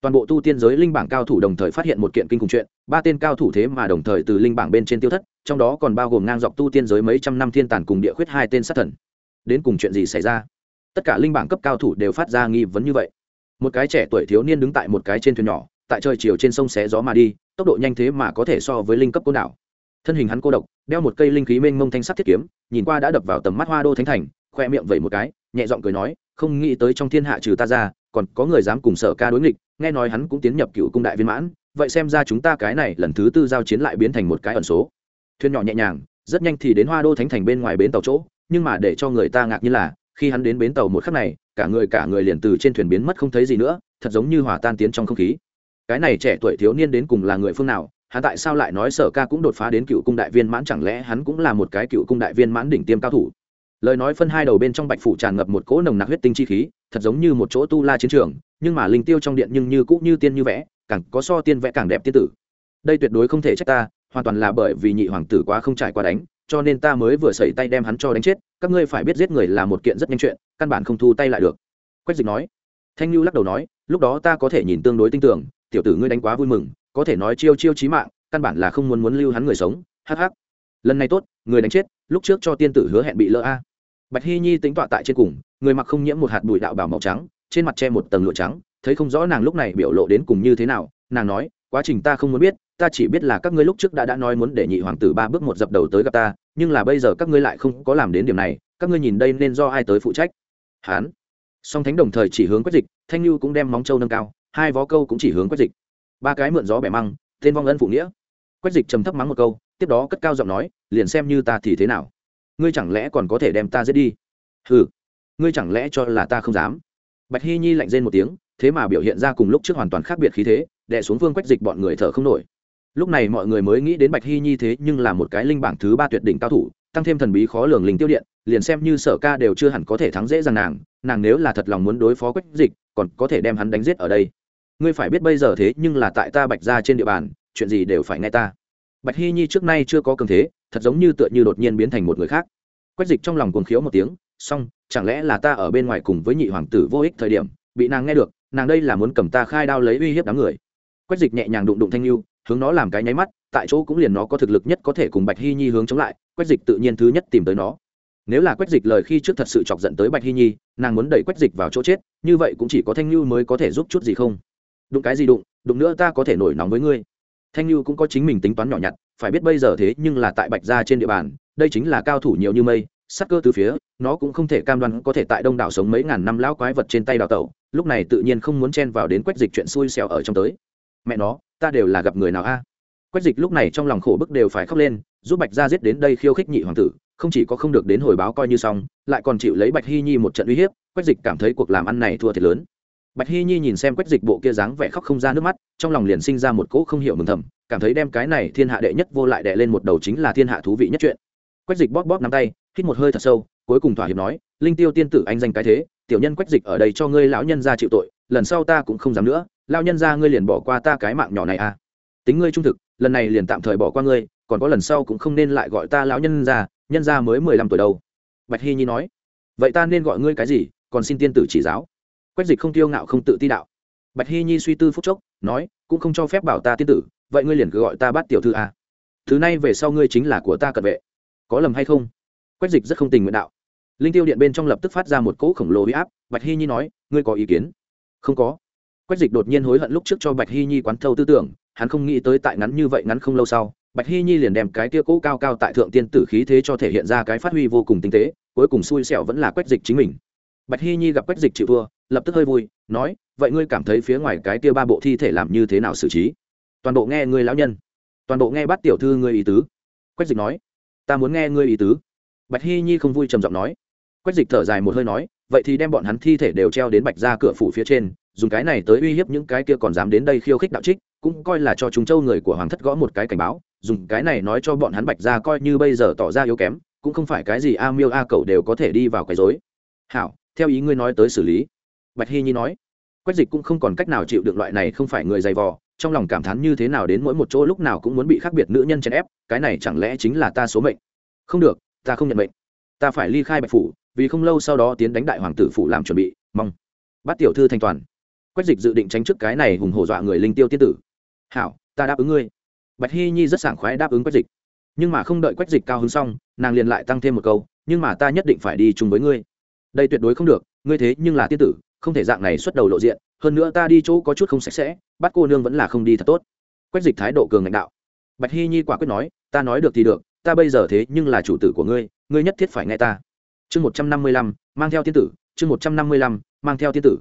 toàn bộ tu tiên giới linh bảng cao thủ đồng thời phát hiện một kiện kinh khủng chuyện, ba tên cao thủ thế mà đồng thời từ linh bảng bên trên tiêu thất, trong đó còn bao gồm ngang dọc tu tiên giới mấy trăm năm thiên tàn cùng địa khuyết hai tên sát thần. Đến cùng chuyện gì xảy ra? Tất cả linh bảng cấp cao thủ đều phát ra nghi vấn như vậy. Một cái trẻ tuổi thiếu niên đứng tại một cái trên thuyền nhỏ, tại trời chiều trên sông xé gió mà đi, tốc độ nhanh thế mà có thể so với linh cấp côn đảo. Thân hình hắn cô độc, đeo một cây linh khí mênh mông thanh sắc thiết kiếm, nhìn qua đã đập vào tầm mắt hoa đô thánh thành, khoe miệng vẩy một cái, nhẹ giọng cười nói, không nghĩ tới trong thiên hạ trừ ta ra, còn có người dám cùng sở ca đối nghịch nghe nói hắn cũng tiến nhập cựu cung đại viên mãn, vậy xem ra chúng ta cái này lần thứ tư giao chiến lại biến thành một cái ẩn số. Thuyền nhỏ nhẹ nhàng, rất nhanh thì đến hoa đô thánh thành bên ngoài bến tàu chỗ, nhưng mà để cho người ta ngạc như là, khi hắn đến bến tàu một khắc này, cả người cả người liền từ trên thuyền biến mất không thấy gì nữa, thật giống như hòa tan tiến trong không khí. Cái này trẻ tuổi thiếu niên đến cùng là người phương nào, hắn tại sao lại nói sở ca cũng đột phá đến cựu cung đại viên mãn, chẳng lẽ hắn cũng là một cái cựu cung đại viên mãn đỉnh tiêm cao thủ? Lời nói phân hai đầu bên trong bạch phủ tràn ngập một cỗ nồng nặc huyết tinh chi khí, thật giống như một chỗ tu la chiến trường, nhưng mà linh tiêu trong điện nhưng như cũ như tiên như vẽ, càng có so tiên vẽ càng đẹp tiên tử. Đây tuyệt đối không thể trách ta, hoàn toàn là bởi vì nhị hoàng tử quá không trải qua đánh, cho nên ta mới vừa sẩy tay đem hắn cho đánh chết, các ngươi phải biết giết người là một kiện rất nhanh chuyện, căn bản không thu tay lại được. Quách dịch nói. Thanh lưu lắc đầu nói, lúc đó ta có thể nhìn tương đối tin tưởng tiểu tử ngươi đánh quá vui mừng, có thể nói chiêu chiêu chí mạng, căn bản là không muốn muốn lưu hắn người sống hh lần này tốt, người đánh chết, lúc trước cho tiên tử hứa hẹn bị lỡ a bạch hy nhi tính tọa tại trên cùng, người mặc không nhiễm một hạt bụi đạo bảo màu trắng, trên mặt che một tầng lụa trắng, thấy không rõ nàng lúc này biểu lộ đến cùng như thế nào, nàng nói, quá trình ta không muốn biết, ta chỉ biết là các ngươi lúc trước đã đã nói muốn để nhị hoàng tử ba bước một dập đầu tới gặp ta, nhưng là bây giờ các ngươi lại không có làm đến điểm này, các ngươi nhìn đây nên do ai tới phụ trách? Hán. Song thánh đồng thời chỉ hướng quách dịch, thanh lưu cũng đem móng trâu nâng cao, hai vó câu cũng chỉ hướng quách dịch. Ba cái mượn gió bẻ măng, tên vong ân phụ nghĩa. Quách dịch trầm thấp mắng một câu, tiếp đó cất cao giọng nói, liền xem như ta thì thế nào? Ngươi chẳng lẽ còn có thể đem ta giết đi? Ừ ngươi chẳng lẽ cho là ta không dám? Bạch hy nhi lạnh rên một tiếng, thế mà biểu hiện ra cùng lúc trước hoàn toàn khác biệt khí thế, đè xuống vương quách dịch bọn người thở không nổi. Lúc này mọi người mới nghĩ đến bạch hy nhi thế nhưng là một cái linh bảng thứ ba tuyệt đỉnh cao thủ, tăng thêm thần bí khó lường linh tiêu điện, liền xem như sở ca đều chưa hẳn có thể thắng dễ dàng nàng nàng nếu là thật lòng muốn đối phó quách dịch, còn có thể đem hắn đánh giết ở đây. Ngươi phải biết bây giờ thế nhưng là tại ta bạch ra trên địa bàn, chuyện gì đều phải nghe ta bạch hy nhi trước nay chưa có cường thế, thật giống như tựa như đột nhiên biến thành một người khác. Quách dịch trong lòng cuồng khiếu một tiếng, xong, chẳng lẽ là ta ở bên ngoài cùng với nhị hoàng tử vô ích thời điểm, bị nàng nghe được, nàng đây là muốn cầm ta khai đao lấy uy hiếp đám người? Quách dịch nhẹ nhàng đụng đụng thanh lưu, hướng nó làm cái nháy mắt, tại chỗ cũng liền nó có thực lực nhất có thể cùng bạch hy nhi hướng chống lại, quách dịch tự nhiên thứ nhất tìm tới nó. Nếu là quách dịch lời khi trước thật sự chọc giận tới bạch hy nhi, nàng muốn đẩy quách dịch vào chỗ chết, như vậy cũng chỉ có thanh lưu mới có thể giúp chút gì không? Đụng cái gì đụng đụng nữa ta có thể nổi nóng với ngươi thanh lưu cũng có chính mình tính toán nhỏ nhặt, phải biết bây giờ thế nhưng là tại bạch gia trên địa bàn, đây chính là cao thủ nhiều như mây sắc cơ từ phía, nó cũng không thể cam đoan có thể tại đông đảo sống mấy ngàn năm lão quái vật trên tay đào tẩu, lúc này tự nhiên không muốn chen vào đến quách dịch chuyện xui xẻo ở trong tới. Mẹ nó, ta đều là gặp người nào a? Quách dịch lúc này trong lòng khổ bức đều phải khóc lên, giúp bạch gia giết đến đây khiêu khích nhị hoàng tử, không chỉ có không được đến hồi báo coi như xong, lại còn chịu lấy bạch hy nhi một trận uy hiếp, quách dịch cảm thấy cuộc làm ăn này thua thiệt lớn bạch hy nhi nhìn xem quách dịch bộ kia dáng vẻ khóc không ra nước mắt, trong lòng liền sinh ra một cỗ không hiểu mừng thầm, cảm thấy đem cái này thiên hạ đệ nhất vô lại đệ lên một đầu chính là thiên hạ thú vị nhất chuyện. Quách dịch bóp bóp nắm tay, hít một hơi thật sâu, cuối cùng thỏa hiệp nói, linh tiêu tiên tử anh danh cái thế, tiểu nhân quách dịch ở đây cho ngươi lão nhân ra chịu tội, lần sau ta cũng không dám nữa, lão nhân ra ngươi liền bỏ qua ta cái mạng nhỏ này à. Tính ngươi trung thực, lần này liền tạm thời bỏ qua ngươi, còn có lần sau cũng không nên lại gọi ta lão nhân ra nhân ra mới mười lăm tuổi đâu. Bạch hy nhi nói, vậy ta nên gọi ngươi cái gì, còn xin tiên tử chỉ giáo quách dịch không tiêu ngạo, không tự ti đạo. Bạch hy nhi suy tư phúc chốc, nói, cũng không cho phép bảo ta tiên tử, vậy ngươi liền cứ gọi ta bắt tiểu thư à. thứ này về sau ngươi chính là của ta cận vệ. Có lầm hay không? Quách dịch rất không tình nguyện đạo. Linh tiêu điện bên trong lập tức phát ra một cỗ khổng lồ huy áp, bạch hy nhi nói, ngươi có ý kiến? Không có. Quách dịch đột nhiên hối hận lúc trước cho bạch hy nhi quán thâu tư tưởng, hắn không nghĩ tới tại ngắn như vậy ngắn không lâu sau, bạch hy nhi liền đem cái tia cỗ cao cao tại thượng tiên tử khí thế cho thể hiện ra cái phát huy vô cùng tinh tế, cuối cùng xui xẻo vẫn là quách dịch chính mình. Bạch hy nhi gặp quách dịch chịu thua lập tức hơi vui, nói, vậy ngươi cảm thấy phía ngoài cái kia ba bộ thi thể làm như thế nào xử trí? Toàn bộ nghe ngươi lão nhân. Toàn bộ nghe bắt tiểu thư ngươi ý tứ. Quách dịch nói, ta muốn nghe ngươi ý tứ. Bạch hy nhi không vui trầm giọng nói. Quách dịch thở dài một hơi nói, vậy thì đem bọn hắn thi thể đều treo đến bạch ra cửa phủ phía trên, dùng cái này tới uy hiếp những cái kia còn dám đến đây khiêu khích đạo trích, cũng coi là cho chúng châu người của hoàng thất gõ một cái cảnh báo, dùng cái này nói cho bọn hắn bạch ra coi như bây giờ tỏ ra yếu kém, cũng không phải cái gì a miêu a cậu đều có thể đi vào cái dối hảo, theo ý ngươi nói tới xử lý bạch hy nhi nói, quách dịch cũng không còn cách nào chịu được loại này không phải người dày vò, trong lòng cảm thán như thế nào đến mỗi một chỗ lúc nào cũng muốn bị khác biệt nữ nhân chèn ép, cái này chẳng lẽ chính là ta số mệnh? Không được, ta không nhận mệnh. Ta phải ly khai bạch phủ, vì không lâu sau đó tiến đánh đại hoàng tử phủ làm chuẩn bị, mong bắt tiểu thư thanh toàn. Quách dịch dự định tránh trước cái này hùng hổ dọa người linh tiêu tiên tử. Hảo, ta đáp ứng ngươi. Bạch hy nhi rất sảng khoái đáp ứng quách dịch. Nhưng mà không đợi quách dịch cao hứng xong, nàng liền lại tăng thêm một câu, nhưng mà ta nhất định phải đi chung với ngươi. Đây tuyệt đối không được, ngươi thế nhưng là tiên tử không thể dạng này xuất đầu lộ diện, hơn nữa ta đi chỗ có chút không sạch sẽ, bắt cô nương vẫn là không đi thật tốt. Quách dịch thái độ cường lãnh đạo. Bạch hy nhi quả quyết nói, ta nói được thì được, ta bây giờ thế nhưng là chủ tử của ngươi ngươi nhất thiết phải nghe ta. Chương một trăm năm mươi lăm, mang theo tiên tử, chương một trăm năm mươi lăm, mang theo tiên tử.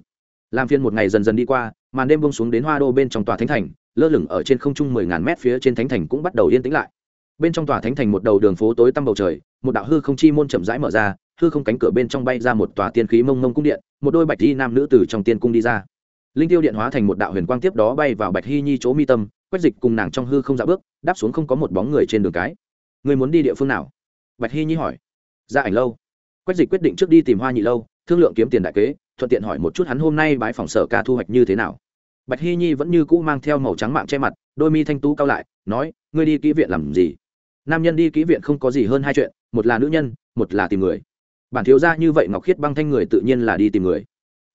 Làm phiên một ngày dần dần đi qua, màn đêm bông xuống đến hoa đô bên trong tòa thánh thành, lơ lửng ở trên không trung mười ngàn mét phía trên thánh thành cũng bắt đầu yên tĩnh lại. Bên trong tòa thánh thành một đầu đường phố tối tăm bầu trời, một đạo hư không chi môn chậm rãi mở ra hư không cánh cửa bên trong bay ra một tòa tiên khí mông mông cung điện, một đôi bạch thi nam nữ từ trong tiên cung đi ra. Linh tiêu điện hóa thành một đạo huyền quang tiếp đó bay vào bạch hy nhi chỗ mi tâm quách dịch cùng nàng trong hư không dạ bước, đáp xuống không có một bóng người trên đường cái. Người muốn đi địa phương nào? Bạch hy nhi hỏi. Ra ảnh lâu. Quách dịch quyết định trước đi tìm hoa nhị lâu, thương lượng kiếm tiền đại kế, thuận tiện hỏi một chút hắn hôm nay bãi phòng sở ca thu hoạch như thế nào. Bạch hy nhi vẫn như cũ mang theo màu trắng mạng che mặt, đôi mi thanh tú cao lại, nói, ngươi đi kỹ viện làm gì? Nam nhân đi kỹ viện không có gì hơn hai chuyện, một là nữ nhân, một là tìm người bản thiếu ra như vậy ngọc khiết băng thanh người tự nhiên là đi tìm người.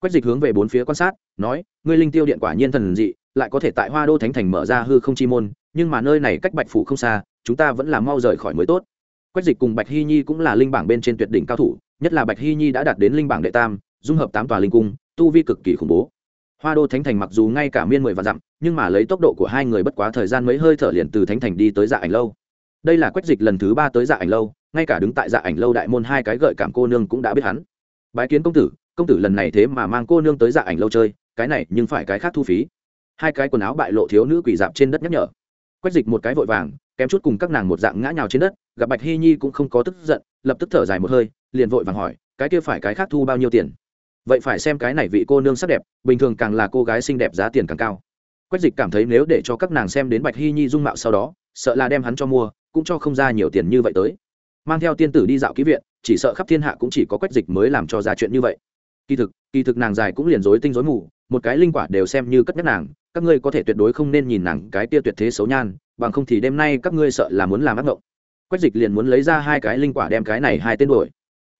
Quách dịch hướng về bốn phía quan sát, nói, ngươi linh tiêu điện quả nhiên thần dị, lại có thể tại hoa đô thánh thành mở ra hư không chi môn, nhưng mà nơi này cách bạch phủ không xa, chúng ta vẫn là mau rời khỏi mới tốt. Quách dịch cùng bạch hy nhi cũng là linh bảng bên trên tuyệt đỉnh cao thủ, nhất là bạch hy nhi đã đạt đến linh bảng đệ tam, dung hợp tám tòa linh cung, tu vi cực kỳ khủng bố. Hoa đô thánh thành mặc dù ngay cả miên mười vạn dặm, nhưng mà lấy tốc độ của hai người bất quá thời gian mấy hơi thở liền từ thánh thành đi tới dạ ảnh lâu. Đây là quách dịch lần thứ ba tới dạ ảnh lâu ngay cả đứng tại dạ ảnh lâu đại môn hai cái gợi cảm cô nương cũng đã biết hắn. Bái kiến công tử công tử lần này thế mà mang cô nương tới dạ ảnh lâu chơi, cái này nhưng phải cái khác thu phí. Hai cái quần áo bại lộ thiếu nữ quỷ dạp trên đất nhắc nhở. Quách dịch một cái vội vàng, kém chút cùng các nàng một dạng ngã nhào trên đất, gặp bạch hy nhi cũng không có tức giận, lập tức thở dài một hơi, liền vội vàng hỏi, cái kia phải cái khác thu bao nhiêu tiền? Vậy phải xem cái này vị cô nương sắc đẹp, bình thường càng là cô gái xinh đẹp giá tiền càng cao. Quách dịch cảm thấy nếu để cho các nàng xem đến bạch hy nhi dung mạo sau đó, sợ là đem hắn cho mua, cũng cho không ra nhiều tiền như vậy tới mang theo tiên tử đi dạo ký viện, chỉ sợ khắp thiên hạ cũng chỉ có quách dịch mới làm cho ra chuyện như vậy. Kỳ thực kỳ thực nàng dài cũng liền dối tinh dối mù, một cái linh quả đều xem như cất nhắc nàng, các ngươi có thể tuyệt đối không nên nhìn nàng cái tia tuyệt thế xấu nhan, bằng không thì đêm nay các ngươi sợ là muốn làm ác mộng quách dịch liền muốn lấy ra hai cái linh quả đem cái này hai tên đổi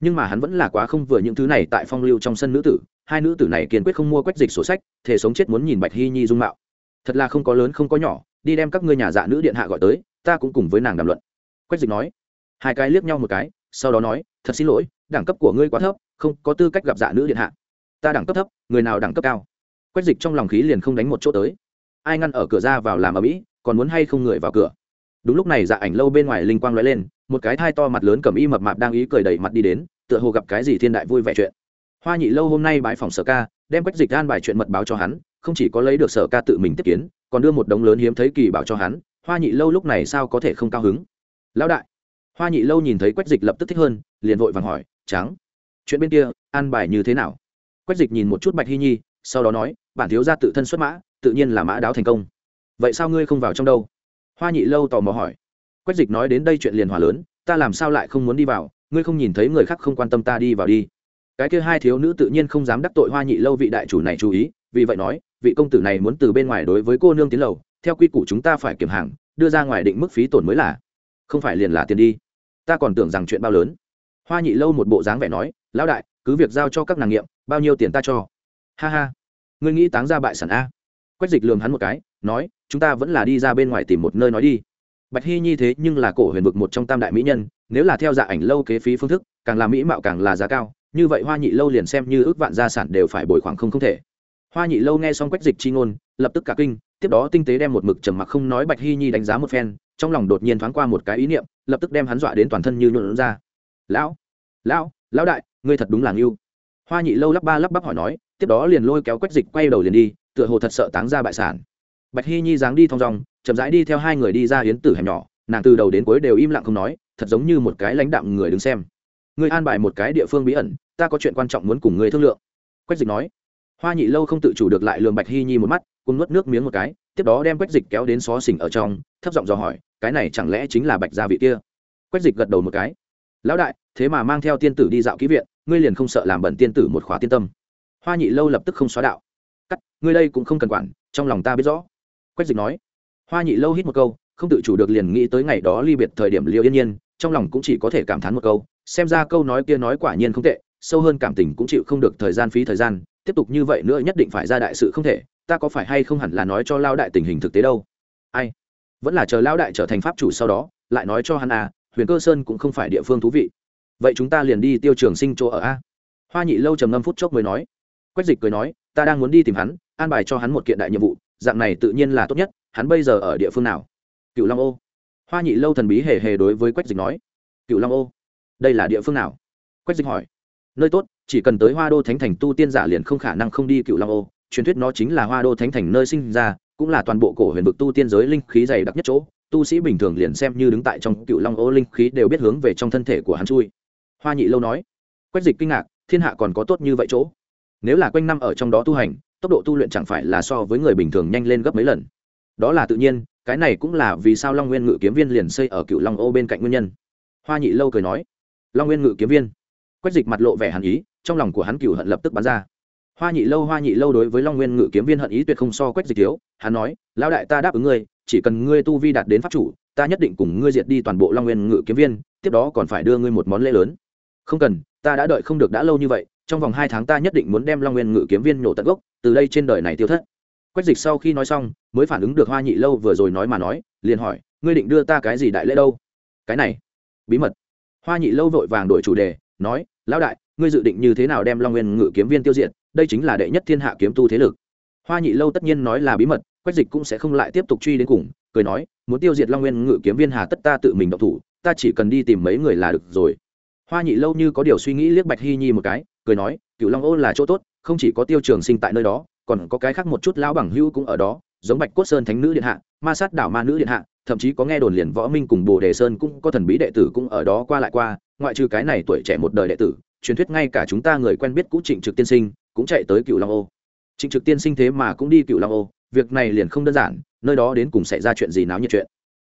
nhưng mà hắn vẫn là quá không vừa những thứ này tại phong lưu trong sân nữ tử, hai nữ tử này kiên quyết không mua quách dịch sổ sách thể sống chết muốn nhìn bạch hy nhi dung mạo. Thật là không có lớn không có nhỏ, đi đem các ngươi nhà dạ nữ điện hạ gọi tới, ta cũng cùng với nàng đàm luận. Quách dịch nói hai cái liếc nhau một cái, sau đó nói, thật xin lỗi, đẳng cấp của ngươi quá thấp, không có tư cách gặp dạ nữ điện hạ. Ta đẳng cấp thấp, người nào đẳng cấp cao? Quách dịch trong lòng khí liền không đánh một chỗ tới. Ai ngăn ở cửa ra vào làm ở mỹ, còn muốn hay không người vào cửa? Đúng lúc này dạ ảnh lâu bên ngoài linh quang loại lên, một cái thai to mặt lớn cầm y mập mạp đang ý cười đẩy mặt đi đến, tựa hồ gặp cái gì thiên đại vui vẻ chuyện. Hoa nhị lâu hôm nay bãi phòng sở ca, đem quách dịch gan bài chuyện mật báo cho hắn, không chỉ có lấy được sở ca tự mình tiếp kiến, còn đưa một đống lớn hiếm thấy kỳ bảo cho hắn. Hoa nhị lâu lúc này sao có thể không cao hứng? Lão đại hoa nhị lâu nhìn thấy quách dịch lập tức thích hơn, liền vội vàng hỏi trắng chuyện bên kia, an bài như thế nào? Quách dịch nhìn một chút bạch hy nhi, sau đó nói, bản thiếu gia tự thân xuất mã, tự nhiên là mã đáo thành công. Vậy sao ngươi không vào trong đâu? Hoa nhị lâu tò mò hỏi. Quách dịch nói đến đây chuyện liền hòa lớn, ta làm sao lại không muốn đi vào? Ngươi không nhìn thấy người khác không quan tâm ta đi vào đi. Cái kia hai thiếu nữ tự nhiên không dám đắc tội hoa nhị lâu vị đại chủ này chú ý, vì vậy nói, vị công tử này muốn từ bên ngoài đối với cô nương tiến lầu, theo quy củ chúng ta phải kiểm hàng, đưa ra ngoài định mức phí tổn mới là. Không phải liền là tiền đi ta còn tưởng rằng chuyện bao lớn. Hoa nhị lâu một bộ dáng vẻ nói, lão đại, cứ việc giao cho các nàng nghiệm, bao nhiêu tiền ta cho. Ha ha, ngươi nghĩ táng ra bại sản a? Quách dịch lường hắn một cái, nói, chúng ta vẫn là đi ra bên ngoài tìm một nơi nói đi. Bạch hy nhi thế nhưng là cổ huyền vực một trong tam đại mỹ nhân, nếu là theo dạ ảnh lâu kế phí phương thức, càng là mỹ mạo càng là giá cao, như vậy hoa nhị lâu liền xem như ước vạn gia sản đều phải bồi khoảng không không thể. Hoa nhị lâu nghe xong quách dịch chi ngôn, lập tức cả kinh, tiếp đó tinh tế đem một mực trầm mặc không nói bạch hy nhi đánh giá một phen trong lòng đột nhiên thoáng qua một cái ý niệm, lập tức đem hắn dọa đến toàn thân như nhuộn ra. Lão lão lão đại, ngươi thật đúng là ngưu hoa nhị lâu lắp ba lắp bắp hỏi nói, tiếp đó liền lôi kéo quách dịch quay đầu liền đi, tựa hồ thật sợ táng ra bại sản. Bạch hy nhi dáng đi thong dong, chậm rãi đi theo hai người đi ra hiến tử hẻm nhỏ, nàng từ đầu đến cuối đều im lặng không nói, thật giống như một cái lãnh đạm người đứng xem. Ngươi an bài một cái địa phương bí ẩn, ta có chuyện quan trọng muốn cùng ngươi thương lượng. Quách dịch nói. Hoa nhị lâu không tự chủ được lại lường bạch hy nhi một mắt cùng nuốt nước miếng một cái, tiếp đó đem quách dịch kéo đến xó xỉnh ở trong, thấp giọng dò hỏi, cái này chẳng lẽ chính là bạch gia vị kia? Quách dịch gật đầu một cái. Lão đại, thế mà mang theo tiên tử đi dạo ký viện, ngươi liền không sợ làm bẩn tiên tử một khóa tiên tâm. Hoa nhị lâu lập tức không xóa đạo. Cắt, ngươi đây cũng không cần quản, trong lòng ta biết rõ. Quách dịch nói. Hoa nhị lâu hít một câu, không tự chủ được liền nghĩ tới ngày đó ly biệt thời điểm liêu yên nhiên, trong lòng cũng chỉ có thể cảm thán một câu, xem ra câu nói kia nói quả nhiên không tệ, sâu hơn cảm tình cũng chịu không được thời gian phí thời gian tiếp tục như vậy nữa nhất định phải ra đại sự không thể, ta có phải hay không hẳn là nói cho lao đại tình hình thực tế đâu? Ai? Vẫn là chờ lao đại trở thành pháp chủ sau đó, lại nói cho hắn à huyền cơ sơn cũng không phải địa phương thú vị. Vậy chúng ta liền đi tiêu trường sinh chỗ ở a. Hoa nhị lâu trầm ngâm phút chốc mới nói. Quách dịch cười nói, ta đang muốn đi tìm hắn, an bài cho hắn một kiện đại nhiệm vụ, dạng này tự nhiên là tốt nhất, hắn bây giờ ở địa phương nào? Cựu long ô. Hoa nhị lâu thần bí hề hề đối với quách dịch nói. Cựu long ô. Đây là địa phương nào? Quách dịch hỏi. Nơi tốt chỉ cần tới hoa đô thánh thành tu tiên giả liền không khả năng không đi cựu long ô. Truyền thuyết nó chính là hoa đô thánh thành nơi sinh ra, cũng là toàn bộ cổ huyền vực tu tiên giới linh khí dày đặc nhất chỗ. Tu sĩ bình thường liền xem như đứng tại trong cựu long ô linh khí đều biết hướng về trong thân thể của hắn chui. Hoa nhị lâu nói, quách dịch kinh ngạc, thiên hạ còn có tốt như vậy chỗ? Nếu là quanh năm ở trong đó tu hành, tốc độ tu luyện chẳng phải là so với người bình thường nhanh lên gấp mấy lần. Đó là tự nhiên, cái này cũng là vì sao long nguyên ngự kiếm viên liền xây ở cựu long ô bên cạnh nguyên nhân. Hoa nhị lâu cười nói, long nguyên ngự kiếm viên? Quách dịch mặt lộ vẻ hàn ý trong lòng của hắn cựu hận lập tức bắn ra. Hoa nhị lâu, hoa nhị lâu đối với long nguyên ngự kiếm viên hận ý tuyệt không so quách dịch thiếu. Hắn nói, lão đại ta đáp ứng ngươi, chỉ cần ngươi tu vi đạt đến pháp chủ, ta nhất định cùng ngươi diệt đi toàn bộ long nguyên ngự kiếm viên, tiếp đó còn phải đưa ngươi một món lễ lớn. Không cần, ta đã đợi không được đã lâu như vậy, trong vòng hai tháng ta nhất định muốn đem long nguyên ngự kiếm viên nhổ tận gốc, từ đây trên đời này tiêu thất. Quách dịch sau khi nói xong, mới phản ứng được hoa nhị lâu vừa rồi nói mà nói, liền hỏi, ngươi định đưa ta cái gì đại lễ đâu? Cái này. Bí mật. Hoa nhị lâu vội vàng đổi chủ đề, nói, lão đại ngươi dự định như thế nào đem long nguyên ngự kiếm viên tiêu diệt, đây chính là đệ nhất thiên hạ kiếm tu thế lực. Hoa nhị lâu tất nhiên nói là bí mật, quách dịch cũng sẽ không lại tiếp tục truy đến cùng, cười nói, muốn tiêu diệt long nguyên ngự kiếm viên hà tất ta tự mình độc thủ, ta chỉ cần đi tìm mấy người là được rồi. Hoa nhị lâu như có điều suy nghĩ liếc bạch hy nhi một cái, cười nói cựu long ô là chỗ tốt, không chỉ có tiêu trường sinh tại nơi đó, còn có cái khác một chút lão bằng hữu cũng ở đó, giống bạch cốt sơn thánh nữ điện hạ, ma sát đảo ma nữ điện hạ, thậm chí có nghe đồn liền võ minh cùng bồ đề sơn cũng có thần bí đệ tử cũng ở đó qua lại qua, ngoại trừ cái này tuổi trẻ một đời đệ tử truyền thuyết ngay cả chúng ta người quen biết cũ trịnh trực tiên sinh cũng chạy tới cựu long ô. Trịnh trực tiên sinh thế mà cũng đi cựu long ô, việc này liền không đơn giản, nơi đó đến cùng xảy ra chuyện gì náo nhiệt chuyện.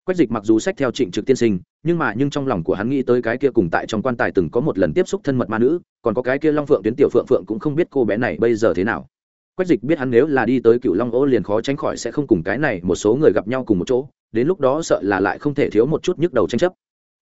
Quách dịch mặc dù sách theo trịnh trực tiên sinh, nhưng mà nhưng trong lòng của hắn nghĩ tới cái kia cùng tại trong quan tài từng có một lần tiếp xúc thân mật ma nữ, còn có cái kia long phượng tuyến tiểu phượng phượng cũng không biết cô bé này bây giờ thế nào. Quách dịch biết hắn nếu là đi tới cựu long ô liền khó tránh khỏi sẽ không cùng cái này một số người gặp nhau cùng một chỗ, đến lúc đó sợ là lại không thể thiếu một chút nhức đầu tranh chấp.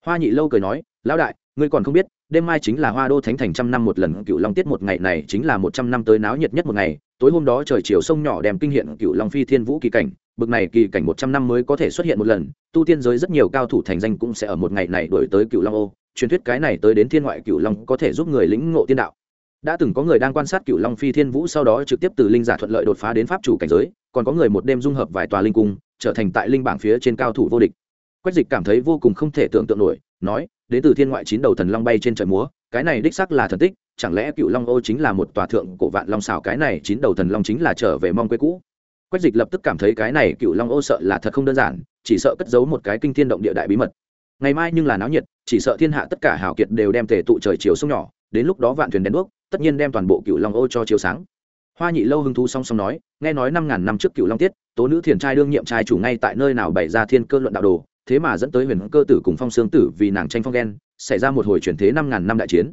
Hoa nhị lâu cười nói lão đại, ngươi còn không biết, đêm mai chính là hoa đô thánh thành trăm năm một lần cựu long tiết một ngày này chính là một trăm năm tới náo nhiệt nhất một ngày. Tối hôm đó trời chiều sông nhỏ đem kinh hiện cựu long phi thiên vũ kỳ cảnh, bực này kỳ cảnh một trăm năm mới có thể xuất hiện một lần. Tu tiên giới rất nhiều cao thủ thành danh cũng sẽ ở một ngày này đổi tới cựu long ô. Truyền thuyết cái này tới đến thiên ngoại cựu long có thể giúp người lĩnh ngộ tiên đạo. Đã từng có người đang quan sát cựu long phi thiên vũ sau đó trực tiếp từ linh giả thuận lợi đột phá đến pháp chủ cảnh giới, còn có người một đêm dung hợp vài tòa linh cung, trở thành tại linh bảng phía trên cao thủ vô địch quách dịch cảm thấy vô cùng không thể tưởng tượng nổi, nói, đến từ thiên ngoại chín đầu thần long bay trên trời múa, cái này đích xác là thần tích, chẳng lẽ cựu long ô chính là một tòa thượng cổ vạn long xào cái này chín đầu thần long chính là trở về mong quê cũ? Quách dịch lập tức cảm thấy cái này cựu long ô sợ là thật không đơn giản, chỉ sợ cất giấu một cái kinh thiên động địa đại bí mật. Ngày mai nhưng là náo nhiệt, chỉ sợ thiên hạ tất cả hào kiệt đều đem thể tụ trời chiều sông nhỏ, đến lúc đó vạn thuyền đèn đuốc, tất nhiên đem toàn bộ cựu long ô cho chiều sáng. Hoa nhị lâu hưng thú song song nói, nghe nói năm ngàn năm trước cựu long tiết, tố nữ thiền trai đương nhiệm trai chủ ngay tại nơi nào bày ra thiên cơ luận đạo đồ thế mà dẫn tới huyền cơ tử cùng phong sương tử vì nàng tranh phong ghen, xảy ra một hồi chuyển thế năm ngàn năm đại chiến.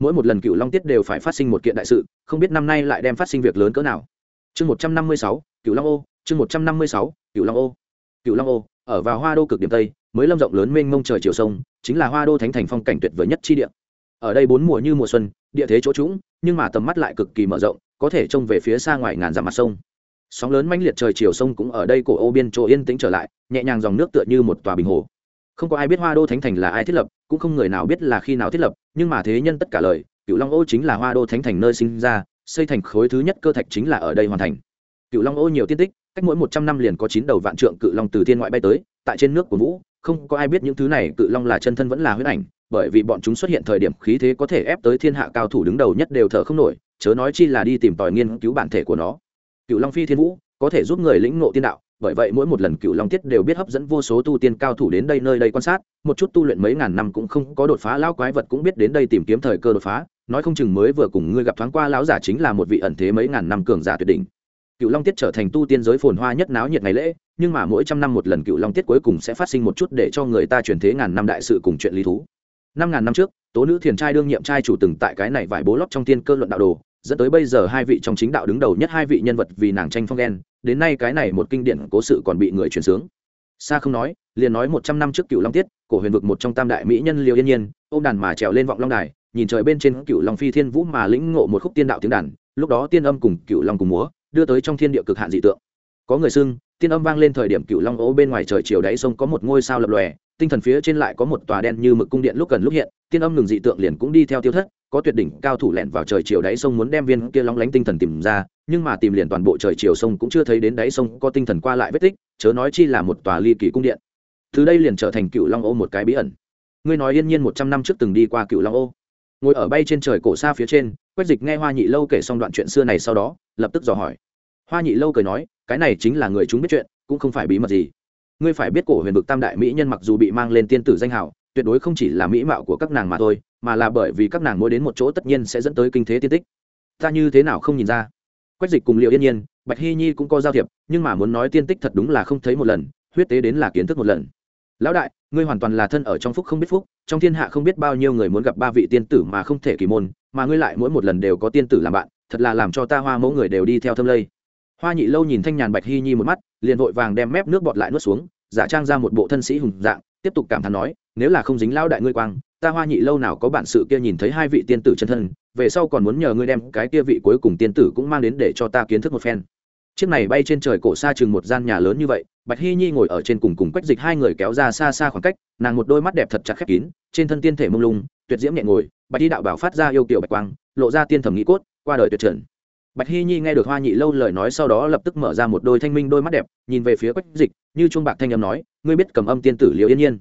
Mỗi một lần cựu long tiết đều phải phát sinh một kiện đại sự, không biết năm nay lại đem phát sinh việc lớn cỡ nào. Chương một trăm năm mươi sáu, cựu long ô, chương một trăm năm mươi sáu, cựu long ô. Cựu long ô, ở vào hoa đô cực điểm tây, mới lâm rộng lớn mênh mông trời chiều sông, chính là hoa đô thánh thành phong cảnh tuyệt vời nhất chi địa. Ở đây bốn mùa như mùa xuân, địa thế chỗ trũng, nhưng mà tầm mắt lại cực kỳ mở rộng, có thể trông về phía xa ngoài ngàn dặm mặt sông sóng lớn mãnh liệt trời chiều sông cũng ở đây cổ ô biên chỗ yên tĩnh trở lại, nhẹ nhàng dòng nước tựa như một tòa bình hồ. Không có ai biết hoa đô thánh thành là ai thiết lập, cũng không người nào biết là khi nào thiết lập, nhưng mà thế nhân tất cả lời cựu long ô chính là hoa đô thánh thành nơi sinh ra, xây thành khối thứ nhất cơ thạch chính là ở đây hoàn thành. Cựu long ô nhiều tiên tích, cách mỗi một trăm năm liền có chín đầu vạn trượng cự long từ thiên ngoại bay tới, tại trên nước của vũ, không có ai biết những thứ này cự long là chân thân vẫn là huyết ảnh, bởi vì bọn chúng xuất hiện thời điểm khí thế có thể ép tới thiên hạ cao thủ đứng đầu nhất đều thở không nổi, chớ nói chi là đi tìm tòi nghiên cứu bản thể của nó cựu long phi thiên vũ có thể giúp người lĩnh ngộ tiên đạo, bởi vậy mỗi một lần cựu long tiết đều biết hấp dẫn vô số tu tiên cao thủ đến đây nơi đây quan sát, một chút tu luyện mấy ngàn năm cũng không có đột phá, lão quái vật cũng biết đến đây tìm kiếm thời cơ đột phá, nói không chừng mới vừa cùng ngươi gặp thoáng qua, lão giả chính là một vị ẩn thế mấy ngàn năm cường giả tuyệt đỉnh. Cựu long tiết trở thành tu tiên giới phồn hoa nhất náo nhiệt ngày lễ, nhưng mà mỗi trăm năm một lần cựu long tiết cuối cùng sẽ phát sinh một chút để cho người ta chuyển thế ngàn năm đại sự cùng chuyện lý thú. Năm ngàn năm trước, tố nữ thiền trai đương nhiệm trai chủ từng tại cái này vải bố lót trong tiên cơ luận đạo đồ dẫn tới bây giờ hai vị trong chính đạo đứng đầu nhất hai vị nhân vật vì nàng tranh phong đen, đến nay cái này một kinh điển cố sự còn bị người truyền sướng. Xa không nói, liền nói một trăm năm trước cựu long tiết, cổ huyền vực một trong tam đại mỹ nhân liều yên nhiên ô m đàn mà trèo lên vọng long đài, nhìn trời bên trên cựu long phi thiên vũ mà lĩnh ngộ một khúc tiên đạo tiếng đàn, lúc đó tiên âm cùng cựu long cùng múa, đưa tới trong thiên địa cực hạn dị tượng có người xưng tiên âm vang lên thời điểm cựu long ố bên ngoài trời chiều đáy sông có một ngôi sao lập lòe, tinh thần phía trên lại có một tòa đen như mực cung điện lúc gần lúc hiện, tiên âm ngừng dị tượng liền cũng đi theo tiêu thất, có tuyệt đỉnh cao thủ lẻn vào trời chiều đáy sông muốn đem viên kia long lánh tinh thần tìm ra, nhưng mà tìm liền toàn bộ trời chiều sông cũng chưa thấy đến đáy sông có tinh thần qua lại vết tích, chớ nói chi là một tòa ly kỳ cung điện. Từ đây liền trở thành cựu long ô một cái bí ẩn. Ngươi nói yên nhiên một trăm năm trước từng đi qua cựu long ô ngồi ở bay trên trời cổ xa phía trên, quách dịch nghe hoa nhị lâu kể xong đoạn chuyện xưa này sau đó, lập tức dò hỏi hoa nhị lâu cười nói, cái này chính là người chúng biết chuyện, cũng không phải bí mật gì. Ngươi phải biết cổ huyền vực tam đại mỹ nhân mặc dù bị mang lên tiên tử danh hào, tuyệt đối không chỉ là mỹ mạo của các nàng mà thôi, mà là bởi vì các nàng mỗi đến một chỗ tất nhiên sẽ dẫn tới kinh thế tiên tích. Ta như thế nào không nhìn ra? Quách dịch cùng liệu yên nhiên, bạch hy nhi cũng có giao thiệp, nhưng mà muốn nói tiên tích thật đúng là không thấy một lần, huyết tế đến là kiến thức một lần. Lão đại, ngươi hoàn toàn là thân ở trong phúc không biết phúc, trong thiên hạ không biết bao nhiêu người muốn gặp ba vị tiên tử mà không thể kỳ môn, mà ngươi lại mỗi một lần đều có tiên tử làm bạn, thật là làm cho ta hoa mẫu người đều đi theo thâm lây hoa nhị lâu nhìn thanh nhàn bạch hy nhi một mắt, liền vội vàng đem mép nước bọt lại nuốt xuống, giả trang ra một bộ thân sĩ hùng dạng, tiếp tục cảm thán nói, nếu là không dính lao đại ngươi quang, ta hoa nhị lâu nào có bản sự kia nhìn thấy hai vị tiên tử chân thân, về sau còn muốn nhờ ngươi đem cái kia vị cuối cùng tiên tử cũng mang đến để cho ta kiến thức một phen. Chiếc này bay trên trời cổ xa chừng một gian nhà lớn như vậy, bạch hy nhi ngồi ở trên cùng cùng quách dịch hai người kéo ra xa xa khoảng cách, nàng một đôi mắt đẹp thật chặt khép kín, trên thân tiên thể mông lung, tuyệt diễm nhẹ ngồi, bạch đi đạo bảo phát ra yêu kiểu bạch quang, lộ ra tiên thẩm nghĩ cốt, qua đời tuyệt trần bạch hy nhi nghe được hoa nhị lâu lời nói sau đó lập tức mở ra một đôi thanh minh đôi mắt đẹp, nhìn về phía quách dịch, như chuông bạc thanh âm nói, ngươi biết cầm âm tiên tử Liễu yên nhiên?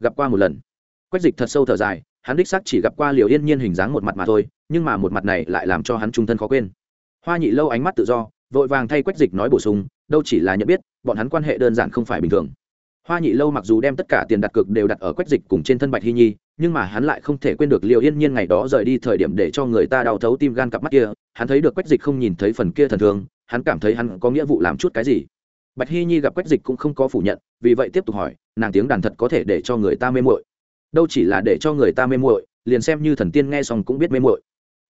Gặp qua một lần. Quách dịch thật sâu thở dài, hắn đích xác chỉ gặp qua Liễu yên nhiên hình dáng một mặt mà thôi, nhưng mà một mặt này lại làm cho hắn trung thân khó quên. Hoa nhị lâu ánh mắt tự do, vội vàng thay quách dịch nói bổ sung, đâu chỉ là nhận biết, bọn hắn quan hệ đơn giản không phải bình thường hoa nhị lâu mặc dù đem tất cả tiền đặt cược đều đặt ở quách dịch cùng trên thân bạch hy nhi, nhưng mà hắn lại không thể quên được liệu yên nhiên ngày đó rời đi thời điểm để cho người ta đau thấu tim gan cặp mắt kia. Hắn thấy được quách dịch không nhìn thấy phần kia thần thường hắn cảm thấy hắn có nghĩa vụ làm chút cái gì. Bạch hy nhi gặp quách dịch cũng không có phủ nhận, vì vậy tiếp tục hỏi, nàng tiếng đàn thật có thể để cho người ta mê muội? Đâu chỉ là để cho người ta mê muội, liền xem như thần tiên nghe xong cũng biết mê muội.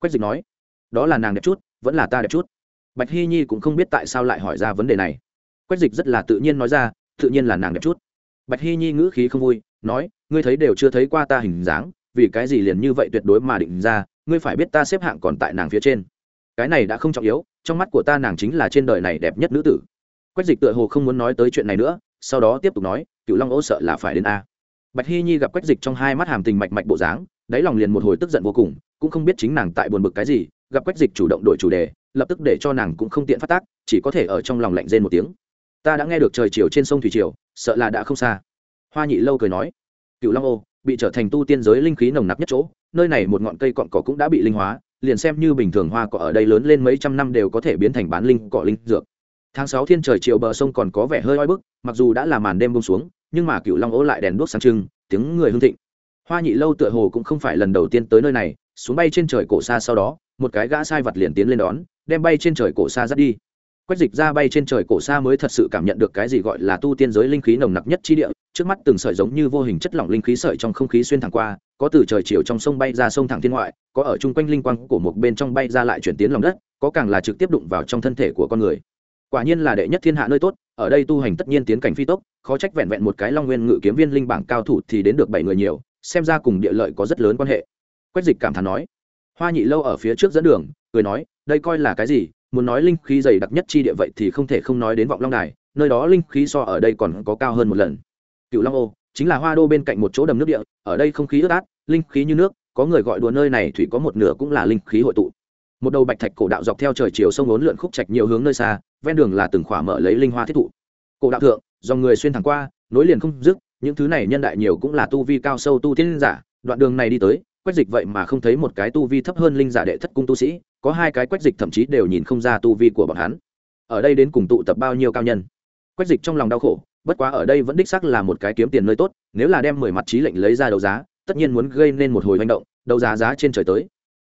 Quách dịch nói, đó là nàng đẹp chút, vẫn là ta đẹp chút. Bạch hy nhi cũng không biết tại sao lại hỏi ra vấn đề này. Quách dịch rất là tự nhiên nói ra, tự nhiên là nàng đẹp chút bạch hy nhi ngữ khí không vui, nói, ngươi thấy đều chưa thấy qua ta hình dáng, vì cái gì liền như vậy tuyệt đối mà định ra, ngươi phải biết ta xếp hạng còn tại nàng phía trên. Cái này đã không trọng yếu, trong mắt của ta nàng chính là trên đời này đẹp nhất nữ tử. Quách dịch tựa hồ không muốn nói tới chuyện này nữa, sau đó tiếp tục nói cựu long ô sợ là phải đến a. Bạch hy nhi gặp quách dịch trong hai mắt hàm tình mạch mạch bộ dáng, đáy lòng liền một hồi tức giận vô cùng, cũng không biết chính nàng tại buồn bực cái gì, gặp quách dịch chủ động đổi chủ đề, lập tức để cho nàng cũng không tiện phát tác, chỉ có thể ở trong lòng lạnh rên một tiếng ta đã nghe được trời chiều trên sông thủy triều, sợ là đã không xa. Hoa nhị lâu cười nói cựu long ô, bị trở thành tu tiên giới linh khí nồng nặc nhất chỗ, nơi này một ngọn cây cọn cỏ cũng đã bị linh hóa, liền xem như bình thường hoa cỏ ở đây lớn lên mấy trăm năm đều có thể biến thành bán linh cỏ linh dược. Tháng sáu thiên trời chiều bờ sông còn có vẻ hơi oi bức, mặc dù đã là màn đêm bông xuống, nhưng mà cựu long ô lại đèn đuốc sáng trưng, tiếng người hưng thịnh. Hoa nhị lâu tựa hồ cũng không phải lần đầu tiên tới nơi này, xuống bay trên trời cổ xa sau đó, một cái gã sai vật liền tiến lên đón, đem bay trên trời cổ xa dắt đi quách dịch ra bay trên trời cổ xa mới thật sự cảm nhận được cái gì gọi là tu tiên giới linh khí nồng nặc nhất chi địa. Trước mắt từng sợi giống như vô hình chất lỏng linh khí sợi trong không khí xuyên thẳng qua, có từ trời chiều trong sông bay ra sông thẳng thiên ngoại, có ở chung quanh linh quang của một bên trong bay ra lại chuyển tiến lòng đất, có càng là trực tiếp đụng vào trong thân thể của con người. Quả nhiên là đệ nhất thiên hạ nơi tốt, ở đây tu hành tất nhiên tiến cảnh phi tốc, khó trách vẹn vẹn một cái long nguyên ngự kiếm viên linh bảng cao thủ thì đến được bảy người nhiều, xem ra cùng địa lợi có rất lớn quan hệ. Quách dịch cảm thán nói. Hoa nhị lâu ở phía trước dẫn đường, cười nói, đây coi là cái gì? Muốn nói linh khí dày đặc nhất chi địa vậy thì không thể không nói đến vọng long đài, nơi đó linh khí so ở đây còn có cao hơn một lần. Cựu long ô, chính là hoa đô bên cạnh một chỗ đầm nước địa, ở đây không khí ướt át, linh khí như nước, có người gọi đùa nơi này thủy có một nửa cũng là linh khí hội tụ. Một đầu bạch thạch cổ đạo dọc theo trời chiều sông ốn lượn khúc trạch nhiều hướng nơi xa, ven đường là từng khỏa mở lấy linh hoa thiết thụ. Cổ đạo thượng do người xuyên thẳng qua, nối liền không dứt, những thứ này nhân đại nhiều cũng là tu vi cao sâu tu tiên giả, đoạn đường này đi tới quét dịch vậy mà không thấy một cái tu vi thấp hơn linh giả đệ thất cung tu sĩ có hai cái quách dịch thậm chí đều nhìn không ra tu vi của bọn hắn. Ở đây đến cùng tụ tập bao nhiêu cao nhân? Quách dịch trong lòng đau khổ, bất quá ở đây vẫn đích sắc là một cái kiếm tiền nơi tốt, nếu là đem mười mặt trí lệnh lấy ra đấu giá, tất nhiên muốn gây nên một hồi manh động, đấu giá giá trên trời tới.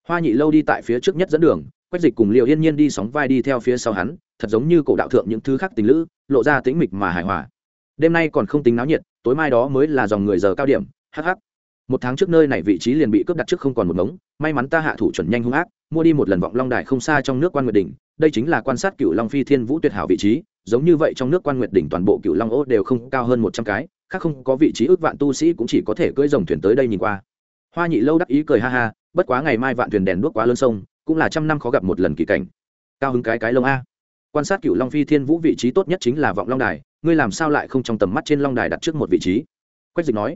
Hoa nhị lâu đi tại phía trước nhất dẫn đường, quách dịch cùng liệu yên nhiên đi sóng vai đi theo phía sau hắn, thật giống như cổ đạo thượng những thứ khác tình lữ, lộ ra tĩnh mịch mà hài hòa. Đêm nay còn không tính náo nhiệt, tối mai đó mới là dòng người giờ cao điểm hh một tháng trước nơi này vị trí liền bị cướp đặt trước không còn một ngống, may mắn ta hạ thủ chuẩn nhanh hung ác mua đi một lần vọng long đài không xa trong nước quan nguyệt Đỉnh, đây chính là quan sát cựu long phi thiên vũ tuyệt hảo vị trí giống như vậy trong nước quan nguyệt đỉnh toàn bộ cựu long ô đều không cao hơn một trăm cái khác không có vị trí ước vạn tu sĩ cũng chỉ có thể cưỡi dòng thuyền tới đây nhìn qua. Hoa nhị lâu đắc ý cười ha ha bất quá ngày mai vạn thuyền đèn đuốc quá lớn sông cũng là trăm năm khó gặp một lần kỳ cảnh. Cao hứng cái cái lông a. Quan sát cựu long phi thiên vũ vị trí tốt nhất chính là vọng long đài ngươi làm sao lại không trong tầm mắt trên long đài đặt trước một vị trí? Quách dịch nói.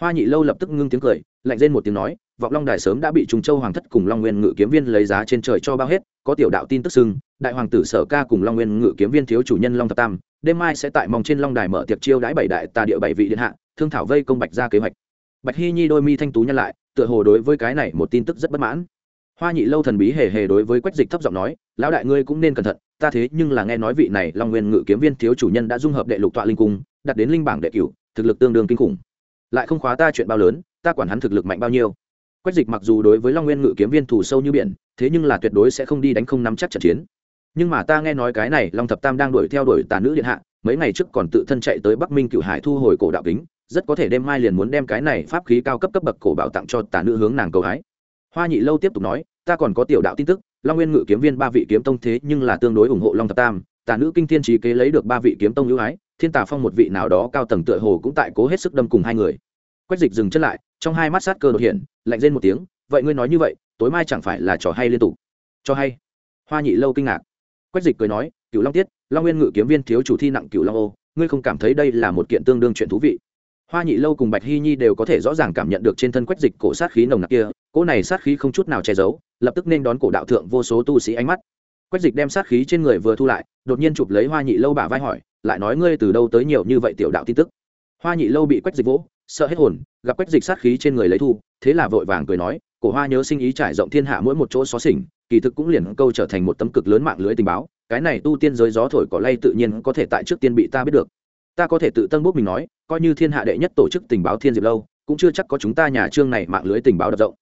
Hoa nhị lâu lập tức ngưng tiếng cười lạnh lên một tiếng nói, vọng long đài sớm đã bị Trung châu hoàng thất cùng long nguyên ngự kiếm viên lấy giá trên trời cho bao hết, có tiểu đạo tin tức xưng, đại hoàng tử sở ca cùng long nguyên ngự kiếm viên thiếu chủ nhân long thập tam, đêm mai sẽ tại mong trên long đài mở tiệc chiêu đãi bảy đại tà địa bảy vị điện hạ, thương thảo vây công bạch ra kế hoạch. Bạch hy nhi đôi mi thanh tú nhân lại, tựa hồ đối với cái này một tin tức rất bất mãn. Hoa nhị lâu thần bí hề hề đối với quách dịch thấp giọng nói, lão đại ngươi cũng nên cẩn thận, ta thế nhưng là nghe nói vị này long nguyên ngự kiếm viên thiếu chủ nhân đã dung hợp đệ lục tọa linh cung, đặt đến linh bảng đệ cửu, thực lực tương đương kinh khủng lại không khóa ta chuyện bao lớn, ta quản hắn thực lực mạnh bao nhiêu. Quách dịch mặc dù đối với long nguyên ngự kiếm viên thủ sâu như biển, thế nhưng là tuyệt đối sẽ không đi đánh không nắm chắc trận chiến. Nhưng mà ta nghe nói cái này long thập tam đang đuổi theo đuổi tà nữ điện hạ, mấy ngày trước còn tự thân chạy tới bắc minh cựu hải thu hồi cổ đạo kính, rất có thể đêm mai liền muốn đem cái này pháp khí cao cấp cấp bậc cổ bảo tặng cho tà nữ hướng nàng cầu hái. Hoa nhị lâu tiếp tục nói, ta còn có tiểu đạo tin tức, long nguyên ngự kiếm viên ba vị kiếm tông thế nhưng là tương đối ủng hộ long thập tam, tà nữ kinh thiên trí kế lấy được ba vị kiếm tông ưu ái thiên tà phong một vị nào đó cao tầng tựa hồ cũng tại cố hết sức đâm cùng hai người. Quách dịch dừng chân lại, trong hai mắt sát cơ đột hiện, lạnh lên một tiếng, vậy ngươi nói như vậy, tối mai chẳng phải là trò hay liên tục? Cho hay. Hoa nhị lâu kinh ngạc. Quách dịch cười nói cựu long tiết, long nguyên ngự kiếm viên thiếu chủ thi nặng cựu long ô, ngươi không cảm thấy đây là một kiện tương đương chuyện thú vị? Hoa nhị lâu cùng bạch hy nhi đều có thể rõ ràng cảm nhận được trên thân quách dịch cổ sát khí nồng nặc kia, cỗ này sát khí không chút nào che giấu, lập tức nên đón cổ đạo thượng vô số tu sĩ ánh mắt. Quách dịch đem sát khí trên người vừa thu lại, đột nhiên chụp lấy hoa nhị lâu bả vai hỏi lại nói ngươi từ đâu tới nhiều như vậy tiểu đạo tin tức? Hoa nhị lâu bị quách dịch vỗ, sợ hết hồn, gặp quách dịch sát khí trên người lấy thu, thế là vội vàng cười nói, cổ hoa nhớ sinh ý trải rộng thiên hạ mỗi một chỗ xó xỉnh, kỳ thực cũng liền câu trở thành một tấm cực lớn mạng lưới tình báo, cái này tu tiên giới gió thổi cỏ lay tự nhiên có thể tại trước tiên bị ta biết được. Ta có thể tự tân bút mình nói, coi như thiên hạ đệ nhất tổ chức tình báo thiên diệp lâu, cũng chưa chắc có chúng ta nhà trương này mạng lưới tình báo đập rộng.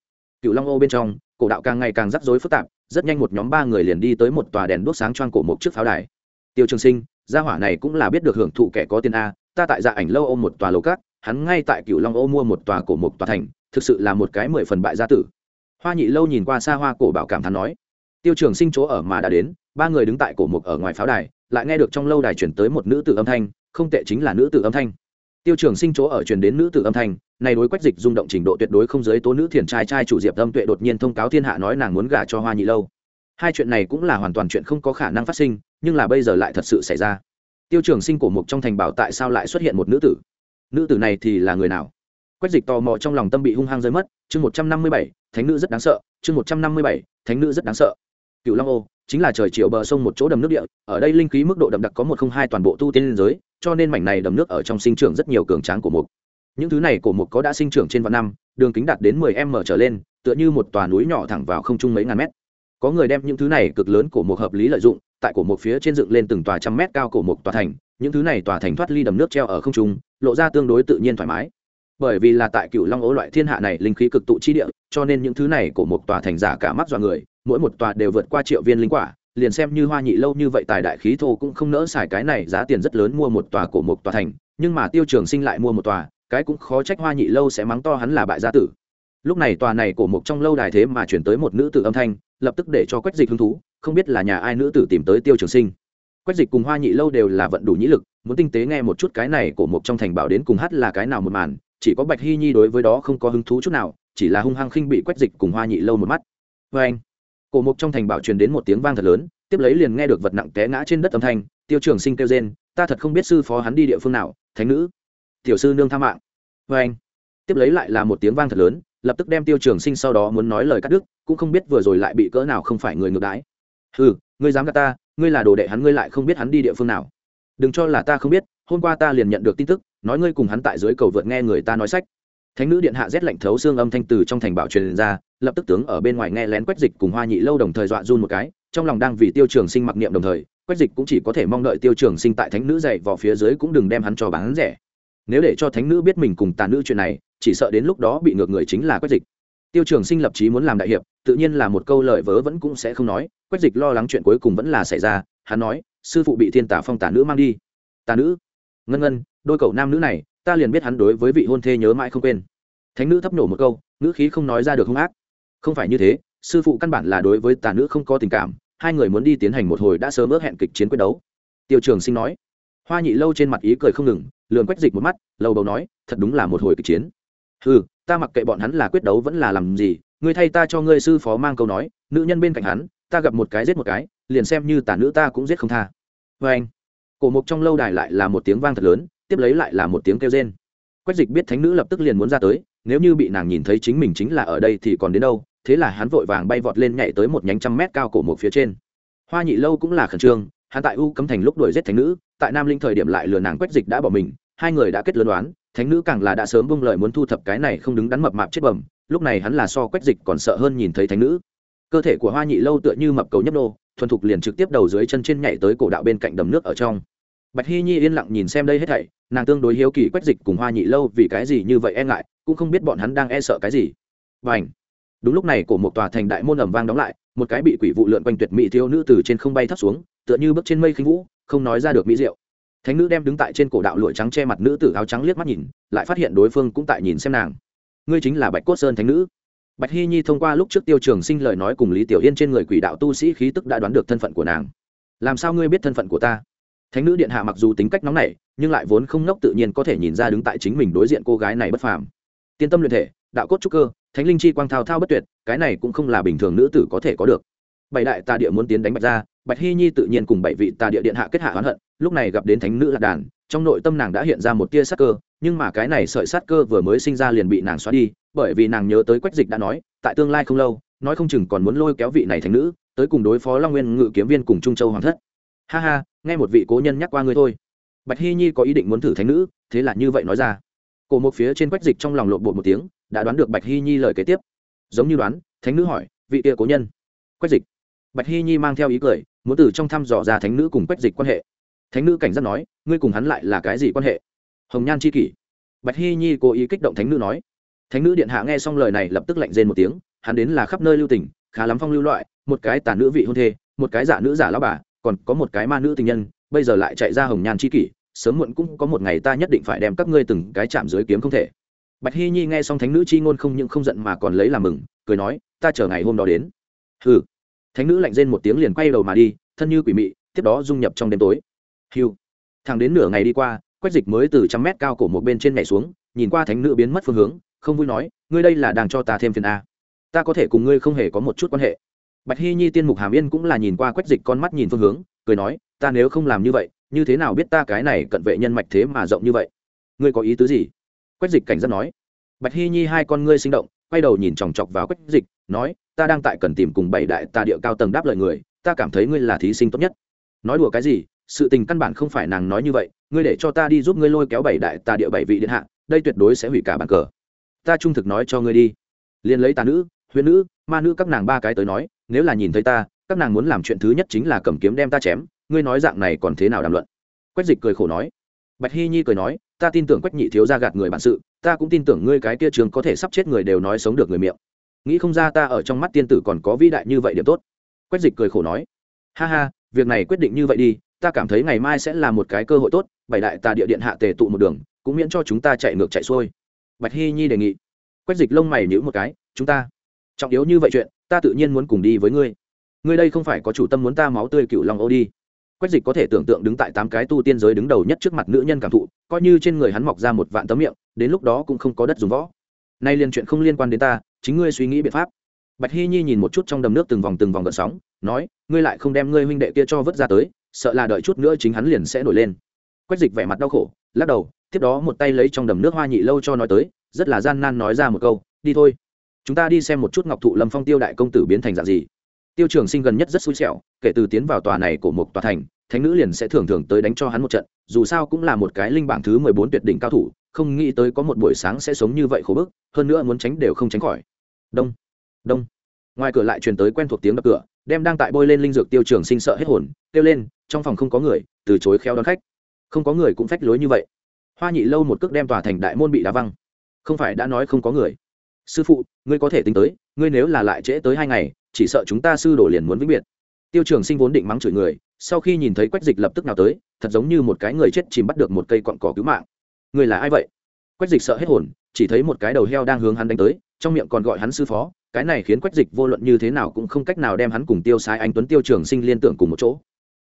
Cựu long ô bên trong, cổ đạo càng ngày càng rắc rối phức tạp, rất nhanh một nhóm ba người liền đi tới một tòa đèn đuốc sáng choang cổ một chiếc pháo đài. Tiêu trường sinh gia hỏa này cũng là biết được hưởng thụ kẻ có tiền a, ta tại dạ ảnh lâu ôm một tòa lầu cát, hắn ngay tại cựu long ô mua một tòa cổ một tòa thành, thực sự là một cái mười phần bại gia tử. Hoa nhị lâu nhìn qua xa hoa cổ bảo cảm thán nói, tiêu trường sinh chỗ ở mà đã đến, ba người đứng tại cổ mục ở ngoài pháo đài, lại nghe được trong lâu đài chuyển tới một nữ tử âm thanh, không tệ chính là nữ tử âm thanh. Tiêu trường sinh chỗ ở truyền đến nữ tử âm thanh, này đối quách dịch rung động trình độ tuyệt đối không giới tố nữ thiền trai trai chủ diệp âm tuệ đột nhiên thông cáo thiên hạ nói nàng muốn gả cho hoa nhị lâu hai chuyện này cũng là hoàn toàn chuyện không có khả năng phát sinh, nhưng là bây giờ lại thật sự xảy ra. Tiêu trường sinh cổ mục trong thành bảo tại sao lại xuất hiện một nữ tử? Nữ tử này thì là người nào? Quách dịch tò mò trong lòng tâm bị hung hăng rơi mất. Chương một trăm năm mươi bảy, thánh nữ rất đáng sợ. Chương một trăm năm mươi bảy, thánh nữ rất đáng sợ. Cựu long ô, chính là trời chiều bờ sông một chỗ đầm nước địa. Ở đây linh khí mức độ đậm đặc có một không hai toàn bộ tu tiên liên giới, cho nên mảnh này đầm nước ở trong sinh trưởng rất nhiều cường tráng của mục. Những thứ này của mục có đã sinh trưởng trên vạn năm, đường kính đạt đến mười m trở lên, tựa như một tòa núi nhỏ thẳng vào không trung mấy ngàn mét có người đem những thứ này cực lớn của mục hợp lý lợi dụng, tại cổ mục phía trên dựng lên từng tòa trăm mét cao cổ mục tòa thành, những thứ này tòa thành thoát ly đầm nước treo ở không trung, lộ ra tương đối tự nhiên thoải mái. Bởi vì là tại cựu long ố loại thiên hạ này linh khí cực tụ chi địa, cho nên những thứ này của một tòa thành giả cả mắt dọa người, mỗi một tòa đều vượt qua triệu viên linh quả, liền xem như hoa nhị lâu như vậy tài đại khí thô cũng không nỡ xài cái này giá tiền rất lớn mua một tòa cổ một tòa thành, nhưng mà tiêu trường sinh lại mua một tòa, cái cũng khó trách hoa nhị lâu sẽ mắng to hắn là bại gia tử. Lúc này tòa này cổ một trong lâu đài thế mà chuyển tới một nữ tử âm thanh lập tức để cho quách dịch hứng thú, không biết là nhà ai nữ tử tìm tới tiêu trường sinh. Quách dịch cùng hoa nhị lâu đều là vận đủ nhĩ lực, muốn tinh tế nghe một chút cái này của một trong thành bảo đến cùng hát là cái nào một màn, chỉ có bạch hy nhi đối với đó không có hứng thú chút nào, chỉ là hung hăng khinh bị quách dịch cùng hoa nhị lâu một mắt. Vê anh, cổ mục trong thành bảo truyền đến một tiếng vang thật lớn, tiếp lấy liền nghe được vật nặng té ngã trên đất âm thanh, tiêu trường sinh kêu rên, ta thật không biết sư phó hắn đi địa phương nào, thánh nữ, tiểu sư nương tha mạng. Vê anh, tiếp lấy lại là một tiếng vang thật lớn lập tức đem tiêu trường sinh sau đó muốn nói lời cắt đứt, cũng không biết vừa rồi lại bị cỡ nào không phải người ngược đái ừ ngươi dám gạt ta, ngươi là đồ đệ hắn, ngươi lại không biết hắn đi địa phương nào. Đừng cho là ta không biết, hôm qua ta liền nhận được tin tức, nói ngươi cùng hắn tại dưới cầu vượt nghe người ta nói sách. Thánh nữ điện hạ rét lạnh thấu xương âm thanh từ trong thành bảo truyền ra, lập tức tướng ở bên ngoài nghe lén quách dịch cùng hoa nhị lâu đồng thời dọa run một cái, trong lòng đang vì tiêu trường sinh mặc niệm đồng thời, quách dịch cũng chỉ có thể mong đợi tiêu trường sinh tại thánh nữ dạy vào phía dưới cũng đừng đem hắn cho bán rẻ. Nếu để cho thánh nữ biết mình cùng tàn nữ chuyện này chỉ sợ đến lúc đó bị ngược người chính là quách dịch. Tiêu trường sinh lập chí muốn làm đại hiệp, tự nhiên là một câu lời vớ vẫn cũng sẽ không nói, quách dịch lo lắng chuyện cuối cùng vẫn là xảy ra, hắn nói, sư phụ bị thiên tả phong tả nữ mang đi. Tà nữ? Ngân ngân, đôi cậu nam nữ này, ta liền biết hắn đối với vị hôn thê nhớ mãi không quên. Thánh nữ thấp nổ một câu nữ khí không nói ra được hung ác. Không phải như thế, sư phụ căn bản là đối với tà nữ không có tình cảm, hai người muốn đi tiến hành một hồi đã sớm ước hẹn kịch chiến quyết đấu. Tiêu trường sinh nói. Hoa nhị lâu trên mặt ý cười không ngừng lường quách dịch một mắt lâu đầu nói, thật đúng là một hồi kịch chiến ừ ta mặc kệ bọn hắn là quyết đấu vẫn là làm gì, ngươi thay ta cho ngươi sư phó mang câu nói, nữ nhân bên cạnh hắn, ta gặp một cái giết một cái, liền xem như tả nữ ta cũng giết không tha. Vê anh, cổ mục trong lâu đài lại là một tiếng vang thật lớn, tiếp lấy lại là một tiếng kêu rên. Quách dịch biết thánh nữ lập tức liền muốn ra tới, nếu như bị nàng nhìn thấy chính mình chính là ở đây thì còn đến đâu, thế là hắn vội vàng bay vọt lên nhảy tới một nhánh trăm mét cao cổ mục phía trên. Hoa nhị lâu cũng là khẩn trương, hắn tại u cấm thành lúc đuổi giết thánh nữ, tại nam linh thời điểm lại lừa nàng quách dịch đã bỏ mình, hai người đã kết lớn đoán thánh nữ càng là đã sớm bông lời muốn thu thập cái này không đứng đắn mập mạp chết bẩm lúc này hắn là so quách dịch còn sợ hơn nhìn thấy thánh nữ. Cơ thể của hoa nhị lâu tựa như mập cầu nhấp nô, thuần thục liền trực tiếp đầu dưới chân trên nhảy tới cổ đạo bên cạnh đầm nước ở trong. Bạch hy nhi yên lặng nhìn xem đây hết thảy, nàng tương đối hiếu kỳ quách dịch cùng hoa nhị lâu vì cái gì như vậy e ngại, cũng không biết bọn hắn đang e sợ cái gì. Và ảnh đúng lúc này cổ một tòa thành đại môn ẩm vang đóng lại, một cái bị quỷ vụ lượn quanh tuyệt mỹ thiếu nữ từ trên không bay thấp xuống, tựa như bước trên mây khinh vũ, không nói ra được mỹ diệu thánh nữ đem đứng tại trên cổ đạo lụa trắng che mặt nữ tử áo trắng liếc mắt nhìn, lại phát hiện đối phương cũng tại nhìn xem nàng. Ngươi chính là bạch cốt sơn thánh nữ. Bạch hy nhi thông qua lúc trước tiêu trường sinh lời nói cùng lý tiểu yên trên người quỷ đạo tu sĩ khí tức đã đoán được thân phận của nàng. Làm sao ngươi biết thân phận của ta? Thánh nữ điện hạ mặc dù tính cách nóng nảy, nhưng lại vốn không ngốc tự nhiên có thể nhìn ra đứng tại chính mình đối diện cô gái này bất phàm. Tiên tâm luyện thể, đạo cốt trúc cơ, thánh linh chi quang thao thao bất tuyệt, cái này cũng không là bình thường nữ tử có thể có được. Bảy đại tà địa muốn tiến đánh bạch ra bạch hy nhi tự nhiên cùng bảy vị tà địa điện hạ kết hạ oán hận lúc này gặp đến thánh nữ lạc đàn, trong nội tâm nàng đã hiện ra một tia sát cơ, nhưng mà cái này sợi sát cơ vừa mới sinh ra liền bị nàng xóa đi, bởi vì nàng nhớ tới quách dịch đã nói, tại tương lai không lâu, nói không chừng còn muốn lôi kéo vị này thánh nữ, tới cùng đối phó long nguyên ngự kiếm viên cùng trung châu hoàng thất. Ha ha, nghe một vị cố nhân nhắc qua ngươi thôi. Bạch hy nhi có ý định muốn thử thánh nữ, thế là như vậy nói ra. Cổ một phía trên quách dịch trong lòng lộn bột một tiếng, đã đoán được bạch hy nhi lời kế tiếp. Giống như đoán, thánh nữ hỏi, vị kia cố nhân? Quách dịch. Bạch hy nhi mang theo ý cười, muốn từ trong thăm dò ra thánh nữ cùng quách dịch quan hệ thánh nữ cảnh giác nói, ngươi cùng hắn lại là cái gì quan hệ? Hồng nhan c h i kỷ. Bạch hy nhi cố ý kích động thánh nữ nói. Thánh nữ điện hạ nghe xong lời này lập tức lạnh rên một tiếng, hắn đến là khắp nơi lưu tỉnh khá lắm phong lưu loại, một cái tả nữ vị hôn thê, một cái giả nữ giả lao bà, còn có một cái ma nữ tình nhân, bây giờ lại chạy ra hồng nhan c h i kỷ, sớm muộn cũng có một ngày ta nhất định phải đem các ngươi từng cái chạm dưới kiếm không thể. Bạch hy nhi nghe xong thánh nữ c h i ngôn không những không giận mà còn lấy làm mừng, cười nói, ta chờ ngày hôm đó đến. Hừ. Thánh nữ lạnh rên một tiếng liền quay đầu mà đi, thân như quỷ mị, tiếp đó dung nhập trong đêm tối hiu. Thẳng đến nửa ngày đi qua, quách dịch mới từ trăm mét cao cổ một bên trên nhảy xuống, nhìn qua thánh nữ biến mất phương hướng, không vui nói, ngươi đây là đang cho ta thêm phiền a. Ta có thể cùng ngươi không hề có một chút quan hệ. Bạch hy nhi tiên mục hàm yên cũng là nhìn qua quách dịch con mắt nhìn phương hướng, cười nói, ta nếu không làm như vậy, như thế nào biết ta cái này cận vệ nhân mạch thế mà rộng như vậy? Ngươi có ý tứ gì? Quách dịch cảnh giác nói. Bạch hy nhi hai con ngươi sinh động, quay đầu nhìn chòng chọc vào quách dịch, nói, ta đang tại cần tìm cùng bảy đại tà địa cao tầng đáp lời người, ta cảm thấy ngươi là thí sinh tốt nhất. Nói đùa cái gì? Sự tình căn bản không phải nàng nói như vậy, ngươi để cho ta đi giúp ngươi lôi kéo bảy đại tà địa bảy vị điện hạ, đây tuyệt đối sẽ hủy cả bàn cờ. Ta trung thực nói cho ngươi đi. Liền lấy tà nữ huyền nữ, ma nữ các nàng ba cái tới nói, nếu là nhìn thấy ta, các nàng muốn làm chuyện thứ nhất chính là cầm kiếm đem ta chém, ngươi nói dạng này còn thế nào đàm luận? Quách dịch cười khổ nói. Bạch hy nhi cười nói, ta tin tưởng quách nhị thiếu ra gạt người bản sự, ta cũng tin tưởng ngươi cái kia trường có thể sắp chết người đều nói sống được người miệng. Nghĩ không ra ta ở trong mắt tiên tử còn có vĩ đại như vậy điểm tốt. Quách dịch cười khổ nói. Ha ha, việc này quyết định như vậy đi ta cảm thấy ngày mai sẽ là một cái cơ hội tốt, bảy đại tà địa điện hạ tề tụ một đường, cũng miễn cho chúng ta chạy ngược chạy xuôi. Bạch hy nhi đề nghị. Quách dịch lông mày nhữ một cái, chúng ta, trọng yếu như vậy chuyện, ta tự nhiên muốn cùng đi với ngươi. Ngươi đây không phải có chủ tâm muốn ta máu tươi cựu lòng ô đi. Quách dịch có thể tưởng tượng đứng tại tám cái tu tiên giới đứng đầu nhất trước mặt nữ nhân cảm thụ, coi như trên người hắn mọc ra một vạn tấm miệng, đến lúc đó cũng không có đất dùng võ. Nay liên chuyện không liên quan đến ta, chính ngươi suy nghĩ biện pháp. Bạch hy nhi nhìn một chút trong đầm nước từng vòng từng vòng gợn sóng, nói, ngươi lại không đem ngươi huynh đệ kia cho vớt ra tới sợ là đợi chút nữa chính hắn liền sẽ nổi lên. Quách dịch vẻ mặt đau khổ, lắc đầu, tiếp đó một tay lấy trong đầm nước hoa nhị lâu cho nói tới, rất là gian nan nói ra một câu, đi thôi. Chúng ta đi xem một chút ngọc thụ lâm phong tiêu đại công tử biến thành dạng gì. Tiêu trường sinh gần nhất rất xui xẻo, kể từ tiến vào tòa này của một tòa thành, thánh nữ liền sẽ thường thường tới đánh cho hắn một trận, dù sao cũng là một cái linh bảng thứ mười bốn tuyệt đỉnh cao thủ, không nghĩ tới có một buổi sáng sẽ sống như vậy khổ bức, hơn nữa muốn tránh đều không tránh khỏi. Đông đông. Ngoài cửa lại truyền tới quen thuộc tiếng đập cửa đem đang tại bôi lên linh dược tiêu trường sinh sợ hết hồn, kêu lên, trong phòng không có người, từ chối khéo đón khách. Không có người cũng phách lối như vậy. Hoa nhị lâu một cước đem tòa thành đại môn bị đá văng. Không phải đã nói không có người. Sư phụ, ngươi có thể tính tới, ngươi nếu là lại trễ tới hai ngày, chỉ sợ chúng ta sư đổ liền muốn vĩnh biệt. Tiêu trường sinh vốn định mắng chửi người, sau khi nhìn thấy quách dịch lập tức nào tới, thật giống như một cái người chết chìm bắt được một cây cọn cỏ cứu mạng. Người là ai vậy? Quách dịch sợ hết hồn, chỉ thấy một cái đầu heo đang hướng hắn đánh tới, trong miệng còn gọi hắn sư phó cái này khiến quách dịch vô luận như thế nào cũng không cách nào đem hắn cùng tiêu sai anh tuấn tiêu trường sinh liên tưởng cùng một chỗ.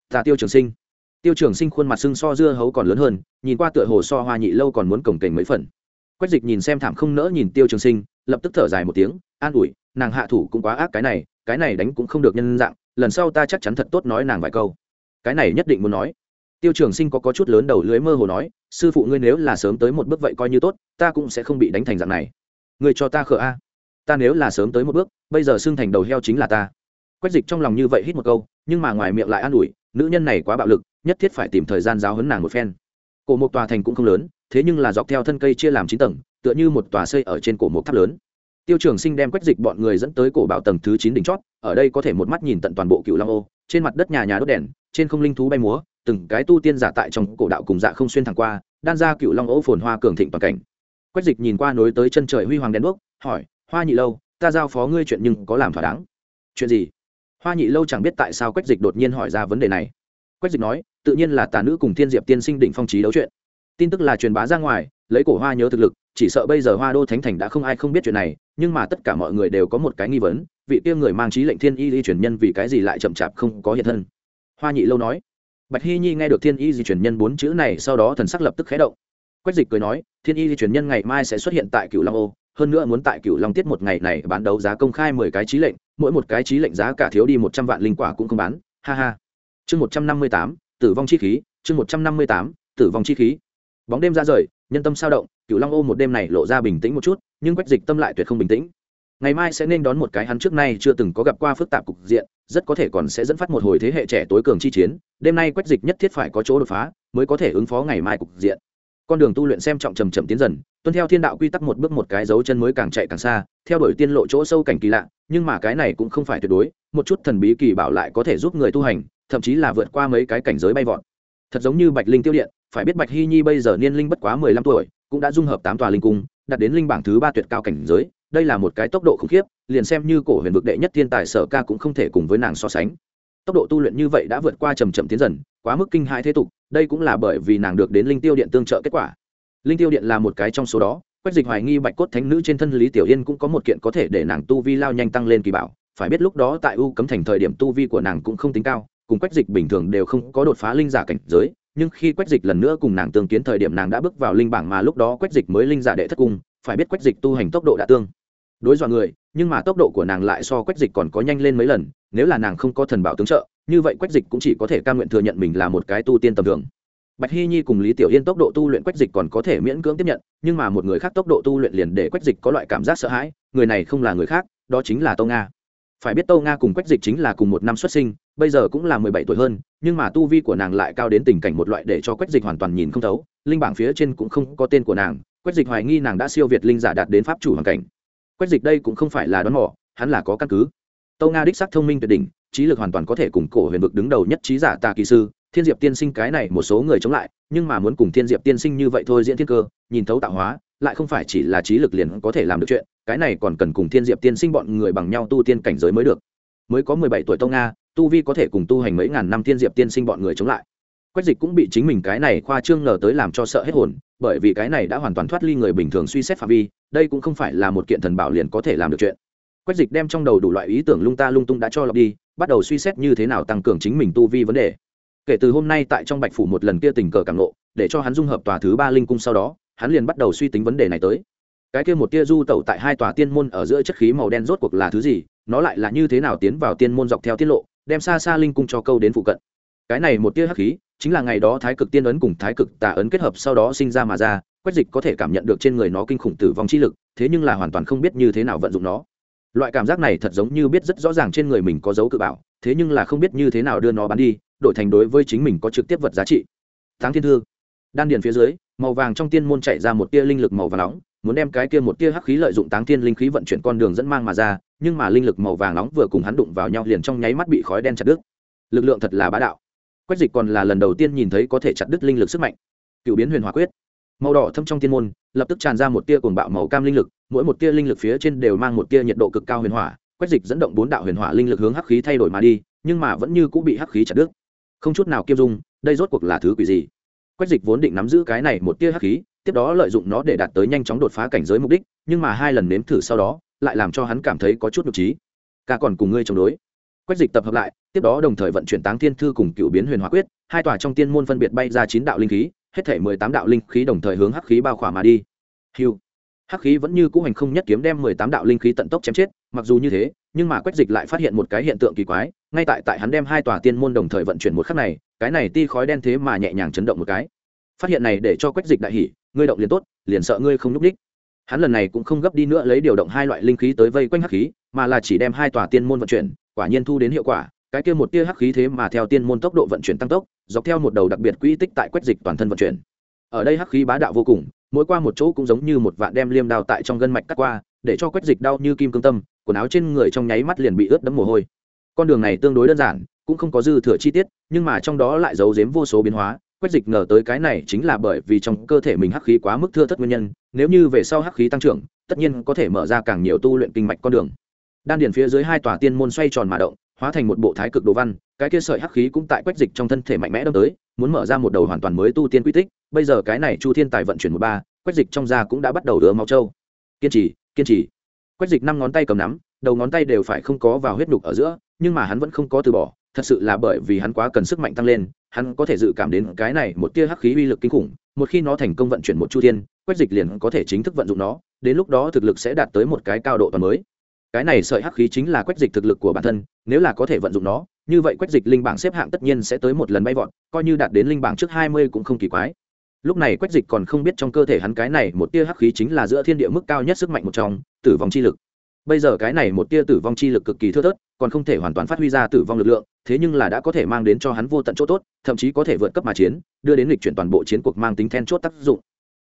Ta tiêu trường sinh. Tiêu trường sinh khuôn mặt sưng so dưa hấu còn lớn hơn nhìn qua tựa hồ so hoa nhị lâu còn muốn cổng kềnh mấy phần. Quách dịch nhìn xem thảm không nỡ nhìn tiêu trường sinh lập tức thở dài một tiếng an ủi nàng hạ thủ cũng quá ác cái này cái này đánh cũng không được nhân dạng lần sau ta chắc chắn thật tốt nói nàng vài câu. Cái này nhất định muốn nói. Tiêu trường sinh có, có chút lớn đầu lưới mơ hồ nói sư phụ ngươi nếu là sớm tới một bước vậy coi như tốt ta cũng sẽ không bị đánh thành dạng này. Người cho ta khờ a ta nếu là sớm tới một bước, bây giờ xưng thành đầu heo chính là ta. Quách dịch trong lòng như vậy hít một câu, nhưng mà ngoài miệng lại an ủi, nữ nhân này quá bạo lực, nhất thiết phải tìm thời gian giáo hấn nàng một phen. Cổ một tòa thành cũng không lớn, thế nhưng là dọc theo thân cây chia làm chín tầng, tựa như một tòa xây ở trên cổ một tháp lớn. Tiêu trường sinh đem quách dịch bọn người dẫn tới cổ bảo tầng thứ chín đỉnh chót, ở đây có thể một mắt nhìn tận toàn bộ cựu long ô, trên mặt đất nhà nhà đốt đèn, trên không linh thú bay múa, từng cái tu tiên giả tại trong cổ đạo cùng dạ không xuyên thẳng qua, đan ra cựu long ô phồn hoa cường thịnh toàn cảnh. Quách dịch nhìn qua nối tới chân trời huy hoàng đèn đuốc, hỏi hoa nhị lâu, ta giao phó ngươi chuyện nhưng có làm thỏa đáng. Chuyện gì? Hoa nhị lâu chẳng biết tại sao quách dịch đột nhiên hỏi ra vấn đề này. Quách dịch nói, tự nhiên là tà nữ cùng thiên diệp tiên sinh đỉnh phong trí đấu chuyện. Tin tức là truyền bá ra ngoài, lấy cổ hoa nhớ thực lực, chỉ sợ bây giờ hoa đô thánh thành đã không ai không biết chuyện này, nhưng mà tất cả mọi người đều có một cái nghi vấn, vị kia người mang trí lệnh thiên y di truyền nhân vì cái gì lại chậm chạp không có hiện thân? Hoa nhị lâu nói, bạch hy nhi nghe được thiên y di truyền nhân bốn chữ này sau đó thần sắc lập tức khé động. Quách dịch cười nói, thiên y di truyền nhân ngày mai sẽ xuất hiện tại cửu long ô hơn nữa muốn tại Cựu long tiết một ngày này bán đấu giá công khai mười cái trí lệnh, mỗi một cái trí lệnh giá cả thiếu đi một trăm vạn linh quả cũng không bán, ha ha. Chương một trăm năm mươi tám, tử vong chi khí, chương một trăm năm mươi tám, tử vong chi khí. Bóng đêm ra rời, nhân tâm sao động cựu long ô một đêm này lộ ra bình tĩnh một chút, nhưng quách dịch tâm lại tuyệt không bình tĩnh. Ngày mai sẽ nên đón một cái hắn trước nay chưa từng có gặp qua phức tạp cục diện, rất có thể còn sẽ dẫn phát một hồi thế hệ trẻ tối cường chi chiến, đêm nay quách dịch nhất thiết phải có chỗ đột phá, mới có thể ứng phó ngày mai cục diện. Con đường tu luyện xem trọng trầm trầm tiến dần tuân theo thiên đạo quy tắc một bước một cái dấu chân mới càng chạy càng xa, theo đuổi tiên lộ chỗ sâu cảnh kỳ lạ, nhưng mà cái này cũng không phải tuyệt đối, một chút thần bí kỳ bảo lại có thể giúp người tu hành, thậm chí là vượt qua mấy cái cảnh giới bay vọt. Thật giống như bạch linh tiêu điện, phải biết bạch hy nhi bây giờ niên linh bất quá mười lăm tuổi, cũng đã dung hợp tám tòa linh cung, đạt đến linh bảng thứ ba tuyệt cao cảnh giới, đây là một cái tốc độ khủng khiếp, liền xem như cổ huyền vực đệ nhất thiên tài sở ca cũng không thể cùng với nàng so sánh. Tốc độ tu luyện như vậy đã vượt qua trầm trầm tiến dần, quá mức kinh hãi thế tục, đây cũng là bởi vì nàng được đến linh tiêu điện tương trợ kết quả linh tiêu điện là một cái trong số đó, quách dịch hoài nghi bạch cốt thánh nữ trên thân lý tiểu yên cũng có một kiện có thể để nàng tu vi lao nhanh tăng lên kỳ bảo, phải biết lúc đó tại u cấm thành thời điểm tu vi của nàng cũng không tính cao, cùng quách dịch bình thường đều không có đột phá linh giả cảnh giới, nhưng khi quách dịch lần nữa cùng nàng tương kiến thời điểm nàng đã bước vào linh bảng mà lúc đó quách dịch mới linh giả đệ thất cung, phải biết quách dịch tu hành tốc độ đã tương đối dọa người, nhưng mà tốc độ của nàng lại so quách dịch còn có nhanh lên mấy lần, nếu là nàng không có thần bảo tướng trợ, như vậy quách dịch cũng chỉ có thể ca nguyện thừa nhận mình là một cái tu tiên tầm thường bạch hy nhi cùng lý tiểu yên tốc độ tu luyện quách dịch còn có thể miễn cưỡng tiếp nhận, nhưng mà một người khác tốc độ tu luyện liền để quách dịch có loại cảm giác sợ hãi, người này không là người khác, đó chính là tâu nga. Phải biết tâu nga cùng quách dịch chính là cùng một năm xuất sinh, bây giờ cũng là mười bảy tuổi hơn, nhưng mà tu vi của nàng lại cao đến tình cảnh một loại để cho quách dịch hoàn toàn nhìn không thấu, linh bảng phía trên cũng không có tên của nàng, quách dịch hoài nghi nàng đã siêu việt linh giả đạt đến pháp chủ hoàn cảnh. Quách dịch đây cũng không phải là đoán mỏ hắn là có căn cứ. Tâu nga đích sắc thông minh tuyệt đỉnh, trí lực hoàn toàn có thể cùng cổ huyền vực đứng đầu nhất trí giả tà kỳ sư thiên diệp tiên sinh cái này một số người chống lại, nhưng mà muốn cùng thiên diệp tiên sinh như vậy thôi diễn thiên cơ, nhìn thấu tạo hóa, lại không phải chỉ là trí lực liền có thể làm được chuyện, cái này còn cần cùng thiên diệp tiên sinh bọn người bằng nhau tu tiên cảnh giới mới được. Mới có mười bảy tuổi tông nga tu vi có thể cùng tu hành mấy ngàn năm thiên diệp tiên sinh bọn người chống lại. Quách dịch cũng bị chính mình cái này khoa trương ngờ tới làm cho sợ hết hồn, bởi vì cái này đã hoàn toàn thoát ly người bình thường suy xét phạm vi, đây cũng không phải là một kiện thần bảo liền có thể làm được chuyện. Quách dịch đem trong đầu đủ loại ý tưởng lung ta lung tung đã cho lọc đi, bắt đầu suy xét như thế nào tăng cường chính mình tu vi vấn đề kể từ hôm nay tại trong bạch phủ một lần kia tình cờ càng lộ để cho hắn dung hợp tòa thứ ba linh cung sau đó, hắn liền bắt đầu suy tính vấn đề này tới. Cái kia một tia du tẩu tại hai tòa tiên môn ở giữa chất khí màu đen rốt cuộc là thứ gì, nó lại là như thế nào tiến vào tiên môn dọc theo tiết lộ, đem xa xa linh cung cho câu đến phụ cận. Cái này một tia hắc khí, chính là ngày đó thái cực tiên ấn cùng thái cực tà ấn kết hợp sau đó sinh ra mà ra, quách dịch có thể cảm nhận được trên người nó kinh khủng tử vong chi lực, thế nhưng là hoàn toàn không biết như thế nào vận dụng nó. Loại cảm giác này thật giống như biết rất rõ ràng trên người mình có dấu cự bảo thế nhưng là không biết như thế nào đưa nó bán đi, đổi thành đối với chính mình có trực tiếp vật giá trị. Tháng thiên thư, đan điền phía dưới, màu vàng trong tiên môn chạy ra một tia linh lực màu vàng nóng, muốn đem cái kia một tia hắc khí lợi dụng táng thiên linh khí vận chuyển con đường dẫn mang mà ra, nhưng mà linh lực màu vàng nóng vừa cùng hắn đụng vào nhau liền trong nháy mắt bị khói đen chặt đứt. Lực lượng thật là bá đạo. Quách dịch còn là lần đầu tiên nhìn thấy có thể chặt đứt linh lực sức mạnh. Cựu biến huyền hỏa quyết. Màu đỏ thâm trong tiên môn, lập tức tràn ra một tia cuồng bạo màu cam linh lực, mỗi một tia linh lực phía trên đều mang một tia nhiệt độ cực cao huyền hỏa quách dịch dẫn động bốn đạo huyền hỏa linh lực hướng hắc khí thay đổi mà đi, nhưng mà vẫn như cũng bị hắc khí chặt đứt. Không chút nào kiêm dung, đây rốt cuộc là thứ quỷ gì? Quách dịch vốn định nắm giữ cái này một tia hắc khí, tiếp đó lợi dụng nó để đạt tới nhanh chóng đột phá cảnh giới mục đích, nhưng mà hai lần nếm thử sau đó, lại làm cho hắn cảm thấy có chút nhục trí ca còn cùng ngươi chống đối. Quách dịch tập hợp lại, tiếp đó đồng thời vận chuyển táng thiên thư cùng cựu biến huyền hóa quyết, hai tòa trong tiên môn phân biệt bay ra chín đạo linh khí, hết thể mười tám đạo linh khí đồng thời hướng hắc khí bao khỏa mà đi. Hiu hắc khí vẫn như cũ hành không nhất kiếm đem mười tám đạo linh khí tận tốc chém chết mặc dù như thế, nhưng mà quách dịch lại phát hiện một cái hiện tượng kỳ quái, ngay tại tại hắn đem hai tòa tiên môn đồng thời vận chuyển một khắc này, cái này ti khói đen thế mà nhẹ nhàng chấn động một cái. Phát hiện này để cho quách dịch đại hỉ, ngươi động liền tốt, liền sợ ngươi không n ú c đích hắn lần này cũng không gấp đi nữa lấy điều động hai loại linh khí tới vây quanh hắc khí, mà là chỉ đem hai tòa tiên môn vận chuyển, quả nhiên thu đến hiệu quả, cái kia một tia hắc khí thế mà theo tiên môn tốc độ vận chuyển tăng tốc, dọc theo một đầu đặc biệt quỹ tích tại quách dịch toàn thân vận chuyển. Ở đây hắc khí bá đạo vô cùng, mỗi qua một chỗ cũng giống như một vạn đem liêm đào tại trong gân mạch cắt qua, để cho quách dịch đau như kim cương tâm quần áo trên người trong nháy mắt liền bị ướt đẫm mồ hôi. Con đường này tương đối đơn giản, cũng không có dư thừa chi tiết, nhưng mà trong đó lại giấu giếm vô số biến hóa quách dịch ngờ tới cái này chính là bởi vì trong cơ thể mình hắc khí quá mức thưa thất nguyên nhân, nếu như về sau hắc khí tăng trưởng, tất nhiên có thể mở ra càng nhiều tu luyện kinh mạch con đường. Đan điền phía dưới hai tòa tiên môn xoay tròn mà động, hóa thành một bộ thái cực đồ văn, cái kia sợi hắc khí cũng tại quách dịch trong thân thể mạnh mẽ đâm tới, muốn mở ra một đầu hoàn toàn mới tu tiên quy tích, bây giờ cái này chu thiên tài vận chuyển một ba quách dịch trong da cũng đã bắt đầu đứa máu trâu. Kiên trì kiên trì quách dịch năm ngón tay cầm nắm, đầu ngón tay đều phải không có vào huyết đục ở giữa, nhưng mà hắn vẫn không có từ bỏ, thật sự là bởi vì hắn quá cần sức mạnh tăng lên, hắn có thể dự cảm đến cái này một tia hắc khí uy lực kinh khủng, một khi nó thành công vận chuyển một chu thiên, quách dịch liền có thể chính thức vận dụng nó, đến lúc đó thực lực sẽ đạt tới một cái cao độ toàn mới. Cái này sợi hắc khí chính là quách dịch thực lực của bản thân, nếu là có thể vận dụng nó, như vậy quách dịch linh bảng xếp hạng tất nhiên sẽ tới một lần bay vọt, coi như đạt đến linh bảng trước hai mươi cũng không kỳ quái lúc này quách dịch còn không biết trong cơ thể hắn cái này một tia hắc khí chính là giữa thiên địa mức cao nhất sức mạnh một trong, tử vong chi lực. Bây giờ cái này một tia tử vong chi lực cực kỳ thưa thớt, còn không thể hoàn toàn phát huy ra tử vong lực lượng, thế nhưng là đã có thể mang đến cho hắn vô tận chỗ tốt, thậm chí có thể vượt cấp mà chiến, đưa đến lịch chuyển toàn bộ chiến cuộc mang tính then chốt tác dụng.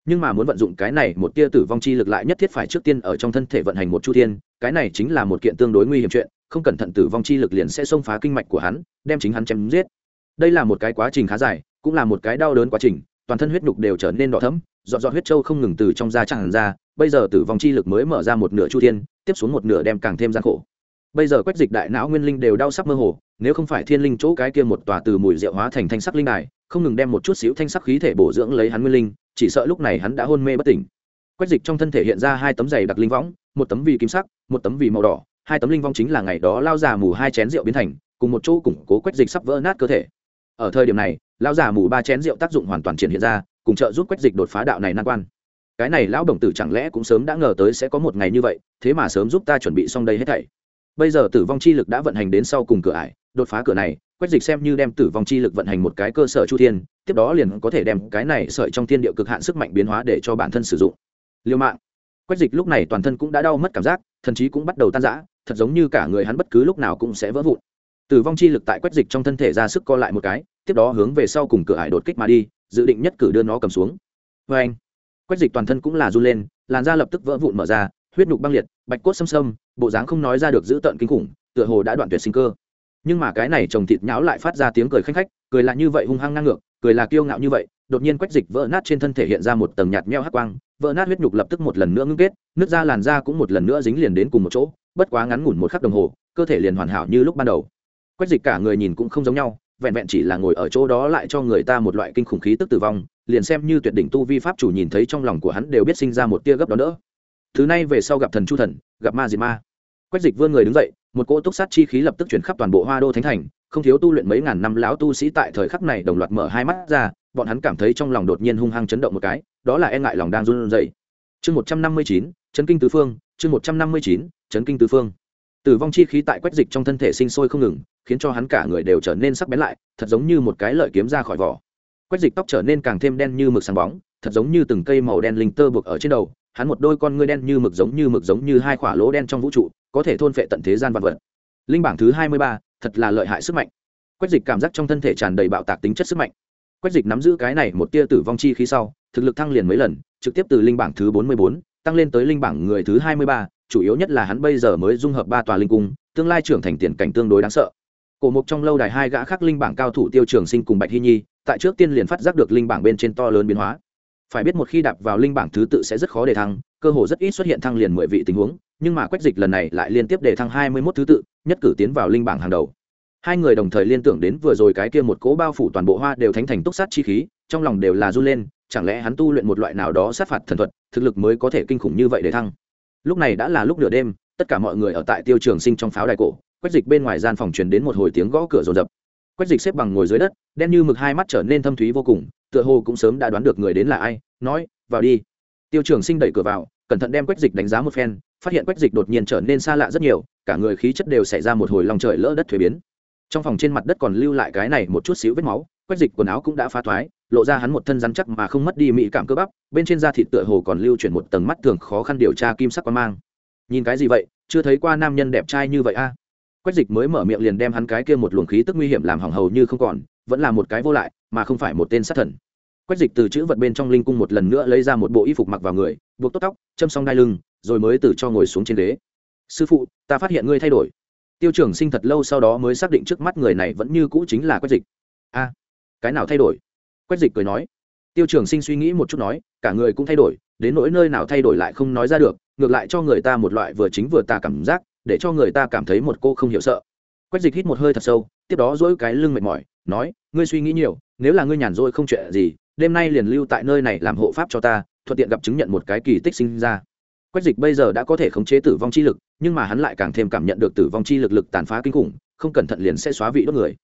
Nhưng mà muốn vận dụng cái này một tia tử vong chi lực lại nhất thiết phải trước tiên ở trong thân thể vận hành một chu thiên, cái này chính là một kiện tương đối nguy hiểm chuyện, không cẩn thận tử vong chi lực liền sẽ xông phá kinh mạch của hắn, đem chính hắn chém giết. Đây là một cái quá trình khá dài, cũng là một cái đau đớn quá trình toàn thân huyết nhục đều trở nên đỏ thẫm dọn dọn huyết trâu không ngừng từ trong da tràn ra, bây giờ tử vong chi lực mới mở ra một nửa chu thiên, tiếp xuống một nửa đem càng thêm gian khổ. Bây giờ quách dịch đại não nguyên linh đều đau sắc mơ hồ, nếu không phải thiên linh chỗ cái kia một tòa từ mùi rượu hóa thành thanh sắc linh đài, không ngừng đem một chút xíu thanh sắc khí thể bổ dưỡng lấy hắn nguyên linh, chỉ sợ lúc này hắn đã hôn mê bất tỉnh. Quách dịch trong thân thể hiện ra hai tấm giày đặc linh võng, một tấm vì kim sắc, một tấm vì màu đỏ, hai tấm linh vong chính là ngày đó lao già mù hai chén rượu biến thành, cùng một chỗ củng cố quách dịch sắp vỡ nát cơ thể. Ở thời điểm này lão già mù ba chén rượu tác dụng hoàn toàn triển hiện ra, cùng trợ giúp quách dịch đột phá đạo này nan quan. Cái này lão đồng tử chẳng lẽ cũng sớm đã ngờ tới sẽ có một ngày như vậy, thế mà sớm giúp ta chuẩn bị xong đây hết thảy. Bây giờ tử vong chi lực đã vận hành đến sau cùng cửa ải, đột phá cửa này, quách dịch xem như đem tử vong chi lực vận hành một cái cơ sở chu thiên, tiếp đó liền có thể đem cái này sợi trong thiên địa cực hạn sức mạnh biến hóa để cho bản thân sử dụng. Liêu mạng. Quách dịch lúc này toàn thân cũng đã đau mất cảm giác, thần chí cũng bắt đầu tan rã, thật giống như cả người hắn bất cứ lúc nào cũng sẽ vỡ vụn tử vong chi lực tại quách dịch trong thân thể ra sức co lại một cái, tiếp đó hướng về sau cùng cửa hải đột kích mà đi, dự định nhất cử đưa nó cầm xuống. Vê anh quách dịch toàn thân cũng là run lên, làn da lập tức vỡ vụn mở ra, huyết nhục băng liệt, bạch cốt xâm xâm, bộ dáng không nói ra được giữ tợn kinh khủng, tựa hồ đã đoạn tuyệt sinh cơ. Nhưng mà cái này chồng thịt nháo lại phát ra tiếng cười khanh khách, cười là như vậy hung hăng ngang ngược, cười là kiêu ngạo như vậy, đột nhiên quách dịch vỡ nát trên thân thể hiện ra một tầng nhạt meo hắc quang, vỡ nát huyết nhục lập tức một lần nữa ngưng kết, nước da làn da cũng một lần nữa dính liền đến cùng một chỗ, bất quá ngắn ngủn một khắc đồng hồ, cơ thể liền hoàn hảo như lúc ban đầu quách dịch cả người nhìn cũng không giống nhau, vẹn vẹn chỉ là ngồi ở chỗ đó lại cho người ta một loại kinh khủng khí tức tử vong, liền xem như tuyệt đỉnh tu vi pháp chủ nhìn thấy trong lòng của hắn đều biết sinh ra một tia gấp đó nữa thứ này về sau gặp thần chu thần, gặp ma diệt ma. Quách dịch vươn người đứng dậy, một cỗ túc sát chi khí lập tức chuyển khắp toàn bộ hoa đô thánh thành, không thiếu tu luyện mấy ngàn năm lão tu sĩ tại thời khắc này đồng loạt mở hai mắt ra, bọn hắn cảm thấy trong lòng đột nhiên hung hăng chấn động một cái, đó là e ngại lòng đang run rẩy. Chương một trăm năm mươi chín, chấn kinh tứ phương, chương một trăm năm mươi chín, chấn kinh tứ phương. Tử vong chi khí tại quách dịch trong thân thể sinh sôi không ngừng khiến cho hắn cả người đều trở nên sắc bén lại, thật giống như một cái lợi kiếm ra khỏi vỏ. Quách dịch tóc trở nên càng thêm đen như mực sáng bóng, thật giống như từng cây màu đen linh tơ buộc ở trên đầu, hắn một đôi con ngươi đen như mực giống như mực giống như hai khỏa lỗ đen trong vũ trụ, có thể thôn phệ tận thế gian vật vật. Linh bảng thứ hai mươi ba, thật là lợi hại sức mạnh. Quách dịch cảm giác trong thân thể tràn đầy bạo tạc tính chất sức mạnh. Quách dịch nắm giữ cái này một tia tử vong chi khí sau, thực lực thăng liền mấy lần, trực tiếp từ linh bảng thứ bốn mươi bốn, tăng lên tới linh bảng người thứ hai mươi ba, chủ yếu nhất là hắn bây giờ mới dung hợp ba tòa linh cung, tương lai trưởng thành tiền cảnh tương đối đáng sợ cổ mục trong lâu đài hai gã khác linh bảng cao thủ tiêu trường sinh cùng bạch hy nhi, tại trước tiên liền phát giác được linh bảng bên trên to lớn biến hóa. Phải biết một khi đạp vào linh bảng thứ tự sẽ rất khó để thăng, cơ hồ rất ít xuất hiện thăng liền mười vị tình huống, nhưng mà quách dịch lần này lại liên tiếp để thăng hai mươi mốt thứ tự, nhất cử tiến vào linh bảng hàng đầu. Hai người đồng thời liên tưởng đến vừa rồi cái kia một cỗ bao phủ toàn bộ hoa đều thánh thành túc sát chi khí, trong lòng đều là run lên, chẳng lẽ hắn tu luyện một loại nào đó sát phạt thần thuật, thực lực mới có thể kinh khủng như vậy để thăng? Lúc này đã là lúc nửa đêm, tất cả mọi người ở tại tiêu trường sinh trong pháo đài cổ quách dịch bên ngoài gian phòng truyền đến một hồi tiếng gõ cửa rồn rập. Quách dịch xếp bằng ngồi dưới đất, đen như mực hai mắt trở nên thâm thúy vô cùng, tựa hồ cũng sớm đã đoán được người đến là ai, nói, vào đi. Tiêu trường sinh đẩy cửa vào, cẩn thận đem quách dịch đánh giá một phen, phát hiện quách dịch đột nhiên trở nên xa lạ rất nhiều, cả người khí chất đều xảy ra một hồi lòng trời lỡ đất thuế biến. Trong phòng trên mặt đất còn lưu lại cái này một chút xíu vết máu, quách dịch quần áo cũng đã phá thoái, lộ ra hắn một thân rắn chắc mà không mất đi mỹ cảm cơ bắp, bên trên da thịt tựa hồ còn lưu chuyển một tầng mắt thường khó khăn điều tra kim sắc quan mang. Nhìn cái gì vậy? Chưa thấy qua nam nhân đẹp trai như vậy a quách dịch mới mở miệng liền đem hắn cái kia một luồng khí tức nguy hiểm làm hỏng hầu như không còn, vẫn là một cái vô lại, mà không phải một tên sát thần. Quách dịch từ chữ vật bên trong linh cung một lần nữa lấy ra một bộ y phục mặc vào người, buộc tốt tóc, châm xong đai lưng, rồi mới từ cho ngồi xuống trên ghế. Sư phụ, ta phát hiện ngươi thay đổi. Tiêu trưởng sinh thật lâu sau đó mới xác định trước mắt người này vẫn như cũ chính là quách dịch. A, cái nào thay đổi? Quách dịch cười nói. Tiêu trưởng sinh suy nghĩ một chút nói, cả người cũng thay đổi, đến nỗi nơi nào thay đổi lại không nói ra được, ngược lại cho người ta một loại vừa chính vừa tà cảm giác để cho người ta cảm thấy một cô không hiểu sợ. Quách dịch hít một hơi thật sâu, tiếp đó dỗi cái lưng mệt mỏi, nói, ngươi suy nghĩ nhiều, nếu là ngươi nhàn rỗi không chuyện gì, đêm nay liền lưu tại nơi này làm hộ pháp cho ta, thuận tiện gặp chứng nhận một cái kỳ tích sinh ra. Quách dịch bây giờ đã có thể khống chế tử vong chi lực, nhưng mà hắn lại càng thêm cảm nhận được tử vong chi lực lực tàn phá kinh khủng, không cẩn thận liền sẽ xóa vị đốt người.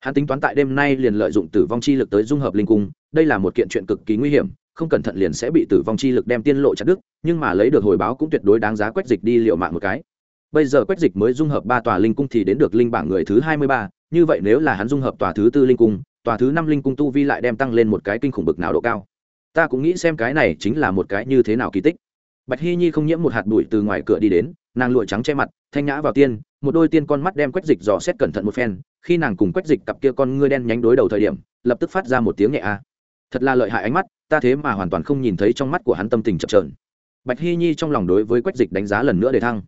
Hắn tính toán tại đêm nay liền lợi dụng tử vong chi lực tới dung hợp linh cung, đây là một kiện chuyện cực kỳ nguy hiểm, không cẩn thận liền sẽ bị tử vong chi lực đem tiên lộ chặt đứt, nhưng mà lấy được hồi báo cũng tuyệt đối đáng giá quách dịch đi liệu mạng một cái bây giờ quách dịch mới dung hợp ba tòa linh cung thì đến được linh bảng người thứ hai mươi ba. Như vậy nếu là hắn dung hợp tòa thứ tư linh cung, tòa thứ năm linh cung tu vi lại đem tăng lên một cái kinh khủng bực nào độ cao. Ta cũng nghĩ xem cái này chính là một cái như thế nào kỳ tích. Bạch hy nhi không nhiễm một hạt bụi từ ngoài cửa đi đến, nàng lụa trắng che mặt, thanh nhã vào tiên, một đôi tiên con mắt đem quách dịch dò xét cẩn thận một phen. Khi nàng cùng quách dịch cặp kia con ngươi đen nhánh đối đầu thời điểm, lập tức phát ra một tiếng nhẹ a. Thật là lợi hại ánh mắt, ta thế mà hoàn toàn không nhìn thấy trong mắt của hắn tâm tình chập trờn bạch hy nhi trong lòng đối với quách dịch đánh giá lần nữa để thăng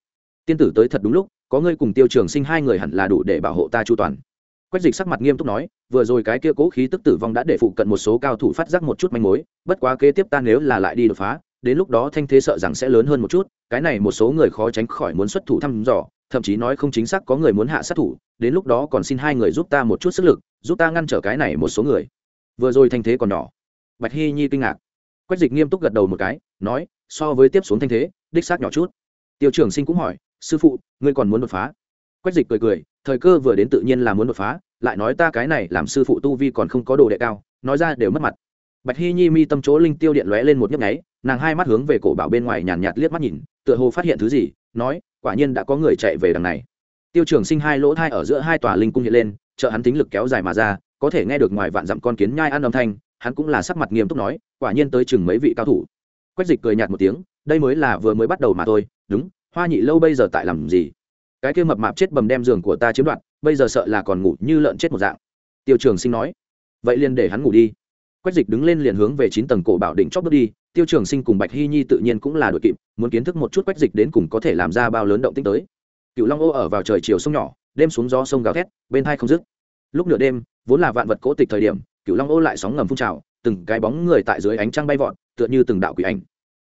tiên tử tới thật đúng lúc, có ngươi cùng tiêu trường sinh hai người hẳn là đủ để bảo hộ ta chu toàn. Quách dịch sắc mặt nghiêm túc nói, vừa rồi cái kia cố khí tức tử vong đã để phụ cận một số cao thủ phát giác một chút manh mối, bất quá kế tiếp ta nếu là lại đi đột phá, đến lúc đó thanh thế sợ rằng sẽ lớn hơn một chút, cái này một số người khó tránh khỏi muốn xuất thủ thăm dò, thậm chí nói không chính xác có người muốn hạ sát thủ, đến lúc đó còn xin hai người giúp ta một chút sức lực, giúp ta ngăn trở cái này một số người. Vừa rồi thanh thế còn nhỏ. Bạch hy nhi kinh ngạc. Quách dịch nghiêm túc gật đầu một cái, nói, so với tiếp xuống thanh thế, đích xác nhỏ chút. Tiêu trưởng sinh cũng hỏi sư phụ ngươi còn muốn đột phá? Quách dịch cười cười thời cơ vừa đến tự nhiên là muốn đột phá lại nói ta cái này làm sư phụ tu vi còn không có đồ đệ cao nói ra đều mất mặt. Bạch hy nhi mi tâm chỗ linh tiêu điện lóe lên một nhấp nháy nàng hai mắt hướng về cổ bảo bên ngoài nhàn nhạt, liếc mắt nhìn tựa hồ phát hiện thứ gì nói quả nhiên đã có người chạy về đằng này. Tiêu trường sinh hai lỗ thai ở giữa hai tòa linh cung hiện lên trợ hắn tính lực kéo dài mà ra có thể nghe được ngoài vạn dặm con kiến nhai ăn âm thanh hắn cũng là sắc mặt nghiêm túc nói quả nhiên tới chừng mấy vị cao thủ. Quách dịch cười nhạt một tiếng đây mới là vừa mới bắt đầu mà thôi đúng hoa nhị lâu bây giờ tại làm gì? Cái kia mập mạp chết bầm đem giường của ta chiếm đoạt, bây giờ sợ là còn ngủ như lợn chết một dạng. Tiêu trường sinh nói, vậy liền để hắn ngủ đi. Quách dịch đứng lên liền hướng về chín tầng cổ bảo đỉnh chót bước đi, tiêu trường sinh cùng bạch hy nhi tự nhiên cũng là đội kịp, muốn kiến thức một chút quách dịch đến cùng có thể làm ra bao lớn động tích tới. Cựu long ô ở vào trời chiều sông nhỏ, đêm xuống gió sông gào thét, bên hai không dứt. Lúc nửa đêm, vốn là vạn vật cố tịch thời điểm cựu long ô lại sóng ngầm phun trào, từng cái bóng người tại dưới ánh trăng bay vọt, tựa như từng đạo quỷ ảnh.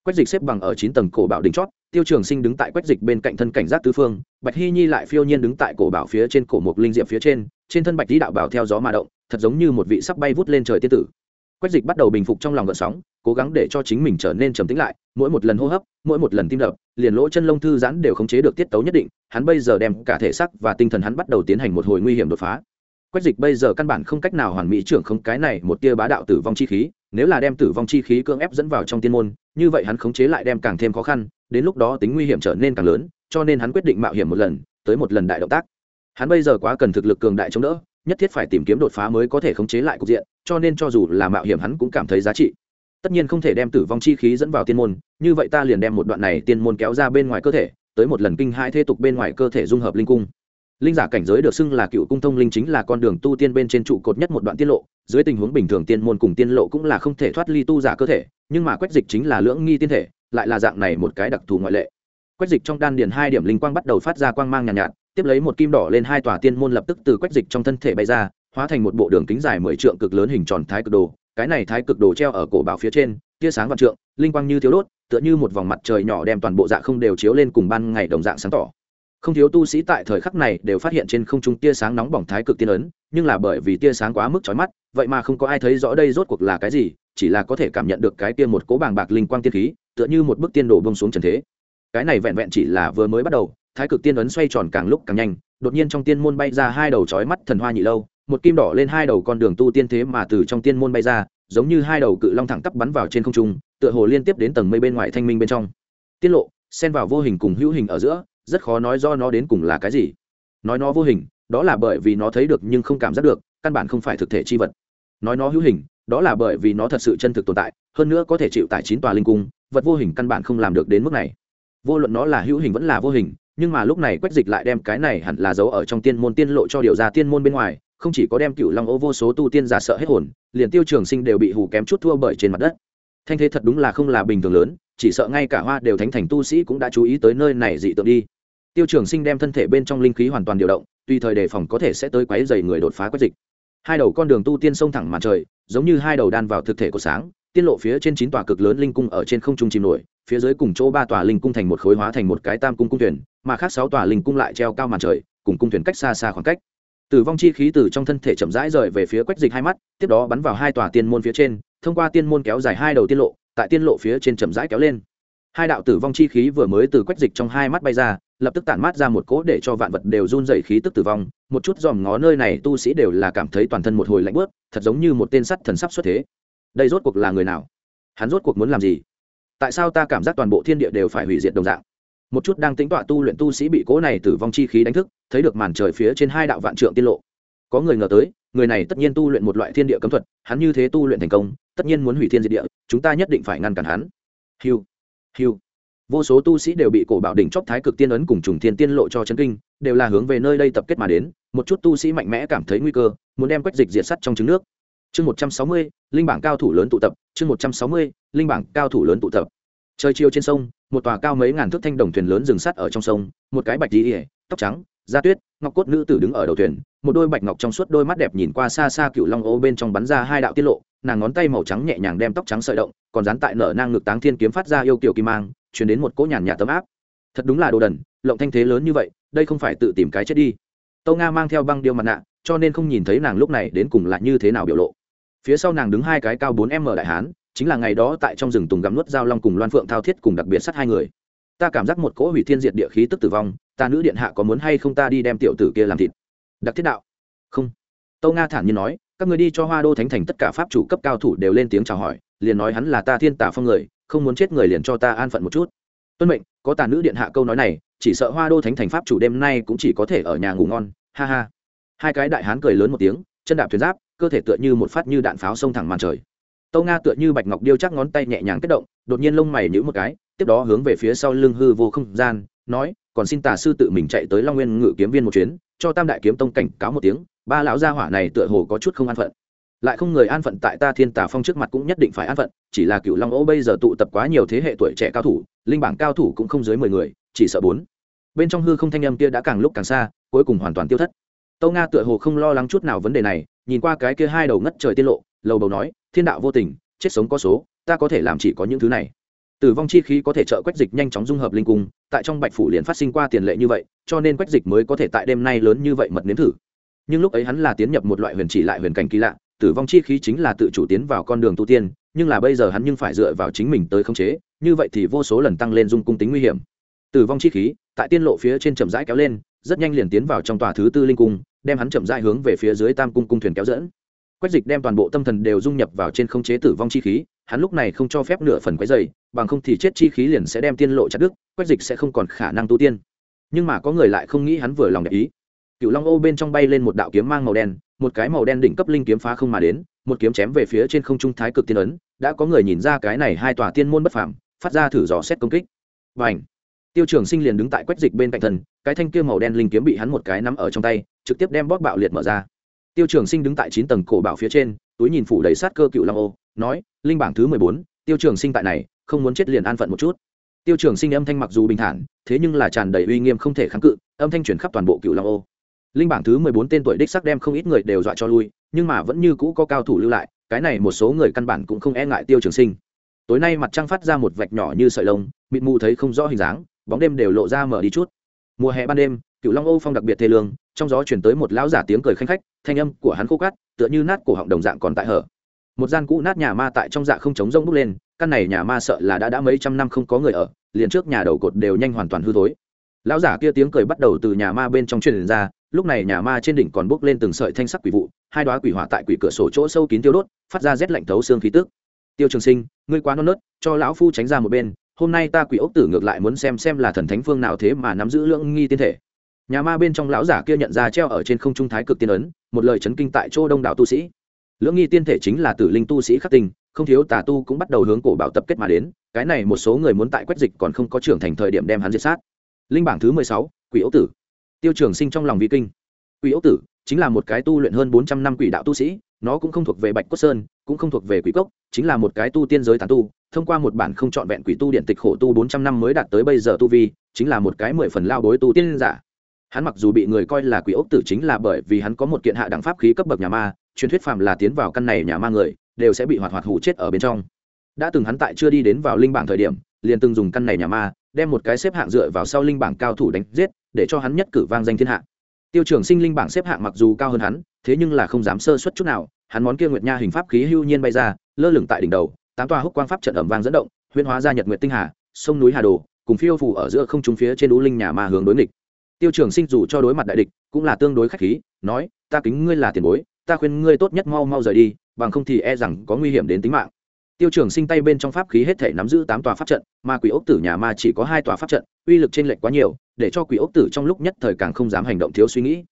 Quách dịch xếp bằng ở chín tầng cổ bảo đỉnh chót tiêu trường sinh đứng tại quách dịch bên cạnh thân cảnh giác tứ phương, bạch hy nhi lại phiêu nhiên đứng tại cổ bảo phía trên cổ mục linh diệm phía trên trên thân bạch lý đạo bảo theo gió mà động, thật giống như một vị sắc bay vút lên trời tiên tử. Quách dịch bắt đầu bình phục trong lòng gợn sóng, cố gắng để cho chính mình trở nên trầm tĩnh lại, mỗi một lần hô hấp, mỗi một lần tim đập, liền lỗ chân lông thư giãn đều khống chế được tiết tấu nhất định, hắn bây giờ đem cả thể xác và tinh thần hắn bắt đầu tiến hành một hồi nguy hiểm đột phá. Quách dịch bây giờ căn bản không cách nào hoàn mỹ trưởng không cái này một tia bá đạo tử vong chi khí nếu là đem tử vong chi khí cưỡng ép dẫn vào trong tiên môn, như vậy hắn khống chế lại đem càng thêm khó khăn, đến lúc đó tính nguy hiểm trở nên càng lớn, cho nên hắn quyết định mạo hiểm một lần, tới một lần đại động tác. Hắn bây giờ quá cần thực lực cường đại chống đỡ, nhất thiết phải tìm kiếm đột phá mới có thể khống chế lại cục diện, cho nên cho dù là mạo hiểm hắn cũng cảm thấy giá trị. Tất nhiên không thể đem tử vong chi khí dẫn vào tiên môn, như vậy ta liền đem một đoạn này tiên môn kéo ra bên ngoài cơ thể, tới một lần kinh hai thế tục bên ngoài cơ thể dung hợp linh cung linh giả cảnh giới được xưng là cựu cung thông linh chính là con đường tu tiên bên trên trụ cột nhất một đoạn tiết lộ. Dưới tình huống bình thường tiên môn cùng tiên lộ cũng là không thể thoát ly tu giả cơ thể nhưng mà quách dịch chính là lưỡng nghi tiên thể lại là dạng này một cái đặc thù ngoại lệ. Quách dịch trong đan điền hai điểm linh quang bắt đầu phát ra quang mang nhàn nhạt, nhạt tiếp lấy một kim đỏ lên hai tòa tiên môn lập tức từ quách dịch trong thân thể bay ra hóa thành một bộ đường kính dài mười trượng cực lớn hình tròn thái cực đồ. Cái này thái cực đồ treo ở cổ bảo phía trên tia sáng vạn trượng linh quang như thiếu đốt tựa như một vòng mặt trời nhỏ đem toàn bộ dạ không đều chiếu lên cùng ban ngày đồng dạng sáng tỏ không thiếu tu sĩ tại thời khắc này đều phát hiện trên không trung tia sáng nóng bỏng thái cực tiên ấn, nhưng là bởi vì tia sáng quá mức chói mắt, vậy mà không có ai thấy rõ đây rốt cuộc là cái gì, chỉ là có thể cảm nhận được cái tia một cố bàng bạc linh quang tiên khí, tựa như một bức tiên đồ bông xuống trần thế. Cái này vẹn vẹn chỉ là vừa mới bắt đầu, thái cực tiên ấn xoay tròn càng lúc càng nhanh, đột nhiên trong tiên môn bay ra hai đầu chói mắt thần hoa nhị lâu, một kim đỏ lên hai đầu con đường tu tiên thế mà từ trong tiên môn bay ra, giống như hai đầu cự long thẳng tắp bắn vào trên không trung, tựa hồ liên tiếp đến tầng mây bên ngoài thanh minh bên trong. Tiết lộ, xen vào vô hình cùng hữu hình ở giữa rất khó nói do nó đến cùng là cái gì. Nói nó vô hình, đó là bởi vì nó thấy được nhưng không cảm giác được, căn bản không phải thực thể chi vật. Nói nó hữu hình, đó là bởi vì nó thật sự chân thực tồn tại, hơn nữa có thể chịu tại chín tòa linh cung, vật vô hình căn bản không làm được đến mức này. Vô luận nó là hữu hình vẫn là vô hình, nhưng mà lúc này quách dịch lại đem cái này hẳn là giấu ở trong tiên môn tiên lộ cho điều ra tiên môn bên ngoài, không chỉ có đem cựu long ô vô số tu tiên giả sợ hết hồn, liền tiêu trường sinh đều bị hù kém chút thua bởi trên mặt đất. Thanh thế thật đúng là không là bình thường lớn, chỉ sợ ngay cả hoa đều thánh thành tu sĩ cũng đã chú ý tới nơi này dị tượng đi tiêu trường sinh đem thân thể bên trong linh khí hoàn toàn điều động, tùy thời đề phòng có thể sẽ tới quáy dày người đột phá quách dịch. Hai đầu con đường tu tiên sông thẳng màn trời, giống như hai đầu đan vào thực thể của sáng tiên lộ phía trên chín tòa cực lớn linh cung ở trên không trung chìm nổi, phía dưới cùng chỗ ba tòa linh cung thành một khối hóa thành một cái tam cung cung thuyền, mà khác sáu tòa linh cung lại treo cao màn trời, cùng cung thuyền cách xa xa khoảng cách. Tử vong chi khí từ trong thân thể chậm rãi rời về phía quách dịch hai mắt, tiếp đó bắn vào hai tòa tiên môn phía trên, thông qua tiên môn kéo dài hai đầu tiên lộ, tại tiên lộ phía trên chậm rãi kéo lên. Hai đạo tử vong chi khí vừa mới từ quách dịch trong hai mắt bay ra lập tức tản mát ra một cỗ để cho vạn vật đều run dày khí tức tử vong, một chút dòm ngó nơi này tu sĩ đều là cảm thấy toàn thân một hồi lạnh bớt thật giống như một tên sắt thần sắp xuất thế. Đây rốt cuộc là người nào? Hắn rốt cuộc muốn làm gì? Tại sao ta cảm giác toàn bộ thiên địa đều phải hủy diệt đồng dạng? Một chút đang tính tọa tu luyện tu sĩ bị cỗ này tử vong chi khí đánh thức, thấy được màn trời phía trên hai đạo vạn trượng tiên lộ. Có người ngờ tới, người này tất nhiên tu luyện một loại thiên địa cấm thuật, hắn như thế tu luyện thành công, tất nhiên muốn hủy thiên diệt địa, chúng ta nhất định phải ngăn cản hắn. Hiu hiu vô số tu sĩ đều bị cổ bảo đỉnh chóp thái cực tiên ấn cùng trùng thiên tiên lộ cho chấn kinh, đều là hướng về nơi đây tập kết mà đến, một chút tu sĩ mạnh mẽ cảm thấy nguy cơ, muốn đem quách dịch diệt sắt trong trứng nước. Chương một trăm sáu mươi, linh bảng cao thủ lớn tụ tập, chương một trăm sáu mươi, linh bảng cao thủ lớn tụ tập. Trời chiều trên sông, một tòa cao mấy ngàn thước thanh đồng thuyền lớn dừng sắt ở trong sông, một cái bạch đi ỉa tóc trắng, da tuyết, ngọc cốt nữ tử đứng ở đầu thuyền, một đôi bạch ngọc trong suốt đôi mắt đẹp nhìn qua xa xa cựu long ô bên trong bắn ra hai đạo tiết lộ, nàng ngón tay màu trắng nhẹ nhàng đem tóc trắng sợi động, còn dán tại nở nang ngực táng thiên kiếm phát ra yêu kiểu kim mang chuyển đến một cỗ nhàn nhạt tấm áp. Thật đúng là đồ đần, lộng thanh thế lớn như vậy, đây không phải tự tìm cái chết đi. Tâu nga mang theo băng điêu mặt nạ, cho nên không nhìn thấy nàng lúc này đến cùng là như thế nào biểu lộ. Phía sau nàng đứng hai cái cao bốn m đại hán, chính là ngày đó tại trong rừng tùng gắm nuốt giao long cùng loan phượng thao thiết cùng đặc biệt sát hai người. Ta cảm giác một cỗ hủy thiên diệt địa khí tức tử vong, ta nữ điện hạ có muốn hay không ta đi đem tiểu tử kia làm thịt? Đặc thiết đạo. Không. Tâu nga thản nhiên nói, các người đi cho hoa đô thánh thành tất cả pháp chủ cấp cao thủ đều lên tiếng chào hỏi, liền nói hắn là ta thiên tả phong người không muốn chết người liền cho ta an phận một chút. Tuân mệnh, có tà nữ điện hạ câu nói này, chỉ sợ hoa đô thánh thành pháp chủ đêm nay cũng chỉ có thể ở nhà ngủ ngon, ha ha. Hai cái đại hán cười lớn một tiếng, chân đạp thuyền giáp, cơ thể tựa như một phát như đạn pháo xông thẳng màn trời. Tâu nga tựa như bạch ngọc điêu chắc ngón tay nhẹ nhàng kết động, đột nhiên lông mày nhữ một cái, tiếp đó hướng về phía sau lưng hư vô không gian, nói, còn xin tà sư tự mình chạy tới long nguyên ngự kiếm viên một chuyến, cho tam đại kiếm tông cảnh cáo một tiếng, ba lão gia hỏa này tựa hồ có chút không an phận lại không người an phận tại ta thiên tà phong trước mặt cũng nhất định phải an phận, chỉ là cựu long ô bây giờ tụ tập quá nhiều thế hệ tuổi trẻ cao thủ, linh bảng cao thủ cũng không dưới mười người, chỉ sợ bốn. Bên trong hư không thanh âm kia đã càng lúc càng xa, cuối cùng hoàn toàn tiêu thất. Tâu nga tựa hồ không lo lắng chút nào vấn đề này, nhìn qua cái kia hai đầu ngất trời tiết lộ, lầu đầu nói, thiên đạo vô tình, chết sống có số, ta có thể làm chỉ có những thứ này. Tử vong chi khí có thể trợ quách dịch nhanh chóng dung hợp linh cung, tại trong bạch phủ liền phát sinh qua tiền lệ như vậy, cho nên quách dịch mới có thể tại đêm nay lớn như vậy mật nếm thử. Nhưng lúc ấy hắn là tiến nhập một loại huyền chỉ lại huyền cảnh kỳ lạ tử vong chi khí chính là tự chủ tiến vào con đường tu tiên, nhưng là bây giờ hắn nhưng phải dựa vào chính mình tới khống chế, như vậy thì vô số lần tăng lên dung cung tính nguy hiểm. Tử vong chi khí, tại tiên lộ phía trên chậm rãi kéo lên, rất nhanh liền tiến vào trong tòa thứ tư linh cung, đem hắn chậm rãi hướng về phía dưới tam cung cung thuyền kéo dẫn. Quách dịch đem toàn bộ tâm thần đều dung nhập vào trên khống chế tử vong chi khí, hắn lúc này không cho phép nửa phần quấy dày bằng không thì chết chi khí liền sẽ đem tiên lộ chặt đứt, quách dịch sẽ không còn khả năng tu tiên. Nhưng mà có người lại không nghĩ hắn vừa lòng để ý. Cựu long ô bên trong bay lên một đạo kiếm mang màu đen một cái màu đen đỉnh cấp linh kiếm phá không mà đến, một kiếm chém về phía trên không trung thái cực tiên ấn, đã có người nhìn ra cái này hai tòa tiên môn bất phàm, phát ra thử dò xét công kích. Và ảnh tiêu trường sinh liền đứng tại quách dịch bên cạnh thần, cái thanh kia màu đen linh kiếm bị hắn một cái nắm ở trong tay, trực tiếp đem bóp bạo liệt mở ra. Tiêu trường sinh đứng tại chín tầng cổ bảo phía trên, túi nhìn phủ đầy sát cơ cựu long ô, nói, linh bảng thứ mười bốn, tiêu trường sinh tại này, không muốn chết liền an phận một chút. Tiêu trường sinh âm thanh mặc dù bình thản, thế nhưng là tràn đầy uy nghiêm không thể kháng cự, âm thanh chuyển khắp toàn bộ cựu long ô linh bảng thứ mười bốn tên tuổi đích sắc đem không ít người đều dọa cho lui, nhưng mà vẫn như cũ có cao thủ lưu lại, cái này một số người căn bản cũng không e ngại tiêu trường sinh. Tối nay mặt trăng phát ra một vạch nhỏ như sợi lông, mịt mù thấy không rõ hình dáng, bóng đêm đều lộ ra mở đi chút. Mùa hè ban đêm cựu long Âu phong đặc biệt thê lương, trong gió chuyển tới một lão giả tiếng cười khanh khách, thanh âm của hắn khô cát, tựa như nát cổ họng đồng dạng còn tại hở. Một gian cũ nát nhà ma tại trong dạ không chống rông bốc lên, căn này nhà ma sợ là đã đã mấy trăm năm không có người ở, liền trước nhà đầu cột đều nhanh hoàn toàn hư thối. Lão giả kia tiếng cười bắt đầu từ nhà ma bên trong truyền ra lúc này nhà ma trên đỉnh còn bốc lên từng sợi thanh sắc quỷ vụ, hai đoá quỷ hỏa tại quỷ cửa sổ chỗ sâu kín tiêu đốt, phát ra rét lạnh thấu xương khí tức. Tiêu trường sinh, ngươi quá non nớt, cho lão phu tránh ra một bên, hôm nay ta quỷ ốc tử ngược lại muốn xem xem là thần thánh phương nào thế mà nắm giữ lưỡng nghi tiên thể. Nhà ma bên trong lão giả kia nhận ra treo ở trên không trung thái cực tiên ấn, một lời chấn kinh tại chỗ đông đảo tu sĩ. Lưỡng nghi tiên thể chính là tử linh tu sĩ khắc tình không thiếu tà tu cũng bắt đầu hướng cổ bảo tập kết mà đến, cái này một số người muốn tại quét dịch còn không có trưởng thành thời điểm đem hắn diệt sát. Linh bảng thứ mười sáu, quỷ ốc tử tiêu trường sinh trong lòng vi kinh. Quỷ ốc tử chính là một cái tu luyện hơn bốn trăm năm quỷ đạo tu sĩ, nó cũng không thuộc về bạch cốt sơn, cũng không thuộc về quỷ cốc, chính là một cái tu tiên giới tàn tu, thông qua một bản không trọn vẹn quỷ tu điện tịch khổ tu bốn trăm năm mới đạt tới bây giờ tu vi, chính là một cái mười phần lao đối tu tiên giả. Hắn mặc dù bị người coi là quỷ ốc tử chính là bởi vì hắn có một kiện hạ đẳng pháp khí cấp bậc nhà ma, truyền thuyết phàm là tiến vào căn này nhà ma người, đều sẽ bị hoạt hoạt hủ chết ở bên trong. Đã từng hắn tại chưa đi đến vào linh bảng thời điểm, liền từng dùng căn này nhà ma, đem một cái xếp hạng dựa vào sau linh bảng cao thủ đánh giết để cho hắn nhất cử vang danh thiên hạ. Tiêu trưởng sinh linh bảng xếp hạng mặc dù cao hơn hắn, thế nhưng là không dám sơ suất chút nào, hắn món kia nguyệt nha hình pháp khí hưu nhiên bay ra, lơ lửng tại đỉnh đầu, tám tòa húc quang pháp trận ẩm vang dẫn động, huyễn hóa ra nhật nguyệt tinh hà, sông núi hà đồ, cùng phiêu phủ ở giữa không trung phía trên đũ linh nhà ma hướng đối nghịch. Tiêu trưởng sinh dù cho đối mặt đại địch, cũng là tương đối khách khí, nói, ta kính ngươi là tiền bối, ta khuyên ngươi tốt nhất mau mau rời đi, bằng không thì e rằng có nguy hiểm đến tính mạng tiêu trưởng sinh tay bên trong pháp khí hết thể nắm giữ tám tòa pháp trận mà quỷ ốc tử nhà ma chỉ có hai tòa pháp trận, uy lực trên lệch quá nhiều, để cho quỷ ốc tử trong lúc nhất thời càng không dám hành động thiếu suy nghĩ.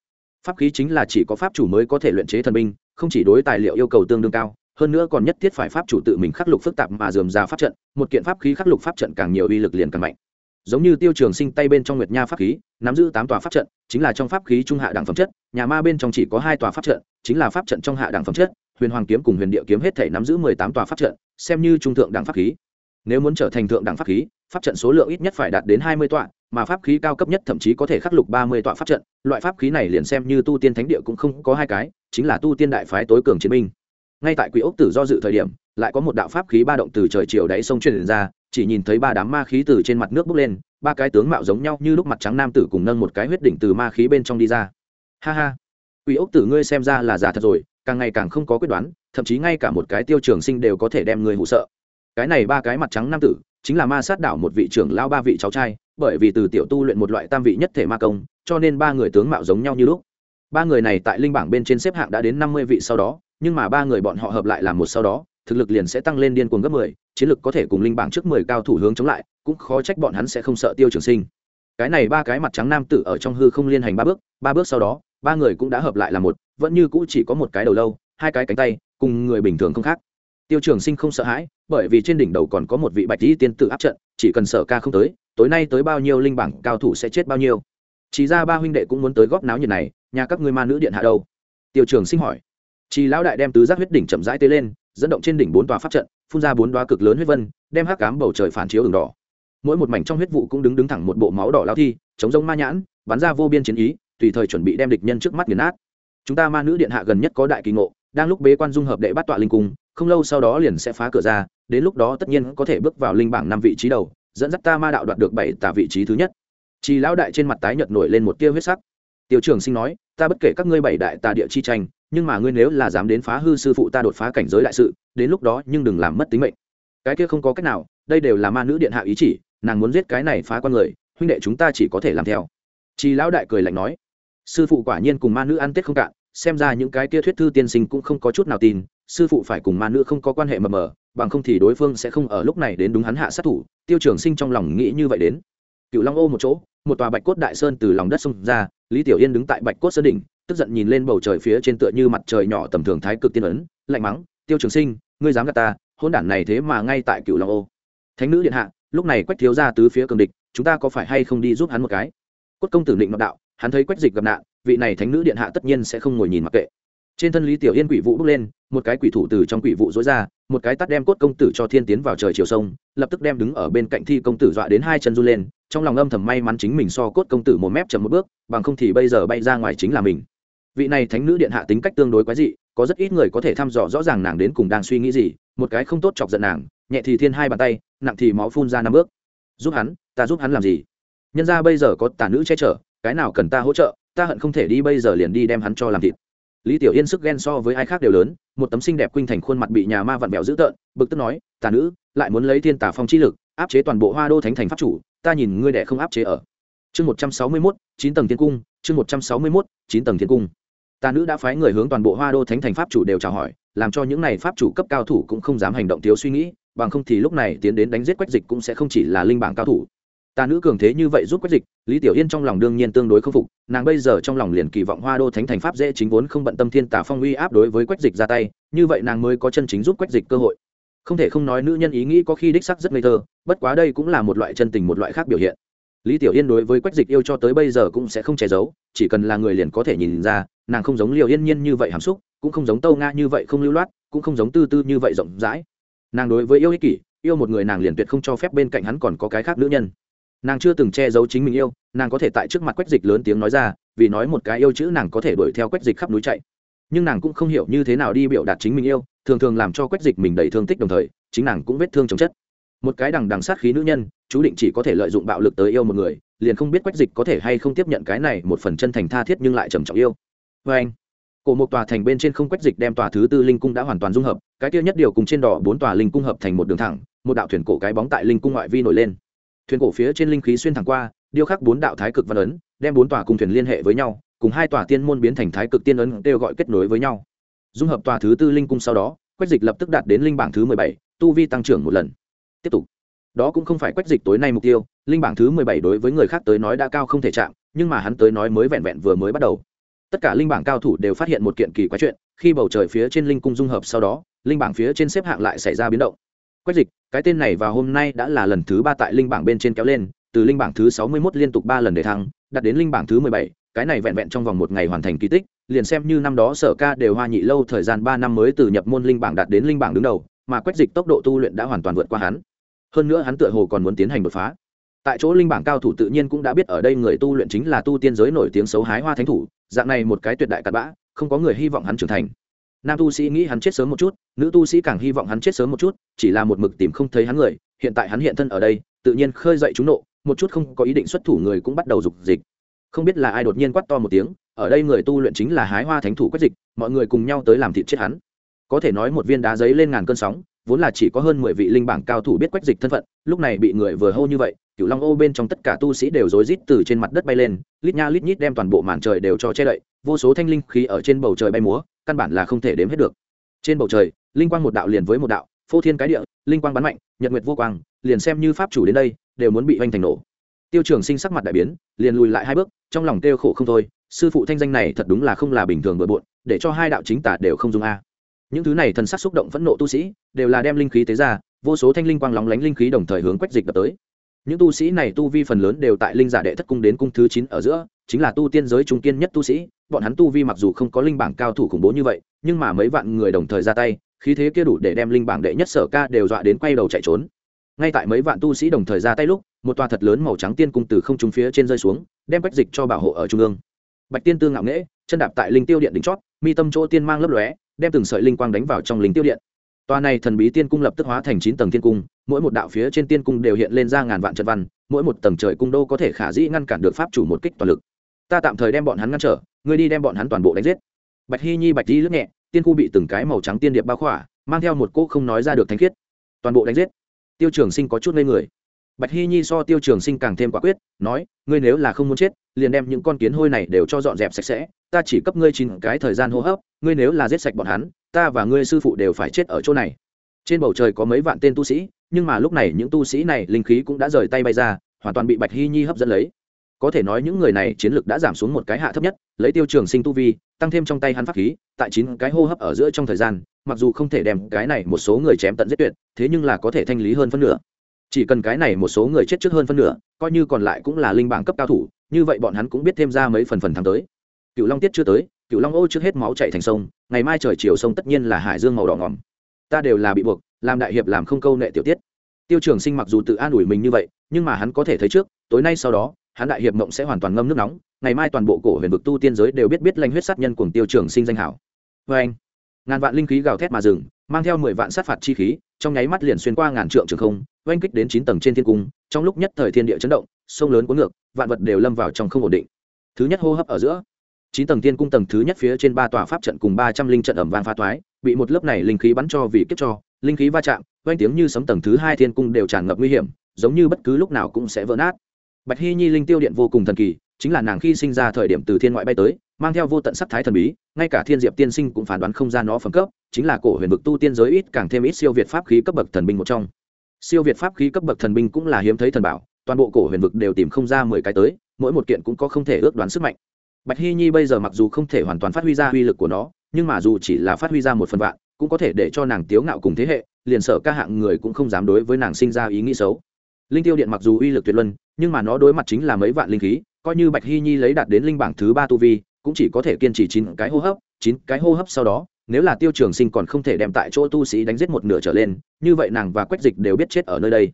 Pháp khí chính là chỉ có pháp chủ mới có thể luyện chế thần binh, không chỉ đối tài liệu yêu cầu tương đương cao, hơn nữa còn nhất thiết phải pháp chủ tự mình khắc lục phức tạp mà dườm ra pháp trận, một kiện pháp khí khắc lục pháp trận càng nhiều uy lực liền càng mạnh. Giống như tiêu trường sinh tay bên trong nguyệt nha pháp khí, nắm giữ tám tòa pháp trận, chính là trong pháp khí trung hạ đẳng phẩm chất, nhà ma bên trong chỉ có hai tòa pháp trận, chính là pháp trận trong hạ đẳng phẩm chất huyền hoàng kiếm cùng huyền địa kiếm hết thể nắm giữ mười tám tòa pháp trận, xem như trung thượng đẳng pháp khí. Nếu muốn trở thành thượng đẳng pháp khí, pháp trận số lượng ít nhất phải đạt đến hai mươi tọa, mà pháp khí cao cấp nhất thậm chí có thể khắc lục ba mươi tọa pháp trận. Loại pháp khí này liền xem như tu tiên thánh địa cũng không có hai cái, chính là tu tiên đại phái tối cường chiến binh. Ngay tại quỷ ốc tử do dự thời điểm, lại có một đạo pháp khí ba động từ trời chiều đáy sông truyền ra, chỉ nhìn thấy ba đám ma khí từ trên mặt nước bốc lên, ba cái tướng mạo giống nhau như lúc mặt trắng nam tử cùng nâng một cái huyết đỉnh từ ma khí bên trong đi ra. Ha ha. Quỷ ốc tử ngươi xem ra là già thật rồi càng ngày càng không có quyết đoán, thậm chí ngay cả một cái tiêu trường sinh đều có thể đem người hụ sợ. Cái này ba cái mặt trắng nam tử, chính là ma sát đảo một vị trưởng lao ba vị cháu trai, bởi vì từ tiểu tu luyện một loại tam vị nhất thể ma công, cho nên ba người tướng mạo giống nhau như lúc. Ba người này tại linh bảng bên trên xếp hạng đã đến năm mươi vị sau đó, nhưng mà ba người bọn họ hợp lại làm một sau đó, thực lực liền sẽ tăng lên điên cuồng gấp mười, chiến lực có thể cùng linh bảng trước mười cao thủ hướng chống lại, cũng khó trách bọn hắn sẽ không sợ tiêu trường sinh. Cái này ba cái mặt trắng nam tử ở trong hư không liên hành ba bước ba bước sau đó, ba người cũng đã hợp lại là một vẫn như cũ chỉ có một cái đầu lâu, hai cái cánh tay, cùng người bình thường không khác. Tiêu trường sinh không sợ hãi, bởi vì trên đỉnh đầu còn có một vị bạch lý tiên tử áp trận, chỉ cần sở ca không tới, tối nay tới bao nhiêu linh bảng, cao thủ sẽ chết bao nhiêu. Chỉ ra ba huynh đệ cũng muốn tới góp náo nhiệt này, nhà các ngươi ma nữ điện hạ đâu? Tiêu trường sinh hỏi. Chỉ lão đại đem tứ giác huyết đỉnh chậm rãi tế lên, dẫn động trên đỉnh bốn tòa pháp trận, phun ra bốn đoá cực lớn huyết vân, đem hắc cám bầu trời phản chiếu đường đỏ. Mỗi một mảnh trong huyết vụ cũng đứng đứng thẳng một bộ máu đỏ lao thi, chống giống ma nhãn, bắn ra vô biên chiến ý, tùy thời chuẩn bị đem địch nhân trước mắt nghiền nát chúng ta ma nữ điện hạ gần nhất có đại kỳ ngộ, đang lúc bế quan dung hợp đệ bắt tọa linh cung, không lâu sau đó liền sẽ phá cửa ra, đến lúc đó tất nhiên có thể bước vào linh bảng năm vị trí đầu, dẫn dắt ta ma đạo đoạt được bảy tả vị trí thứ nhất. Chi lão đại trên mặt tái nhợt nổi lên một tia huyết sắc. Tiêu trường sinh nói, ta bất kể các ngươi bảy đại tà địa chi tranh, nhưng mà ngươi nếu là dám đến phá hư sư phụ ta đột phá cảnh giới đại sự, đến lúc đó nhưng đừng làm mất tính mệnh. Cái kia không có cách nào, đây đều là ma nữ điện hạ ý chỉ, nàng muốn giết cái này phá con người, huynh đệ chúng ta chỉ có thể làm theo. Chi lão đại cười lạnh nói sư phụ quả nhiên cùng ma nữ ăn tết không cạn, xem ra những cái kia thuyết thư tiên sinh cũng không có chút nào tin, sư phụ phải cùng ma nữ không có quan hệ mờ mờ, bằng không thì đối phương sẽ không ở lúc này đến đúng hắn hạ sát thủ, tiêu trường sinh trong lòng nghĩ như vậy đến. Cựu long ô một chỗ, một tòa bạch cốt đại sơn từ lòng đất xông ra, lý tiểu yên đứng tại bạch cốt sơn đỉnh, tức giận nhìn lên bầu trời phía trên tựa như mặt trời nhỏ tầm thường thái cực tiên ấn, lạnh mắng, tiêu trường sinh, ngươi dám gạt ta hôn đản này thế mà ngay tại cựu long ô. Thánh nữ điện hạ, lúc này quách thiếu ra tứ phía cường địch, chúng ta có phải hay không đi giúp hắn một cái? Cốt công tử định ngọc đạo hắn thấy quách dịch gặp nạn, vị này thánh nữ điện hạ tất nhiên sẽ không ngồi nhìn mặc kệ. Trên thân lý tiểu yên quỷ vụ bước lên, một cái quỷ thủ từ trong quỷ vụ dối ra, một cái tắt đem cốt công tử cho thiên tiến vào trời chiều sông, lập tức đem đứng ở bên cạnh thi công tử dọa đến hai chân run lên, trong lòng âm thầm may mắn chính mình so cốt công tử một mép chậm một bước, bằng không thì bây giờ bay ra ngoài chính là mình. Vị này thánh nữ điện hạ tính cách tương đối quái dị, có rất ít người có thể thăm dò rõ ràng nàng đến cùng đang suy nghĩ gì, một cái không tốt chọc giận nàng, nhẹ thì thiên hai bàn tay, nặng thì máu phun ra năm bước. Giúp hắn, ta giúp hắn làm gì? Nhân ra bây giờ có tả nữ che chở cái nào cần ta hỗ trợ, ta hận không thể đi bây giờ liền đi đem hắn cho làm thịt. Lý tiểu yên sức ghen so với ai khác đều lớn, một tấm xinh đẹp khuynh thành khuôn mặt bị nhà ma vặn vẹo dữ tợn, bực tức nói, tà nữ, lại muốn lấy thiên tà phong chi lực, áp chế toàn bộ hoa đô thánh thành pháp chủ, ta nhìn ngươi đẻ không áp chế ở. Chương một trăm sáu mươi mốt, chín tầng thiên cung, chương một trăm sáu mươi mốt, chín tầng thiên cung. Tà nữ đã phái người hướng toàn bộ hoa đô thánh thành pháp chủ đều chào hỏi, làm cho những này pháp chủ cấp cao thủ cũng không dám hành động thiếu suy nghĩ, bằng không thì lúc này tiến đến đánh giết quách dịch cũng sẽ không chỉ là linh bảng cao thủ. Ta nữ cường thế như vậy giúp quách dịch, lý tiểu yên trong lòng đương nhiên tương đối k phục, nàng bây giờ trong lòng liền kỳ vọng hoa đô thánh thành pháp dễ chính vốn không bận tâm thiên tả phong uy áp đối với quách dịch ra tay, như vậy nàng mới có chân chính giúp quách dịch cơ hội. Không thể không nói nữ nhân ý nghĩ có khi đích sắc rất ngây thơ, bất quá đây cũng là một loại chân tình, một loại khác biểu hiện. Lý tiểu yên đối với quách dịch yêu cho tới bây giờ cũng sẽ không che giấu, chỉ cần là người liền có thể nhìn ra, nàng không giống liều yên nhiên như vậy hàm xúc, cũng không giống tâu nga như vậy không lưu loát, cũng không giống tư tư như vậy rộng rãi. Nàng đối với yêu ích kỷ, yêu một người nàng liền tuyệt không cho phép bên cạnh hắn còn có cái khác nữ nhân nàng chưa từng che giấu chính mình yêu, nàng có thể tại trước mặt quách dịch lớn tiếng nói ra, vì nói một cái yêu chữ nàng có thể đuổi theo quách dịch khắp núi chạy. Nhưng nàng cũng không hiểu như thế nào đi biểu đạt chính mình yêu, thường thường làm cho quách dịch mình đầy thương tích đồng thời, chính nàng cũng vết thương chồng chất. Một cái đằng đằng sát khí nữ nhân, chú định chỉ có thể lợi dụng bạo lực tới yêu một người, liền không biết quách dịch có thể hay không tiếp nhận cái này một phần chân thành tha thiết nhưng lại trầm trọng yêu. Vê anh, cổ một tòa thành bên trên không quách dịch đem tòa thứ tư linh cung đã hoàn toàn dung hợp, cái kia nhất điều cùng trên đỏ bốn tòa linh cung hợp thành một đường thẳng, một đạo thuyền cổ cái bóng tại linh cung ngoại vi nổi lên thuyền cổ phía trên linh khí xuyên thẳng qua, điêu khắc bốn đạo thái cực văn ấn, đem bốn tòa cung thuyền liên hệ với nhau, cùng hai tòa tiên môn biến thành thái cực tiên ấn đều gọi kết nối với nhau. Dung hợp tòa thứ tư linh cung sau đó, quách dịch lập tức đạt đến linh bảng thứ mười bảy, tu vi tăng trưởng một lần. Tiếp tục. Đó cũng không phải quách dịch tối nay mục tiêu, linh bảng thứ mười bảy đối với người khác tới nói đã cao không thể chạm, nhưng mà hắn tới nói mới vẹn vẹn vừa mới bắt đầu. Tất cả linh bảng cao thủ đều phát hiện một kiện kỳ quái chuyện, khi bầu trời phía trên linh cung dung hợp sau đó, linh bảng phía trên xếp hạng lại xảy ra biến động quách dịch, cái tên này vào hôm nay đã là lần thứ ba tại linh bảng bên trên kéo lên, từ linh bảng thứ sáu mươi mốt liên tục ba lần để thăng, đạt đến linh bảng thứ mười bảy, cái này vẹn vẹn trong vòng một ngày hoàn thành kỳ tích, liền xem như năm đó sở ca đều hoa nhị lâu thời gian ba năm mới từ nhập môn linh bảng đạt đến linh bảng đứng đầu, mà quách dịch tốc độ tu luyện đã hoàn toàn vượt qua hắn. Hơn nữa hắn tựa hồ còn muốn tiến hành đột phá. Tại chỗ linh bảng cao thủ tự nhiên cũng đã biết ở đây người tu luyện chính là tu tiên giới nổi tiếng xấu hái hoa thánh thủ, dạng này một cái tuyệt đại cặn bã, không có người hy vọng hắn trưởng thành nam tu sĩ nghĩ hắn chết sớm một chút, nữ tu sĩ càng hy vọng hắn chết sớm một chút, chỉ là một mực tìm không thấy hắn người, hiện tại hắn hiện thân ở đây, tự nhiên khơi dậy chúng nộ, một chút không có ý định xuất thủ người cũng bắt đầu dục dịch. Không biết là ai đột nhiên quát to một tiếng, ở đây người tu luyện chính là hái hoa thánh thủ quách dịch, mọi người cùng nhau tới làm thịt chết hắn. Có thể nói một viên đá giấy lên ngàn cơn sóng, vốn là chỉ có hơn mười vị linh bảng cao thủ biết quách dịch thân phận, lúc này bị người vừa hô như vậy cựu long ô bên trong tất cả tu sĩ đều rối rít từ trên mặt đất bay lên, lít nha lít nhít đem toàn bộ màn trời đều cho che đậy, vô số thanh linh khí ở trên bầu trời bay múa căn bản là không thể đếm hết được. Trên bầu trời, linh quang một đạo liền với một đạo, phô thiên cái địa, linh quang bắn mạnh, nhật nguyệt vô quang, liền xem như pháp chủ đến đây, đều muốn bị hoành thành nổ. Tiêu trường sinh sắc mặt đại biến, liền lùi lại hai bước, trong lòng kêu khổ không thôi, sư phụ thanh danh này thật đúng là không là bình thường bừa bộn, để cho hai đạo chính tả đều không dùng a. Những thứ này thần sắc xúc động phẫn nộ tu sĩ, đều là đem linh khí tế ra, vô số thanh linh quang lóng lánh linh khí đồng thời hướng quách dịch đập tới. Những tu sĩ này tu vi phần lớn đều tại linh giả đệ thất cung đến cung thứ chín ở giữa chính là tu tiên giới trung tiên nhất tu sĩ, bọn hắn tu vi mặc dù không có linh bảng cao thủ khủng bố như vậy, nhưng mà mấy vạn người đồng thời ra tay, khí thế kia đủ để đem linh bảng đệ nhất sở ca đều dọa đến quay đầu chạy trốn. Ngay tại mấy vạn tu sĩ đồng thời ra tay lúc, một tòa thật lớn màu trắng tiên cung từ không trung phía trên rơi xuống, đem bách dịch cho bảo hộ ở trung ương. Bạch tiên tương ngạo nghễ, chân đạp tại linh tiêu điện đỉnh chót, mi tâm chỗ tiên mang lấp lóe, đem từng sợi linh quang đánh vào trong linh tiêu điện. Tòa này thần bí tiên cung lập tức hóa thành chín tầng tiên cung, mỗi một đạo phía trên tiên cung đều hiện lên ra ngàn vạn trận văn, mỗi một tầng trời cung đô có thể khả dĩ ngăn cản được pháp chủ một kích toàn lực ta tạm thời đem bọn hắn ngăn trở, ngươi đi đem bọn hắn toàn bộ đánh giết. Bạch hy nhi bạch di lướt nhẹ, tiên khu bị từng cái màu trắng tiên điệp bao khỏa, mang theo một cỗ không nói ra được thanh khiết. Toàn bộ đánh giết. Tiêu trường sinh có chút ngây người. Bạch hy nhi so tiêu trường sinh càng thêm quả quyết, nói, ngươi nếu là không muốn chết, liền đem những con kiến hôi này đều cho dọn dẹp sạch sẽ, ta chỉ cấp ngươi chín cái thời gian hô hấp, ngươi nếu là giết sạch bọn hắn, ta và ngươi sư phụ đều phải chết ở chỗ này. Trên bầu trời có mấy vạn tên tu sĩ, nhưng mà lúc này những tu sĩ này linh khí cũng đã rời tay bay ra, hoàn toàn bị bạch hy nhi hấp dẫn lấy có thể nói những người này chiến lược đã giảm xuống một cái hạ thấp nhất, lấy tiêu trường sinh tu vi, tăng thêm trong tay hắn pháp khí, tại chín cái hô hấp ở giữa trong thời gian, mặc dù không thể đem cái này một số người chém tận giết tuyệt, thế nhưng là có thể thanh lý hơn phân nửa. Chỉ cần cái này một số người chết trước hơn phân nửa, coi như còn lại cũng là linh bảng cấp cao thủ, như vậy bọn hắn cũng biết thêm ra mấy phần phần thắng tới. Cựu long tiết chưa tới, cựu long ô trước hết máu chạy thành sông, ngày mai trời chiều sông tất nhiên là hải dương màu đỏ ngỏm ta đều là bị buộc, làm đại hiệp làm không câu nệ tiểu tiết. Tiêu trường sinh mặc dù tự an ủi mình như vậy, nhưng mà hắn có thể thấy trước, tối nay sau đó hắn đại hiệp mộng sẽ hoàn toàn ngâm nước nóng, ngày mai toàn bộ cổ huyền vực tu tiên giới đều biết biết lanh huyết sát nhân cùng tiêu trường sinh danh hảo. Vê anh. Ngàn vạn linh khí gào thét mà rừng mang theo mười vạn sát phạt chi khí, trong nháy mắt liền xuyên qua ngàn trượng trường không, oanh kích đến chín tầng trên thiên cung, trong lúc nhất thời thiên địa chấn động, sông lớn cuốn ngược, vạn vật đều lâm vào trong không ổn định. Thứ nhất hô hấp ở giữa, chín tầng thiên cung tầng thứ nhất phía trên ba tòa pháp trận cùng ba trăm linh trận ẩm vang pha thoái, bị một lớp này linh khí bắn cho vì kiếp cho, linh khí va chạm, oanh tiếng như sấm tầng thứ hai thiên cung đều tràn ngập nguy hiểm, giống như bất cứ lúc nào cũng sẽ vỡ nát bạch hy nhi linh tiêu điện vô cùng thần kỳ, chính là nàng khi sinh ra thời điểm từ thiên ngoại bay tới, mang theo vô tận sắc thái thần bí, ngay cả thiên diệp tiên sinh cũng phán đoán không ra nó phẩm cấp, chính là cổ huyền vực tu tiên giới ít càng thêm ít siêu việt pháp khí cấp bậc thần binh một trong. Siêu việt pháp khí cấp bậc thần binh cũng là hiếm thấy thần bảo, toàn bộ cổ huyền vực đều tìm không ra mười cái tới, mỗi một kiện cũng có không thể ước đoán sức mạnh. Bạch hy nhi bây giờ mặc dù không thể hoàn toàn phát huy ra uy lực của nó, nhưng mà dù chỉ là phát huy ra một phần vạn, cũng có thể để cho nàng tiếu ngạo cùng thế hệ, liền sở ca hạng người cũng không dám đối với nàng sinh ra ý nghĩ xấu linh tiêu điện mặc dù uy lực tuyệt luân, nhưng mà nó đối mặt chính là mấy vạn linh khí, coi như bạch hy nhi lấy đạt đến linh bảng thứ ba tu vi, cũng chỉ có thể kiên trì chín cái hô hấp, chín cái hô hấp sau đó, nếu là tiêu trường sinh còn không thể đem tại chỗ tu sĩ đánh giết một nửa trở lên, như vậy nàng và quách dịch đều biết chết ở nơi đây.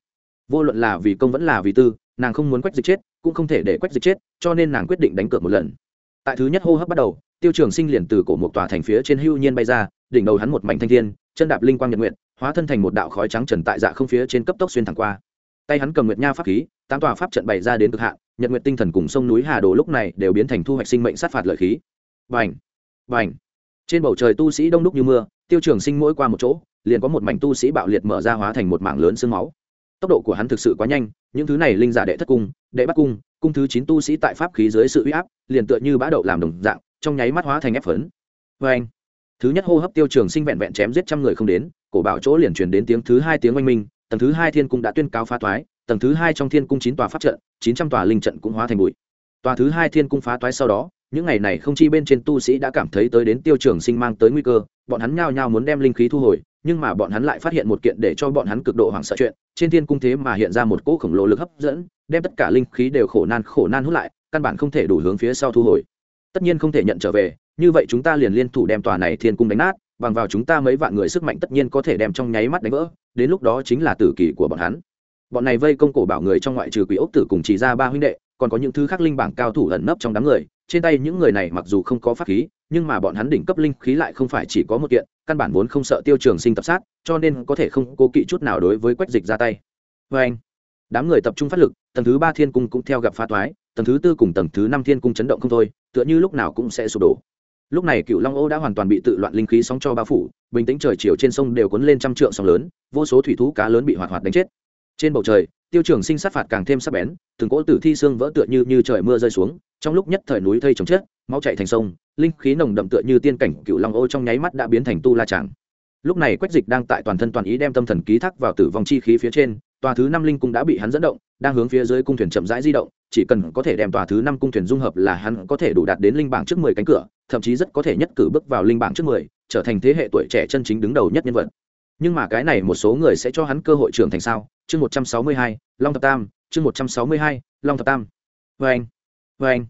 Vô luận là vì công vẫn là vì tư, nàng không muốn quách dịch chết, cũng không thể để quách dịch chết, cho nên nàng quyết định đánh cược một lần. Tại thứ nhất hô hấp bắt đầu, tiêu trường sinh liền từ cổ một tòa thành phía trên hưu nhiên bay ra, đỉnh đầu hắn một mảnh thanh thiên, chân đạp linh quang nhật nguyện, hóa thân thành một đạo khói trắng trần tại dạ không phía trên cấp tốc xuyên thẳng qua tay hắn cầm nguyệt nha pháp khí, tám tòa pháp trận bày ra đến cực hạn, nhật nguyện tinh thần cùng sông núi hà đồ lúc này đều biến thành thu hoạch sinh mệnh sát phạt lợi khí. Vành vành trên bầu trời tu sĩ đông đúc như mưa, tiêu trường sinh mỗi qua một chỗ, liền có một mảnh tu sĩ bạo liệt mở ra hóa thành một mảng lớn sương máu. Tốc độ của hắn thực sự quá nhanh, những thứ này linh giả đệ thất cung, đệ bắt cung cung thứ chín tu sĩ tại pháp khí dưới sự uy áp, liền tựa như bã đậu làm đồng dạng, trong nháy mắt hóa thành ép phấn. Vê anh thứ nhất hô hấp tiêu trường sinh vẹn vẹn chém giết trăm người không đến, cổ bảo chỗ liền truyền đến tiếng thứ hai tiếng oanh minh tầng thứ hai thiên cung đã tuyên cáo phá thoái tầng thứ hai trong thiên cung chín tòa pháp trận, chín trăm tòa linh trận cũng hóa thành bụi. Tòa thứ hai thiên cung phá thoái sau đó, những ngày này không chi bên trên tu sĩ đã cảm thấy tới đến tiêu trường sinh mang tới nguy cơ, bọn hắn nhao nhao muốn đem linh khí thu hồi, nhưng mà bọn hắn lại phát hiện một kiện để cho bọn hắn cực độ hoảng sợ chuyện, trên thiên cung thế mà hiện ra một cỗ khổng lồ lực hấp dẫn, đem tất cả linh khí đều khổ nan khổ nan hút lại, căn bản không thể đủ hướng phía sau thu hồi. Tất nhiên không thể nhận trở về, như vậy chúng ta liền liên thủ đem tòa này thiên cung đánh nát bằng vào chúng ta mấy vạn người sức mạnh tất nhiên có thể đem trong nháy mắt đánh vỡ, đến lúc đó chính là tử kỳ của bọn hắn. Bọn này vây công cổ bảo người trong ngoại trừ quỷ ốc tử cùng chỉ ra ba huynh đệ, còn có những thứ khác linh bảng cao thủ ẩn nấp trong đám người, trên tay những người này mặc dù không có pháp khí, nhưng mà bọn hắn đỉnh cấp linh khí lại không phải chỉ có một kiện, căn bản vốn không sợ tiêu trường sinh tập sát, cho nên có thể không cố kỵ chút nào đối với quách dịch ra tay. Vê anh. Đám người tập trung phát lực, tầng thứ ba thiên cung cũng theo gặp phá toái, tầng thứ tư cùng tầng thứ năm thiên cung chấn động không thôi, tựa như lúc nào cũng sẽ sụp đổ lúc này cựu long ô đã hoàn toàn bị tự loạn linh khí sóng cho bao phủ, bình tĩnh trời chiều trên sông đều cuốn lên trăm trượng sóng lớn, vô số thủy thú cá lớn bị hoạt hoạt đánh chết. Trên bầu trời, tiêu trường sinh sát phạt càng thêm sắc bén, từng cỗ tử thi xương vỡ tựa như như trời mưa rơi xuống, trong lúc nhất thời núi thây trồng chết, máu chạy thành sông, linh khí nồng đậm tựa như tiên cảnh cựu long ô trong nháy mắt đã biến thành tu la tràng lúc này quách dịch đang tại toàn thân toàn ý đem tâm thần ký thác vào tử vong chi khí phía trên, tòa thứ năm linh cung đã bị hắn dẫn động, đang hướng phía dưới cung thuyền chậm rãi di động, chỉ cần có thể đem tòa thứ năm cung thuyền dung hợp là hắn có thể đủ đạt đến linh bảng trước mười cánh cửa, thậm chí rất có thể nhất cử bước vào linh bảng trước mười, trở thành thế hệ tuổi trẻ chân chính đứng đầu nhất nhân vật. Nhưng mà cái này một số người sẽ cho hắn cơ hội trưởng thành sao? Chương một trăm sáu mươi hai, long thập tam, chương một trăm sáu mươi hai, long thập tam. Vê anh vê anh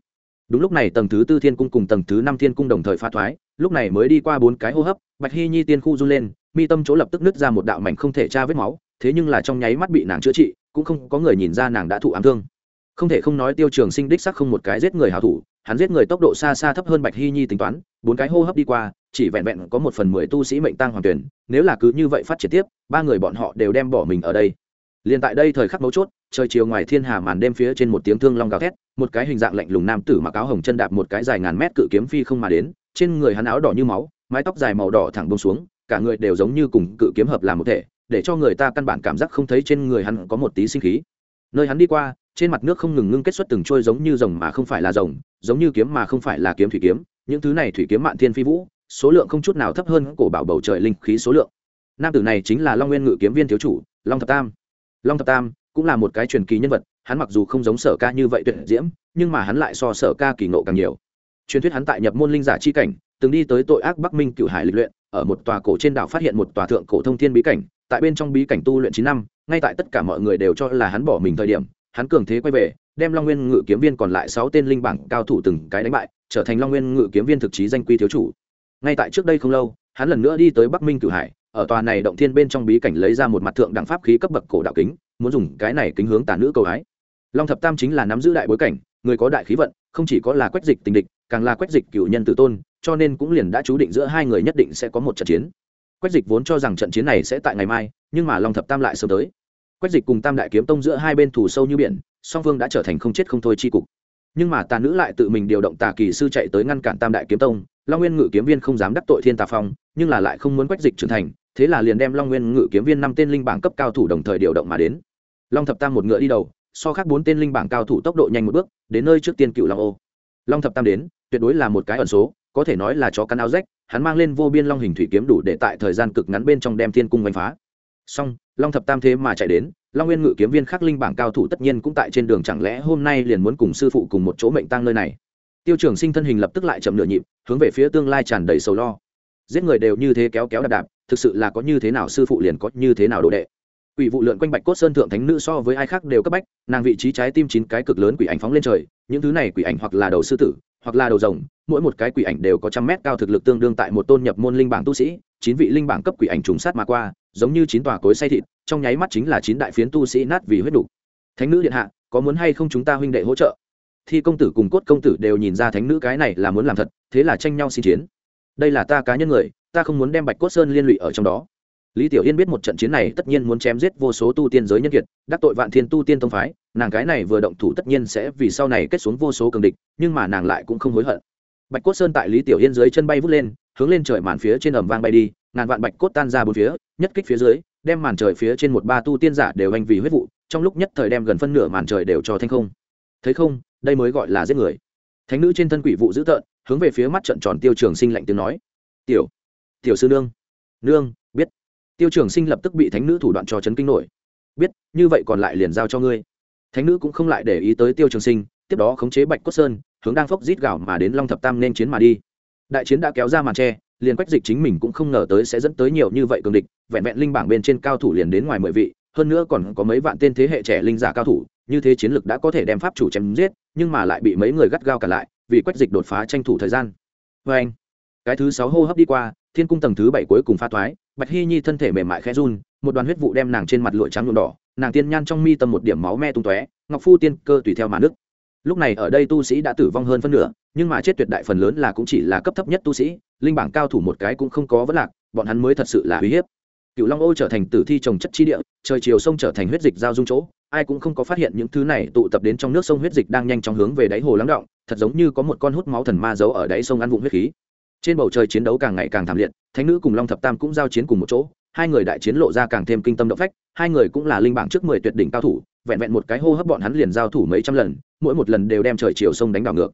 đúng lúc này tầng thứ tư thiên cung cùng tầng thứ năm thiên cung đồng thời pha thoái lúc này mới đi qua bốn cái hô hấp, bạch hy nhi tiên khu run lên, mi tâm chỗ lập tức nứt ra một đạo mảnh không thể tra vết máu, thế nhưng là trong nháy mắt bị nàng chữa trị, cũng không có người nhìn ra nàng đã thụ ám thương. Không thể không nói tiêu trường sinh đích sắc không một cái giết người hảo thủ, hắn giết người tốc độ xa xa thấp hơn bạch hy nhi tính toán, bốn cái hô hấp đi qua, chỉ vẹn vẹn có một phần mười tu sĩ mệnh tăng hoàng tuyển, nếu là cứ như vậy phát triển tiếp, ba người bọn họ đều đem bỏ mình ở đây. Liền tại đây thời khắc mấu chốt, trời chiều ngoài thiên hà màn đêm phía trên một tiếng thương long gào thét một cái hình dạng lạnh lùng nam tử mặc áo hồng chân đạp một cái dài ngàn mét cự kiếm phi không mà đến, trên người hắn áo đỏ như máu, mái tóc dài màu đỏ thẳng bông xuống, cả người đều giống như cùng cự kiếm hợp làm một thể, để cho người ta căn bản cảm giác không thấy trên người hắn có một tí sinh khí. Nơi hắn đi qua, trên mặt nước không ngừng ngưng kết xuất từng trôi giống như rồng mà không phải là rồng, giống như kiếm mà không phải là kiếm thủy kiếm, những thứ này thủy kiếm mạn thiên phi vũ, số lượng không chút nào thấp hơn cổ bảo bầu trời linh khí số lượng. Nam tử này chính là long nguyên ngự kiếm viên thiếu chủ, long thập tam. Long thập tam cũng là một cái truyền kỳ nhân vật hắn mặc dù không giống sở ca như vậy tuyệt diễm, nhưng mà hắn lại so sở ca kỳ nộ càng nhiều. Truyền thuyết hắn tại nhập môn linh giả chi cảnh, từng đi tới tội ác bắc minh cựu hải lịch luyện, ở một tòa cổ trên đảo phát hiện một tòa thượng cổ thông thiên bí cảnh, tại bên trong bí cảnh tu luyện chín năm, ngay tại tất cả mọi người đều cho là hắn bỏ mình thời điểm, hắn cường thế quay về, đem long nguyên ngự kiếm viên còn lại sáu tên linh bảng cao thủ từng cái đánh bại, trở thành long nguyên ngự kiếm viên thực chí danh quy thiếu chủ. Ngay tại trước đây không lâu, hắn lần nữa đi tới bắc minh cửu hải, ở tòa này động thiên bên trong bí cảnh lấy ra một mặt thượng đẳng pháp khí cấp bậc cổ đạo kính, muốn dùng cái này kính hướng tà nữ cầu hái long thập tam chính là nắm giữ đại bối cảnh, người có đại khí vận, không chỉ có là quách dịch tình địch, càng là quách dịch cựu nhân tử tôn, cho nên cũng liền đã chú định giữa hai người nhất định sẽ có một trận chiến. Quách dịch vốn cho rằng trận chiến này sẽ tại ngày mai, nhưng mà long thập tam lại sớm tới. Quách dịch cùng tam đại kiếm tông giữa hai bên thủ sâu như biển, song phương đã trở thành không chết không thôi chi cục. Nhưng mà tà nữ lại tự mình điều động tà kỳ sư chạy tới ngăn cản tam đại kiếm tông, long nguyên ngự kiếm viên không dám đắc tội thiên tà phong, nhưng là lại không muốn quách dịch trưởng thành, thế là liền đem long nguyên ngự kiếm viên năm tên linh bảng cấp cao thủ đồng thời điều động mà đến. Long thập tam một ngựa đi đầu so khác bốn tên linh bảng cao thủ tốc độ nhanh một bước, đến nơi trước tiên cựu long ô. Long thập tam đến, tuyệt đối là một cái ẩn số, có thể nói là chó cắn áo rách, hắn mang lên vô biên long hình thủy kiếm đủ để tại thời gian cực ngắn bên trong đem thiên cung đánh phá. Song long thập tam thế mà chạy đến, long nguyên ngự kiếm viên khắc linh bảng cao thủ tất nhiên cũng tại trên đường chẳng lẽ hôm nay liền muốn cùng sư phụ cùng một chỗ mệnh tăng nơi này. Tiêu trưởng sinh thân hình lập tức lại chậm nửa nhịp, hướng về phía tương lai tràn đầy sầu lo. Giết người đều như thế kéo kéo đạp đạp, thực sự là có như thế nào sư phụ liền có như thế nào đồ đệ quỷ vụ lượn quanh bạch cốt sơn thượng thánh nữ so với ai khác đều cấp bách, nàng vị trí trái tim chín cái cực lớn quỷ ảnh phóng lên trời, những thứ này quỷ ảnh hoặc là đầu sư tử, hoặc là đầu rồng, mỗi một cái quỷ ảnh đều có trăm mét cao thực lực tương đương tại một tôn nhập môn linh bảng tu sĩ, chín vị linh bảng cấp quỷ ảnh trùng sát mà qua, giống như chín tòa cối say thịt, trong nháy mắt chính là chín đại phiến tu sĩ nát vì huyết đủ. thánh nữ điện hạ, có muốn hay không chúng ta huynh đệ hỗ trợ? Thi công tử cùng cốt công tử đều nhìn ra thánh nữ cái này là muốn làm thật, thế là tranh nhau xin chiến. Đây là ta cá nhân người, ta không muốn đem bạch cốt sơn liên lụy ở trong đó lý tiểu yên biết một trận chiến này tất nhiên muốn chém giết vô số tu tiên giới nhân kiệt, đắc tội vạn thiên tu tiên tông phái, nàng cái này vừa động thủ tất nhiên sẽ vì sau này kết xuống vô số cường địch, nhưng mà nàng lại cũng không hối hận. Bạch cốt sơn tại lý tiểu yên dưới chân bay vút lên, hướng lên trời màn phía trên ẩm vang bay đi, ngàn vạn bạch cốt tan ra bốn phía, nhất kích phía dưới, đem màn trời phía trên một ba tu tiên giả đều anh vì huyết vụ, trong lúc nhất thời đem gần phân nửa màn trời đều cho thanh không. Thấy không, đây mới gọi là giết người. Thánh nữ trên thân quỷ vụ dữ tợn, hướng về phía mắt trận tròn tiêu trường sinh lạnh tiếng nói. Tiểu tiểu sư nương nương tiêu trường sinh lập tức bị thánh nữ thủ đoạn cho chấn kinh nổi. Biết, như vậy còn lại liền giao cho ngươi. Thánh nữ cũng không lại để ý tới tiêu trường sinh, tiếp đó khống chế bạch cốt sơn, hướng đang phốc rít gạo mà đến long thập tam nên chiến mà đi. Đại chiến đã kéo ra màn tre, liền quách dịch chính mình cũng không ngờ tới sẽ dẫn tới nhiều như vậy cường địch, vẹn vẹn linh bảng bên trên cao thủ liền đến ngoài mười vị, hơn nữa còn có mấy vạn tên thế hệ trẻ linh giả cao thủ, như thế chiến lực đã có thể đem pháp chủ chém giết, nhưng mà lại bị mấy người gắt gao cả lại, vì quách dịch đột phá tranh thủ thời gian. Vê anh cái thứ sáu hô hấp đi qua, thiên cung tầng thứ bảy cuối cùng pha thoái bạch hy nhi thân thể mềm mại khẽ run, một đoàn huyết vụ đem nàng trên mặt lụa trắng nhuộm đỏ, nàng tiên nhan trong mi tâm một điểm máu me tung tóe, ngọc phu tiên cơ tùy theo mà nước lúc này ở đây tu sĩ đã tử vong hơn phân nửa, nhưng mà chết tuyệt đại phần lớn là cũng chỉ là cấp thấp nhất tu sĩ, linh bảng cao thủ một cái cũng không có vấn lạc, bọn hắn mới thật sự là uy hiếp. Cựu long ô trở thành tử thi trồng chất chi địa, trời chiều sông trở thành huyết dịch giao dung chỗ, ai cũng không có phát hiện những thứ này tụ tập đến trong nước sông huyết dịch đang nhanh chóng hướng về đáy hồ lắng động, thật giống như có một con hút máu thần ma giấu ở đáy sông ăn vụng huyết khí trên bầu trời chiến đấu càng ngày càng thảm liệt, thánh nữ cùng long thập tam cũng giao chiến cùng một chỗ, hai người đại chiến lộ ra càng thêm kinh tâm động phách, hai người cũng là linh bảng trước mười tuyệt đỉnh cao thủ, vẹn vẹn một cái hô hấp bọn hắn liền giao thủ mấy trăm lần, mỗi một lần đều đem trời chiều sông đánh đảo ngược.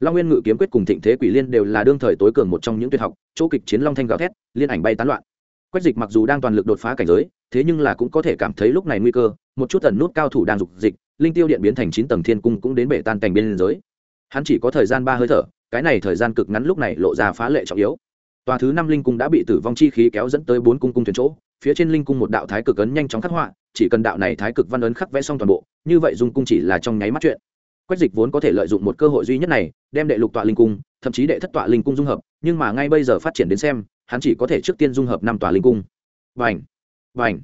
Long nguyên ngự kiếm quyết cùng thịnh thế quỷ liên đều là đương thời tối cường một trong những tuyệt học, chỗ kịch chiến long thanh gào thét, liên ảnh bay tán loạn. Quách dịch mặc dù đang toàn lực đột phá cảnh giới, thế nhưng là cũng có thể cảm thấy lúc này nguy cơ, một chút tần nút cao thủ đang dục dịch, linh tiêu điện biến thành chín tầng thiên cung cũng đến bể tan cảnh bên giới hắn chỉ có thời gian ba hơi thở cái này thời gian cực ngắn lúc này lộ ra phá lệ trọng yếu. Tòa thứ năm linh cung đã bị tử vong chi khí kéo dẫn tới bốn cung cung thuyền chỗ, phía trên linh cung một đạo thái cực ấn nhanh chóng khắc họa, chỉ cần đạo này thái cực văn ấn khắc vẽ xong toàn bộ, như vậy dung cung chỉ là trong nháy mắt chuyện. Quách dịch vốn có thể lợi dụng một cơ hội duy nhất này, đem đệ lục tọa linh cung, thậm chí đệ thất tọa linh cung dung hợp, nhưng mà ngay bây giờ phát triển đến xem, hắn chỉ có thể trước tiên dung hợp năm tòa linh cung. Vành vành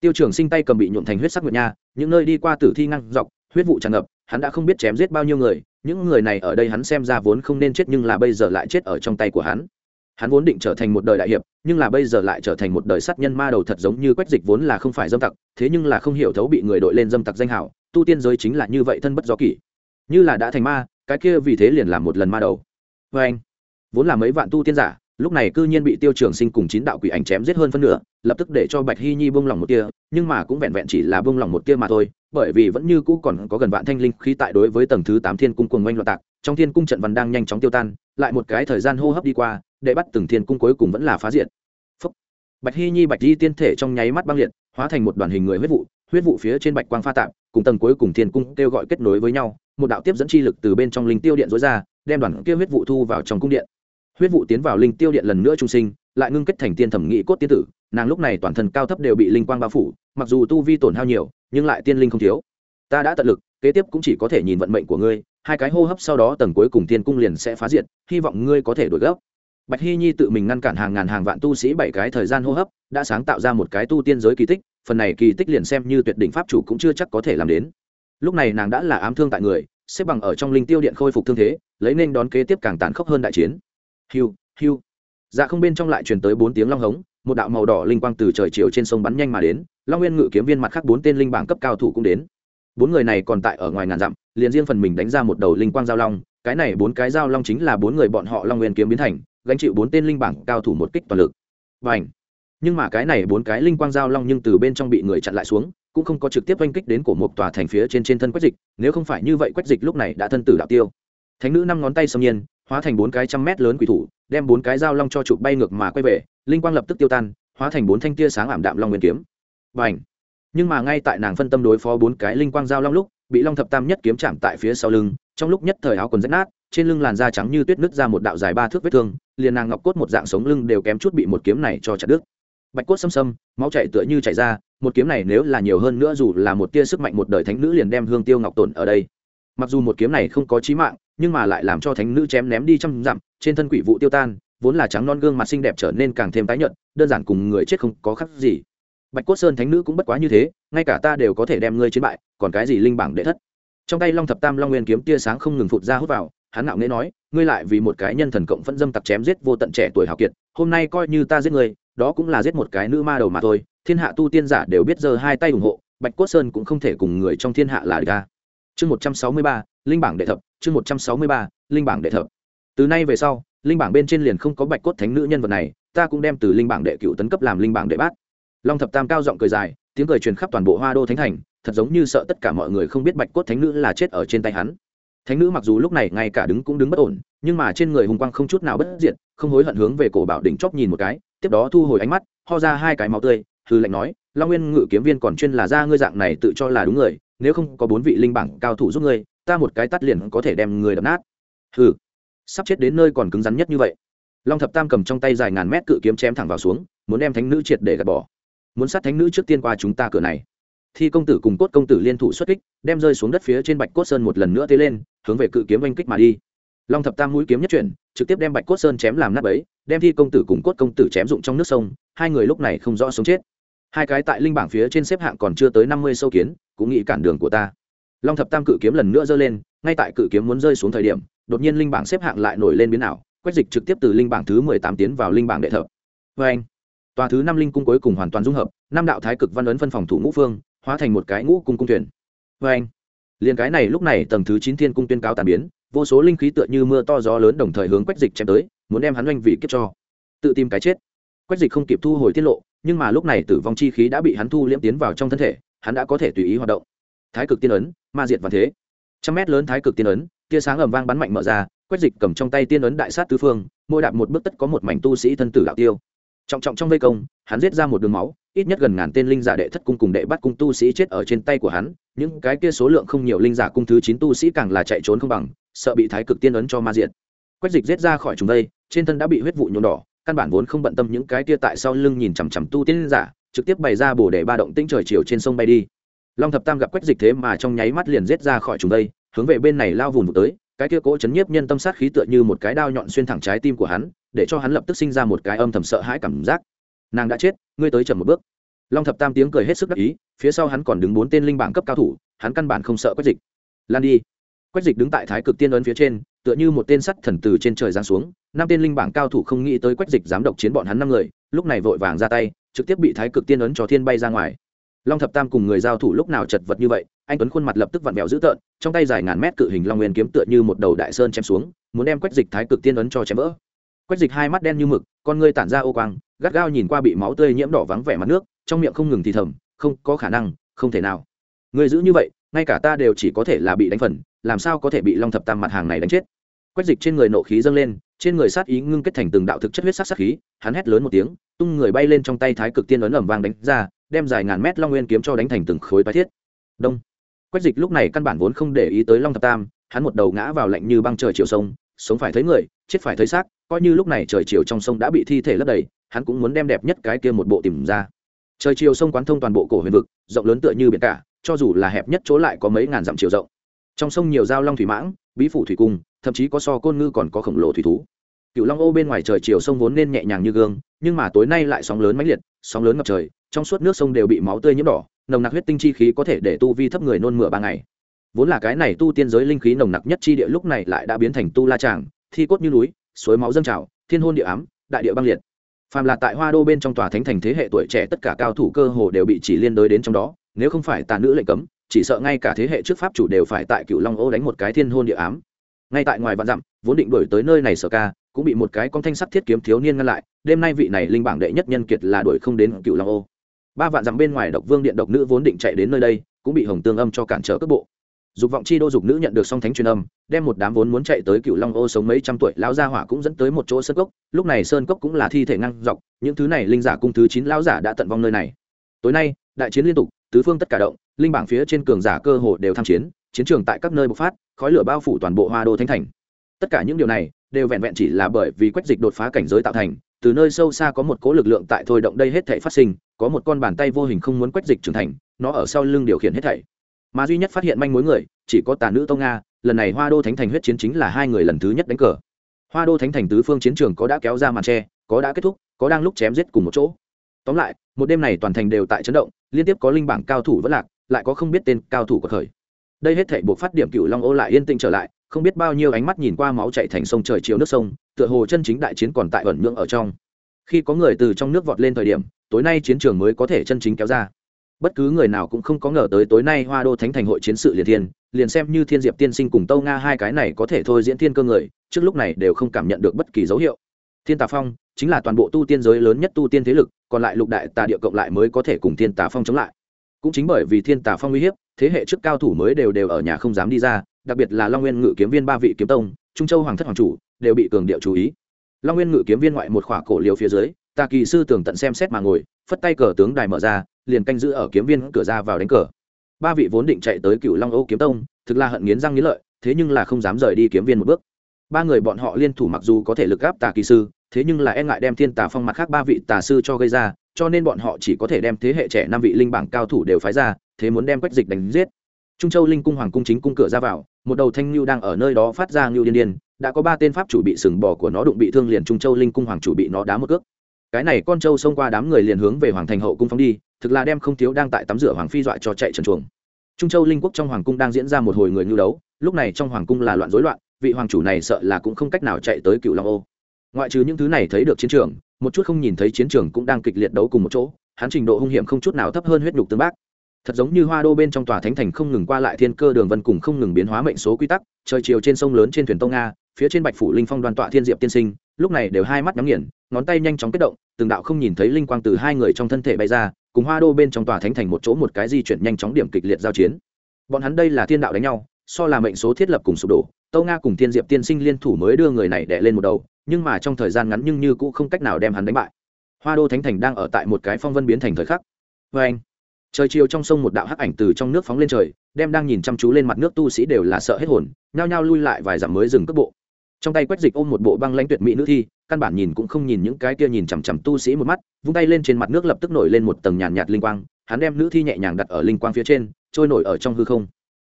tiêu trường sinh tay cầm bị nhuộm thành huyết sắc nguyệt nha, những nơi đi qua tử thi ngăn dọc, huyết vụ tràn ngập, hắn đã không biết chém giết bao nhiêu người những người này ở đây hắn xem ra vốn không nên chết nhưng là bây giờ lại chết ở trong tay của hắn. Hắn vốn định trở thành một đời đại hiệp, nhưng là bây giờ lại trở thành một đời sát nhân ma đầu thật giống như quách dịch vốn là không phải dâm tặc, thế nhưng là không hiểu thấu bị người đội lên dâm tặc danh hảo, tu tiên giới chính là như vậy thân bất do kỷ. Như là đã thành ma, cái kia vì thế liền làm một lần ma đầu. Vê anh vốn là mấy vạn tu tiên giả lúc này cư nhiên bị tiêu trường sinh cùng chín đạo quỷ ảnh chém giết hơn phân nửa, lập tức để cho bạch hy nhi bông lòng một tia, nhưng mà cũng vẹn vẹn chỉ là bông lòng một tia mà thôi, bởi vì vẫn như cũ còn có gần vạn thanh linh khí tại đối với tầng thứ tám thiên cung cuồng oanh loạn tạc, trong thiên cung trận văn đang nhanh chóng tiêu tan, lại một cái thời gian hô hấp đi qua, để bắt từng thiên cung cuối cùng vẫn là phá diện Phúc. bạch hy nhi, bạch di tiên thể trong nháy mắt băng liệt, hóa thành một đoàn hình người huyết vụ huyết vụ phía trên bạch quang pha tạp, cùng tầng cuối cùng thiên cung kêu gọi kết nối với nhau, một đạo tiếp dẫn chi lực từ bên trong linh tiêu điện dối ra, đem đoàn kia huyết vụ thu vào trong cung điện huyết vụ tiến vào linh tiêu điện lần nữa trung sinh, lại ngưng kết thành tiên thẩm nghị cốt tiên tử. Nàng lúc này toàn thân cao thấp đều bị linh quang bao phủ, mặc dù tu vi tổn hao nhiều, nhưng lại tiên linh không thiếu. Ta đã tận lực, kế tiếp cũng chỉ có thể nhìn vận mệnh của ngươi, hai cái hô hấp sau đó tầng cuối cùng tiên cung liền sẽ phá diệt, hy vọng ngươi có thể đổi gấp bạch hy nhi tự mình ngăn cản hàng ngàn hàng vạn tu sĩ bảy cái thời gian hô hấp, đã sáng tạo ra một cái tu tiên giới kỳ tích, phần này kỳ tích liền xem như tuyệt đỉnh pháp chủ cũng chưa chắc có thể làm đến. Lúc này nàng đã là ám thương tại người, xếp bằng ở trong linh tiêu điện khôi phục thương thế, lấy nên đón kế tiếp càng tàn khốc hơn đại chiến hiu hiu. Dạ không bên trong lại truyền tới bốn tiếng long hống, một đạo màu đỏ linh quang từ trời chiều trên sông bắn nhanh mà đến, long nguyên ngự kiếm viên mặt khác bốn tên linh bảng cấp cao thủ cũng đến. Bốn người này còn tại ở ngoài ngàn dặm, liền riêng phần mình đánh ra một đầu linh quang giao long, cái này bốn cái giao long chính là bốn người bọn họ long nguyên kiếm biến thành, gánh chịu bốn tên linh bảng cao thủ một kích toàn lực. Và ảnh nhưng mà cái này bốn cái linh quang giao long nhưng từ bên trong bị người chặn lại xuống, cũng không có trực tiếp oanh kích đến cổ một tòa thành phía trên trên thân quách dịch, nếu không phải như vậy quách dịch lúc này đã thân tử đạo tiêu. Thánh nữ năm ngón tay xâm nhiên hóa thành bốn cái trăm mét lớn quỷ thủ, đem bốn cái dao long cho chụp bay ngược mà quay về, linh quang lập tức tiêu tan, hóa thành bốn thanh tia sáng ảm đạm long nguyên kiếm. Và ảnh nhưng mà ngay tại nàng phân tâm đối phó bốn cái linh quang dao long lúc, bị long thập tam nhất kiếm chạm tại phía sau lưng, trong lúc nhất thời áo quần rách nát, trên lưng làn da trắng như tuyết nứt ra một đạo dài ba thước vết thương, liền nàng ngọc cốt một dạng sống lưng đều kém chút bị một kiếm này cho chặt đứt. Bạch cốt xâm xâm, máu chạy tựa như chạy ra, một kiếm này nếu là nhiều hơn nữa dù là một tia sức mạnh một đời thánh nữ liền đem hương tiêu ngọc tổn ở đây. Mặc dù một kiếm này không có chí mạng nhưng mà lại làm cho thánh nữ chém ném đi trăm dặm, trên thân quỷ vụ tiêu tan, vốn là trắng non gương mặt xinh đẹp trở nên càng thêm tái nhợt, đơn giản cùng người chết không có khác gì. Bạch cốt sơn thánh nữ cũng bất quá như thế, ngay cả ta đều có thể đem ngươi chiến bại, còn cái gì linh bảng đệ thất? Trong tay long thập tam long nguyên kiếm tia sáng không ngừng phụt ra hút vào, hắn ngạo nghễ nói, ngươi lại vì một cái nhân thần cộng phân dâm tặc chém giết vô tận trẻ tuổi hào kiệt, hôm nay coi như ta giết ngươi, đó cũng là giết một cái nữ ma đầu mà thôi, thiên hạ tu tiên giả đều biết giơ hai tay ủng hộ, bạch cốt sơn cũng không thể cùng người trong thiên hạ là địch ta. Chương một trăm sáu mươi ba, linh bảng đệ thập chương một trăm sáu mươi ba, linh bảng đệ thập. Từ nay về sau, linh bảng bên trên liền không có bạch cốt thánh nữ nhân vật này, ta cũng đem từ linh bảng đệ cựu tấn cấp làm linh bảng đệ bát. Long thập tam cao giọng cười dài, tiếng cười truyền khắp toàn bộ hoa đô thánh thành, thật giống như sợ tất cả mọi người không biết bạch cốt thánh nữ là chết ở trên tay hắn. Thánh nữ mặc dù lúc này ngay cả đứng cũng đứng bất ổn, nhưng mà trên người hùng quang không chút nào bất diệt, không hối hận hướng về cổ bảo đỉnh chóp nhìn một cái, tiếp đó thu hồi ánh mắt, ho ra hai cái máu tươi hư lệnh nói, long nguyên ngự kiếm viên còn chuyên là ra ngươi dạng này tự cho là đúng người, nếu không có bốn vị linh bảng cao thủ giúp ngươi ta một cái tắt liền có thể đem người đập nát. Hừ, sắp chết đến nơi còn cứng rắn nhất như vậy. Long thập tam cầm trong tay dài ngàn mét cự kiếm chém thẳng vào xuống, muốn đem thánh nữ triệt để gạt bỏ. Muốn sát thánh nữ trước tiên qua chúng ta cửa này. Thi công tử cùng cốt công tử liên thủ xuất kích, đem rơi xuống đất phía trên bạch cốt sơn một lần nữa tế lên, hướng về cự kiếm oanh kích mà đi. Long thập tam mũi kiếm nhất chuyển, trực tiếp đem bạch cốt sơn chém làm nát ấy đem thi công tử cùng cốt công tử chém dụng trong nước sông, hai người lúc này không rõ sống chết. Hai cái tại linh bảng phía trên xếp hạng còn chưa tới năm mươi sâu kiến, cũng nghĩ cản đường của ta long thập tam cự kiếm lần nữa giơ lên, ngay tại cự kiếm muốn rơi xuống thời điểm, đột nhiên linh bảng xếp hạng lại nổi lên biến ảo quách dịch trực tiếp từ linh bảng thứ mười tám tiến vào linh bảng đệ thập. Vê anh, tòa thứ năm linh cung cuối cùng hoàn toàn dung hợp, năm đạo thái cực văn ấn phân phòng thủ ngũ phương, hóa thành một cái ngũ cung cung thuyền. Vê anh, liền cái này lúc này tầng thứ chín thiên cung tuyên cao tàn biến, vô số linh khí tựa như mưa to gió lớn đồng thời hướng quách dịch chém tới, muốn đem hắn oanh vị kiếp cho. Tự tìm cái chết. Quách dịch không kịp thu hồi tiết lộ, nhưng mà lúc này tử vong chi khí đã bị hắn thu liễm tiến vào trong thân thể, hắn đã có thể tùy ý hoạt động thái cực tiên ấn, ma diệt và thế. Trăm mét lớn thái cực tiên ấn, tia sáng ầm vang bắn mạnh mở ra quách dịch cầm trong tay tiên ấn đại sát tứ phương, mỗi đạp một bước tất có một mảnh tu sĩ thân tử đạo tiêu. Trọng trọng trong vây công, hắn giết ra một đường máu, ít nhất gần ngàn tên linh giả đệ thất cung cùng đệ bắt cung tu sĩ chết ở trên tay của hắn, những cái kia số lượng không nhiều linh giả cung thứ chín tu sĩ càng là chạy trốn không bằng, sợ bị thái cực tiên ấn cho ma diện quách dịch giết ra khỏi chúng đây, trên thân đã bị huyết vụ nhuộm đỏ, căn bản vốn không bận tâm những cái kia tại sau lưng nhìn chằm chằm tu tiên giả, trực tiếp bày ra bổ để ba động tĩnh trời chiều trên sông bay đi long thập tam gặp quách dịch thế mà trong nháy mắt liền giết ra khỏi chúng đây, hướng về bên này lao vùng vụt tới. Cái kia cỗ chấn nhiếp nhân tâm sát khí tựa như một cái đao nhọn xuyên thẳng trái tim của hắn, để cho hắn lập tức sinh ra một cái âm thầm sợ hãi cảm giác. Nàng đã chết, ngươi tới chậm một bước. Long thập tam tiếng cười hết sức đắc ý, phía sau hắn còn đứng bốn tên linh bảng cấp cao thủ, hắn căn bản không sợ quách dịch. Lan đi. Quách dịch đứng tại thái cực tiên ấn phía trên, tựa như một tên sắt thần từ trên trời giáng xuống, năm tên linh bảng cao thủ không nghĩ tới quách dịch dám độc chiến bọn hắn năm người, lúc này vội vàng ra tay, trực tiếp bị thái cực tiên ấn cho thiên bay ra ngoài long thập tam cùng người giao thủ lúc nào chật vật như vậy, anh tuấn khuôn mặt lập tức vặn vẹo dữ tợn, trong tay dài ngàn mét cự hình long nguyên kiếm tựa như một đầu đại sơn chém xuống, muốn đem quách dịch thái cực tiên ấn cho chém vỡ. Quách dịch hai mắt đen như mực, con ngươi tản ra ô quang, gắt gao nhìn qua bị máu tươi nhiễm đỏ vắng vẻ mặt nước, trong miệng không ngừng thì thầm, không có khả năng, không thể nào. Người giữ như vậy, ngay cả ta đều chỉ có thể là bị đánh phần, làm sao có thể bị long thập tam mặt hàng này đánh chết? Quách dịch trên người nộ khí dâng lên, trên người sát ý ngưng kết thành từng đạo thực chất huyết sát sát khí, hắn hét lớn một tiếng tung người bay lên trong tay thái cực tiên ấn ẩm vang đánh ra, đem dài ngàn mét long nguyên kiếm cho đánh thành từng khối tái thiết. Đông. Quách dịch lúc này căn bản vốn không để ý tới long thập tam, hắn một đầu ngã vào lạnh như băng trời chiều sông, sống phải thấy người, chết phải thấy xác, coi như lúc này trời chiều trong sông đã bị thi thể lấp đầy, hắn cũng muốn đem đẹp nhất cái kia một bộ tìm ra. Trời chiều sông quán thông toàn bộ cổ huyền vực, rộng lớn tựa như biển cả, cho dù là hẹp nhất chỗ lại có mấy ngàn dặm chiều rộng. Trong sông nhiều dao long thủy mãng, bí phủ thủy cung, thậm chí có so côn ngư còn có khổng lồ thủy thú cựu long ô bên ngoài trời chiều sông vốn nên nhẹ nhàng như gương, nhưng mà tối nay lại sóng lớn mãnh liệt, sóng lớn ngập trời, trong suốt nước sông đều bị máu tươi nhiễm đỏ, nồng nặc huyết tinh chi khí có thể để tu vi thấp người nôn mửa ba ngày. Vốn là cái này tu tiên giới linh khí nồng nặc nhất chi địa lúc này lại đã biến thành tu la tràng, thi cốt như núi, suối máu dâng trào, thiên hôn địa ám, đại địa băng liệt. Phàm là tại hoa đô bên trong tòa thánh thành thế hệ tuổi trẻ tất cả cao thủ cơ hồ đều bị chỉ liên đối đến trong đó, nếu không phải tà nữ lệnh cấm, chỉ sợ ngay cả thế hệ trước pháp chủ đều phải tại cựu long ô đánh một cái thiên hôn địa ám. Ngay tại ngoài vạn dặm, vốn định đổi tới nơi này sở ca cũng bị một cái con thanh sắt thiết kiếm thiếu niên ngăn lại, đêm nay vị này linh bảng đệ nhất nhân kiệt là đuổi không đến cựu long ô. Ba vạn dặm bên ngoài độc vương điện độc nữ vốn định chạy đến nơi đây, cũng bị hồng tương âm cho cản trở cước bộ. Dục vọng chi đô dục nữ nhận được song thánh truyền âm, đem một đám vốn muốn chạy tới cựu long ô sống mấy trăm tuổi lão gia hỏa cũng dẫn tới một chỗ sơn cốc, lúc này sơn cốc cũng là thi thể ngăn dọc, những thứ này linh giả cung thứ chín lão giả đã tận vong nơi này. Tối nay, đại chiến liên tục, tứ phương tất cả động, linh bảng phía trên cường giả cơ hồ đều tham chiến chiến trường tại các nơi bộc phát, khói lửa bao phủ toàn bộ hoa đô thánh thành. Tất cả những điều này đều vẹn vẹn chỉ là bởi vì quách dịch đột phá cảnh giới tạo thành, từ nơi sâu xa có một cố lực lượng tại thôi động đây hết thảy phát sinh, có một con bàn tay vô hình không muốn quách dịch trưởng thành, nó ở sau lưng điều khiển hết thảy. Mà duy nhất phát hiện manh mối người, chỉ có tà nữ tông nga, lần này hoa đô thánh thành huyết chiến chính là hai người lần thứ nhất đánh cờ. Hoa đô thánh thành tứ phương chiến trường có đã kéo ra màn tre có đã kết thúc, có đang lúc chém giết cùng một chỗ. Tóm lại, một đêm này toàn thành đều tại chấn động, liên tiếp có linh bảng cao thủ vẫn lạc, lại có không biết tên cao thủ của khởi. Đây hết thảy buộc phát điểm cựu long ô lại yên tĩnh trở lại không biết bao nhiêu ánh mắt nhìn qua máu chạy thành sông trời chiều nước sông, tựa hồ chân chính đại chiến còn tại ẩn nhượng ở trong. Khi có người từ trong nước vọt lên thời điểm, tối nay chiến trường mới có thể chân chính kéo ra. Bất cứ người nào cũng không có ngờ tới tối nay hoa đô thánh thành hội chiến sự liền thiên, liền xem như thiên diệp tiên sinh cùng tâu nga hai cái này có thể thôi diễn thiên cơ người, trước lúc này đều không cảm nhận được bất kỳ dấu hiệu. Thiên tà phong chính là toàn bộ tu tiên giới lớn nhất tu tiên thế lực, còn lại lục đại tà địa cộng lại mới có thể cùng thiên tà phong chống lại. Cũng chính bởi vì thiên tà phong uy hiếp, thế hệ trước cao thủ mới đều đều ở nhà không dám đi ra đặc biệt là long nguyên ngự kiếm viên ba vị kiếm tông, trung châu hoàng thất hoàng chủ, đều bị cường điệu chú ý. Long nguyên ngự kiếm viên ngoại một khỏa cổ liều phía dưới, tà kỳ sư tưởng tận xem xét mà ngồi, phất tay cờ tướng đài mở ra, liền canh giữ ở kiếm viên cửa ra vào đánh cờ. Ba vị vốn định chạy tới cựu long âu kiếm tông, thực là hận nghiến răng nghiến lợi, thế nhưng là không dám rời đi kiếm viên một bước. Ba người bọn họ liên thủ mặc dù có thể lực gáp tà kỳ sư, thế nhưng là e ngại đem thiên tà phong mặt khác ba vị tà sư cho gây ra, cho nên bọn họ chỉ có thể đem thế hệ trẻ năm vị linh bảng cao thủ đều phái ra, thế muốn đem quách dịch đánh giết trung châu linh cung hoàng cung chính cung cửa ra vào, một đầu thanh lưu đang ở nơi đó phát ra lưu điên điên, đã có ba tên pháp chủ bị sừng bò của nó đụng bị thương liền trung châu linh cung hoàng chủ bị nó đá một cước. Cái này con trâu xông qua đám người liền hướng về hoàng thành hậu cung phóng đi, thực là đem không thiếu đang tại tắm rửa hoàng phi dọa cho chạy trần chuồng. Trung châu linh quốc trong hoàng cung đang diễn ra một hồi người lưu đấu, lúc này trong hoàng cung là loạn rối loạn, vị hoàng chủ này sợ là cũng không cách nào chạy tới cựu long ô. Ngoại trừ những thứ này thấy được chiến trường, một chút không nhìn thấy chiến trường cũng đang kịch liệt đấu cùng một chỗ, hắn trình độ hung hiểm không chút nào thấp hơn huyết nhục tương bác thật giống như hoa đô bên trong tòa thánh thành không ngừng qua lại thiên cơ đường vân cùng không ngừng biến hóa mệnh số quy tắc, trời chiều trên sông lớn trên thuyền tông nga phía trên bạch phủ linh phong đoàn tọa thiên diệp tiên sinh, lúc này đều hai mắt nhắm nghiền, ngón tay nhanh chóng kết động, từng đạo không nhìn thấy linh quang từ hai người trong thân thể bay ra, cùng hoa đô bên trong tòa thánh thành một chỗ một cái di chuyển nhanh chóng điểm kịch liệt giao chiến. Bọn hắn đây là thiên đạo đánh nhau, so là mệnh số thiết lập cùng sụp đổ tâu nga cùng thiên diệp tiên sinh liên thủ mới đưa người này đẻ lên một đầu, nhưng mà trong thời gian ngắn nhưng như cũng không cách nào đem hắn đánh bại. Hoa đô thánh thành đang ở tại một cái phong vân biến thành thời khắc. Vê anh trời chiều trong sông một đạo hắc ảnh từ trong nước phóng lên trời đem đang nhìn chăm chú lên mặt nước tu sĩ đều là sợ hết hồn nhao nhao lui lại vài dặm mới dừng cước bộ. Trong tay quách dịch ôm một bộ băng lãnh tuyệt mỹ nữ thi căn bản nhìn cũng không nhìn những cái kia nhìn chằm chằm tu sĩ một mắt vung tay lên trên mặt nước lập tức nổi lên một tầng nhàn nhạt, nhạt linh quang hắn đem nữ thi nhẹ nhàng đặt ở linh quang phía trên trôi nổi ở trong hư không.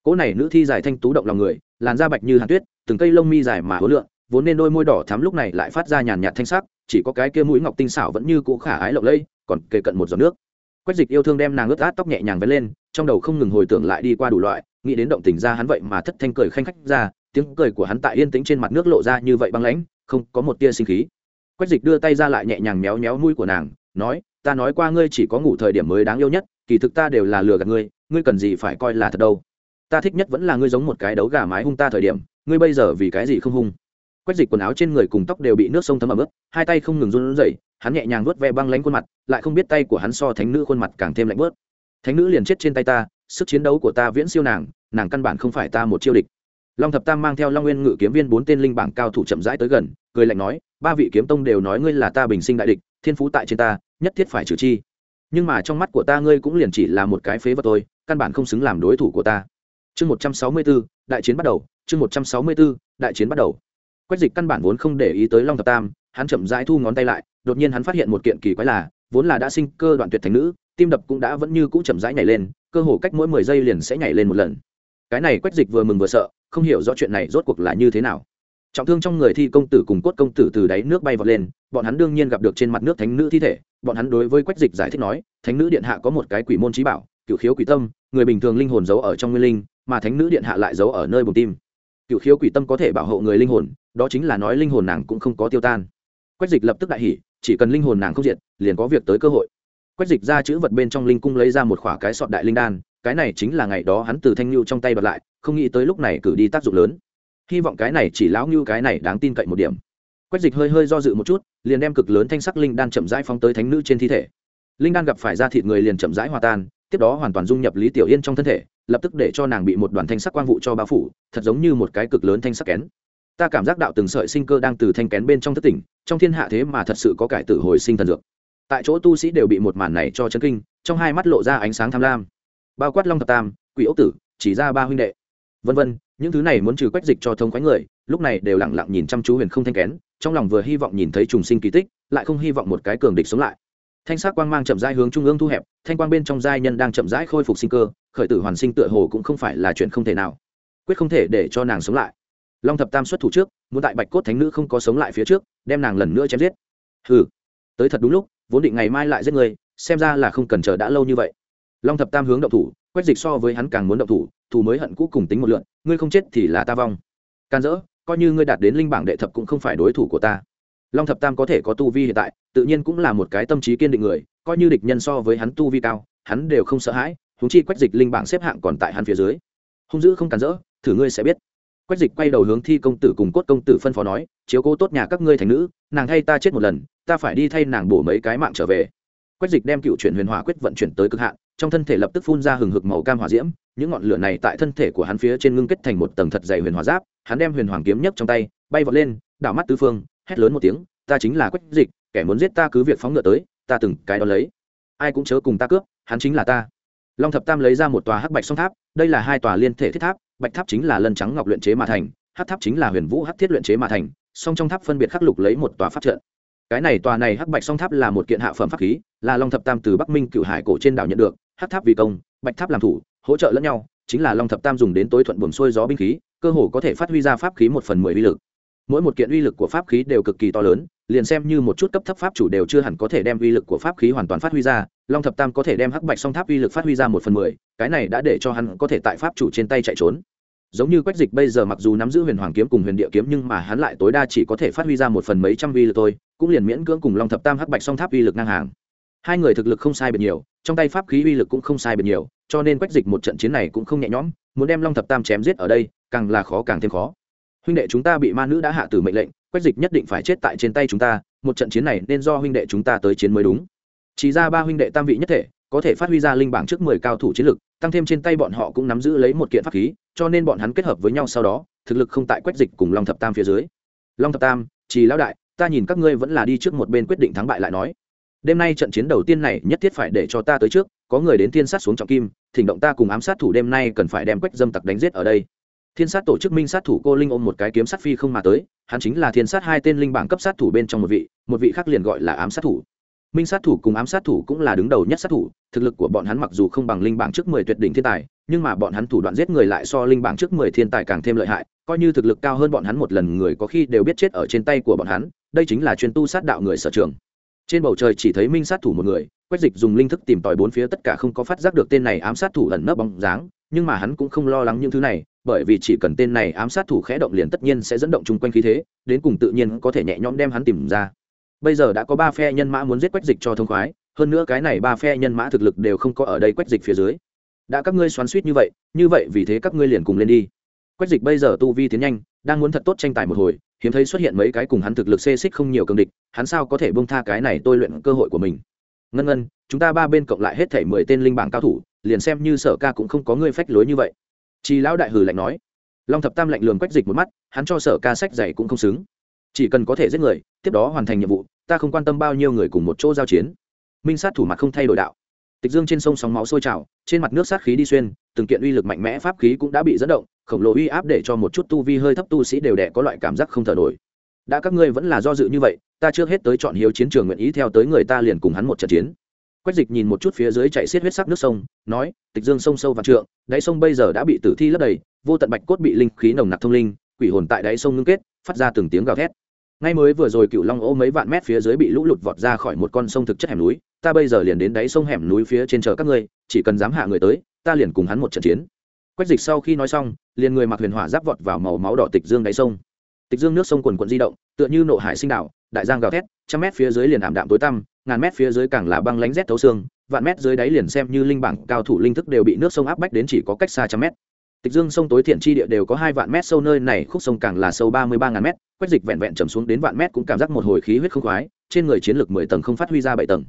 Cỗ này nữ thi dài thanh tú động lòng người làn da bạch như hàn tuyết từng cây lông mi dài mà hối lượng vốn nên đôi môi đỏ thắm lúc này lại phát ra nhàn nhạt thanh sắc chỉ có cái kia mũi ngọc tinh xảo vẫn như cũ khả ái lộng lẫy còn kề cận một giọt nước quách dịch yêu thương đem nàng ướt át tóc nhẹ nhàng vén lên, trong đầu không ngừng hồi tưởng lại đi qua đủ loại, nghĩ đến động tình ra hắn vậy mà thất thanh cười khanh khách ra, tiếng cười của hắn tại yên tĩnh trên mặt nước lộ ra như vậy băng lãnh, không có một tia sinh khí. Quách dịch đưa tay ra lại nhẹ nhàng méo méo mũi của nàng, nói, ta nói qua ngươi chỉ có ngủ thời điểm mới đáng yêu nhất, kỳ thực ta đều là lừa gạt ngươi ngươi cần gì phải coi là thật đâu. Ta thích nhất vẫn là ngươi giống một cái đấu gà mái hung ta thời điểm, ngươi bây giờ vì cái gì không hung? Quách dịch quần áo trên người cùng tóc đều bị nước sông thấm ẩm ướt, hai tay không ngừng run rẩy, hắn nhẹ nhàng vuốt ve băng lánh khuôn mặt lại không biết tay của hắn so thánh nữ khuôn mặt càng thêm lạnh bớt. Thánh nữ liền chết trên tay ta, sức chiến đấu của ta viễn siêu nàng nàng căn bản không phải ta một chiêu địch. Long thập tam mang theo long nguyên ngự kiếm viên bốn tên linh bảng cao thủ chậm rãi tới gần, cười lạnh nói, ba vị kiếm tông đều nói ngươi là ta bình sinh đại địch, thiên phú tại trên ta, nhất thiết phải trừ chi. Nhưng mà trong mắt của ta ngươi cũng liền chỉ là một cái phế vật thôi, căn bản không xứng làm đối thủ của ta. Chương một trăm sáu mươi b ố đại chiến bắt đầu, chương một trăm sáu mươi b ố đại chiến bắt đầu. Quách dịch căn bản vốn không để ý tới long thập tam, hắn chậm rãi thu ngón tay lại, đột nhiên hắn phát hiện một kiện kỳ quái là vốn là đã sinh cơ đoạn tuyệt thành nữ, tim đập cũng đã vẫn như cũ chậm rãi nhảy lên, cơ hồ cách mỗi mười giây liền sẽ nhảy lên một lần. Cái này quách dịch vừa mừng vừa sợ, không hiểu rõ chuyện này rốt cuộc là như thế nào. Trọng thương trong người thi công tử cùng cốt công tử từ đáy nước bay vọt lên, bọn hắn đương nhiên gặp được trên mặt nước thánh nữ thi thể, bọn hắn đối với quách dịch giải thích nói, thánh nữ điện hạ có một cái quỷ môn trí bảo cựu khiếu quỷ tâm, người bình thường linh hồn giấu ở trong nguyên linh, mà thánh nữ điện hạ lại giấu ở nơi bùng tim. Cựu khiếu quỷ tâm có thể bảo hộ người linh hồn, đó chính là nói linh hồn nàng cũng không có tiêu tan. Quách dịch lập tức đại hỉ, chỉ cần linh hồn nàng không diệt liền có việc tới cơ hội. Quách dịch ra chữ vật bên trong linh cung lấy ra một khỏa cái sọt đại linh đan, cái này chính là ngày đó hắn từ thanh lưu trong tay bật lại, không nghĩ tới lúc này cử đi tác dụng lớn. Hy vọng cái này chỉ lão như cái này đáng tin cậy một điểm. Quách dịch hơi hơi do dự một chút, liền đem cực lớn thanh sắc linh đan chậm rãi phóng tới thánh nữ trên thi thể. Linh đan gặp phải da thịt người liền chậm rãi hòa tan, tiếp đó hoàn toàn dung nhập lý tiểu yên trong thân thể, lập tức để cho nàng bị một đoàn thanh sắc quang vụ cho bao phủ, thật giống như một cái cực lớn thanh sắc kén. Ta cảm giác đạo từng sợi sinh cơ đang từ thanh kén bên trong thất tỉnh, trong thiên hạ thế mà thật sự có cải tử hồi sinh thần dược tại chỗ tu sĩ đều bị một màn này cho chấn kinh, trong hai mắt lộ ra ánh sáng tham lam. Bao quát long thập tam, quỷ ốc tử, chỉ ra ba huynh đệ. Vân vân, những thứ này muốn trừ quách dịch cho thông khoái người, lúc này đều lặng lặng nhìn chăm chú huyền không thanh kén, trong lòng vừa hy vọng nhìn thấy trùng sinh kỳ tích, lại không hy vọng một cái cường địch sống lại. Thanh sắc quang mang chậm rãi hướng trung ương thu hẹp, thanh quang bên trong giai nhân đang chậm rãi khôi phục sinh cơ, khởi tử hoàn sinh tựa hồ cũng không phải là chuyện không thể nào. Quyết không thể để cho nàng sống lại. Long thập tam xuất thủ trước, muốn tại bạch cốt thánh nữ không có sống lại phía trước, đem nàng lần nữa chém giết. Hừ, tới thật đúng lúc vốn định ngày mai lại giết người xem ra là không cần chờ đã lâu như vậy. Long thập tam hướng động thủ quách dịch so với hắn càng muốn động thủ, thù mới hận cũ cùng tính một lượn, ngươi không chết thì là ta vong. Can dỡ, coi như ngươi đạt đến linh bảng đệ thập cũng không phải đối thủ của ta. Long thập tam có thể có tu vi hiện tại, tự nhiên cũng là một cái tâm trí kiên định người, coi như địch nhân so với hắn tu vi cao, hắn đều không sợ hãi húng chi quách dịch linh bảng xếp hạng còn tại hắn phía dưới. Hung dữ không cản rỡ thử ngươi sẽ biết quách dịch quay đầu hướng thi công tử cùng cốt công tử phân phó nói, chiếu cố tốt nhà các ngươi thành nữ, nàng thay ta chết một lần, ta phải đi thay nàng bổ mấy cái mạng trở về. Quách dịch đem cựu chuyển huyền hỏa quyết vận chuyển tới cực hạn, trong thân thể lập tức phun ra hừng hực màu cam hỏa diễm, những ngọn lửa này tại thân thể của hắn phía trên ngưng kết thành một tầng thật dày huyền hỏa giáp, hắn đem huyền hoàng kiếm nhấc trong tay, bay vọt lên, đảo mắt tứ phương, hét lớn một tiếng, ta chính là quách dịch, kẻ muốn giết ta cứ việc phóng ngựa tới, ta từng cái đó lấy. Ai cũng chớ cùng ta cướp, hắn chính là ta. Long thập tam lấy ra một tòa hắc bạch song tháp, đây là hai tòa liên thể thiết tháp bạch tháp chính là lân trắng ngọc luyện chế mà thành, hắc tháp chính là huyền vũ hắc thiết luyện chế mà thành, song trong tháp phân biệt khắc lục lấy một tòa pháp trận. Cái này tòa này hắc bạch song tháp là một kiện hạ phẩm pháp khí, là long thập tam từ bắc minh cựu hải cổ trên đảo nhận được, hắc tháp vì công, bạch tháp làm thủ, hỗ trợ lẫn nhau, chính là long thập tam dùng đến tối thuận buồm xuôi gió binh khí, cơ hồ có thể phát huy ra pháp khí một phần mười uy lực. Mỗi một kiện uy lực của pháp khí đều cực kỳ to lớn, liền xem như một chút cấp thấp pháp chủ đều chưa hẳn có thể đem uy lực của pháp khí hoàn toàn phát huy ra, long thập tam có thể đem hắc bạch song tháp uy lực phát huy ra một phần mười, cái này đã để cho hắn có thể tại pháp chủ trên tay chạy trốn giống như quách dịch bây giờ mặc dù nắm giữ huyền hoàng kiếm cùng huyền địa kiếm nhưng mà hắn lại tối đa chỉ có thể phát huy ra một phần mấy trăm uy lực thôi, cũng liền miễn cưỡng cùng long thập tam hắc bạch song tháp uy lực ngang hàng. Hai người thực lực không sai biệt nhiều, trong tay pháp khí uy lực cũng không sai biệt nhiều, cho nên quách dịch một trận chiến này cũng không nhẹ nhõm, muốn đem long thập tam chém giết ở đây, càng là khó càng thêm khó. Huynh đệ chúng ta bị ma nữ đã hạ tử mệnh lệnh, quách dịch nhất định phải chết tại trên tay chúng ta, một trận chiến này nên do huynh đệ chúng ta tới chiến mới đúng. Chỉ ra ba huynh đệ tam vị nhất thể, có thể phát huy ra linh bảng trước mười cao thủ chiến lực tăng thêm trên tay bọn họ cũng nắm giữ lấy một kiện pháp khí, cho nên bọn hắn kết hợp với nhau sau đó, thực lực không tại quách dịch cùng long thập tam phía dưới. Long thập tam, trì lão đại, ta nhìn các ngươi vẫn là đi trước một bên quyết định thắng bại lại nói. Đêm nay trận chiến đầu tiên này nhất thiết phải để cho ta tới trước, có người đến thiên sát xuống trọng kim, thỉnh động ta cùng ám sát thủ đêm nay cần phải đem quách dâm tặc đánh giết ở đây. Thiên sát tổ chức minh sát thủ cô linh ôm một cái kiếm sát phi không mà tới, hắn chính là thiên sát hai tên linh bảng cấp sát thủ bên trong một vị một vị khác liền gọi là ám sát thủ minh sát thủ cùng ám sát thủ cũng là đứng đầu nhất sát thủ, thực lực của bọn hắn mặc dù không bằng linh bảng trước mười tuyệt đỉnh thiên tài, nhưng mà bọn hắn thủ đoạn giết người lại so linh bảng trước mười thiên tài càng thêm lợi hại, coi như thực lực cao hơn bọn hắn một lần người có khi đều biết chết ở trên tay của bọn hắn, đây chính là chuyên tu sát đạo người sở trường. Trên bầu trời chỉ thấy minh sát thủ một người, quách dịch dùng linh thức tìm tòi bốn phía tất cả không có phát giác được tên này ám sát thủ ẩn nấp bóng dáng, nhưng mà hắn cũng không lo lắng những thứ này, bởi vì chỉ cần tên này ám sát thủ khẽ động liền tất nhiên sẽ dẫn động chung quanh khí thế, đến cùng tự nhiên có thể nhẹ nhõm đem hắn tìm ra bây giờ đã có ba phe nhân mã muốn giết quách dịch cho thông khoái, hơn nữa cái này ba phe nhân mã thực lực đều không có ở đây quách dịch phía dưới. Đã các ngươi xoắn suýt như vậy như vậy vì thế các ngươi liền cùng lên đi. Quách dịch bây giờ tu vi tiến nhanh, đang muốn thật tốt tranh tài một hồi, hiếm thấy xuất hiện mấy cái cùng hắn thực lực xê xích không nhiều cường địch, hắn sao có thể bông tha cái này tôi luyện cơ hội của mình? Ngân ngân, chúng ta ba bên cộng lại hết thể mười tên linh bảng cao thủ, liền xem như sở ca cũng không có ngươi phách lối như vậy. Chi lão đại hử lạnh nói. Long thập tam lạnh lường quách dịch một mắt, hắn cho sở ca sách dày cũng không xứng. Chỉ cần có thể giết người, tiếp đó hoàn thành nhiệm vụ ta không quan tâm bao nhiêu người cùng một chỗ giao chiến. Minh sát thủ mặt không thay đổi đạo. Tịch dương trên sông sóng máu sôi trào, trên mặt nước sát khí đi xuyên, từng kiện uy lực mạnh mẽ pháp khí cũng đã bị dẫn động, khổng lồ uy áp để cho một chút tu vi hơi thấp tu sĩ đều đẻ có loại cảm giác không thở nổi. Đã các ngươi vẫn là do dự như vậy, ta trước hết tới chọn hiếu chiến trường nguyện ý theo tới người ta liền cùng hắn một trận chiến. Quách dịch nhìn một chút phía dưới chạy xiết huyết sắc nước sông, nói, tịch dương sông sâu và trượng, đáy sông bây giờ đã bị tử thi lấp đầy, vô tận bạch cốt bị linh khí nồng nặc thông linh, quỷ hồn tại đáy sông ngưng kết, phát ra từng tiếng gào thét ngay mới vừa rồi cựu long ô mấy vạn mét phía dưới bị lũ lụt vọt ra khỏi một con sông thực chất hẻm núi, ta bây giờ liền đến đáy sông hẻm núi phía trên chờ các ngươi, chỉ cần dám hạ người tới, ta liền cùng hắn một trận chiến. Quách dịch sau khi nói xong, liền người mặc huyền hỏa giáp vọt vào màu máu đỏ tịch dương đáy sông. Tịch dương nước sông quần quận di động, tựa như nộ hải sinh đảo, đại giang gào thét, trăm mét phía dưới liền ảm đạm tối tăm, ngàn mét phía dưới càng là băng lánh rét thấu xương, vạn mét dưới đáy liền xem như linh bảng cao thủ linh thức đều bị nước sông áp bách đến chỉ có cách xa trăm mét tịch dương sông tối thiện chi địa đều có hai vạn mét sâu, nơi này khúc sông càng là sâu ba mươi ba ngàn mét, quách dịch vẹn vẹn trầm xuống đến vạn mét cũng cảm giác một hồi khí huyết không khoái, trên người chiến lược mười tầng không phát huy ra bảy tầng.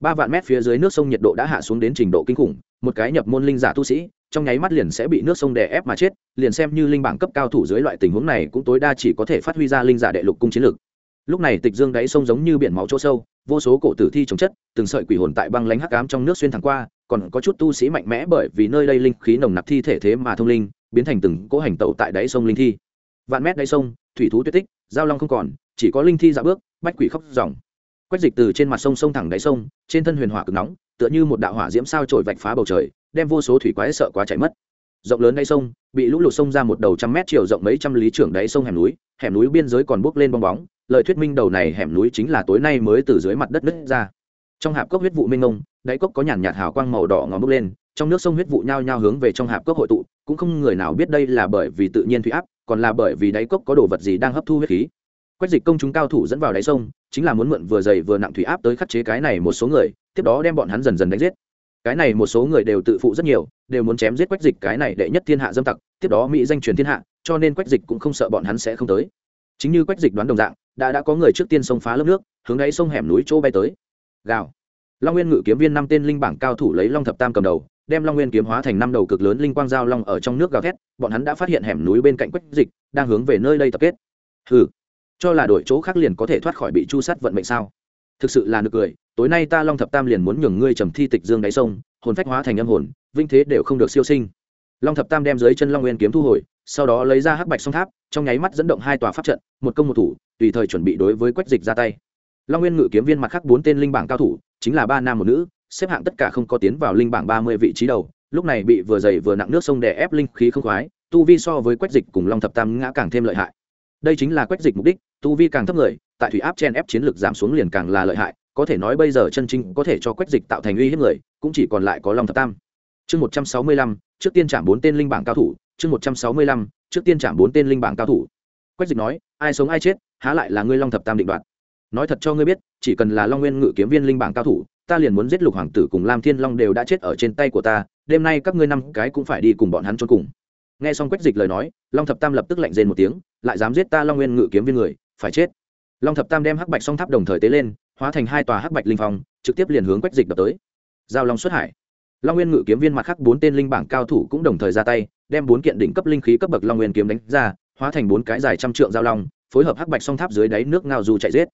Ba vạn mét phía dưới nước sông nhiệt độ đã hạ xuống đến trình độ kinh khủng, một cái nhập môn linh giả tu sĩ, trong nháy mắt liền sẽ bị nước sông đè ép mà chết, liền xem như linh bảng cấp cao thủ dưới loại tình huống này cũng tối đa chỉ có thể phát huy ra linh giả đệ lục cung chiến lược. Lúc này tịch dương đáy sông giống như biển máu chỗ sâu, vô số cổ tử thi trồng chất, từng sợi quỷ hồn tại băng lánh hắc ám trong nước xuyên thẳng qua còn có chút tu sĩ mạnh mẽ bởi vì nơi đây linh khí nồng nặc thi thể thế mà thông linh, biến thành từng cỗ hành tẩu tại đáy sông linh thi. Vạn mét đáy sông, thủy thú tuyết tích, giao long không còn, chỉ có linh thi dạ bước, bách quỷ khóc dòng quách dịch từ trên mặt sông sông thẳng đáy sông, trên thân huyền hỏa cực nóng, tựa như một đạo hỏa diễm sao trổi vạch phá bầu trời, đem vô số thủy quái sợ quá chạy mất. Rộng lớn đáy sông, bị lũ lụt sông ra một đầu trăm mét chiều rộng mấy trăm lý trưởng đáy sông hẻm núi hẻm núi biên giới còn bốc lên bong bóng, lời thuyết minh đầu này hẻm núi chính là tối nay mới từ dưới mặt đất nứt ra trong hạp cốc huyết vụ minh ngông đáy cốc có nhàn nhạt hào quang màu đỏ ngòm bốc lên, trong nước sông huyết vụ nhao nhao hướng về trong hạp cốc hội tụ, cũng không người nào biết đây là bởi vì tự nhiên thủy áp, còn là bởi vì đáy cốc có đồ vật gì đang hấp thu huyết khí. Quách dịch công chúng cao thủ dẫn vào đáy sông, chính là muốn mượn vừa dày vừa nặng thủy áp tới khắc chế cái này một số người, tiếp đó đem bọn hắn dần dần đánh giết. Cái này một số người đều tự phụ rất nhiều, đều muốn chém giết quách dịch cái này đệ nhất thiên hạ dâm tặc, tiếp đó mỹ danh truyền thiên hạ, cho nên quách dịch cũng không sợ bọn hắn sẽ không tới. Chính như quách dịch đoán đồng dạng, đã đã có người trước tiên xông phá lớp nước, hướng đáy sông hẻm núi chỗ bay tới gào. Long nguyên ngự kiếm viên năm tên linh bảng cao thủ lấy long thập tam cầm đầu, đem long nguyên kiếm hóa thành năm đầu cực lớn linh quang giao long ở trong nước gào thét, bọn hắn đã phát hiện hẻm núi bên cạnh quách dịch, đang hướng về nơi đây tập kết. Hừ, cho là đổi chỗ khác liền có thể thoát khỏi bị chu sát vận mệnh sao? Thực sự là nực cười, tối nay ta long thập tam liền muốn nhường ngươi trầm thi tịch dương đáy sông, hồn phách hóa thành âm hồn vinh thế đều không được siêu sinh. Long thập tam đem dưới chân long nguyên kiếm thu hồi, sau đó lấy ra hắc bạch song tháp, trong nháy mắt dẫn động hai tòa pháp trận, một công một thủ, tùy thời chuẩn bị đối với quách dịch ra tay long nguyên ngự kiếm viên mặt khác bốn tên linh bảng cao thủ, chính là ba nam một nữ, xếp hạng tất cả không có tiến vào linh bảng ba mươi vị trí đầu, lúc này bị vừa dày vừa nặng nước sông đè ép linh khí không khoái, tu vi so với quách dịch cùng long thập tam ngã càng thêm lợi hại. Đây chính là quách dịch mục đích, tu vi càng thấp người, tại thủy áp chen ép chiến lược giảm xuống liền càng là lợi hại, có thể nói bây giờ chân chính có thể cho quách dịch tạo thành uy hiếp người, cũng chỉ còn lại có long thập tam. Chương một trăm sáu mươi lăm, trước tiên chạm bốn tên linh bảng cao thủ, chương một trăm sáu mươi lăm, trước tiên chạm bốn tên linh bảng cao thủ. Quách dịch nói, ai sống ai chết, há lại là ngươi long thập tam định đoạt nói thật cho ngươi biết, chỉ cần là long nguyên ngự kiếm viên linh bảng cao thủ, ta liền muốn giết lục hoàng tử cùng lam thiên long đều đã chết ở trên tay của ta, đêm nay các ngươi năm cái cũng phải đi cùng bọn hắn trốn cùng. Nghe xong quách dịch lời nói, long thập tam lập tức lạnh rên một tiếng, lại dám giết ta long nguyên ngự kiếm viên người, phải chết. Long thập tam đem hắc bạch song tháp đồng thời tế lên, hóa thành hai tòa hắc bạch linh phong, trực tiếp liền hướng quách dịch đập tới. Giao long xuất hải. Long nguyên ngự kiếm viên mặt khác bốn tên linh bảng cao thủ cũng đồng thời ra tay, đem bốn kiện đỉnh cấp linh khí cấp bậc long nguyên kiếm đánh ra, hóa thành bốn cái dài trăm trượng giao long, phối hợp hắc bạch song tháp dưới đáy nước ngao dù chạy giết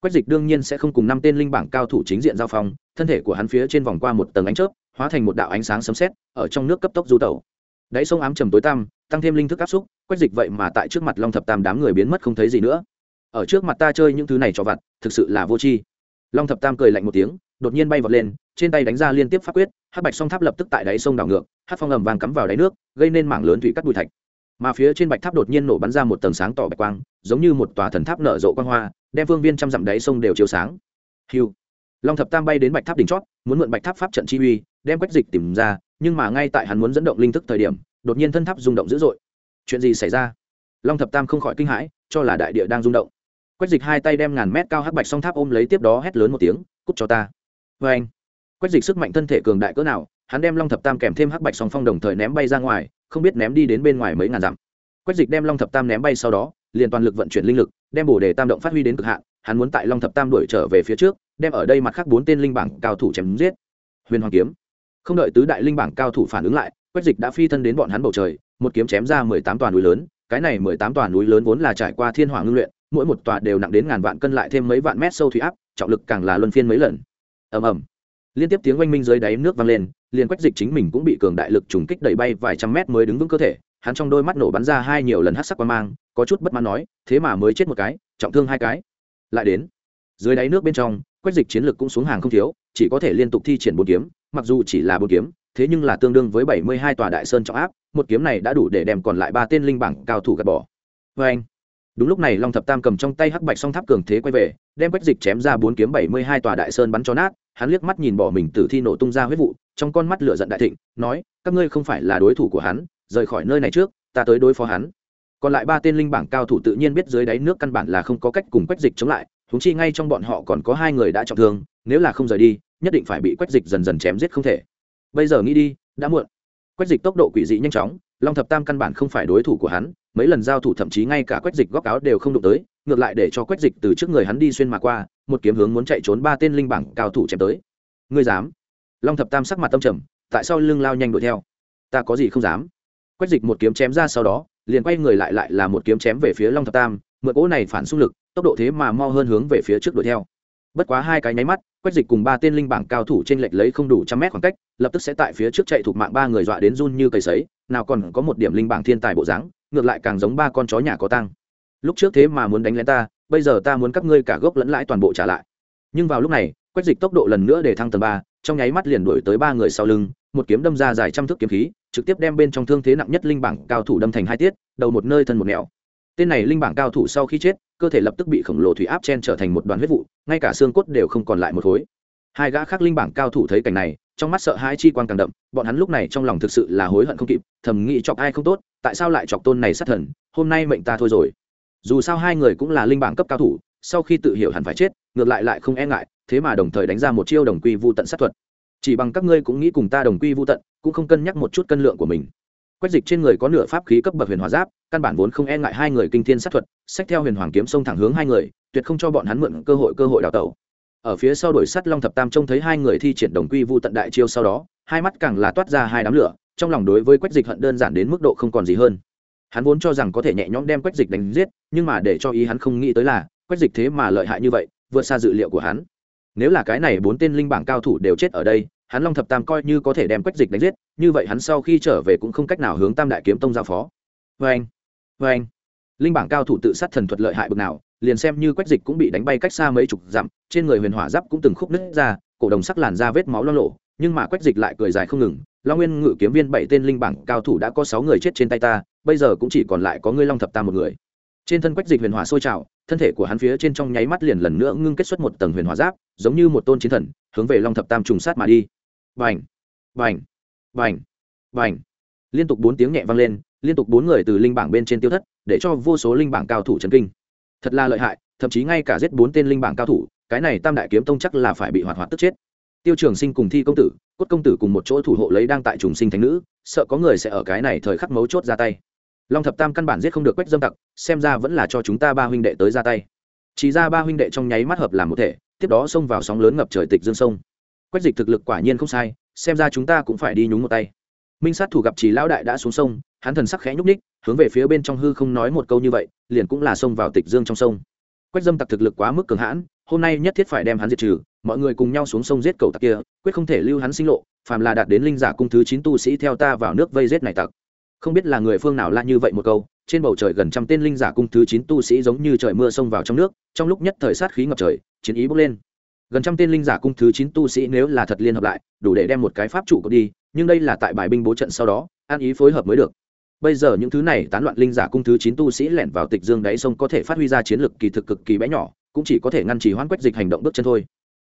quách dịch đương nhiên sẽ không cùng năm tên linh bảng cao thủ chính diện giao phong, thân thể của hắn phía trên vòng qua một tầng ánh chớp, hóa thành một đạo ánh sáng sấm sét, ở trong nước cấp tốc du tẩu. Đáy sông ám trầm tối tăm, tăng thêm linh thức áp xúc, quách dịch vậy mà tại trước mặt long thập tam đám người biến mất không thấy gì nữa. Ở trước mặt ta chơi những thứ này cho vặt, thực sự là vô tri. Long thập tam cười lạnh một tiếng, đột nhiên bay vọt lên, trên tay đánh ra liên tiếp pháp quyết, hắc bạch song tháp lập tức tại đáy sông đảo ngược hát phong ầm vàng cắm vào đáy nước, gây nên mảng lớn thủy cắt bụi thạch. Mà phía trên bạch tháp đột nhiên nổ bắn ra một tầng sáng tỏ bạch quang, giống như một tòa thần tháp nở rộ quang hoa đem phương viên trăm dặm đáy sông đều chiếu sáng. Hiu long thập tam bay đến bạch tháp đỉnh chót, muốn mượn bạch tháp pháp trận chi uy, đem quách dịch tìm ra, nhưng mà ngay tại hắn muốn dẫn động linh thức thời điểm, đột nhiên thân tháp rung động dữ dội. Chuyện gì xảy ra? Long thập tam không khỏi kinh hãi, cho là đại địa đang rung động. Quách dịch hai tay đem ngàn mét cao hắc bạch song tháp ôm lấy tiếp đó hét lớn một tiếng, cút cho ta. Vê anh, quách dịch sức mạnh thân thể cường đại cỡ nào, hắn đem long thập tam kèm thêm hắc bạch song phong đồng thời ném bay ra ngoài, không biết ném đi đến bên ngoài mấy ngàn dặm. Quách dịch đem long thập tam ném bay sau đó liền toàn lực vận chuyển linh lực, đem bổ đề tam động phát huy đến cực hạn, hắn muốn tại long thập tam đuổi trở về phía trước, đem ở đây mặt khác bốn tên linh bảng cao thủ chém giết. Huyền hoàng kiếm. Không đợi tứ đại linh bảng cao thủ phản ứng lại, quách dịch đã phi thân đến bọn hắn bầu trời, một kiếm chém ra mười tám toàn núi lớn, cái này mười tám tòa núi lớn vốn là trải qua thiên hoàng ngưng luyện, mỗi một tòa đều nặng đến ngàn vạn cân lại thêm mấy vạn mét sâu thủy áp, trọng lực càng là luân phiên mấy lần. Ầm ầm. Liên tiếp tiếng oanh minh dưới đáy nước vang lên, liền quách dịch chính mình cũng bị cường đại lực trùng kích đẩy bay vài trăm mét mới đứng vững cơ thể hắn trong đôi mắt nổ bắn ra hai nhiều lần hát sắc quan mang, có chút bất mãn nói, thế mà mới chết một cái, trọng thương hai cái. Lại đến, dưới đáy nước bên trong quách dịch chiến lược cũng xuống hàng không thiếu, chỉ có thể liên tục thi triển bốn kiếm, mặc dù chỉ là bốn kiếm, thế nhưng là tương đương với bảy mươi hai tòa đại sơn trọng áp, một kiếm này đã đủ để đem còn lại ba tên linh bảng cao thủ gạt bỏ. Vê anh, đúng lúc này long thập tam cầm trong tay hắc bạch song tháp cường thế quay về, đem quách dịch chém ra bốn kiếm bảy mươi hai tòa đại sơn bắn cho nát, hắn liếc mắt nhìn bỏ mình tử thi nổ tung ra huyết vụ, trong con mắt lửa giận đại thịnh, nói, các ngươi không phải là đối thủ của hắn rời khỏi nơi này trước, ta tới đối phó hắn. Còn lại ba tên linh bảng cao thủ tự nhiên biết dưới đáy nước căn bản là không có cách cùng quách dịch chống lại thúng chi ngay trong bọn họ còn có hai người đã trọng thương, nếu là không rời đi, nhất định phải bị quách dịch dần dần chém giết không thể. Bây giờ nghĩ đi, đã muộn. Quách dịch tốc độ quỷ dị nhanh chóng, long thập tam căn bản không phải đối thủ của hắn, mấy lần giao thủ thậm chí ngay cả quách dịch góc áo đều không đụng tới, ngược lại để cho quách dịch từ trước người hắn đi xuyên mà qua, một kiếm hướng muốn chạy trốn ba tên linh bảng cao thủ chém tới. Ngươi dám? Long thập tam sắc mặt tâm trầm, tại sao lưng lao nhanh đuổi theo? Ta có gì không dám? Quách dịch một kiếm chém ra sau đó, liền quay người lại lại là một kiếm chém về phía long thập tam, mượn cỗ này phản xung lực, tốc độ thế mà mau hơn hướng về phía trước đuổi theo. Bất quá hai cái nháy mắt, quách dịch cùng ba tên linh bảng cao thủ trên lệch lấy không đủ trăm mét khoảng cách, lập tức sẽ tại phía trước chạy thuộc mạng ba người dọa đến run như cầy sấy, nào còn có một điểm linh bảng thiên tài bộ dáng, ngược lại càng giống ba con chó nhà có tăng lúc trước thế mà muốn đánh lén ta, bây giờ ta muốn các ngươi cả gốc lẫn lãi toàn bộ trả lại. Nhưng vào lúc này, quách dịch tốc độ lần nữa để thăng tầng ba trong nháy mắt liền đuổi tới ba người sau lưng, một kiếm đâm ra dài trăm thước kiếm khí, trực tiếp đem bên trong thương thế nặng nhất linh bảng cao thủ đâm thành hai tiết, đầu một nơi thân một nẻo. Tên này linh bảng cao thủ sau khi chết, cơ thể lập tức bị khổng lồ thủy áp chen trở thành một đoàn huyết vụ, ngay cả xương cốt đều không còn lại một khối. Hai gã khác linh bảng cao thủ thấy cảnh này, trong mắt sợ hai chi quan càng đậm, bọn hắn lúc này trong lòng thực sự là hối hận không kịp, thầm nghĩ chọc ai không tốt, tại sao lại chọc tôn này sát thần, hôm nay mệnh ta thôi rồi. Dù sao hai người cũng là linh bảng cấp cao thủ, sau khi tự hiểu hẳn phải chết ngược lại lại không e ngại, thế mà đồng thời đánh ra một chiêu đồng quy vu tận sát thuật. Chỉ bằng các ngươi cũng nghĩ cùng ta đồng quy vu tận, cũng không cân nhắc một chút cân lượng của mình. Quách dịch trên người có nửa pháp khí cấp bậc huyền hòa giáp, căn bản vốn không e ngại hai người kinh thiên sát thuật sách theo huyền hoàng kiếm xông thẳng hướng hai người, tuyệt không cho bọn hắn mượn cơ hội cơ hội đào tẩu. Ở phía sau đổi sắt long thập tam trông thấy hai người thi triển đồng quy vu tận đại chiêu sau đó, hai mắt càng là toát ra hai đám lửa, trong lòng đối với quách dịch hận đơn giản đến mức độ không còn gì hơn. Hắn vốn cho rằng có thể nhẹ nhõm đem quách dịch đánh giết, nhưng mà để cho ý hắn không nghĩ tới là, quách dịch thế mà lợi hại như vậy vượt xa dự liệu của hắn. Nếu là cái này bốn tên linh bảng cao thủ đều chết ở đây, hắn long thập tam coi như có thể đem quách dịch đánh giết, như vậy hắn sau khi trở về cũng không cách nào hướng tam đại kiếm tông giao phó. Vê anh vê anh linh bảng cao thủ tự sát thần thuật lợi hại bực nào, liền xem như quách dịch cũng bị đánh bay cách xa mấy chục dặm, trên người huyền hỏa giáp cũng từng khúc nứt ra, cổ đồng sắc làn ra vết máu lo lộ, nhưng mà quách dịch lại cười dài không ngừng, long nguyên ngự kiếm viên bảy tên linh bảng cao thủ đã có sáu người chết trên tay ta, bây giờ cũng chỉ còn lại có ngươi long thập tam một người. Trên thân quách dịch huyền hỏa sôi trào thân thể của hắn phía trên trong nháy mắt liền lần nữa ngưng kết xuất một tầng huyền hỏa giáp, giống như một tôn chiến thần, hướng về long thập tam trùng sát mà đi. Vành vành vành vành liên tục bốn tiếng nhẹ vang lên, liên tục bốn người từ linh bảng bên trên tiêu thất, để cho vô số linh bảng cao thủ chấn kinh. Thật là lợi hại, thậm chí ngay cả giết bốn tên linh bảng cao thủ, cái này tam đại kiếm tông chắc là phải bị hoạt hoạt tức chết. Tiêu trường sinh cùng thi công tử, cốt công tử cùng một chỗ thủ hộ lấy đang tại trùng sinh thánh nữ, sợ có người sẽ ở cái này thời khắc mấu chốt ra tay long thập tam căn bản giết không được quách dâm tặc, xem ra vẫn là cho chúng ta ba huynh đệ tới ra tay. Chỉ ra ba huynh đệ trong nháy mắt hợp làm một thể, tiếp đó xông vào sóng lớn ngập trời tịch dương sông. Quách dịch thực lực quả nhiên không sai, xem ra chúng ta cũng phải đi nhúng một tay. Minh sát thủ gặp chỉ lão đại đã xuống sông, hắn thần sắc khẽ nhúc ních hướng về phía bên trong hư không nói một câu như vậy, liền cũng là xông vào tịch dương trong sông. Quách dâm tặc thực lực quá mức cường hãn, hôm nay nhất thiết phải đem hắn diệt trừ, mọi người cùng nhau xuống sông giết cầu tặc kia, quyết không thể lưu hắn sinh lộ, phàm là đạt đến linh giả cung thứ chín tu sĩ theo ta vào nước vây giết này tặc không biết là người phương nào la như vậy một câu, trên bầu trời gần trăm tên linh giả cung thứ chín tu sĩ giống như trời mưa xông vào trong nước, trong lúc nhất thời sát khí ngập trời, chiến ý bốc lên. Gần trăm tên linh giả cung thứ chín tu sĩ nếu là thật liên hợp lại, đủ để đem một cái pháp trụ có đi, nhưng đây là tại bài binh bố trận sau đó, an ý phối hợp mới được. Bây giờ những thứ này tán loạn linh giả cung thứ chín tu sĩ lẻn vào tịch dương đáy sông có thể phát huy ra chiến lược kỳ thực cực kỳ bé nhỏ, cũng chỉ có thể ngăn chỉ hoãn quách dịch hành động bước chân thôi.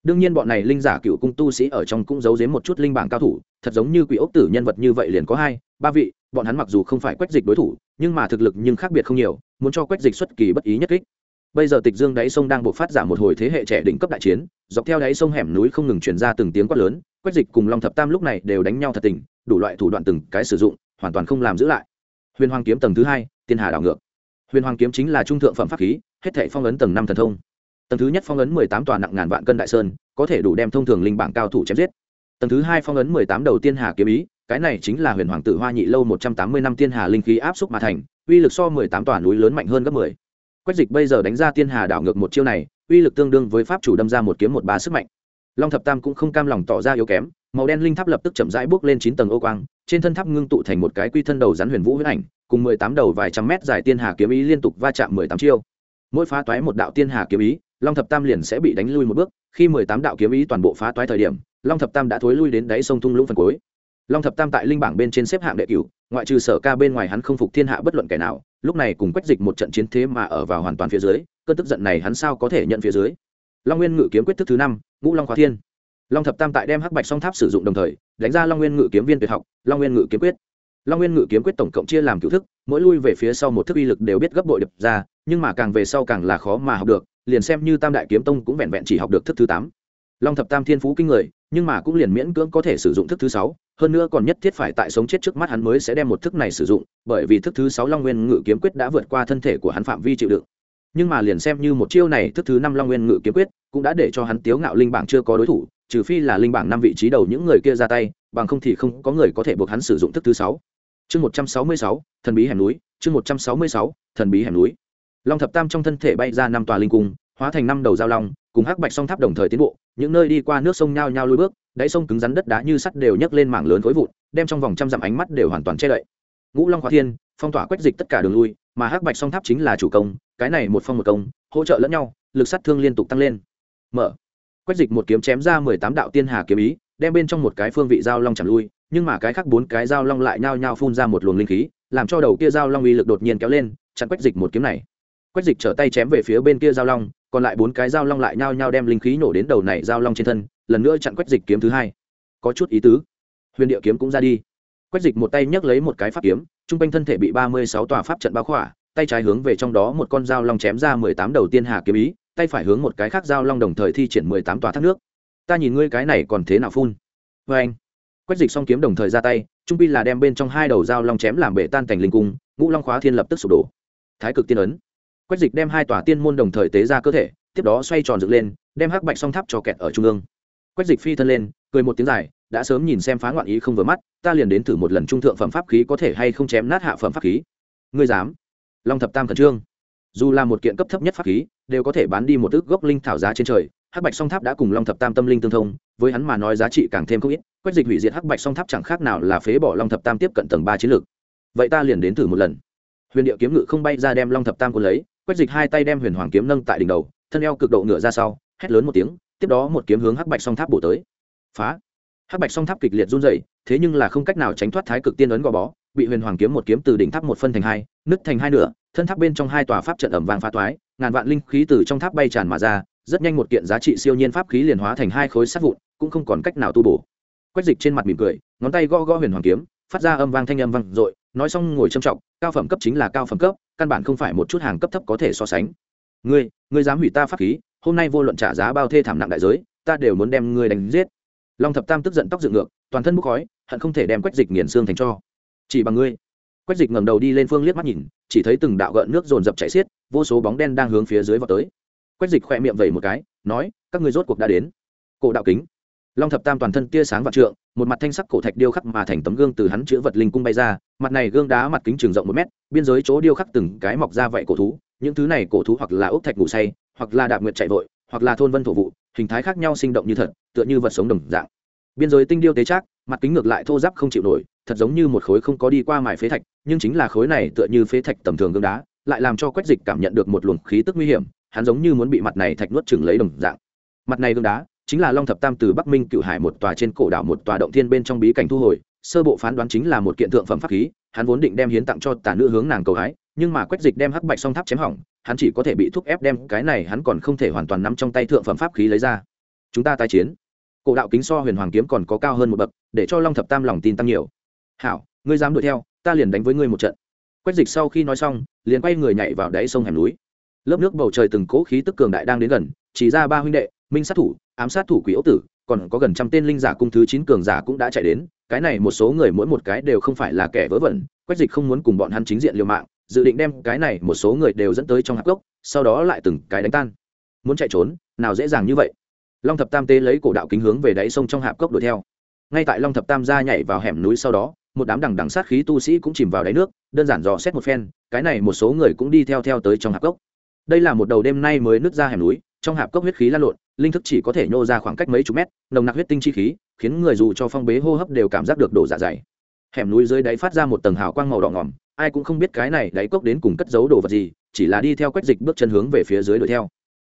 Đương nhiên bọn này linh giả cựu cung tu sĩ ở trong cũng giấu giếm một chút linh bảng cao thủ, thật giống như quỷ ốc tử nhân vật như vậy liền có hai, ba vị bọn hắn mặc dù không phải quách dịch đối thủ, nhưng mà thực lực nhưng khác biệt không nhiều, muốn cho quách dịch xuất kỳ bất ý nhất kích. Bây giờ tịch dương đáy sông đang buộc phát giả một hồi thế hệ trẻ đỉnh cấp đại chiến, dọc theo đáy sông hẻm núi không ngừng truyền ra từng tiếng quát lớn, quách dịch cùng long thập tam lúc này đều đánh nhau thật tình, đủ loại thủ đoạn từng cái sử dụng, hoàn toàn không làm giữ lại. Huyền hoàng kiếm tầng thứ hai, tiên hà đảo ngược. Huyền hoàng kiếm chính là trung thượng phẩm pháp khí, hết thể phong ấn tầng năm thần thông. Tầng thứ nhất phong ấn mười tám tòa nặng ngàn vạn cân đại sơn, có thể đủ đem thông thường linh bảng cao thủ chém giết. Tầng thứ hai phong ấn mười tám đầu tiên hà kiếm ý cái này chính là huyền hoàng tử hoa nhị lâu một trăm tám mươi năm tiên hà linh khí áp xúc mà thành, uy lực so mười tám tòa núi lớn mạnh hơn gấp mười. Quách dịch bây giờ đánh ra tiên hà đảo ngược một chiêu này, uy lực tương đương với pháp chủ đâm ra một kiếm một ba sức mạnh. Long thập tam cũng không cam lòng tỏ ra yếu kém, màu đen linh tháp lập tức chậm rãi bước lên chín tầng ô quang, trên thân tháp ngưng tụ thành một cái quy thân đầu rắn huyền vũ huyết ảnh, cùng mười tám đầu vài trăm mét dài tiên hà kiếm ý liên tục va chạm mười tám chiêu. Mỗi phá toái một đạo tiên hà kiếm ý, long thập tam liền sẽ bị đánh lui một bước, khi mười tám đạo kiếm ý toàn bộ phá toái thời điểm, long thập tam đã thối lui đến đáy sông thung lũng phần cuối long thập tam tại linh bảng bên trên xếp hạng đệ cửu, ngoại trừ sở ca bên ngoài hắn không phục thiên hạ bất luận kẻ nào, lúc này cùng quách dịch một trận chiến thế mà ở vào hoàn toàn phía dưới, cơn tức giận này hắn sao có thể nhận phía dưới? Long nguyên ngự kiếm quyết thức thứ năm, ngũ long khóa thiên. Long thập tam tại đem hắc bạch song tháp sử dụng đồng thời, đánh ra long nguyên ngự kiếm viên tuyệt học, long nguyên ngự kiếm quyết. Long nguyên ngự kiếm quyết tổng cộng chia làm cựu thức, mỗi lui về phía sau một thức uy lực đều biết gấp bội đập ra, nhưng mà càng về sau càng là khó mà học được, liền xem như tam đại kiếm tông cũng vẹn vẹn chỉ học được thức thứ tám. Long thập tam thiên phú kinh người, nhưng mà cũng liền miễn cưỡng có thể sử dụng thức thứ sáu hơn nữa còn nhất thiết phải tại sống chết trước mắt hắn mới sẽ đem một thức này sử dụng, bởi vì thức thứ sáu long nguyên ngự kiếm quyết đã vượt qua thân thể của hắn phạm vi chịu đựng. Nhưng mà liền xem như một chiêu này, thức thứ năm long nguyên ngự kiếm quyết cũng đã để cho hắn tiếu ngạo linh bảng chưa có đối thủ, trừ phi là linh bảng năm vị trí đầu những người kia ra tay, bằng không thì không có người có thể buộc hắn sử dụng thức thứ sáu. Chương một trăm sáu mươi sáu, thần bí hẻm núi, chương một trăm sáu mươi sáu, thần bí hẻm núi. Long thập tam trong thân thể bay ra năm tòa linh cung, hóa thành năm đầu giao long, cùng hắc bạch song tháp đồng thời tiến bộ, những nơi đi qua nước sông nhao nhao lùi bước đáy sông cứng rắn đất đá như sắt đều nhấc lên mảng lớn khối vụn, đem trong vòng trăm dặm ánh mắt đều hoàn toàn che đậy. Ngũ long khóa thiên, phong tỏa quét dịch tất cả đường lui, mà hắc bạch song tháp chính là chủ công, cái này một phong một công, hỗ trợ lẫn nhau, lực sát thương liên tục tăng lên. Mở. Quét dịch một kiếm chém ra mười tám đạo tiên hà kiếm ý, đem bên trong một cái phương vị giao long chạm lui, nhưng mà cái khác bốn cái giao long lại nhao nhao phun ra một luồng linh khí, làm cho đầu kia giao long uy lực đột nhiên kéo lên, chặn quét dịch một kiếm này. Quét dịch trở tay chém về phía bên kia giao long, còn lại bốn cái giao long lại nhao nhao đem linh khí nổ đến đầu này giao long trên thân lần nữa chặn quét dịch kiếm thứ hai. Có chút ý tứ. Huyền địa kiếm cũng ra đi. Quét dịch một tay nhấc lấy một cái pháp kiếm, trung quanh thân thể bị ba mươi sáu tòa pháp trận bao khỏa, tay trái hướng về trong đó một con dao long chém ra mười tám đầu tiên hà kiếm ý, tay phải hướng một cái khác dao long đồng thời thi triển mười tám tòa thác nước. Ta nhìn ngươi cái này còn thế nào phun? Vê anh, quét dịch xong kiếm đồng thời ra tay, trung pi là đem bên trong hai đầu dao long chém làm bể tan cảnh linh cung, ngũ long khóa thiên lập tức sụp đổ. Thái cực tiên ấn. Quét dịch đem hai tòa tiên môn đồng thời tế ra cơ thể, tiếp đó xoay tròn dựng lên, đem hắc bạch song tháp cho kẹt ở trung ương. Quách dịch phi thân lên, cười một tiếng dài, đã sớm nhìn xem phá ngoạn ý không vừa mắt, ta liền đến thử một lần trung thượng phẩm pháp khí có thể hay không chém nát hạ phẩm pháp khí. Ngươi dám? Long thập tam khẩn trương. Dù là một kiện cấp thấp nhất pháp khí, đều có thể bán đi một ước gốc linh thảo giá trên trời, hắc bạch song tháp đã cùng long thập tam tâm linh tương thông, với hắn mà nói giá trị càng thêm không ít, Quách dịch hủy diệt hắc bạch song tháp chẳng khác nào là phế bỏ long thập tam tiếp cận tầng ba chiến lược. Vậy ta liền đến thử một lần. Huyền điệu kiếm ngự không bay ra đem long thập tam quân lấy, Quách dịch hai tay đem huyền hoàng kiếm nâng tại đỉnh đầu, thân eo cực độ ngựa ra sau, hét lớn một tiếng tiếp đó một kiếm hướng hắc bạch song tháp bổ tới. Phá. Hắc bạch song tháp kịch liệt run dày thế nhưng là không cách nào tránh thoát thái cực tiên ấn gò bó, bị huyền hoàng kiếm một kiếm từ đỉnh tháp một phân thành hai, nứt thành hai nửa, thân tháp bên trong hai tòa pháp trận ẩm vàng phá toái, ngàn vạn linh khí từ trong tháp bay tràn mà ra, rất nhanh một kiện giá trị siêu nhiên pháp khí liền hóa thành hai khối sắt vụn, cũng không còn cách nào tu bổ. Quách dịch trên mặt mỉm cười, ngón tay gõ gõ huyền hoàng kiếm, phát ra âm vang thanh âm vang dội, nói xong ngồi trầm trọng, cao phẩm cấp chính là cao phẩm cấp, căn bản không phải một chút hàng cấp thấp có thể so sánh. Ngươi ngươi dám hủy ta pháp khí hôm nay vô luận trả giá bao thê thảm nặng đại giới, ta đều muốn đem ngươi đánh giết. Long thập tam tức giận tóc dựng ngược, toàn thân bốc khói, hận không thể đem quách dịch nghiền xương thành cho. Chỉ bằng ngươi. Quách dịch ngẩng đầu đi lên phương liếc mắt nhìn, chỉ thấy từng đạo gợn nước dồn dập chảy xiết, vô số bóng đen đang hướng phía dưới vào tới. Quách dịch khỏe miệng vẩy một cái, nói, các ngươi rốt cuộc đã đến. Cổ đạo kính. Long thập tam toàn thân tia sáng và trượng, một mặt thanh sắc cổ thạch điêu khắc mà thành tấm gương từ hắn chữa vật linh cung bay ra, mặt này gương đá mặt kính trường rộng một mét, biên giới chỗ điêu khắc từng cái mọc ra vậy cổ thú, những thứ này cổ thú hoặc là ốc thạch ngủ say hoặc là đạp nguyệt chạy vội, hoặc là thôn vân thổ vụ, hình thái khác nhau sinh động như thật, tựa như vật sống đồng dạng. Biên giới tinh điêu tế trác, mặt kính ngược lại thô giáp không chịu nổi, thật giống như một khối không có đi qua mài phế thạch, nhưng chính là khối này tựa như phế thạch tầm thường gương đá, lại làm cho quách dịch cảm nhận được một luồng khí tức nguy hiểm, hắn giống như muốn bị mặt này thạch nuốt chừng lấy đồng dạng. Mặt này gương đá chính là long thập tam từ bắc minh cựu hải một tòa trên cổ đảo một tòa động thiên bên trong bí cảnh thu hồi, sơ bộ phán đoán chính là một kiện thượng phẩm pháp khí, hắn vốn định đem hiến tặng cho tà nữ hướng nàng cầu hái nhưng mà quách dịch đem hắc bạch song tháp chém hỏng, hắn chỉ có thể bị thúc ép đem cái này hắn còn không thể hoàn toàn nắm trong tay thượng phẩm pháp khí lấy ra. Chúng ta tái chiến. Cổ đạo kính so huyền hoàng kiếm còn có cao hơn một bậc, để cho long thập tam lòng tin tăng nhiều. Hảo, ngươi dám đuổi theo, ta liền đánh với ngươi một trận. Quách dịch sau khi nói xong, liền quay người nhảy vào đáy sông hẻm núi. Lớp nước bầu trời từng cố khí tức cường đại đang đến gần, chỉ ra ba huynh đệ, minh sát thủ, ám sát thủ quỷ ấu tử, còn có gần trăm tên linh giả cung thứ chín cường giả cũng đã chạy đến, cái này một số người mỗi một cái đều không phải là kẻ vớ vẩn, quách dịch không muốn cùng bọn hắn chính diện liều mạng dự định đem cái này một số người đều dẫn tới trong hạp gốc, sau đó lại từng cái đánh tan. Muốn chạy trốn, nào dễ dàng như vậy. Long thập tam tê lấy cổ đạo kính hướng về đáy sông trong hạp cốc đuổi theo. Ngay tại long thập tam ra nhảy vào hẻm núi sau đó, một đám đằng đằng sát khí tu sĩ cũng chìm vào đáy nước, đơn giản dò xét một phen, cái này một số người cũng đi theo theo tới trong hạp cốc đây là một đầu đêm nay mới nứt ra hẻm núi, trong hạp cốc huyết khí lan lộn, linh thức chỉ có thể nhô ra khoảng cách mấy chục mét, nồng nặc huyết tinh chi khí, khiến người dù cho phong bế hô hấp đều cảm giác được đổ dạ dày hẻm núi dưới đáy phát ra một tầng hào quang màu đỏ ngỏm, ai cũng không biết cái này đáy cốc đến cùng cất giấu đồ vật gì, chỉ là đi theo quách dịch bước chân hướng về phía dưới đuổi theo.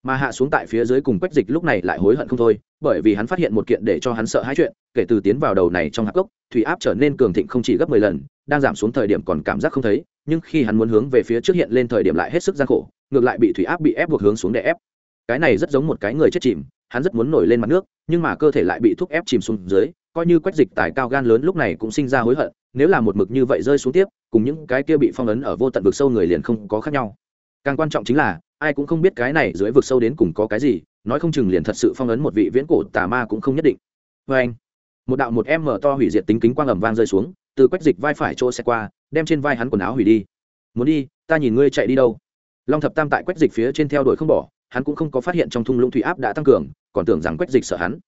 Mà hạ xuống tại phía dưới cùng quách dịch lúc này lại hối hận không thôi, bởi vì hắn phát hiện một kiện để cho hắn sợ hãi chuyện, kể từ tiến vào đầu này trong hạp cốc, thủy áp trở nên cường thịnh không chỉ gấp mười lần, đang giảm xuống thời điểm còn cảm giác không thấy, nhưng khi hắn muốn hướng về phía trước hiện lên thời điểm lại hết sức gian khổ, ngược lại bị thủy áp bị ép buộc hướng xuống để ép. Cái này rất giống một cái người chết chìm, hắn rất muốn nổi lên mặt nước, nhưng mà cơ thể lại bị thúc ép chìm xuống dưới coi như quách dịch tài cao gan lớn lúc này cũng sinh ra hối hận, nếu là một mực như vậy rơi xuống tiếp, cùng những cái kia bị phong ấn ở vô tận vực sâu người liền không có khác nhau. Càng quan trọng chính là, ai cũng không biết cái này dưới vực sâu đến cùng có cái gì, nói không chừng liền thật sự phong ấn một vị viễn cổ tà ma cũng không nhất định. Vê anh, một đạo một em mở to hủy diệt tính kính quang ẩm vang rơi xuống, từ quách dịch vai phải chỗ xe qua, đem trên vai hắn quần áo hủy đi. Muốn đi, ta nhìn ngươi chạy đi đâu? Long thập tam tại quách dịch phía trên theo đuổi không bỏ, hắn cũng không có phát hiện trong thung lũng thủy áp đã tăng cường, còn tưởng rằng quách dịch sợ hắn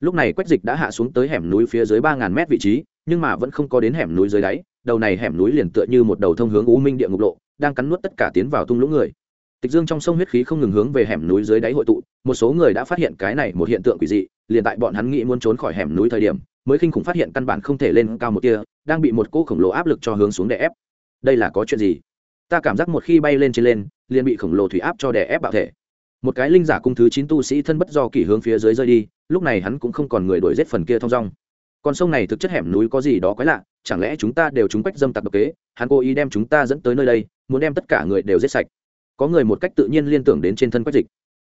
lúc này quách dịch đã hạ xuống tới hẻm núi phía dưới ba ngàn mét vị trí, nhưng mà vẫn không có đến hẻm núi dưới đáy, đầu này hẻm núi liền tựa như một đầu thông hướng u minh địa ngục lộ, đang cắn nuốt tất cả tiến vào tung lũng người. Tịch dương trong sông huyết khí không ngừng hướng về hẻm núi dưới đáy hội tụ, một số người đã phát hiện cái này một hiện tượng quỷ dị, liền tại bọn hắn nghĩ muốn trốn khỏi hẻm núi thời điểm, mới kinh khủng phát hiện căn bản không thể lên cao một kia đang bị một cỗ khổng lồ áp lực cho hướng xuống đè ép. Đây là có chuyện gì? Ta cảm giác một khi bay lên trên lên, liền bị khổng lồ thủy áp cho đè ép bạo thể. Một cái linh giả cung thứ chín tu sĩ thân bất do kỷ hướng phía dưới rơi đi lúc này hắn cũng không còn người đuổi giết phần kia thong dong. Con sông này thực chất hẻm núi có gì đó quái lạ, chẳng lẽ chúng ta đều chúng quách dâm tặc độc kế? Hắn cố ý đem chúng ta dẫn tới nơi đây, muốn đem tất cả người đều giết sạch. Có người một cách tự nhiên liên tưởng đến trên thân quách dịch.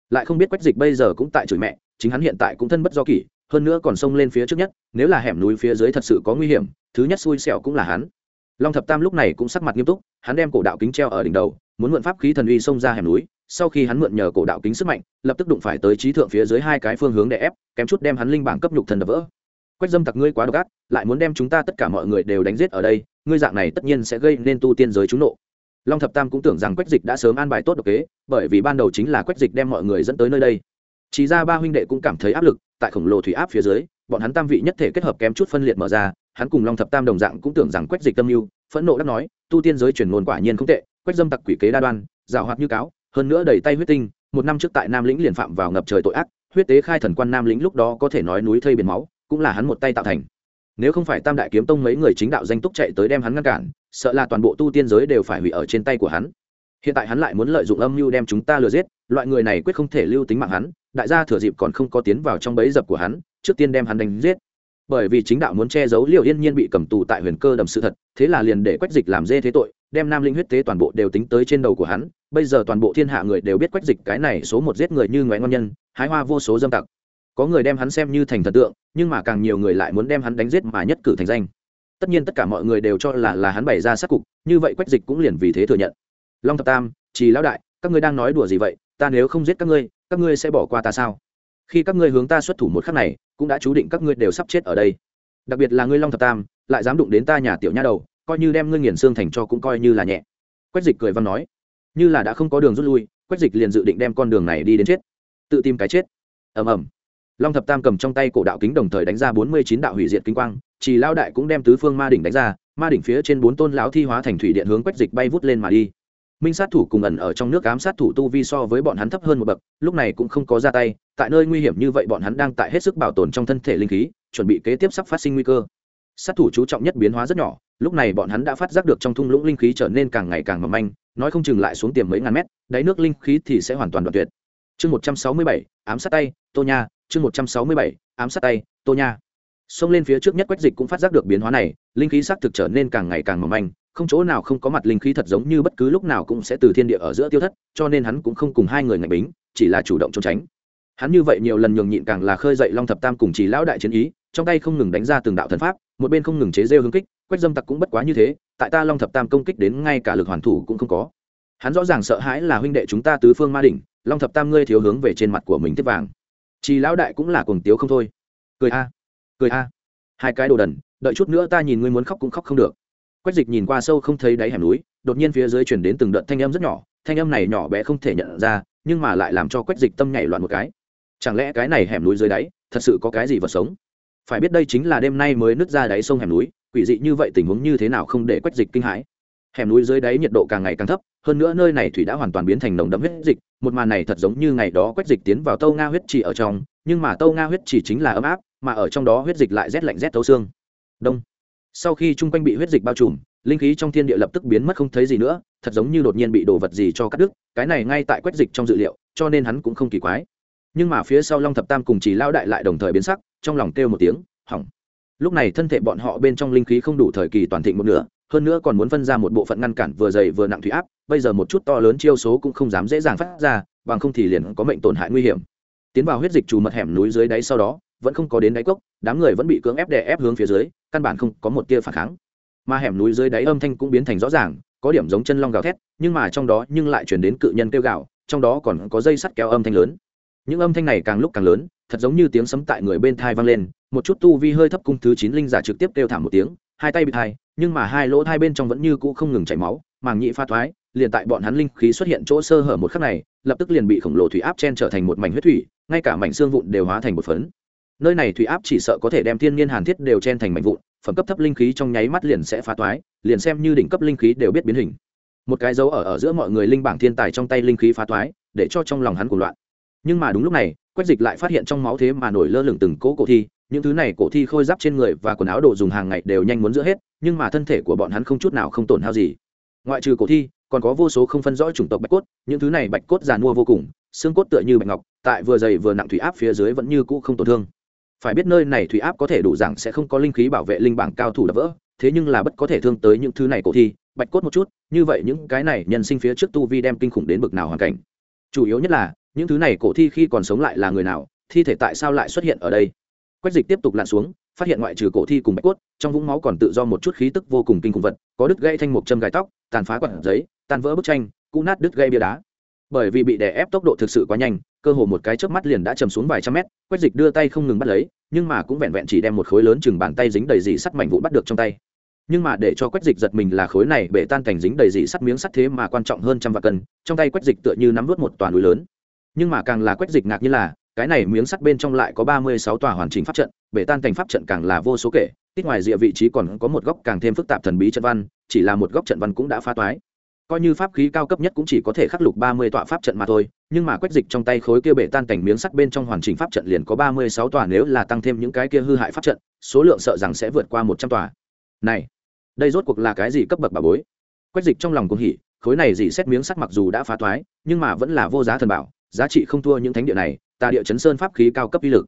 Lại không biết quách dịch bây giờ cũng tại chửi mẹ, chính hắn hiện tại cũng thân bất do kỷ, hơn nữa còn sông lên phía trước nhất, nếu là hẻm núi phía dưới thật sự có nguy hiểm, thứ nhất xui xẻo cũng là hắn. Long thập tam lúc này cũng sắc mặt nghiêm túc, hắn đem cổ đạo kính treo ở đỉnh đầu, muốn mượn pháp khí thần uy xông ra hẻm núi sau khi hắn mượn nhờ cổ đạo kính sức mạnh, lập tức đụng phải tới trí thượng phía dưới hai cái phương hướng để ép, kém chút đem hắn linh bảng cấp nhục thần đập vỡ. Quách dâm tặc ngươi quá độc ác, lại muốn đem chúng ta tất cả mọi người đều đánh giết ở đây, ngươi dạng này tất nhiên sẽ gây nên tu tiên giới trúng nộ. Long thập tam cũng tưởng rằng quách dịch đã sớm an bài tốt độc kế, bởi vì ban đầu chính là quách dịch đem mọi người dẫn tới nơi đây. Chỉ ra ba huynh đệ cũng cảm thấy áp lực, tại khổng lồ thủy áp phía dưới, bọn hắn tam vị nhất thể kết hợp kém chút phân liệt mở ra, hắn cùng long thập tam đồng dạng cũng tưởng rằng quách dịch tâm mưu, phẫn nộ đắc nói, tu tiên giới truyền ngôn quả nhiên không tệ, quách dâm tặc quỷ kế đa đoan rào hoạt như cáo hơn nữa đầy tay huyết tinh, một năm trước tại nam lĩnh liền phạm vào ngập trời tội ác, huyết tế khai thần quan nam lĩnh lúc đó có thể nói núi thây biển máu, cũng là hắn một tay tạo thành. Nếu không phải tam đại kiếm tông mấy người chính đạo danh túc chạy tới đem hắn ngăn cản, sợ là toàn bộ tu tiên giới đều phải hủy ở trên tay của hắn. Hiện tại hắn lại muốn lợi dụng âm mưu đem chúng ta lừa giết, loại người này quyết không thể lưu tính mạng hắn, đại gia thừa dịp còn không có tiến vào trong bẫy dập của hắn, trước tiên đem hắn đánh giết bởi vì chính đạo muốn che giấu liệu yên nhiên bị cầm tù tại huyền cơ đầm sự thật, thế là liền để quách dịch làm dê thế tội, đem nam linh huyết tế toàn bộ đều tính tới trên đầu của hắn. Bây giờ toàn bộ thiên hạ người đều biết quách dịch cái này số một giết người như ngoại ngon nhân, hái hoa vô số dâm tặc. Có người đem hắn xem như thành thần tượng, nhưng mà càng nhiều người lại muốn đem hắn đánh giết mà nhất cử thành danh. Tất nhiên tất cả mọi người đều cho là là hắn bày ra sát cục, như vậy quách dịch cũng liền vì thế thừa nhận. Long thập tam, trì lão đại, các ngươi đang nói đùa gì vậy? Ta nếu không giết các ngươi các ngươi sẽ bỏ qua ta sao? Khi các ngươi hướng ta xuất thủ một khắc này cũng đã chú định các ngươi đều sắp chết ở đây. Đặc biệt là ngươi long thập tam, lại dám đụng đến ta nhà tiểu nha đầu, coi như đem ngươi nghiền xương thành cho cũng coi như là nhẹ. Quách dịch cười văn nói. Như là đã không có đường rút lui, quách dịch liền dự định đem con đường này đi đến chết. Tự tìm cái chết. Ầm ầm. Long thập tam cầm trong tay cổ đạo kính đồng thời đánh ra bốn mươi chín đạo hủy diệt kinh quang chỉ lao đại cũng đem tứ phương ma đỉnh đánh ra, ma đỉnh phía trên bốn tôn lão thi hóa thành thủy điện hướng quách dịch bay vút lên mà đi. Minh sát thủ cùng ẩn ở trong nước ám sát thủ tu vi so với bọn hắn thấp hơn một bậc, lúc này cũng không có ra tay tại nơi nguy hiểm như vậy bọn hắn đang tại hết sức bảo tồn trong thân thể linh khí, chuẩn bị kế tiếp sắp phát sinh nguy cơ. Sát thủ chú trọng nhất biến hóa rất nhỏ, lúc này bọn hắn đã phát giác được trong thung lũng linh khí trở nên càng ngày càng mỏng manh, nói không chừng lại xuống tiềm mấy ngàn mét, đáy nước linh khí thì sẽ hoàn toàn đoạn tuyệt. Chương một trăm sáu mươi bảy, ám sát tay, tô nha. Chương một trăm sáu mươi bảy, ám sát tay, tô nha. Xông lên phía trước nhất quách dịch cũng phát giác được biến hóa này, linh khí xác thực trở nên càng ngày càng mỏng manh, không chỗ nào không có mặt linh khí thật giống như bất cứ lúc nào cũng sẽ từ thiên địa ở giữa tiêu thất, cho nên hắn cũng không cùng hai người ngạch bính, chỉ là chủ động trốn tránh hắn như vậy nhiều lần nhường nhịn càng là khơi dậy long thập tam cùng chỉ lão đại chiến ý, trong tay không ngừng đánh ra từng đạo thần pháp, một bên không ngừng chế rêu hướng kích, quách dâm tặc cũng bất quá như thế, tại ta long thập tam công kích đến ngay cả lực hoàn thủ cũng không có. Hắn rõ ràng sợ hãi là huynh đệ chúng ta tứ phương ma đỉnh, long thập tam ngươi thiếu hướng về trên mặt của mình tiếp vàng. Chỉ lão đại cũng là cuồng tiếu không thôi. Cười a cười a. Hai cái đồ đần, đợi chút nữa ta nhìn ngươi muốn khóc cũng khóc không được. Quách dịch nhìn qua sâu không thấy đáy hẻm núi, đột nhiên phía dưới chuyển đến từng đợt thanh âm rất nhỏ, thanh âm này nhỏ bé không thể nhận ra, nhưng mà lại làm cho quách dịch tâm nhảy loạn một cái chẳng lẽ cái này hẻm núi dưới đáy, thật sự có cái gì vật sống? Phải biết đây chính là đêm nay mới nứt ra đáy sông hẻm núi, quỷ dị như vậy tình huống như thế nào không để quách dịch kinh hãi. Hẻm núi dưới đáy nhiệt độ càng ngày càng thấp, hơn nữa nơi này thủy đã hoàn toàn biến thành nồng đậm huyết dịch, một màn này thật giống như ngày đó quách dịch tiến vào tâu nga huyết chỉ ở trong, nhưng mà tâu nga huyết chỉ chính là ấm áp, mà ở trong đó huyết dịch lại rét lạnh rét tấu xương. Đông. Sau khi chung quanh bị huyết dịch bao trùm, linh khí trong thiên địa lập tức biến mất không thấy gì nữa, thật giống như đột nhiên bị đồ vật gì cho cắt đứt, cái này ngay tại quách dịch trong dự liệu, cho nên hắn cũng không kỳ quái nhưng mà phía sau long thập tam cùng chỉ lao đại lại đồng thời biến sắc, trong lòng kêu một tiếng, hỏng. Lúc này thân thể bọn họ bên trong linh khí không đủ thời kỳ toàn thịnh một nửa, hơn nữa còn muốn phân ra một bộ phận ngăn cản vừa dày vừa nặng thủy áp, bây giờ một chút to lớn chiêu số cũng không dám dễ dàng phát ra, bằng không thì liền có mệnh tổn hại nguy hiểm. Tiến vào huyết dịch trù mật hẻm núi dưới đáy sau đó, vẫn không có đến đáy cốc, đám người vẫn bị cưỡng ép đè ép hướng phía dưới, căn bản không có một tia phản kháng. Mà hẻm núi dưới đáy âm thanh cũng biến thành rõ ràng, có điểm giống chân long gào thét, nhưng mà trong đó nhưng lại chuyển đến cự nhân kêu gào, trong đó còn có dây sắt kéo âm thanh lớn những âm thanh này càng lúc càng lớn, thật giống như tiếng sấm tại người bên thai vang lên, một chút tu vi hơi thấp cung thứ chín linh giả trực tiếp kêu thảm một tiếng, hai tay bị thai, nhưng mà hai lỗ thai bên trong vẫn như cũ không ngừng chảy máu, màng nhị pha thoái, liền tại bọn hắn linh khí xuất hiện chỗ sơ hở một khắc này, lập tức liền bị khổng lồ thủy áp chen trở thành một mảnh huyết thủy, ngay cả mảnh xương vụn đều hóa thành một phấn. Nơi này thủy áp chỉ sợ có thể đem thiên nhiên hàn thiết đều chen thành mảnh vụn, phẩm cấp thấp linh khí trong nháy mắt liền sẽ phá toái liền xem như đỉnh cấp linh khí đều biết biến hình. Một cái dấu ở ở giữa mọi người linh bảng thiên tài trong tay linh khí phá toái để cho trong lòng hắn cuồng loạn nhưng mà đúng lúc này, quách dịch lại phát hiện trong máu thế mà nổi lơ lửng từng cỗ cổ thi, những thứ này cổ thi khôi giáp trên người và quần áo đồ dùng hàng ngày đều nhanh muốn giữa hết, nhưng mà thân thể của bọn hắn không chút nào không tổn hao gì. Ngoại trừ cổ thi, còn có vô số không phân rõ chủng tộc bạch cốt, những thứ này bạch cốt giàn mua vô cùng, xương cốt tựa như bạch ngọc, tại vừa dày vừa nặng thủy áp phía dưới vẫn như cũ không tổn thương. Phải biết nơi này thủy áp có thể đủ rằng sẽ không có linh khí bảo vệ linh bảng cao thủ đập vỡ, thế nhưng là bất có thể thương tới những thứ này cổ thi, bạch cốt một chút, như vậy những cái này nhân sinh phía trước tu vi đem kinh khủng đến bực nào hoàn cảnh. Chủ yếu nhất là những thứ này cổ thi khi còn sống lại là người nào, thi thể tại sao lại xuất hiện ở đây? Quách dịch tiếp tục lặn xuống, phát hiện ngoại trừ cổ thi cùng bạch cốt, trong vũng máu còn tự do một chút khí tức vô cùng kinh khủng vật, có đứt gây thanh một châm gai tóc, tàn phá quạt giấy, tan vỡ bức tranh, cũ nát đứt gây bia đá. Bởi vì bị đè ép tốc độ thực sự quá nhanh, cơ hồ một cái chớp mắt liền đã chầm xuống vài trăm mét, quách dịch đưa tay không ngừng bắt lấy, nhưng mà cũng vẹn vẹn chỉ đem một khối lớn chừng bàn tay dính đầy dì sắt mảnh vụn bắt được trong tay. Nhưng mà để cho quách dịch giật mình là khối này bể tan cảnh dính đầy dì sắt miếng sắt thế mà quan trọng hơn trăm vạn cân, trong tay quách dịch tựa như nắm vút một toàn núi lớn nhưng mà càng là quách dịch ngạc như là, cái này miếng sắt bên trong lại có ba mươi sáu tòa hoàn chỉnh pháp trận, bể tan thành pháp trận càng là vô số kể, tít ngoài rìa vị trí còn có một góc càng thêm phức tạp thần bí trận văn, chỉ là một góc trận văn cũng đã phá toái. Coi như pháp khí cao cấp nhất cũng chỉ có thể khắc lục ba mươi tọa pháp trận mà thôi, nhưng mà quách dịch trong tay khối kia bể tan cảnh miếng sắt bên trong hoàn chỉnh pháp trận liền có ba mươi sáu tòa nếu là tăng thêm những cái kia hư hại pháp trận, số lượng sợ rằng sẽ vượt qua một trăm tòa. Này, đây rốt cuộc là cái gì cấp bậc bà bối? Quách dịch trong lòng cũng hỉ, khối này gì xét miếng sắt mặc dù đã phá toái, nhưng mà vẫn là vô giá thần bảo giá trị không thua những thánh địa này, tà địa chấn sơn pháp khí cao cấp uy lực.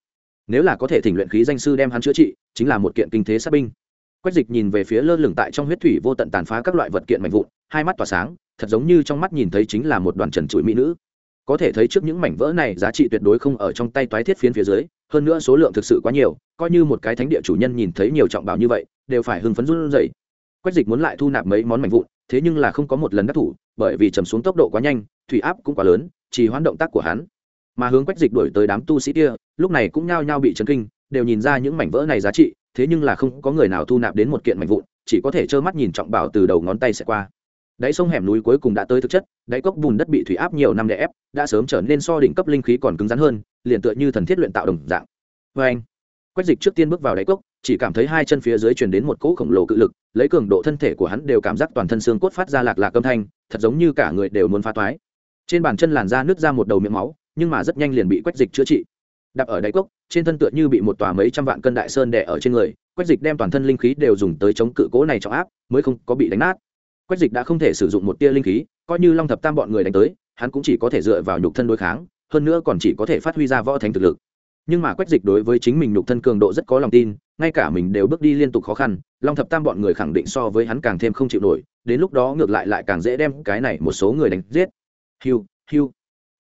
Nếu là có thể thỉnh luyện khí danh sư đem hắn chữa trị, chính là một kiện kinh thế sát binh. Quách dịch nhìn về phía lơ lửng tại trong huyết thủy vô tận tàn phá các loại vật kiện mạnh vụn, hai mắt tỏa sáng, thật giống như trong mắt nhìn thấy chính là một đoàn trần trụi mỹ nữ. Có thể thấy trước những mảnh vỡ này giá trị tuyệt đối không ở trong tay toái thiết phiến phía dưới, hơn nữa số lượng thực sự quá nhiều, coi như một cái thánh địa chủ nhân nhìn thấy nhiều trọng bảo như vậy, đều phải hưng phấn run rẩy. Quách dịch muốn lại thu nạp mấy món mảnh vụn, thế nhưng là không có một lần đắc thủ, bởi vì trầm xuống tốc độ quá nhanh, thủy áp cũng quá lớn chỉ hoán động tác của hắn. Mà hướng quách dịch đổi tới đám tu sĩ kia, lúc này cũng nhao nhao bị chấn kinh, đều nhìn ra những mảnh vỡ này giá trị, thế nhưng là không có người nào thu nạp đến một kiện mảnh vụn, chỉ có thể trơ mắt nhìn trọng bảo từ đầu ngón tay sẽ qua. Đáy sông hẻm núi cuối cùng đã tới thực chất, đáy cốc bùn đất bị thủy áp nhiều năm đè ép, đã sớm trở nên so đỉnh cấp linh khí còn cứng rắn hơn, liền tựa như thần thiết luyện tạo đồng dạng. Vê anh, quách dịch trước tiên bước vào đáy cốc, chỉ cảm thấy hai chân phía dưới truyền đến một cỗ khổng lồ cự lực, lấy cường độ thân thể của hắn đều cảm giác toàn thân xương cốt phát ra lạc lạc âm thanh, thật giống như cả người đều muốn phá toái trên bàn chân làn da nứt ra một đầu miệng máu, nhưng mà rất nhanh liền bị quách dịch chữa trị. Đạp ở đáy cốc, trên thân tựa như bị một tòa mấy trăm vạn cân đại sơn đè ở trên người, quách dịch đem toàn thân linh khí đều dùng tới chống cự cố này trọng áp, mới không có bị đánh nát. Quách dịch đã không thể sử dụng một tia linh khí, coi như long thập tam bọn người đánh tới, hắn cũng chỉ có thể dựa vào nhục thân đối kháng, hơn nữa còn chỉ có thể phát huy ra võ thành thực lực. Nhưng mà quách dịch đối với chính mình nhục thân cường độ rất có lòng tin, ngay cả mình đều bước đi liên tục khó khăn, long thập tam bọn người khẳng định so với hắn càng thêm không chịu nổi, đến lúc đó ngược lại lại càng dễ đem cái này một số người đánh giết hiu hiu.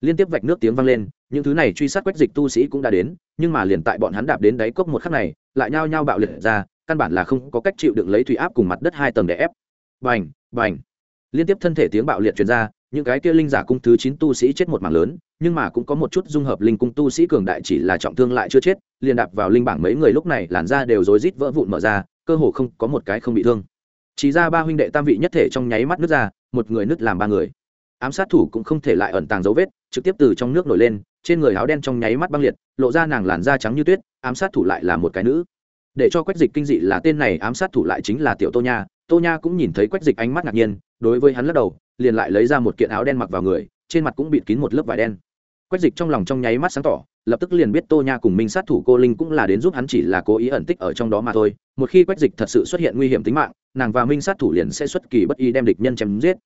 Liên tiếp vạch nước tiếng vang lên, những thứ này truy sát quách dịch tu sĩ cũng đã đến, nhưng mà liền tại bọn hắn đạp đến đáy cốc một khắc này, lại nhao nhao bạo liệt ra, căn bản là không có cách chịu đựng lấy thủy áp cùng mặt đất hai tầng để ép. Bành bành. Liên tiếp thân thể tiếng bạo liệt truyền ra, những cái kia linh giả cung thứ chín tu sĩ chết một mảng lớn, nhưng mà cũng có một chút dung hợp linh cung tu sĩ cường đại chỉ là trọng thương lại chưa chết, liền đạp vào linh bảng mấy người lúc này, làn ra đều rối rít vỡ vụn mở ra, cơ hồ không có một cái không bị thương. Chỉ ra ba huynh đệ tam vị nhất thể trong nháy mắt nứt ra, một người nứt làm ba người ám sát thủ cũng không thể lại ẩn tàng dấu vết, trực tiếp từ trong nước nổi lên, trên người áo đen trong nháy mắt băng liệt, lộ ra nàng làn da trắng như tuyết, ám sát thủ lại là một cái nữ. Để cho quách dịch kinh dị là tên này, ám sát thủ lại chính là tiểu tô nha. Tô nha cũng nhìn thấy quách dịch ánh mắt ngạc nhiên, đối với hắn lắc đầu, liền lại lấy ra một kiện áo đen mặc vào người, trên mặt cũng bịt kín một lớp vải đen. Quách dịch trong lòng trong nháy mắt sáng tỏ, lập tức liền biết tô nha cùng minh sát thủ cô linh cũng là đến giúp hắn chỉ là cố ý ẩn tích ở trong đó mà thôi. Một khi quách dịch thật sự xuất hiện nguy hiểm tính mạng, nàng và minh sát thủ liền sẽ xuất kỳ bất y đem địch nhân chém giết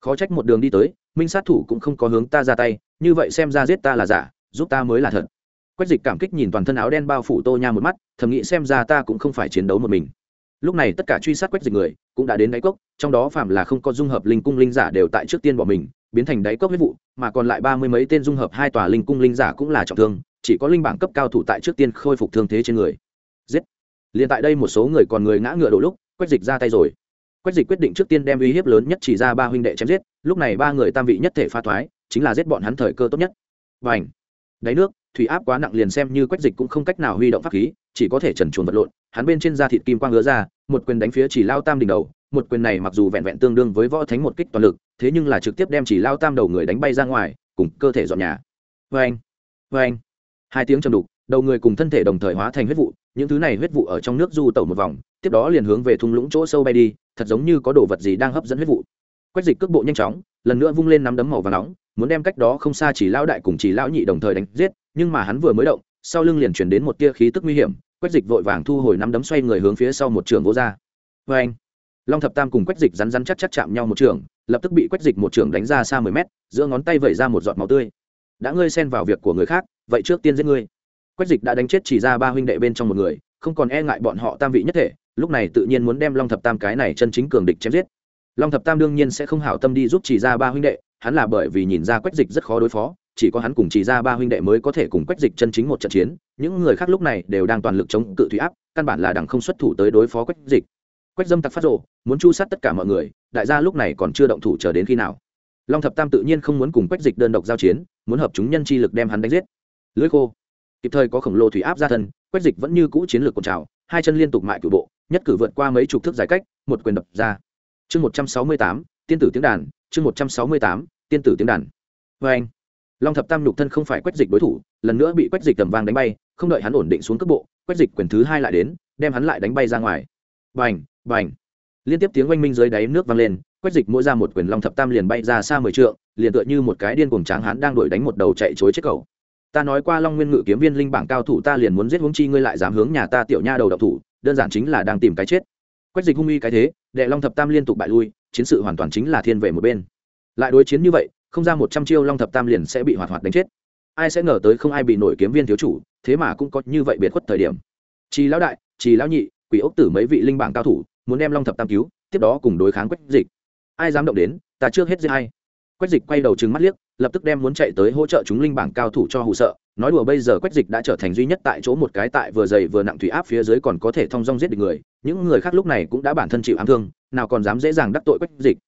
khó trách một đường đi tới, minh sát thủ cũng không có hướng ta ra tay, như vậy xem ra giết ta là giả, giúp ta mới là thật. Quách dịch cảm kích nhìn toàn thân áo đen bao phủ tô nha một mắt, thầm nghĩ xem ra ta cũng không phải chiến đấu một mình. Lúc này tất cả truy sát quách dịch người, cũng đã đến đáy cốc, trong đó phạm là không có dung hợp linh cung linh giả đều tại trước tiên bỏ mình, biến thành đáy cốc huyết vụ, mà còn lại ba mươi mấy tên dung hợp hai tòa linh cung linh giả cũng là trọng thương, chỉ có linh bảng cấp cao thủ tại trước tiên khôi phục thương thế trên người. Giết! Liền tại đây một số người còn người ngã ngựa đổ lúc, quách dịch ra tay rồi quách dịch quyết định trước tiên đem uy hiếp lớn nhất chỉ ra ba huynh đệ chém giết, lúc này ba người tam vị nhất thể pha thoái, chính là giết bọn hắn thời cơ tốt nhất. Và ảnh đáy nước, thủy áp quá nặng liền xem như quách dịch cũng không cách nào huy động pháp khí, chỉ có thể trần chuồn vật lộn, hắn bên trên da thịt kim quang ngứa ra, một quyền đánh phía chỉ lao tam đỉnh đầu, một quyền này mặc dù vẹn vẹn tương đương với võ thánh một kích toàn lực, thế nhưng là trực tiếp đem chỉ lao tam đầu người đánh bay ra ngoài, cùng cơ thể dọn nhà. Vê anh vê anh hai tiếng chầm đục, đầu người cùng thân thể đồng thời hóa thành huyết vụ, những thứ này huyết vụ ở trong nước du tẩu một vòng, tiếp đó liền hướng về thung lũng chỗ sâu bay đi thật giống như có đồ vật gì đang hấp dẫn huyết vụ. Quách dịch cước bộ nhanh chóng, lần nữa vung lên nắm đấm màu và nóng, muốn đem cách đó không xa chỉ lão đại cùng chỉ lão nhị đồng thời đánh giết, nhưng mà hắn vừa mới động, sau lưng liền chuyển đến một tia khí tức nguy hiểm, quách dịch vội vàng thu hồi nắm đấm xoay người hướng phía sau một trường vô ra. Vê anh, long thập tam cùng quách dịch rắn rắn chắc chắc chạm nhau một trường, lập tức bị quách dịch một trường đánh ra xa mười mét, giữa ngón tay vẩy ra một giọt máu tươi. Đã ngươi xen vào việc của người khác, vậy trước tiên giết ngươi. Quách dịch đã đánh chết chỉ ra ba huynh đệ bên trong một người, không còn e ngại bọn họ tam vị nhất thể lúc này tự nhiên muốn đem long thập tam cái này chân chính cường địch chém giết. Long thập tam đương nhiên sẽ không hảo tâm đi giúp chỉ ra ba huynh đệ, hắn là bởi vì nhìn ra quách dịch rất khó đối phó, chỉ có hắn cùng chỉ ra ba huynh đệ mới có thể cùng quách dịch chân chính một trận chiến, những người khác lúc này đều đang toàn lực chống cự thủy áp, căn bản là đằng không xuất thủ tới đối phó quách dịch. Quách dâm tặc phát rộ muốn chu sát tất cả mọi người, đại gia lúc này còn chưa động thủ chờ đến khi nào. Long thập tam tự nhiên không muốn cùng quách dịch đơn độc giao chiến, muốn hợp chúng nhân chi lực đem hắn đánh giết. Lưới khô. Kịp thời có khổng lồ thủy áp ra thân, quách dịch vẫn như cũ chiến lược cột trào, hai chân liên tục mại cựu bộ nhất cử vượt qua mấy chục thước giải cách, một quyền đập ra. Chương một trăm sáu mươi tám, tiên tử tiếng đàn, chương một trăm sáu mươi tám, tiên tử tiếng đàn. Vê anh, long thập tam nhục thân không phải quét dịch đối thủ, lần nữa bị quét dịch tầm vang đánh bay, không đợi hắn ổn định xuống cấp bộ quét dịch quyền thứ hai lại đến, đem hắn lại đánh bay ra ngoài. Bành bành liên tiếp tiếng oanh minh dưới đáy nước vang lên quét dịch mỗi ra một quyền long thập tam liền bay ra xa mười trượng, liền tựa như một cái điên cuồng tráng hắn đang đuổi đánh một đầu chạy chối chết cầu. Ta nói qua long nguyên ngự kiếm viên linh bảng cao thủ ta liền muốn giết huống chi ngươi lại dám hướng nhà ta tiểu nha đầu độc thủ đơn giản chính là đang tìm cái chết. Quách dịch hung uy cái thế, đệ long thập tam liên tục bại lui, chiến sự hoàn toàn chính là thiên về một bên. Lại đối chiến như vậy, không ra một trăm chiêu long thập tam liền sẽ bị hoạt hoạt đánh chết. Ai sẽ ngờ tới không ai bị nổi kiếm viên thiếu chủ, thế mà cũng có như vậy biệt khuất thời điểm. Trì lão đại, trì lão nhị, quỷ ốc tử mấy vị linh bảng cao thủ, muốn đem long thập tam cứu, tiếp đó cùng đối kháng quách dịch. Ai dám động đến, ta trước hết giết hay quách dịch quay đầu trừng mắt liếc lập tức đem muốn chạy tới hỗ trợ chúng linh bảng cao thủ cho hụ sợ. Nói đùa bây giờ quách dịch đã trở thành duy nhất tại chỗ một cái tại vừa dày vừa nặng thủy áp phía dưới còn có thể thông dong giết được người. Những người khác lúc này cũng đã bản thân chịu ám thương, nào còn dám dễ dàng đắc tội quách dịch.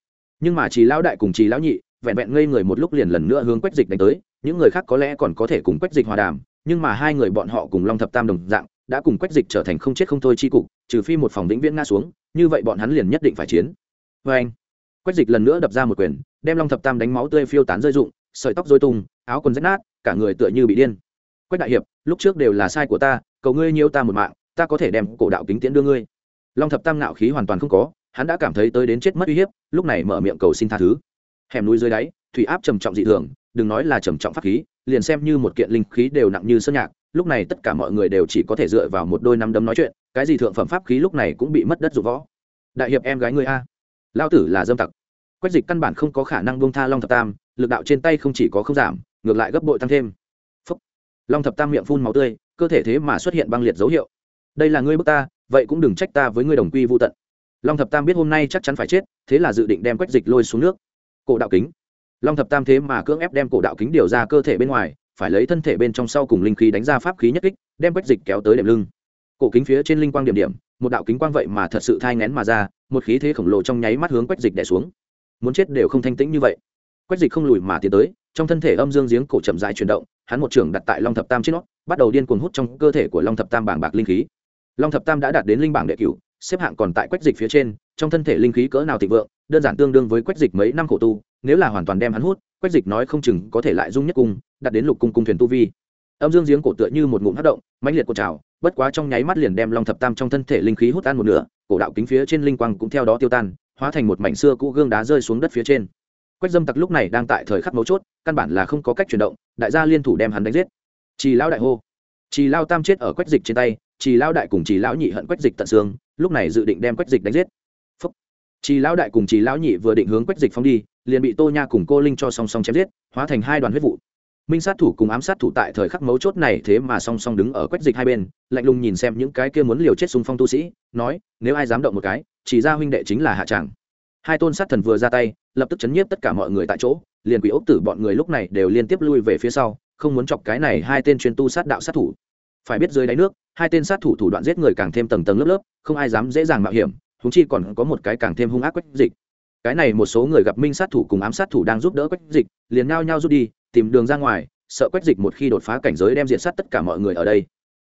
Nhưng mà chỉ lão đại cùng chỉ lão nhị vẹn vẹn ngây người một lúc liền lần nữa hướng quách dịch đánh tới. Những người khác có lẽ còn có thể cùng quách dịch hòa đàm, nhưng mà hai người bọn họ cùng long thập tam đồng dạng đã cùng quách dịch trở thành không chết không thôi chi cục, trừ phi một phòng vĩnh viễn nga xuống, như vậy bọn hắn liền nhất định phải chiến. Vê anh quách dịch lần nữa đập ra một quyền, đem long thập tam đánh máu tươi phiêu tán rơi rụng sợi tóc dối tung, áo quần rách nát, cả người tựa như bị điên. Quách đại hiệp, lúc trước đều là sai của ta, cầu ngươi nhiêu ta một mạng, ta có thể đem cổ đạo kính tiễn đưa ngươi. Long thập tam ngạo khí hoàn toàn không có, hắn đã cảm thấy tới đến chết mất uy hiếp, lúc này mở miệng cầu xin tha thứ. Hẻm núi dưới đáy, thủy áp trầm trọng dị thường, đừng nói là trầm trọng pháp khí, liền xem như một kiện linh khí đều nặng như sơn nhạc, lúc này tất cả mọi người đều chỉ có thể dựa vào một đôi năm đấm nói chuyện, cái gì thượng phẩm pháp khí lúc này cũng bị mất đất rụ võ. Đại hiệp em gái ngươi a. Lao tử là dâm tặc. Quách dịch căn bản không có khả năng buông tha long thập tam lực đạo trên tay không chỉ có không giảm, ngược lại gấp bội tăng thêm. Phúc. long thập tam miệng phun máu tươi, cơ thể thế mà xuất hiện băng liệt dấu hiệu. Đây là ngươi bức ta, vậy cũng đừng trách ta với ngươi đồng quy vô tận. Long thập tam biết hôm nay chắc chắn phải chết, thế là dự định đem quách dịch lôi xuống nước. Cổ đạo kính. Long thập tam thế mà cưỡng ép đem cổ đạo kính điều ra cơ thể bên ngoài, phải lấy thân thể bên trong sau cùng linh khí đánh ra pháp khí nhất kích, đem quách dịch kéo tới đệm lưng. Cổ kính phía trên linh quang điểm điểm, một đạo kính quang vậy mà thật sự thai ngén mà ra, một khí thế khổng lồ trong nháy mắt hướng quách dịch đẻ xuống. Muốn chết đều không thanh tĩnh như vậy quách dịch không lùi mà tiến tới, trong thân thể âm dương giếng cổ chậm dại chuyển động, hắn một trường đặt tại long thập tam trên nó, bắt đầu điên cuồng hút trong cơ thể của long thập tam bảng bạc linh khí. Long thập tam đã đạt đến linh bảng đệ cửu, xếp hạng còn tại quách dịch phía trên, trong thân thể linh khí cỡ nào thịnh vượng, đơn giản tương đương với quách dịch mấy năm khổ tu, nếu là hoàn toàn đem hắn hút, quách dịch nói không chừng có thể lại dung nhất cung đặt đến lục cung cung thuyền tu vi. Âm dương giếng cổ tựa như một ngụm hát động, mãnh liệt cổ trào, bất quá trong nháy mắt liền đem long thập tam trong thân thể linh khí hút tan một nửa, cổ đạo kính phía trên linh quang cũng theo đó tiêu tan, hóa thành một mảnh xưa cũ gương đá rơi xuống đất phía trên quách dâm tặc lúc này đang tại thời khắc mấu chốt, căn bản là không có cách chuyển động, đại gia liên thủ đem hắn đánh giết. Trì lão đại hô. Trì lao tam chết ở quách dịch trên tay trì lão đại cùng trì lão nhị hận quách dịch tận xương, lúc này dự định đem quách dịch đánh giết. Phúc. trì lão đại cùng trì lão nhị vừa định hướng quách dịch phóng đi, liền bị tô nha cùng cô linh cho song song chém giết, hóa thành hai đoàn huyết vụ. Minh sát thủ cùng ám sát thủ tại thời khắc mấu chốt này thế mà song song đứng ở quách dịch hai bên, lạnh lùng nhìn xem những cái kia muốn liều chết xung phong tu sĩ, nói, nếu ai dám động một cái, chỉ ra huynh đệ chính là hạ tràng hai tôn sát thần vừa ra tay, lập tức chấn nhiếp tất cả mọi người tại chỗ, liền quỷ ốc tử bọn người lúc này đều liên tiếp lui về phía sau, không muốn chọc cái này hai tên chuyên tu sát đạo sát thủ. Phải biết dưới đáy nước, hai tên sát thủ thủ đoạn giết người càng thêm tầng tầng lớp lớp, không ai dám dễ dàng mạo hiểm húng chi còn có một cái càng thêm hung ác quách dịch. Cái này một số người gặp minh sát thủ cùng ám sát thủ đang giúp đỡ quách dịch, liền ngao nhau rút đi, tìm đường ra ngoài, sợ quách dịch một khi đột phá cảnh giới đem diện sát tất cả mọi người ở đây.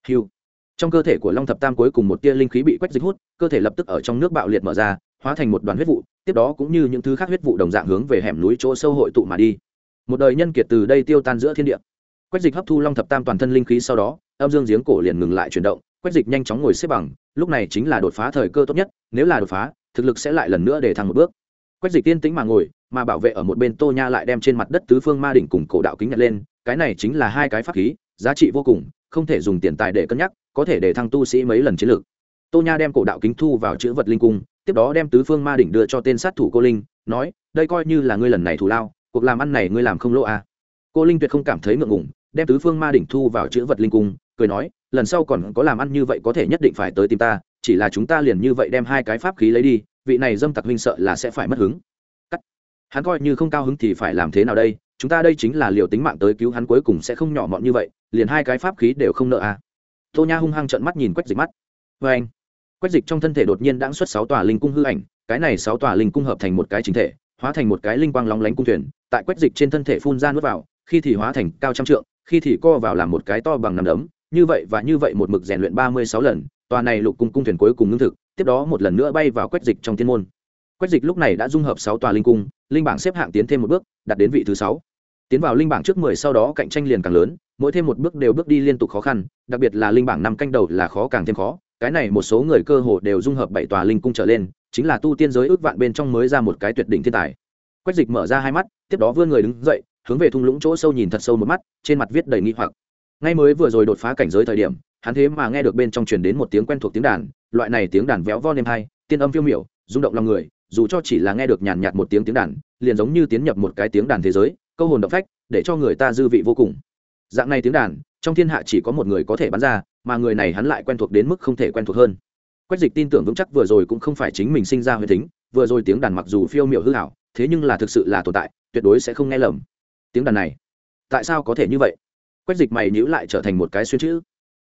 Hiu trong cơ thể của long thập tam cuối cùng một tia linh khí bị quách dịch hút, cơ thể lập tức ở trong nước bạo liệt mở ra hóa thành một đoàn huyết vụ, tiếp đó cũng như những thứ khác huyết vụ đồng dạng hướng về hẻm núi chỗ sâu hội tụ mà đi. Một đời nhân kiệt từ đây tiêu tan giữa thiên địa. Quách dịch hấp thu long thập tam toàn thân linh khí sau đó, âm dương giếng cổ liền ngừng lại chuyển động, quách dịch nhanh chóng ngồi xếp bằng, lúc này chính là đột phá thời cơ tốt nhất, nếu là đột phá, thực lực sẽ lại lần nữa để thăng một bước. Quách dịch tiên tĩnh mà ngồi, mà bảo vệ ở một bên tô nha lại đem trên mặt đất tứ phương ma đỉnh cùng cổ đạo kính nhặt lên, cái này chính là hai cái pháp khí, giá trị vô cùng, không thể dùng tiền tài để cân nhắc, có thể để thăng tu sĩ mấy lần chiến lược. Tô nha đem cổ đạo kính thu vào chữ vật linh cung tiếp đó đem tứ phương ma đỉnh đưa cho tên sát thủ cô linh, nói, đây coi như là ngươi lần này thù lao, cuộc làm ăn này ngươi làm không lỗ à. cô linh tuyệt không cảm thấy ngượng ngùng, đem tứ phương ma đỉnh thu vào chữ vật linh cung, cười nói, lần sau còn có làm ăn như vậy có thể nhất định phải tới tìm ta, chỉ là chúng ta liền như vậy đem hai cái pháp khí lấy đi, vị này dâm tặc huynh sợ là sẽ phải mất hứng. Cắt. Hắn coi như không cao hứng thì phải làm thế nào đây? Chúng ta đây chính là liều tính mạng tới cứu hắn cuối cùng sẽ không nhỏ mọn như vậy, liền hai cái pháp khí đều không nợ à? Tô nha hung hăng trợn mắt nhìn quách dịch mắt. Vê anh quách dịch trong thân thể đột nhiên đãng xuất sáu tòa linh cung hư ảnh, cái này sáu tòa linh cung hợp thành một cái chính thể, hóa thành một cái linh quang lóng lánh cung thuyền, tại quách dịch trên thân thể phun ra nuốt vào, khi thì hóa thành cao trăm trượng, khi thì co vào làm một cái to bằng nằm đấm, như vậy và như vậy một mực rèn luyện ba mươi sáu lần, tòa này lục cung cung thuyền cuối cùng ngưng thực, tiếp đó một lần nữa bay vào quách dịch trong thiên môn. Quách dịch lúc này đã dung hợp sáu tòa linh cung, linh bảng xếp hạng tiến thêm một bước, đạt đến vị thứ sáu. Tiến vào linh bảng trước mười sau đó cạnh tranh liền càng lớn, mỗi thêm một bước đều bước đi liên tục khó khăn, đặc biệt là linh bảng năm canh đầu là khó càng thêm khó cái này một số người cơ hồ đều dung hợp bảy tòa linh cung trở lên, chính là tu tiên giới ước vạn bên trong mới ra một cái tuyệt đỉnh thiên tài. Quách dịch mở ra hai mắt, tiếp đó vươn người đứng dậy, hướng về thung lũng chỗ sâu nhìn thật sâu một mắt, trên mặt viết đầy nghi hoặc. Ngay mới vừa rồi đột phá cảnh giới thời điểm, hắn thế mà nghe được bên trong truyền đến một tiếng quen thuộc tiếng đàn, loại này tiếng đàn véo von êm hai tiên âm phiêu miểu, rung động lòng người, dù cho chỉ là nghe được nhàn nhạt một tiếng tiếng đàn, liền giống như tiến nhập một cái tiếng đàn thế giới, câu hồn động phách, để cho người ta dư vị vô cùng. Dạng này tiếng đàn, trong thiên hạ chỉ có một người có thể bắn ra mà người này hắn lại quen thuộc đến mức không thể quen thuộc hơn. Quách dịch tin tưởng vững chắc vừa rồi cũng không phải chính mình sinh ra huyết tính vừa rồi tiếng đàn mặc dù phiêu miểu hư hảo, thế nhưng là thực sự là tồn tại, tuyệt đối sẽ không nghe lầm. Tiếng đàn này, tại sao có thể như vậy? Quách dịch mày nhữ lại trở thành một cái xuyên chữ.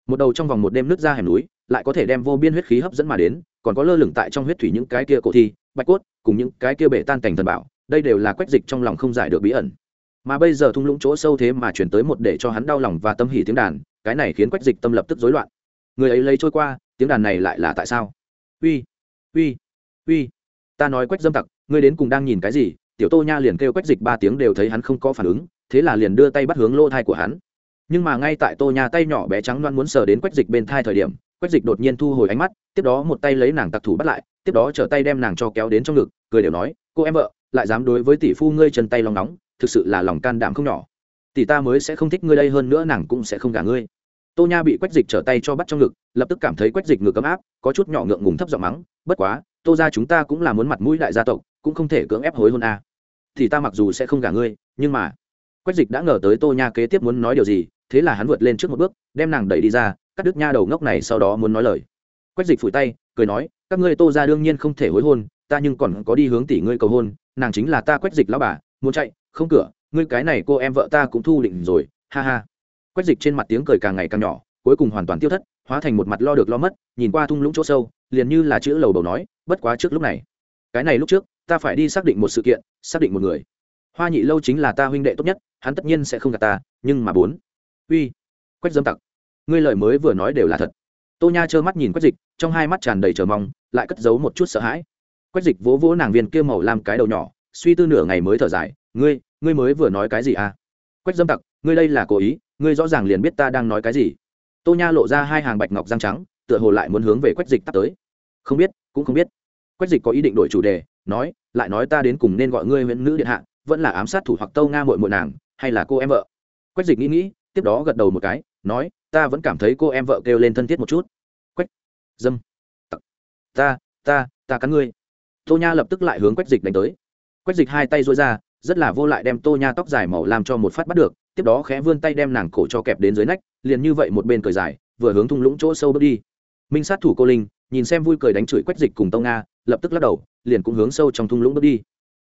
Một đầu trong vòng một đêm nước ra hẻm núi, lại có thể đem vô biên huyết khí hấp dẫn mà đến, còn có lơ lửng tại trong huyết thủy những cái kia cổ thi, bạch cốt, cùng những cái kia bể tan cảnh thần bảo, đây đều là quách dịch trong lòng không giải được bí ẩn mà bây giờ thung lũng chỗ sâu thế mà chuyển tới một để cho hắn đau lòng và tâm hỉ tiếng đàn, cái này khiến quách dịch tâm lập tức rối loạn. Người ấy lấy trôi qua, tiếng đàn này lại là tại sao? Uy uy uy. Ta nói quách dâm tặc, ngươi đến cùng đang nhìn cái gì? Tiểu tô nha liền kêu quách dịch ba tiếng đều thấy hắn không có phản ứng, thế là liền đưa tay bắt hướng lỗ thai của hắn. Nhưng mà ngay tại tô nha tay nhỏ bé trắng loan muốn sờ đến quách dịch bên thai thời điểm, quách dịch đột nhiên thu hồi ánh mắt, tiếp đó một tay lấy nàng tặc thủ bắt lại, tiếp đó trở tay đem nàng cho kéo đến trong ngực, cười đều nói, cô em vợ, lại dám đối với tỷ phu ngươi chân tay lòng nóng thực sự là lòng can đảm không nhỏ. Tỷ ta mới sẽ không thích ngươi đây hơn nữa nàng cũng sẽ không gả ngươi. Tô nha bị quách dịch trở tay cho bắt trong ngực, lập tức cảm thấy quách dịch ngực ấm áp, có chút nhỏ ngượng ngùng thấp giọng mắng, bất quá, tô ra chúng ta cũng là muốn mặt mũi đại gia tộc, cũng không thể cưỡng ép hối hôn a. À. thì ta mặc dù sẽ không gả ngươi, nhưng mà quách dịch đã ngờ tới tô nha kế tiếp muốn nói điều gì, thế là hắn vượt lên trước một bước, đem nàng đẩy đi ra, cắt đứt nha đầu ngốc này sau đó muốn nói lời. Quách dịch phủi tay, cười nói, các ngươi tô ra đương nhiên không thể hối hôn, ta nhưng còn có đi hướng tỷ ngươi cầu hôn, nàng chính là ta quách dịch lão bà, muốn chạy không cửa, ngươi cái này cô em vợ ta cũng thu định rồi, ha ha. Quách dịch trên mặt tiếng cười càng ngày càng nhỏ, cuối cùng hoàn toàn tiêu thất, hóa thành một mặt lo được lo mất, nhìn qua thung lũng chỗ sâu, liền như là chữ lầu đầu nói, bất quá trước lúc này. Cái này lúc trước, ta phải đi xác định một sự kiện, xác định một người. Hoa nhị lâu chính là ta huynh đệ tốt nhất, hắn tất nhiên sẽ không gạt ta, nhưng mà bốn. Uy. Quách dâm tặc. Ngươi lời mới vừa nói đều là thật. Tô nha trơ mắt nhìn quách dịch, trong hai mắt tràn đầy trờ mong, lại cất giấu một chút sợ hãi. Quách dịch vỗ vỗ nàng viên kia màu làm cái đầu nhỏ, suy tư nửa ngày mới thở dài ngươi ngươi mới vừa nói cái gì à? Quách dâm tặc, ngươi đây là cố ý, ngươi rõ ràng liền biết ta đang nói cái gì. Tô nha lộ ra hai hàng bạch ngọc răng trắng, tựa hồ lại muốn hướng về quách dịch tắt tới. Không biết, cũng không biết. Quách dịch có ý định đổi chủ đề, nói, lại nói ta đến cùng nên gọi ngươi huyện nữ điện hạ, vẫn là ám sát thủ hoặc tâu nga mội mội nàng, hay là cô em vợ? Quách dịch nghĩ nghĩ, tiếp đó gật đầu một cái, nói, ta vẫn cảm thấy cô em vợ kêu lên thân thiết một chút. Quách dâm tặc, ta ta ta cắn ngươi. Tô nha lập tức lại hướng quách dịch đánh tới. Quách dịch hai tay dối ra rất là vô lại đem tô nha tóc dài màu làm cho một phát bắt được, tiếp đó khẽ vươn tay đem nàng cổ cho kẹp đến dưới nách, liền như vậy một bên cười dài, vừa hướng thung lũng chỗ sâu bước đi. Minh sát thủ cô linh, nhìn xem vui cười đánh chửi quách dịch cùng tông nga, lập tức lắc đầu, liền cũng hướng sâu trong thung lũng bước đi.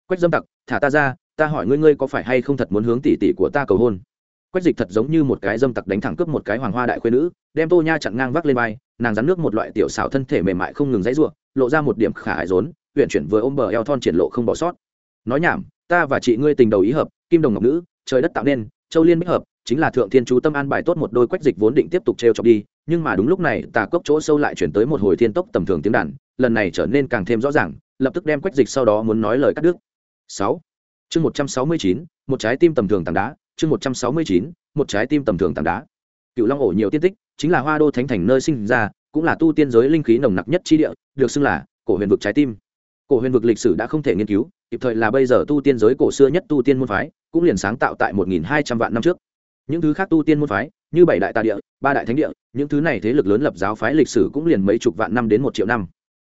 Quách dâm tặc, thả ta ra, ta hỏi ngươi ngươi có phải hay không thật muốn hướng tỷ tỷ của ta cầu hôn? Quách dịch thật giống như một cái dâm tặc đánh thẳng cướp một cái hoàng hoa đại khuyên nữ, đem tô nha chặn ngang vác lên vai, nàng rắn nước một loại tiểu xảo thân thể mềm mại không ngừng dãy ruộng, lộ ra một điểm khả hại rốn huyện chuyển vừa ôm bờ eo thon triển lộ không bỏ sót. Nói nhảm ta và chị ngươi tình đầu ý hợp, kim đồng ngọc nữ, trời đất tạo nên, châu liên bích hợp, chính là thượng thiên chú tâm an bài tốt một đôi quách dịch vốn định tiếp tục trêu chọc đi, nhưng mà đúng lúc này, tà cốc chỗ sâu lại chuyển tới một hồi thiên tốc tầm thường tiếng đàn, lần này trở nên càng thêm rõ ràng, lập tức đem quách dịch sau đó muốn nói lời cắt đứt. Sáu. Chương một trăm sáu mươi chín, một trái tim tầm thường tảng đá, chương một trăm sáu mươi chín, một trái tim tầm thường tảng đá. Cựu long ổ nhiều tiên tích, chính là hoa đô thánh thành nơi sinh ra, cũng là tu tiên giới linh khí nồng nặc nhất chi địa, được xưng là cổ huyền vực trái tim cổ huyền vực lịch sử đã không thể nghiên cứu, kịp thời là bây giờ tu tiên giới cổ xưa nhất tu tiên môn phái, cũng liền sáng tạo tại một nghìn hai trăm vạn năm trước. Những thứ khác tu tiên môn phái, như bảy đại tà địa, ba đại thánh địa, những thứ này thế lực lớn lập giáo phái lịch sử cũng liền mấy chục vạn năm đến một triệu năm.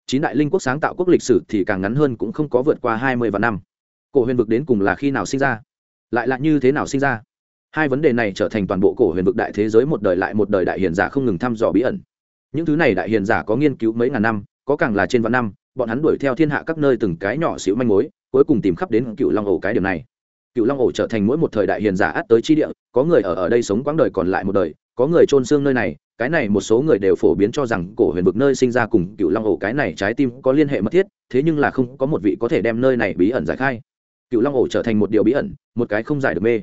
Chín đại linh quốc sáng tạo quốc lịch sử thì càng ngắn hơn cũng không có vượt qua hai mươi vạn năm. Cổ huyền vực đến cùng là khi nào sinh ra? Lại là như thế nào sinh ra? Hai vấn đề này trở thành toàn bộ cổ huyền vực đại thế giới một đời lại một đời đại hiền giả không ngừng thăm dò bí ẩn. Những thứ này đại hiền giả có nghiên cứu mấy ngàn năm, có càng là trên vạn năm bọn hắn đuổi theo thiên hạ các nơi từng cái nhỏ xíu manh mối, cuối cùng tìm khắp đến cựu long ổ cái điểm này. Cựu long ổ trở thành mỗi một thời đại hiền giả át tới chi địa, có người ở ở đây sống quãng đời còn lại một đời, có người trôn xương nơi này, cái này một số người đều phổ biến cho rằng cổ huyền vực nơi sinh ra cùng cựu long ổ cái này trái tim có liên hệ mật thiết, thế nhưng là không có một vị có thể đem nơi này bí ẩn giải khai. Cựu long ổ trở thành một điều bí ẩn, một cái không giải được mê.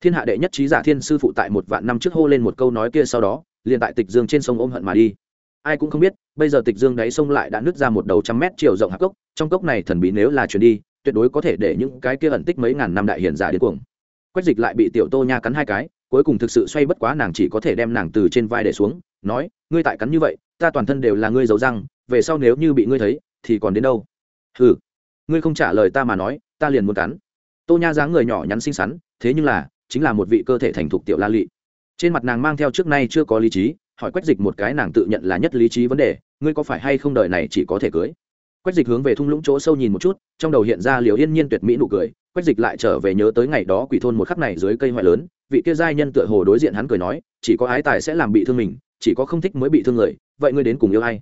Thiên hạ đệ nhất trí giả thiên sư phụ tại một vạn năm trước hô lên một câu nói kia sau đó, liền tại tịch dương trên sông ôm hận mà đi ai cũng không biết, bây giờ tịch dương đáy sông lại đã nứt ra một đầu trăm mét chiều rộng hạc cốc, trong cốc này thần bí nếu là chuyển đi, tuyệt đối có thể để những cái kia ẩn tích mấy ngàn năm đại hiền giả đến cuồng. Quách dịch lại bị tiểu tô nha cắn hai cái, cuối cùng thực sự xoay bất quá nàng chỉ có thể đem nàng từ trên vai để xuống, nói, ngươi tại cắn như vậy, ta toàn thân đều là ngươi giấu răng, về sau nếu như bị ngươi thấy, thì còn đến đâu? Ừ ngươi không trả lời ta mà nói, ta liền muốn cắn. Tô nha dáng người nhỏ nhắn xinh xắn, thế nhưng là, chính là một vị cơ thể thành thục tiểu la lị. Trên mặt nàng mang theo trước nay chưa có lý trí hỏi quách dịch một cái nàng tự nhận là nhất lý trí vấn đề, ngươi có phải hay không đời này chỉ có thể cưới? Quách dịch hướng về thung lũng chỗ sâu nhìn một chút, trong đầu hiện ra liều yên nhiên tuyệt mỹ nụ cười, quách dịch lại trở về nhớ tới ngày đó quỷ thôn một khắc này dưới cây hoại lớn, vị kia giai nhân tựa hồ đối diện hắn cười nói, chỉ có ái tài sẽ làm bị thương mình, chỉ có không thích mới bị thương người, vậy ngươi đến cùng yêu ai?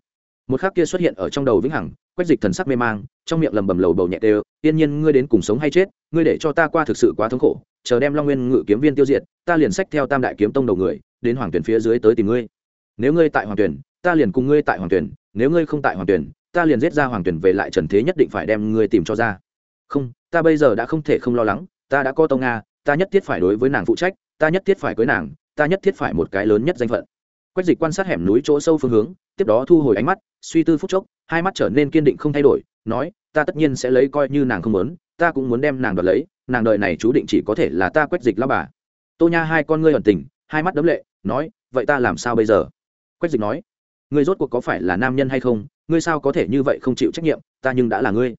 Một khắc kia xuất hiện ở trong đầu vĩnh hằng, quách dịch thần sắc mê mang, trong miệng lầm bầm lầu bầu nhẹ đều yên nhiên, ngươi đến cùng sống hay chết, ngươi để cho ta qua thực sự quá thống khổ, chờ đem long nguyên ngự kiếm viên tiêu diệt, ta liền sách theo tam đại kiếm tông đầu người, đến hoàng tuyển phía dưới tới tìm ngươi nếu ngươi tại hoàng tuyển, ta liền cùng ngươi tại hoàng tuyển, nếu ngươi không tại hoàng tuyển, ta liền giết ra hoàng tuyển về lại trần thế nhất định phải đem ngươi tìm cho ra. Không, ta bây giờ đã không thể không lo lắng, ta đã có tông nga ta nhất thiết phải đối với nàng phụ trách, ta nhất thiết phải cưới nàng, ta nhất thiết phải một cái lớn nhất danh phận. Quách dịch quan sát hẻm núi chỗ sâu phương hướng, tiếp đó thu hồi ánh mắt, suy tư phút chốc, hai mắt trở nên kiên định không thay đổi, nói, ta tất nhiên sẽ lấy coi như nàng không muốn, ta cũng muốn đem nàng đoạt lấy, nàng đời này chú định chỉ có thể là ta quách dịch lao bà. Tô nha hai con ngươi ẩn tình, hai mắt đấm lệ, nói, vậy ta làm sao bây giờ? Quách dịch nói, ngươi rốt cuộc có phải là nam nhân hay không? Ngươi sao có thể như vậy không chịu trách nhiệm? Ta nhưng đã là ngươi.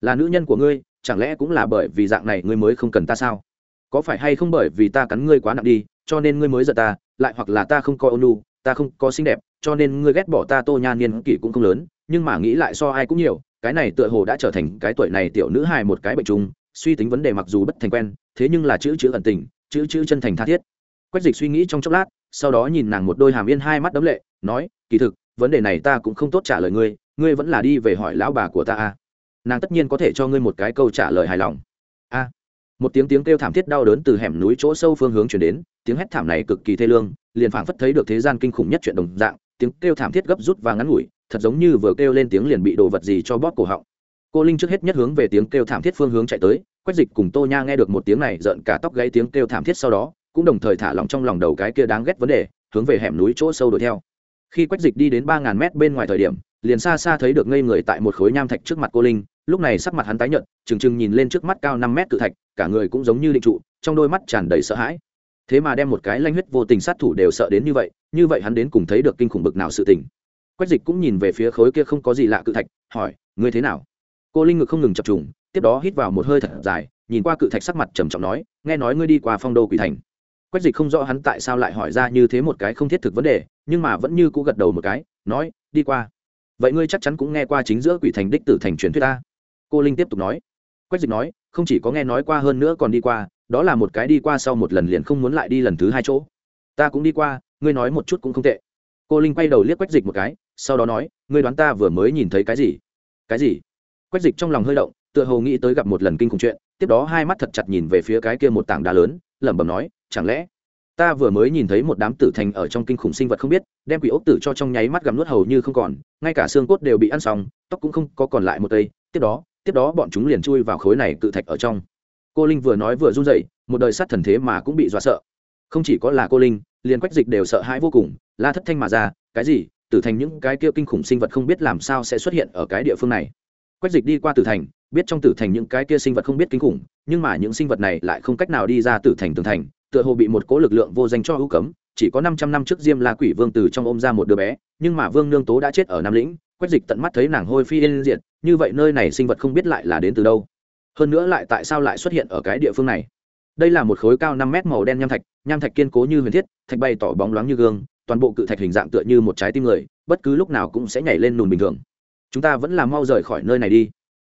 Là nữ nhân của ngươi, chẳng lẽ cũng là bởi vì dạng này ngươi mới không cần ta sao? Có phải hay không bởi vì ta cắn ngươi quá nặng đi, cho nên ngươi mới giận ta, lại hoặc là ta không coi ônu ta không có xinh đẹp, cho nên ngươi ghét bỏ ta tô nha niên kỷ cũng không lớn, nhưng mà nghĩ lại so ai cũng nhiều, cái này tựa hồ đã trở thành cái tuổi này tiểu nữ hài một cái bệnh chung suy tính vấn đề mặc dù bất thành quen, thế nhưng là chữ chữ ẩn tình, chữ chữ chân thành tha thiết. Quách dịch suy nghĩ trong chốc lát sau đó nhìn nàng một đôi hàm yên hai mắt đấm lệ, nói, kỳ thực, vấn đề này ta cũng không tốt trả lời ngươi ngươi vẫn là đi về hỏi lão bà của ta a. Nàng tất nhiên có thể cho ngươi một cái câu trả lời hài lòng. A. Một tiếng tiếng kêu thảm thiết đau đớn từ hẻm núi chỗ sâu phương hướng chuyển đến, tiếng hét thảm này cực kỳ thê lương, liền phảng phất thấy được thế gian kinh khủng nhất chuyện đồng dạng, tiếng kêu thảm thiết gấp rút và ngắn ngủi, thật giống như vừa kêu lên tiếng liền bị đồ vật gì cho bóp cổ họng. Cô linh trước hết nhất hướng về tiếng kêu thảm thiết phương hướng chạy tới, quách dịch cùng tô nha nghe được một tiếng này giận cả tóc gãy tiếng kêu thảm thiết sau đó cũng đồng thời thả lỏng trong lòng đầu cái kia đáng ghét vấn đề, hướng về hẻm núi chỗ sâu đuổi theo. Khi quách dịch đi đến ba ngàn mét bên ngoài thời điểm, liền xa xa thấy được ngây người tại một khối nham thạch trước mặt cô linh, lúc này sắc mặt hắn tái nhợt, trừng trừng nhìn lên trước mắt cao năm mét cự thạch, cả người cũng giống như định trụ, trong đôi mắt tràn đầy sợ hãi. Thế mà đem một cái lanh huyết vô tình sát thủ đều sợ đến như vậy như vậy hắn đến cùng thấy được kinh khủng bực nào sự tình. Quách dịch cũng nhìn về phía khối kia không có gì lạ cự thạch, hỏi, ngươi thế nào? Cô linh ngực không ngừng chập trùng, tiếp đó hít vào một hơi thật dài, nhìn qua cự thạch sắc mặt trầm trọng nói, nghe nói ngươi đi qua phong đô quỷ thành quách dịch không rõ hắn tại sao lại hỏi ra như thế một cái không thiết thực vấn đề, nhưng mà vẫn như cũ gật đầu một cái, nói, đi qua. Vậy ngươi chắc chắn cũng nghe qua chính giữa quỷ thành đích tử thành truyền thuyết ta? Cô linh tiếp tục nói. Quách dịch nói, không chỉ có nghe nói qua hơn nữa còn đi qua, đó là một cái đi qua sau một lần liền không muốn lại đi lần thứ hai chỗ. Ta cũng đi qua, ngươi nói một chút cũng không tệ. Cô linh quay đầu liếc quách dịch một cái, sau đó nói, ngươi đoán ta vừa mới nhìn thấy cái gì? Cái gì? Quách dịch trong lòng hơi động, tựa hồ nghĩ tới gặp một lần kinh khủng chuyện, tiếp đó hai mắt thật chặt nhìn về phía cái kia một tảng đá lớn, lẩm bẩm nói chẳng lẽ? Ta vừa mới nhìn thấy một đám tử thành ở trong kinh khủng sinh vật không biết, đem quỷ ốc tử cho trong nháy mắt gặm nuốt hầu như không còn, ngay cả xương cốt đều bị ăn xong, tóc cũng không có còn lại một tây. Tiếp đó tiếp đó bọn chúng liền chui vào khối này cự thạch ở trong. Cô linh vừa nói vừa run rẩy, một đời sát thần thế mà cũng bị dọa sợ. Không chỉ có là cô linh, liền quách dịch đều sợ hãi vô cùng, la thất thanh mà ra, cái gì? Tử thành những cái kia kinh khủng sinh vật không biết làm sao sẽ xuất hiện ở cái địa phương này? Quách dịch đi qua tử thành, biết trong tử thành những cái kia sinh vật không biết kinh khủng, nhưng mà những sinh vật này lại không cách nào đi ra tử thành tường thành tựa hồ bị một cố lực lượng vô danh cho ưu cấm, chỉ có năm trăm năm trước diêm la quỷ vương từ trong ôm ra một đứa bé, nhưng mà vương nương tố đã chết ở nam lĩnh, quách dịch tận mắt thấy nàng hôi phi yên diệt, như vậy nơi này sinh vật không biết lại là đến từ đâu. Hơn nữa lại tại sao lại xuất hiện ở cái địa phương này? Đây là một khối cao năm mét màu đen nham thạch nham thạch kiên cố như huyền thiết, thạch bay tỏ bóng loáng như gương, toàn bộ cự thạch hình dạng tựa như một trái tim người, bất cứ lúc nào cũng sẽ nhảy lên nùn bình thường. Chúng ta vẫn là mau rời khỏi nơi này đi.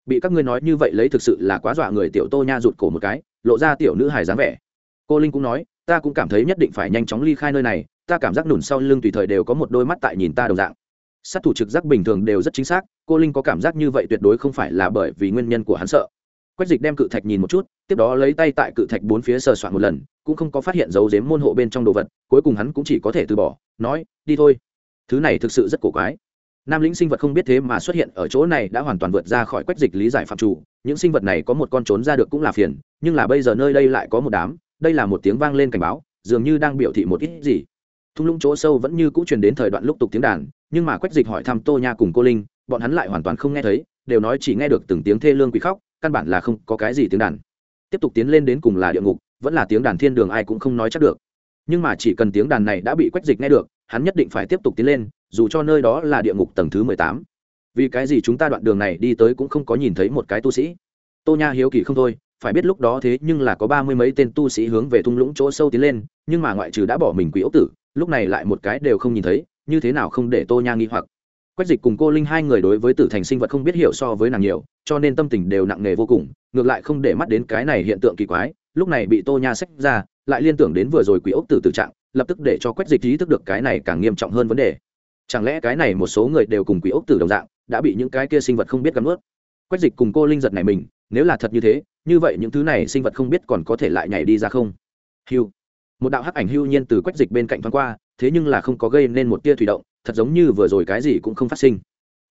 Bị các ngươi nói như vậy lấy thực sự là quá dọa người tiểu tô nha rụt cổ một cái, lộ ra tiểu nữ hài dáng vẻ cô linh cũng nói, ta cũng cảm thấy nhất định phải nhanh chóng ly khai nơi này, ta cảm giác nùn sau lưng tùy thời đều có một đôi mắt tại nhìn ta đồng dạng. Sát thủ trực giác bình thường đều rất chính xác, cô linh có cảm giác như vậy tuyệt đối không phải là bởi vì nguyên nhân của hắn sợ. Quách dịch đem cự thạch nhìn một chút, tiếp đó lấy tay tại cự thạch bốn phía sờ soạn một lần, cũng không có phát hiện dấu dếm môn hộ bên trong đồ vật, cuối cùng hắn cũng chỉ có thể từ bỏ, nói, đi thôi. Thứ này thực sự rất cổ quái. Nam lĩnh sinh vật không biết thế mà xuất hiện ở chỗ này đã hoàn toàn vượt ra khỏi quách dịch lý giải phạm chủ, những sinh vật này có một con trốn ra được cũng là phiền, nhưng là bây giờ nơi đây lại có một đám đây là một tiếng vang lên cảnh báo, dường như đang biểu thị một ít gì. Thung lũng chỗ sâu vẫn như cũ truyền đến thời đoạn lúc tục tiếng đàn, nhưng mà quách dịch hỏi thăm tô nha cùng cô linh, bọn hắn lại hoàn toàn không nghe thấy, đều nói chỉ nghe được từng tiếng thê lương quỷ khóc, căn bản là không có cái gì tiếng đàn. Tiếp tục tiến lên đến cùng là địa ngục, vẫn là tiếng đàn thiên đường ai cũng không nói chắc được. Nhưng mà chỉ cần tiếng đàn này đã bị quách dịch nghe được, hắn nhất định phải tiếp tục tiến lên, dù cho nơi đó là địa ngục tầng thứ mười tám. Vì cái gì chúng ta đoạn đường này đi tới cũng không có nhìn thấy một cái tu sĩ? Tô nha hiếu kỳ không thôi phải biết lúc đó thế nhưng là có ba mươi mấy tên tu sĩ hướng về thung lũng chỗ sâu tiến lên, nhưng mà ngoại trừ đã bỏ mình quỷ ốc tử, lúc này lại một cái đều không nhìn thấy, như thế nào không để tô nha nghi hoặc. Quách dịch cùng cô linh hai người đối với tử thành sinh vật không biết hiểu so với nàng nhiều, cho nên tâm tình đều nặng nề vô cùng, ngược lại không để mắt đến cái này hiện tượng kỳ quái, lúc này bị tô nha xách ra, lại liên tưởng đến vừa rồi quỷ ốc tử tự trạng, lập tức để cho quách dịch ý thức được cái này càng nghiêm trọng hơn vấn đề. Chẳng lẽ cái này một số người đều cùng quỷ ốc tử đồng dạng, đã bị những cái kia sinh vật không biết cắn ướt quách dịch cùng cô linh giật này mình, nếu là thật như thế như vậy những thứ này sinh vật không biết còn có thể lại nhảy đi ra không? Hiu một đạo hắc ảnh hưu nhiên từ quách dịch bên cạnh thoáng qua, thế nhưng là không có gây nên một tia thủy động, thật giống như vừa rồi cái gì cũng không phát sinh.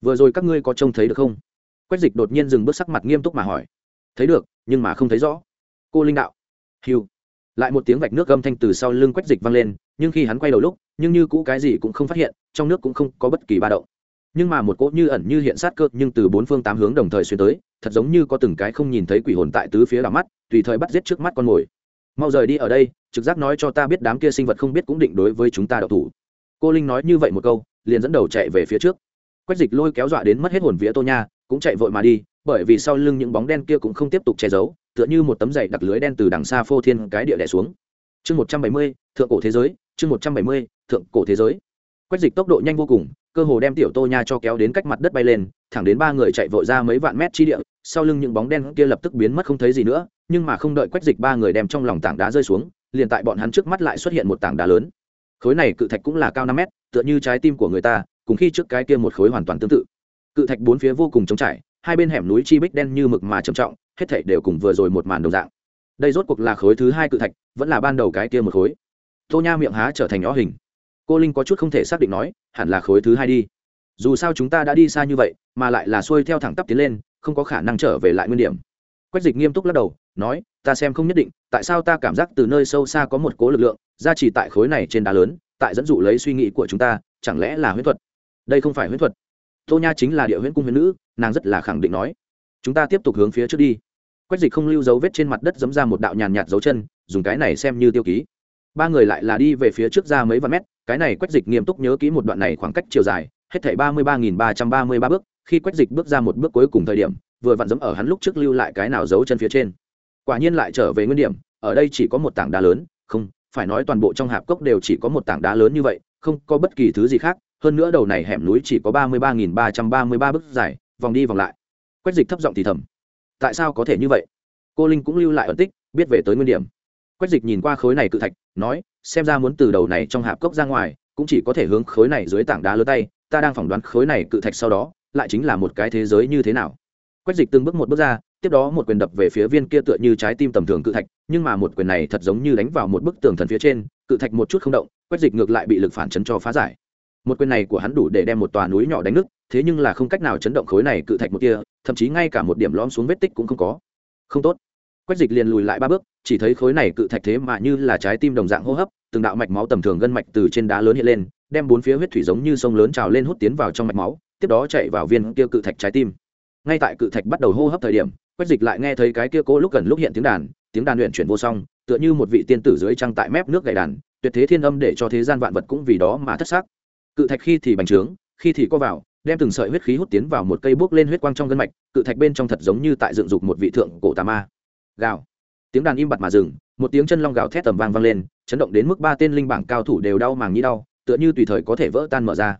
Vừa rồi các ngươi có trông thấy được không? Quách dịch đột nhiên dừng bước sắc mặt nghiêm túc mà hỏi. Thấy được, nhưng mà không thấy rõ. Cô linh đạo. Hiu lại một tiếng vạch nước gâm thanh từ sau lưng quách dịch vang lên, nhưng khi hắn quay đầu lúc, nhưng như cũ cái gì cũng không phát hiện, trong nước cũng không có bất kỳ ba động nhưng mà một cỗ như ẩn như hiện sát cơ, nhưng từ bốn phương tám hướng đồng thời xuyên tới, thật giống như có từng cái không nhìn thấy quỷ hồn tại tứ phía đảo mắt, tùy thời bắt giết trước mắt con mồi. Mau rời đi ở đây, trực giác nói cho ta biết đám kia sinh vật không biết cũng định đối với chúng ta đậu thủ. Cô linh nói như vậy một câu, liền dẫn đầu chạy về phía trước. Quách dịch lôi kéo dọa đến mất hết hồn vía tô nha, cũng chạy vội mà đi, bởi vì sau lưng những bóng đen kia cũng không tiếp tục che giấu, tựa như một tấm dày đặc lưới đen từ đằng xa phô thiên cái địa đẻ xuống. Chương một trăm bảy mươi, thượng cổ thế giới, chương một trăm bảy mươi, thượng cổ thế giới. Quách dịch tốc độ nhanh vô cùng cơ hồ đem tiểu tô nha cho kéo đến cách mặt đất bay lên, thẳng đến ba người chạy vội ra mấy vạn mét chi địa, sau lưng những bóng đen kia lập tức biến mất không thấy gì nữa, nhưng mà không đợi quách dịch ba người đem trong lòng tảng đá rơi xuống, liền tại bọn hắn trước mắt lại xuất hiện một tảng đá lớn. Khối này cự thạch cũng là cao năm mét, tựa như trái tim của người ta, cùng khi trước cái kia một khối hoàn toàn tương tự. Cự thạch bốn phía vô cùng trống trải, hai bên hẻm núi chi bích đen như mực mà trầm trọng, hết thảy đều cùng vừa rồi một màn đồng dạng. Đây rốt cuộc là khối thứ hai cự thạch, vẫn là ban đầu cái kia một khối. Tô nha miệng há trở thành nhỏ hình cô linh có chút không thể xác định nói, hẳn là khối thứ hai đi. Dù sao chúng ta đã đi xa như vậy, mà lại là xuôi theo thẳng tắp tiến lên, không có khả năng trở về lại nguyên điểm. Quách dịch nghiêm túc lắc đầu, nói, ta xem không nhất định, tại sao ta cảm giác từ nơi sâu xa có một cố lực lượng, ra chỉ tại khối này trên đá lớn, tại dẫn dụ lấy suy nghĩ của chúng ta, chẳng lẽ là huyễn thuật? Đây không phải huyễn thuật. Tô nha chính là địa huyễn cung huyễn nữ, nàng rất là khẳng định nói. Chúng ta tiếp tục hướng phía trước đi. Quách dịch không lưu dấu vết trên mặt đất giấm ra một đạo nhàn nhạt dấu chân, dùng cái này xem như tiêu ký. Ba người lại là đi về phía trước ra mấy vạn mét cái này quách dịch nghiêm túc nhớ kỹ một đoạn này khoảng cách chiều dài, hết thảy ba mươi ba nghìn ba trăm ba mươi ba bước, khi quách dịch bước ra một bước cuối cùng thời điểm, vừa vặn dẫm ở hắn lúc trước lưu lại cái nào giấu chân phía trên. Quả nhiên lại trở về nguyên điểm, ở đây chỉ có một tảng đá lớn, không, phải nói toàn bộ trong hạp cốc đều chỉ có một tảng đá lớn như vậy, không có bất kỳ thứ gì khác, hơn nữa đầu này hẻm núi chỉ có ba mươi ba nghìn ba trăm ba mươi ba bước dài, vòng đi vòng lại. Quách dịch thấp giọng thì thầm, tại sao có thể như vậy? Cô linh cũng lưu lại ẩn tích, biết về tới nguyên điểm quách dịch nhìn qua khối này cự thạch, nói, xem ra muốn từ đầu này trong hạp cốc ra ngoài, cũng chỉ có thể hướng khối này dưới tảng đá lớn tay, ta đang phỏng đoán khối này cự thạch sau đó, lại chính là một cái thế giới như thế nào. Quách dịch từng bước một bước ra, tiếp đó một quyền đập về phía viên kia tựa như trái tim tầm thường cự thạch, nhưng mà một quyền này thật giống như đánh vào một bức tường thần phía trên, cự thạch một chút không động, quách dịch ngược lại bị lực phản chấn cho phá giải. Một quyền này của hắn đủ để đem một tòa núi nhỏ đánh nứt, thế nhưng là không cách nào chấn động khối này cự thạch một kia, thậm chí ngay cả một điểm lõm xuống vết tích cũng không có. Không tốt quách dịch liền lùi lại ba bước, chỉ thấy khối này cự thạch thế mà như là trái tim đồng dạng hô hấp, từng đạo mạch máu tầm thường gân mạch từ trên đá lớn hiện lên, đem bốn phía huyết thủy giống như sông lớn trào lên hút tiến vào trong mạch máu, tiếp đó chạy vào viên kia cự thạch trái tim. Ngay tại cự thạch bắt đầu hô hấp thời điểm, quách dịch lại nghe thấy cái kia cố lúc gần lúc hiện tiếng đàn tiếng đàn luyện chuyển vô song, tựa như một vị tiên tử dưới trăng tại mép nước gậy đàn, tuyệt thế thiên âm để cho thế gian vạn vật cũng vì đó mà thất xác. Cự thạch khi thì bành trướng, khi thì co vào, đem từng sợi huyết khí hút tiến vào một cây bước lên huyết quang trong gân mạch, cự thạch bên trong thật giống như tại dựng dục một vị thượng cổ tà ma gào. Tiếng đàn im bặt mà dừng, một tiếng chân long gào thét tầm vang vang lên, chấn động đến mức ba tên linh bảng cao thủ đều đau màng nhĩ đau, tựa như tùy thời có thể vỡ tan mở ra.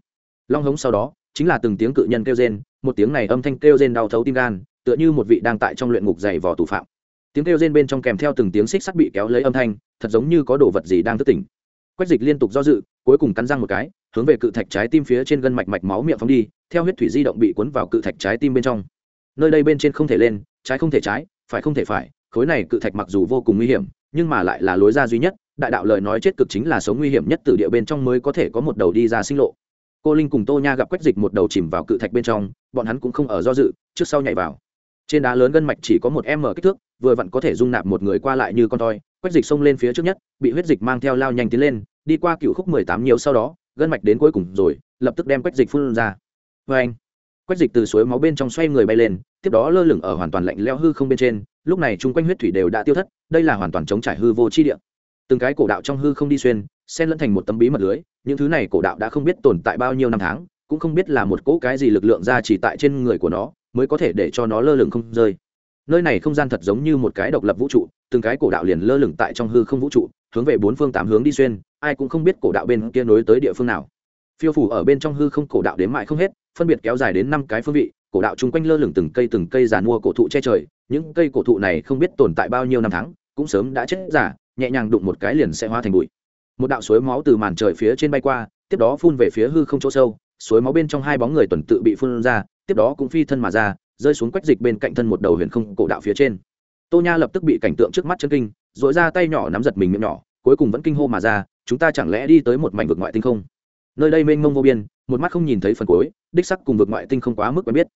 Long hống sau đó, chính là từng tiếng cự nhân kêu rên, một tiếng này âm thanh kêu rên đau thấu tim gan, tựa như một vị đang tại trong luyện ngục dày vò tù phạm. Tiếng kêu rên bên trong kèm theo từng tiếng xích sắt bị kéo lấy âm thanh, thật giống như có đồ vật gì đang thức tỉnh. Quách dịch liên tục do dự, cuối cùng cắn răng một cái, hướng về cự thạch trái tim phía trên gân mạch mạch máu miệng phóng đi, theo huyết thủy di động bị cuốn vào cự thạch trái tim bên trong. Nơi đây bên trên không thể lên, trái không thể trái, phải không thể phải khối này cự thạch mặc dù vô cùng nguy hiểm, nhưng mà lại là lối ra duy nhất, đại đạo lời nói chết cực chính là sống nguy hiểm nhất từ địa bên trong mới có thể có một đầu đi ra sinh lộ. Cô linh cùng tô nha gặp quách dịch một đầu chìm vào cự thạch bên trong, bọn hắn cũng không ở do dự, trước sau nhảy vào. Trên đá lớn gân mạch chỉ có một m kích thước, vừa vặn có thể dung nạp một người qua lại như con toi quách dịch xông lên phía trước nhất, bị huyết dịch mang theo lao nhanh tiến lên, đi qua cựu khúc mười tám nhiều sau đó, gân mạch đến cuối cùng rồi, lập tức đem quách dịch phun ra. Vê anh quách dịch từ suối máu bên trong xoay người bay lên, tiếp đó lơ lửng ở hoàn toàn lạnh leo hư không bên trên, lúc này chung quanh huyết thủy đều đã tiêu thất, đây là hoàn toàn chống trải hư vô chi địa. Từng cái cổ đạo trong hư không đi xuyên, xen lẫn thành một tấm bí mật lưới, những thứ này cổ đạo đã không biết tồn tại bao nhiêu năm tháng, cũng không biết là một cỗ cái gì lực lượng ra chỉ tại trên người của nó, mới có thể để cho nó lơ lửng không rơi. Nơi này không gian thật giống như một cái độc lập vũ trụ, từng cái cổ đạo liền lơ lửng tại trong hư không vũ trụ, hướng về bốn phương tám hướng đi xuyên, ai cũng không biết cổ đạo bên kia nối tới địa phương nào. Phiêu phủ ở bên trong hư không cổ đạo đến mại không hết phân biệt kéo dài đến năm cái phương vị, cổ đạo chung quanh lơ lửng từng cây từng cây giàn mua cổ thụ che trời, những cây cổ thụ này không biết tồn tại bao nhiêu năm tháng, cũng sớm đã chết giả nhẹ nhàng đụng một cái liền sẽ hóa thành bụi. Một đạo suối máu từ màn trời phía trên bay qua, tiếp đó phun về phía hư không chỗ sâu, suối máu bên trong hai bóng người tuần tự bị phun ra, tiếp đó cũng phi thân mà ra, rơi xuống quách dịch bên cạnh thân một đầu huyền không cổ đạo phía trên. Tô nha lập tức bị cảnh tượng trước mắt chân kinh dội ra tay nhỏ nắm giật mình miệng nhỏ, cuối cùng vẫn kinh hô mà ra, chúng ta chẳng lẽ đi tới một mảnh vực ngoại tinh không? Nơi đây mênh mông vô biên, một mắt không nhìn thấy phần cuối, đích sắc cùng vực ngoại tinh không quá mức quen biết.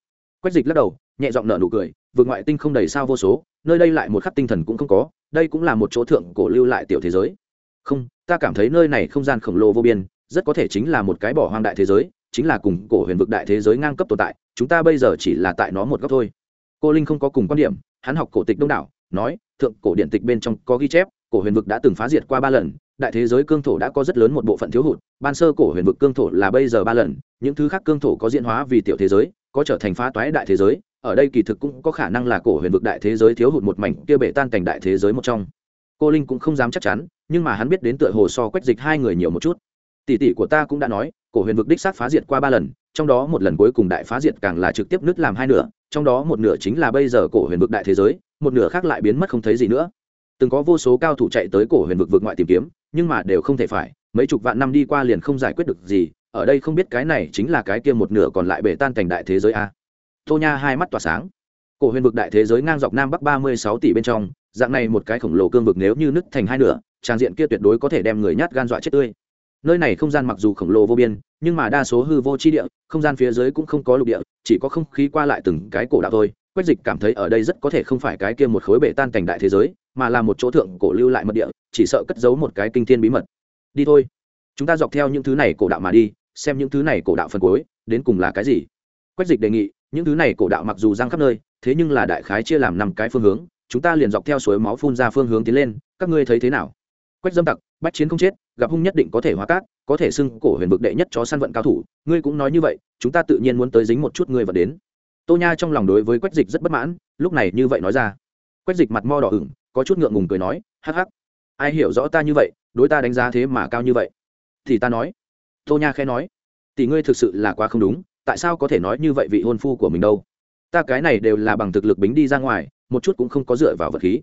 Quách dịch lắc đầu, nhẹ giọng nở nụ cười, vực ngoại tinh không đầy sao vô số, nơi đây lại một khắc tinh thần cũng không có, đây cũng là một chỗ thượng cổ lưu lại tiểu thế giới. Không, ta cảm thấy nơi này không gian khổng lồ vô biên, rất có thể chính là một cái bỏ hoang đại thế giới, chính là cùng cổ huyền vực đại thế giới ngang cấp tồn tại, chúng ta bây giờ chỉ là tại nó một góc thôi. Cô linh không có cùng quan điểm, hắn học cổ tịch đông đảo, nói, thượng cổ điện tịch bên trong có ghi chép, cổ huyền vực đã từng phá diệt qua ba lần đại thế giới cương thổ đã có rất lớn một bộ phận thiếu hụt, ban sơ cổ huyền vực cương thổ là bây giờ ba lần, những thứ khác cương thổ có diễn hóa vì tiểu thế giới, có trở thành phá toái đại thế giới, ở đây kỳ thực cũng có khả năng là cổ huyền vực đại thế giới thiếu hụt một mảnh kia bể tan cảnh đại thế giới một trong. Cô linh cũng không dám chắc chắn, nhưng mà hắn biết đến tựa hồ so quách dịch hai người nhiều một chút. Tỷ tỷ của ta cũng đã nói, cổ huyền vực đích sát phá diệt qua ba lần, trong đó một lần cuối cùng đại phá diệt càng là trực tiếp nứt làm hai nửa, trong đó một nửa chính là bây giờ cổ huyền vực đại thế giới, một nửa khác lại biến mất không thấy gì nữa. Từng có vô số cao thủ chạy tới cổ huyền vực vực ngoại tìm kiếm nhưng mà đều không thể phải, mấy chục vạn năm đi qua liền không giải quyết được gì, ở đây không biết cái này chính là cái kia một nửa còn lại bể tan thành đại thế giới a. Tô nha hai mắt tỏa sáng. Cổ huyền vực đại thế giới ngang dọc nam bắc ba mươi sáu tỷ bên trong, dạng này một cái khổng lồ cương vực nếu như nứt thành hai nửa, trang diện kia tuyệt đối có thể đem người nhát gan dọa chết tươi. Nơi này không gian mặc dù khổng lồ vô biên, nhưng mà đa số hư vô chi địa, không gian phía dưới cũng không có lục địa, chỉ có không khí qua lại từng cái cổ đạo thôi. Quách dịch cảm thấy ở đây rất có thể không phải cái kia một khối bể tan cảnh đại thế giới mà là một chỗ thượng cổ lưu lại mật địa, chỉ sợ cất giấu một cái kinh thiên bí mật. Đi thôi. Chúng ta dọc theo những thứ này cổ đạo mà đi, xem những thứ này cổ đạo phần cuối, đến cùng là cái gì. Quách dịch đề nghị, những thứ này cổ đạo mặc dù giang khắp nơi, thế nhưng là đại khái chia làm năm cái phương hướng, chúng ta liền dọc theo suối máu phun ra phương hướng tiến lên, các ngươi thấy thế nào? Quách dâm tặc, bách chiến không chết, gặp hung nhất định có thể hóa cát, có thể xưng cổ huyền vực đệ nhất chó săn vận cao thủ, ngươi cũng nói như vậy, chúng ta tự nhiên muốn tới dính một chút ngươi và đến. Tô nha trong lòng đối với quách dịch rất bất mãn, lúc này như vậy nói ra. Quách dịch mặt mo đỏ ửng có chút ngượng ngùng cười nói, hắc hắc, ai hiểu rõ ta như vậy, đối ta đánh giá thế mà cao như vậy? Thì ta nói. Tô nha khẽ nói, tỷ ngươi thực sự là quá không đúng, tại sao có thể nói như vậy vị hôn phu của mình đâu? Ta cái này đều là bằng thực lực bính đi ra ngoài, một chút cũng không có dựa vào vật khí.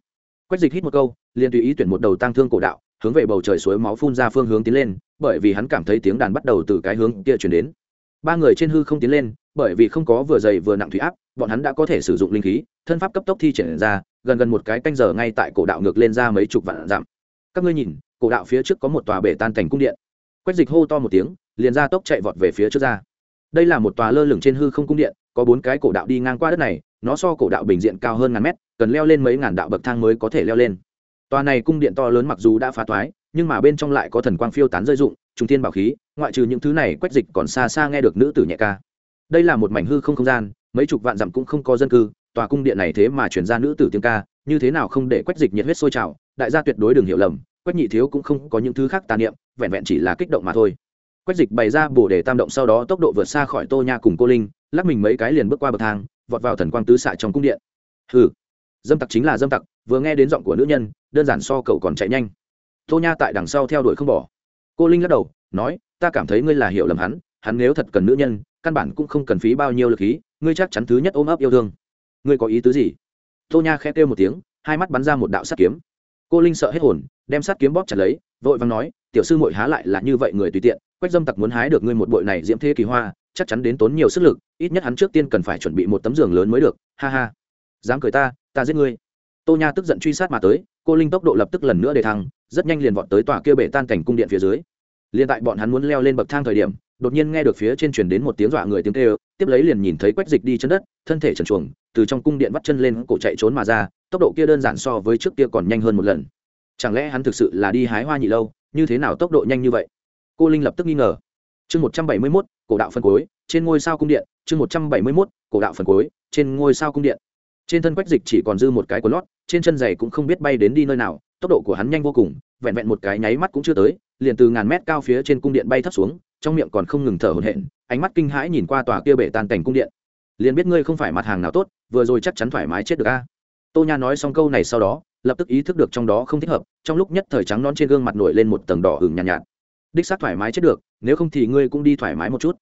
Quách dịch hít một câu, liền tùy ý tuyển một đầu tang thương cổ đạo, hướng về bầu trời suối máu phun ra phương hướng tiến lên, bởi vì hắn cảm thấy tiếng đàn bắt đầu từ cái hướng kia chuyển đến. Ba người trên hư không tiến lên bởi vì không có vừa dày vừa nặng thủy áp, bọn hắn đã có thể sử dụng linh khí, thân pháp cấp tốc thi triển ra, gần gần một cái canh giờ ngay tại cổ đạo ngược lên ra mấy chục vạn dặm. Các ngươi nhìn, cổ đạo phía trước có một tòa bể tan cảnh cung điện. Quách dịch hô to một tiếng, liền ra tốc chạy vọt về phía trước ra. Đây là một tòa lơ lửng trên hư không cung điện, có bốn cái cổ đạo đi ngang qua đất này, nó so cổ đạo bình diện cao hơn ngàn mét, cần leo lên mấy ngàn đạo bậc thang mới có thể leo lên. Tòa này cung điện to lớn mặc dù đã phá toái, nhưng mà bên trong lại có thần quang phiêu tán rơi dụng trung thiên bảo khí, ngoại trừ những thứ này, quách dịch còn xa xa nghe được nữ tử nhẹ ca đây là một mảnh hư không không gian, mấy chục vạn dặm cũng không có dân cư, tòa cung điện này thế mà chuyển ra nữ tử tiếng ca, như thế nào không để quách dịch nhiệt huyết sôi trào, đại gia tuyệt đối đừng hiểu lầm, quách nhị thiếu cũng không có những thứ khác tà niệm, vẹn vẹn chỉ là kích động mà thôi. Quách dịch bày ra bổ để tam động sau đó tốc độ vượt xa khỏi tô nha cùng cô linh, lắc mình mấy cái liền bước qua bậc thang, vọt vào thần quang tứ xạ trong cung điện. Hừ, dâm tặc chính là dâm tặc, vừa nghe đến giọng của nữ nhân, đơn giản so cậu còn chạy nhanh. Tô nha tại đằng sau theo đuổi không bỏ. Cô linh lắc đầu, nói, ta cảm thấy ngươi là hiểu lầm hắn hắn nếu thật cần nữ nhân, căn bản cũng không cần phí bao nhiêu lực khí, ngươi chắc chắn thứ nhất ôm ấp yêu thương. Ngươi có ý tứ gì? Tô nha khẽ kêu một tiếng, hai mắt bắn ra một đạo sắt kiếm. Cô linh sợ hết hồn, đem sắt kiếm bóp chặt lấy, vội vàng nói, tiểu sư mội há lại là như vậy người tùy tiện, quách dâm tặc muốn hái được ngươi một bội này diễm thế kỳ hoa, chắc chắn đến tốn nhiều sức lực, ít nhất hắn trước tiên cần phải chuẩn bị một tấm giường lớn mới được, ha ha. Dám cười ta ta giết ngươi. Tô nha tức giận truy sát mà tới, cô linh tốc độ lập tức lần nữa để thăng, rất nhanh liền vọt tới tòa kia bể tan cảnh cung điện phía dưới. Liền tại bọn hắn muốn leo lên bậc thang thời điểm đột nhiên nghe được phía trên truyền đến một tiếng dọa người tiếng kêu, tiếp lấy liền nhìn thấy quách dịch đi chân đất, thân thể trần chuồng từ trong cung điện bắt chân lên cổ chạy trốn mà ra, tốc độ kia đơn giản so với trước kia còn nhanh hơn một lần. Chẳng lẽ hắn thực sự là đi hái hoa nhị lâu, như thế nào tốc độ nhanh như vậy? Cô linh lập tức nghi ngờ. Chương một trăm bảy mươi mốt, cổ đạo phân cuối trên ngôi sao cung điện, chương một trăm bảy mươi mốt, cổ đạo phân cuối trên ngôi sao cung điện. Trên thân quách dịch chỉ còn dư một cái quần lót, trên chân giày cũng không biết bay đến đi nơi nào, tốc độ của hắn nhanh vô cùng vẹn vẹn một cái nháy mắt cũng chưa tới liền từ ngàn mét cao phía trên cung điện bay thấp xuống trong miệng còn không ngừng thở hổn hển ánh mắt kinh hãi nhìn qua tòa kia bể tan cảnh cung điện. Liền biết ngươi không phải mặt hàng nào tốt vừa rồi chắc chắn thoải mái chết được a. Tô nha nói xong câu này sau đó lập tức ý thức được trong đó không thích hợp trong lúc nhất thời trắng non trên gương mặt nổi lên một tầng đỏ hừng nhàn nhạt, nhạt. Đích xác thoải mái chết được nếu không thì ngươi cũng đi thoải mái một chút.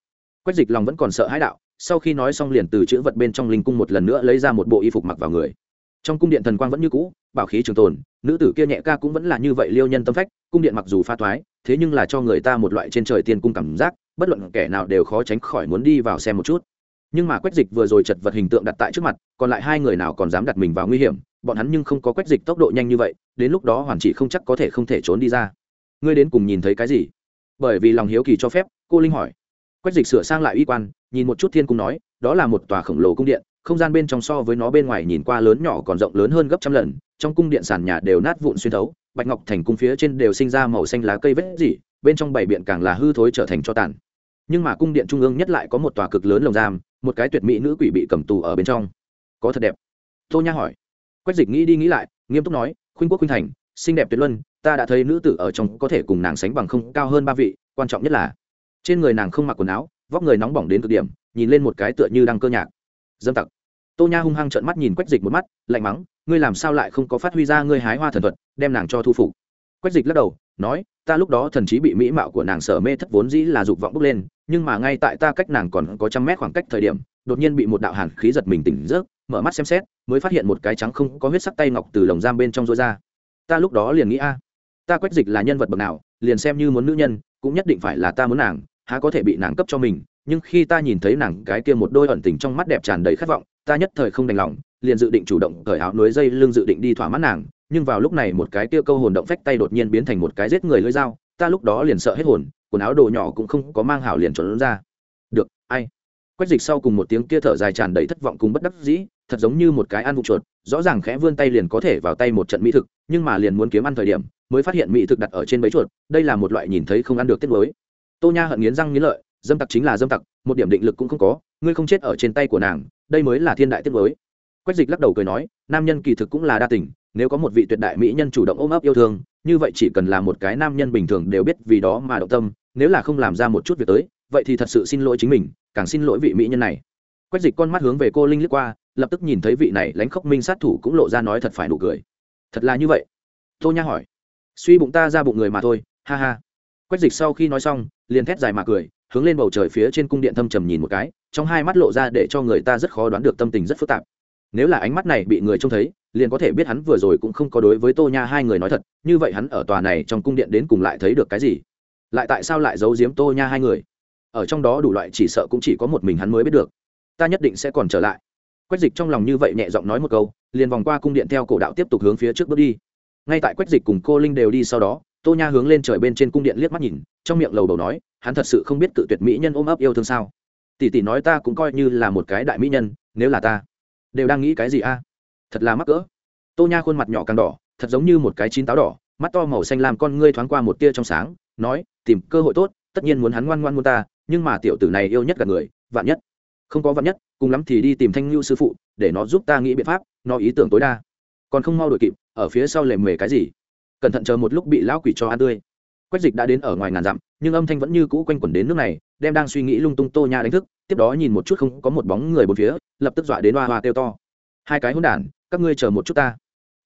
Quách dịch lòng vẫn còn sợ hãi đạo sau khi nói xong liền từ chữ vật bên trong linh cung một lần nữa lấy ra một bộ y phục mặc vào người trong cung điện thần quang vẫn như cũ, bảo khí trường tồn, nữ tử kia nhẹ ca cũng vẫn là như vậy liêu nhân tâm phách, cung điện mặc dù pha thoái, thế nhưng là cho người ta một loại trên trời tiên cung cảm giác, bất luận kẻ nào đều khó tránh khỏi muốn đi vào xem một chút. Nhưng mà quách dịch vừa rồi chật vật hình tượng đặt tại trước mặt, còn lại hai người nào còn dám đặt mình vào nguy hiểm, bọn hắn nhưng không có quách dịch tốc độ nhanh như vậy, đến lúc đó hoàn chỉ không chắc có thể không thể trốn đi ra. Ngươi đến cùng nhìn thấy cái gì? Bởi vì lòng hiếu kỳ cho phép, cô linh hỏi. Quách dịch sửa sang lại uy quan, nhìn một chút thiên cung nói, đó là một tòa khổng lồ cung điện không gian bên trong so với nó bên ngoài nhìn qua lớn nhỏ còn rộng lớn hơn gấp trăm lần, trong cung điện sàn nhà đều nát vụn xuyên thấu, bạch ngọc thành cung phía trên đều sinh ra màu xanh lá cây vết dỉ bên trong bảy biện càng là hư thối trở thành cho tàn. Nhưng mà cung điện trung ương nhất lại có một tòa cực lớn lồng giam, một cái tuyệt mỹ nữ quỷ bị cầm tù ở bên trong. Có thật đẹp. Tô nha hỏi. Quách dịch nghĩ đi nghĩ lại, nghiêm túc nói, khuynh quốc khuynh thành, xinh đẹp tuyệt luân, ta đã thấy nữ tử ở trong có thể cùng nàng sánh bằng không cao hơn ba vị, quan trọng nhất là. Trên người nàng không mặc quần áo, vóc người nóng bỏng đến cực điểm, nhìn lên một cái tựa như đang cơ nhạc dâm tặc. Tô nha hung hăng trợn mắt nhìn quách dịch một mắt, lạnh mắng, ngươi làm sao lại không có phát huy ra ngươi hái hoa thần thuật, đem nàng cho thu phục? Quách dịch lắc đầu, nói, ta lúc đó thần chí bị mỹ mạo của nàng sở mê thất vốn dĩ là dục vọng bốc lên, nhưng mà ngay tại ta cách nàng còn có trăm mét khoảng cách thời điểm, đột nhiên bị một đạo hàn khí giật mình tỉnh giấc, mở mắt xem xét, mới phát hiện một cái trắng không có huyết sắc tay ngọc từ lồng giam bên trong rối ra. Ta lúc đó liền nghĩ, a, ta quách dịch là nhân vật bậc nào, liền xem như muốn nữ nhân, cũng nhất định phải là ta muốn nàng, há có thể bị nàng cấp cho mình nhưng khi ta nhìn thấy nàng cái kia một đôi ẩn tình trong mắt đẹp tràn đầy khát vọng, ta nhất thời không đành lòng, liền dự định chủ động cởi áo núi dây lưng dự định đi thỏa mãn nàng, nhưng vào lúc này một cái kia câu hồn động phách tay đột nhiên biến thành một cái giết người lưỡi dao, ta lúc đó liền sợ hết hồn, quần áo đồ nhỏ cũng không có mang hảo liền trốn ra. Được, ai? Quách dịch sau cùng một tiếng kia thở dài tràn đầy thất vọng cùng bất đắc dĩ, thật giống như một cái ăn vụ chuột, rõ ràng khẽ vươn tay liền có thể vào tay một trận mỹ thực, nhưng mà liền muốn kiếm ăn thời điểm, mới phát hiện mỹ thực đặt ở trên bẫy chuột, đây là một loại nhìn thấy không ăn được tiết mới tô nha hận nghiến răng nghiến lợi dâm tặc chính là dâm tặc, một điểm định lực cũng không có, ngươi không chết ở trên tay của nàng, đây mới là thiên đại tiết mới quách dịch lắc đầu cười nói, nam nhân kỳ thực cũng là đa tình, nếu có một vị tuyệt đại mỹ nhân chủ động ôm ấp yêu thương, như vậy chỉ cần là một cái nam nhân bình thường đều biết vì đó mà động tâm, nếu là không làm ra một chút việc tới, vậy thì thật sự xin lỗi chính mình, càng xin lỗi vị mỹ nhân này. Quách dịch con mắt hướng về cô linh liếc qua, lập tức nhìn thấy vị này lánh khóc minh sát thủ cũng lộ ra nói thật phải nụ cười. Thật là như vậy? Tô nha hỏi. Suy bụng ta ra bụng người mà thôi, ha ha. Quách dịch sau khi nói xong, liền thét dài mà cười hướng lên bầu trời phía trên cung điện thâm trầm nhìn một cái, trong hai mắt lộ ra để cho người ta rất khó đoán được tâm tình rất phức tạp. Nếu là ánh mắt này bị người trông thấy, liền có thể biết hắn vừa rồi cũng không có đối với tô nha hai người nói thật, như vậy hắn ở tòa này trong cung điện đến cùng lại thấy được cái gì? Lại tại sao lại giấu giếm tô nha hai người? Ở trong đó đủ loại chỉ sợ cũng chỉ có một mình hắn mới biết được. Ta nhất định sẽ còn trở lại. Quách dịch trong lòng như vậy nhẹ giọng nói một câu, liền vòng qua cung điện theo cổ đạo tiếp tục hướng phía trước bước đi. Ngay tại quách dịch cùng cô linh đều đi sau đó, tô nha hướng lên trời bên trên cung điện liếc mắt nhìn, trong miệng lầu đầu nói hắn thật sự không biết cự tuyệt mỹ nhân ôm ấp yêu thương sao. Tỷ tỷ nói ta cũng coi như là một cái đại mỹ nhân, nếu là ta, đều đang nghĩ cái gì a? Thật là mắc cỡ. Tô nha khuôn mặt nhỏ càng đỏ, thật giống như một cái chín táo đỏ, mắt to màu xanh làm con ngươi thoáng qua một tia trong sáng, nói, tìm cơ hội tốt, tất nhiên muốn hắn ngoan ngoan muốn ta, nhưng mà tiểu tử này yêu nhất cả người, vạn nhất, không có vạn nhất, cùng lắm thì đi tìm thanh lưu sư phụ, để nó giúp ta nghĩ biện pháp, nó ý tưởng tối đa. Còn không mau đội kịp, ở phía sau lề mề cái gì? Cẩn thận chờ một lúc bị lão quỷ cho ăn tươi quách dịch đã đến ở ngoài ngàn dặm, nhưng âm thanh vẫn như cũ quanh quẩn đến nước này, đem đang suy nghĩ lung tung tô nha đánh thức, tiếp đó nhìn một chút không có một bóng người bốn phía, lập tức dọa đến hoa hoa kêu to. Hai cái hôn đản, các ngươi chờ một chút ta.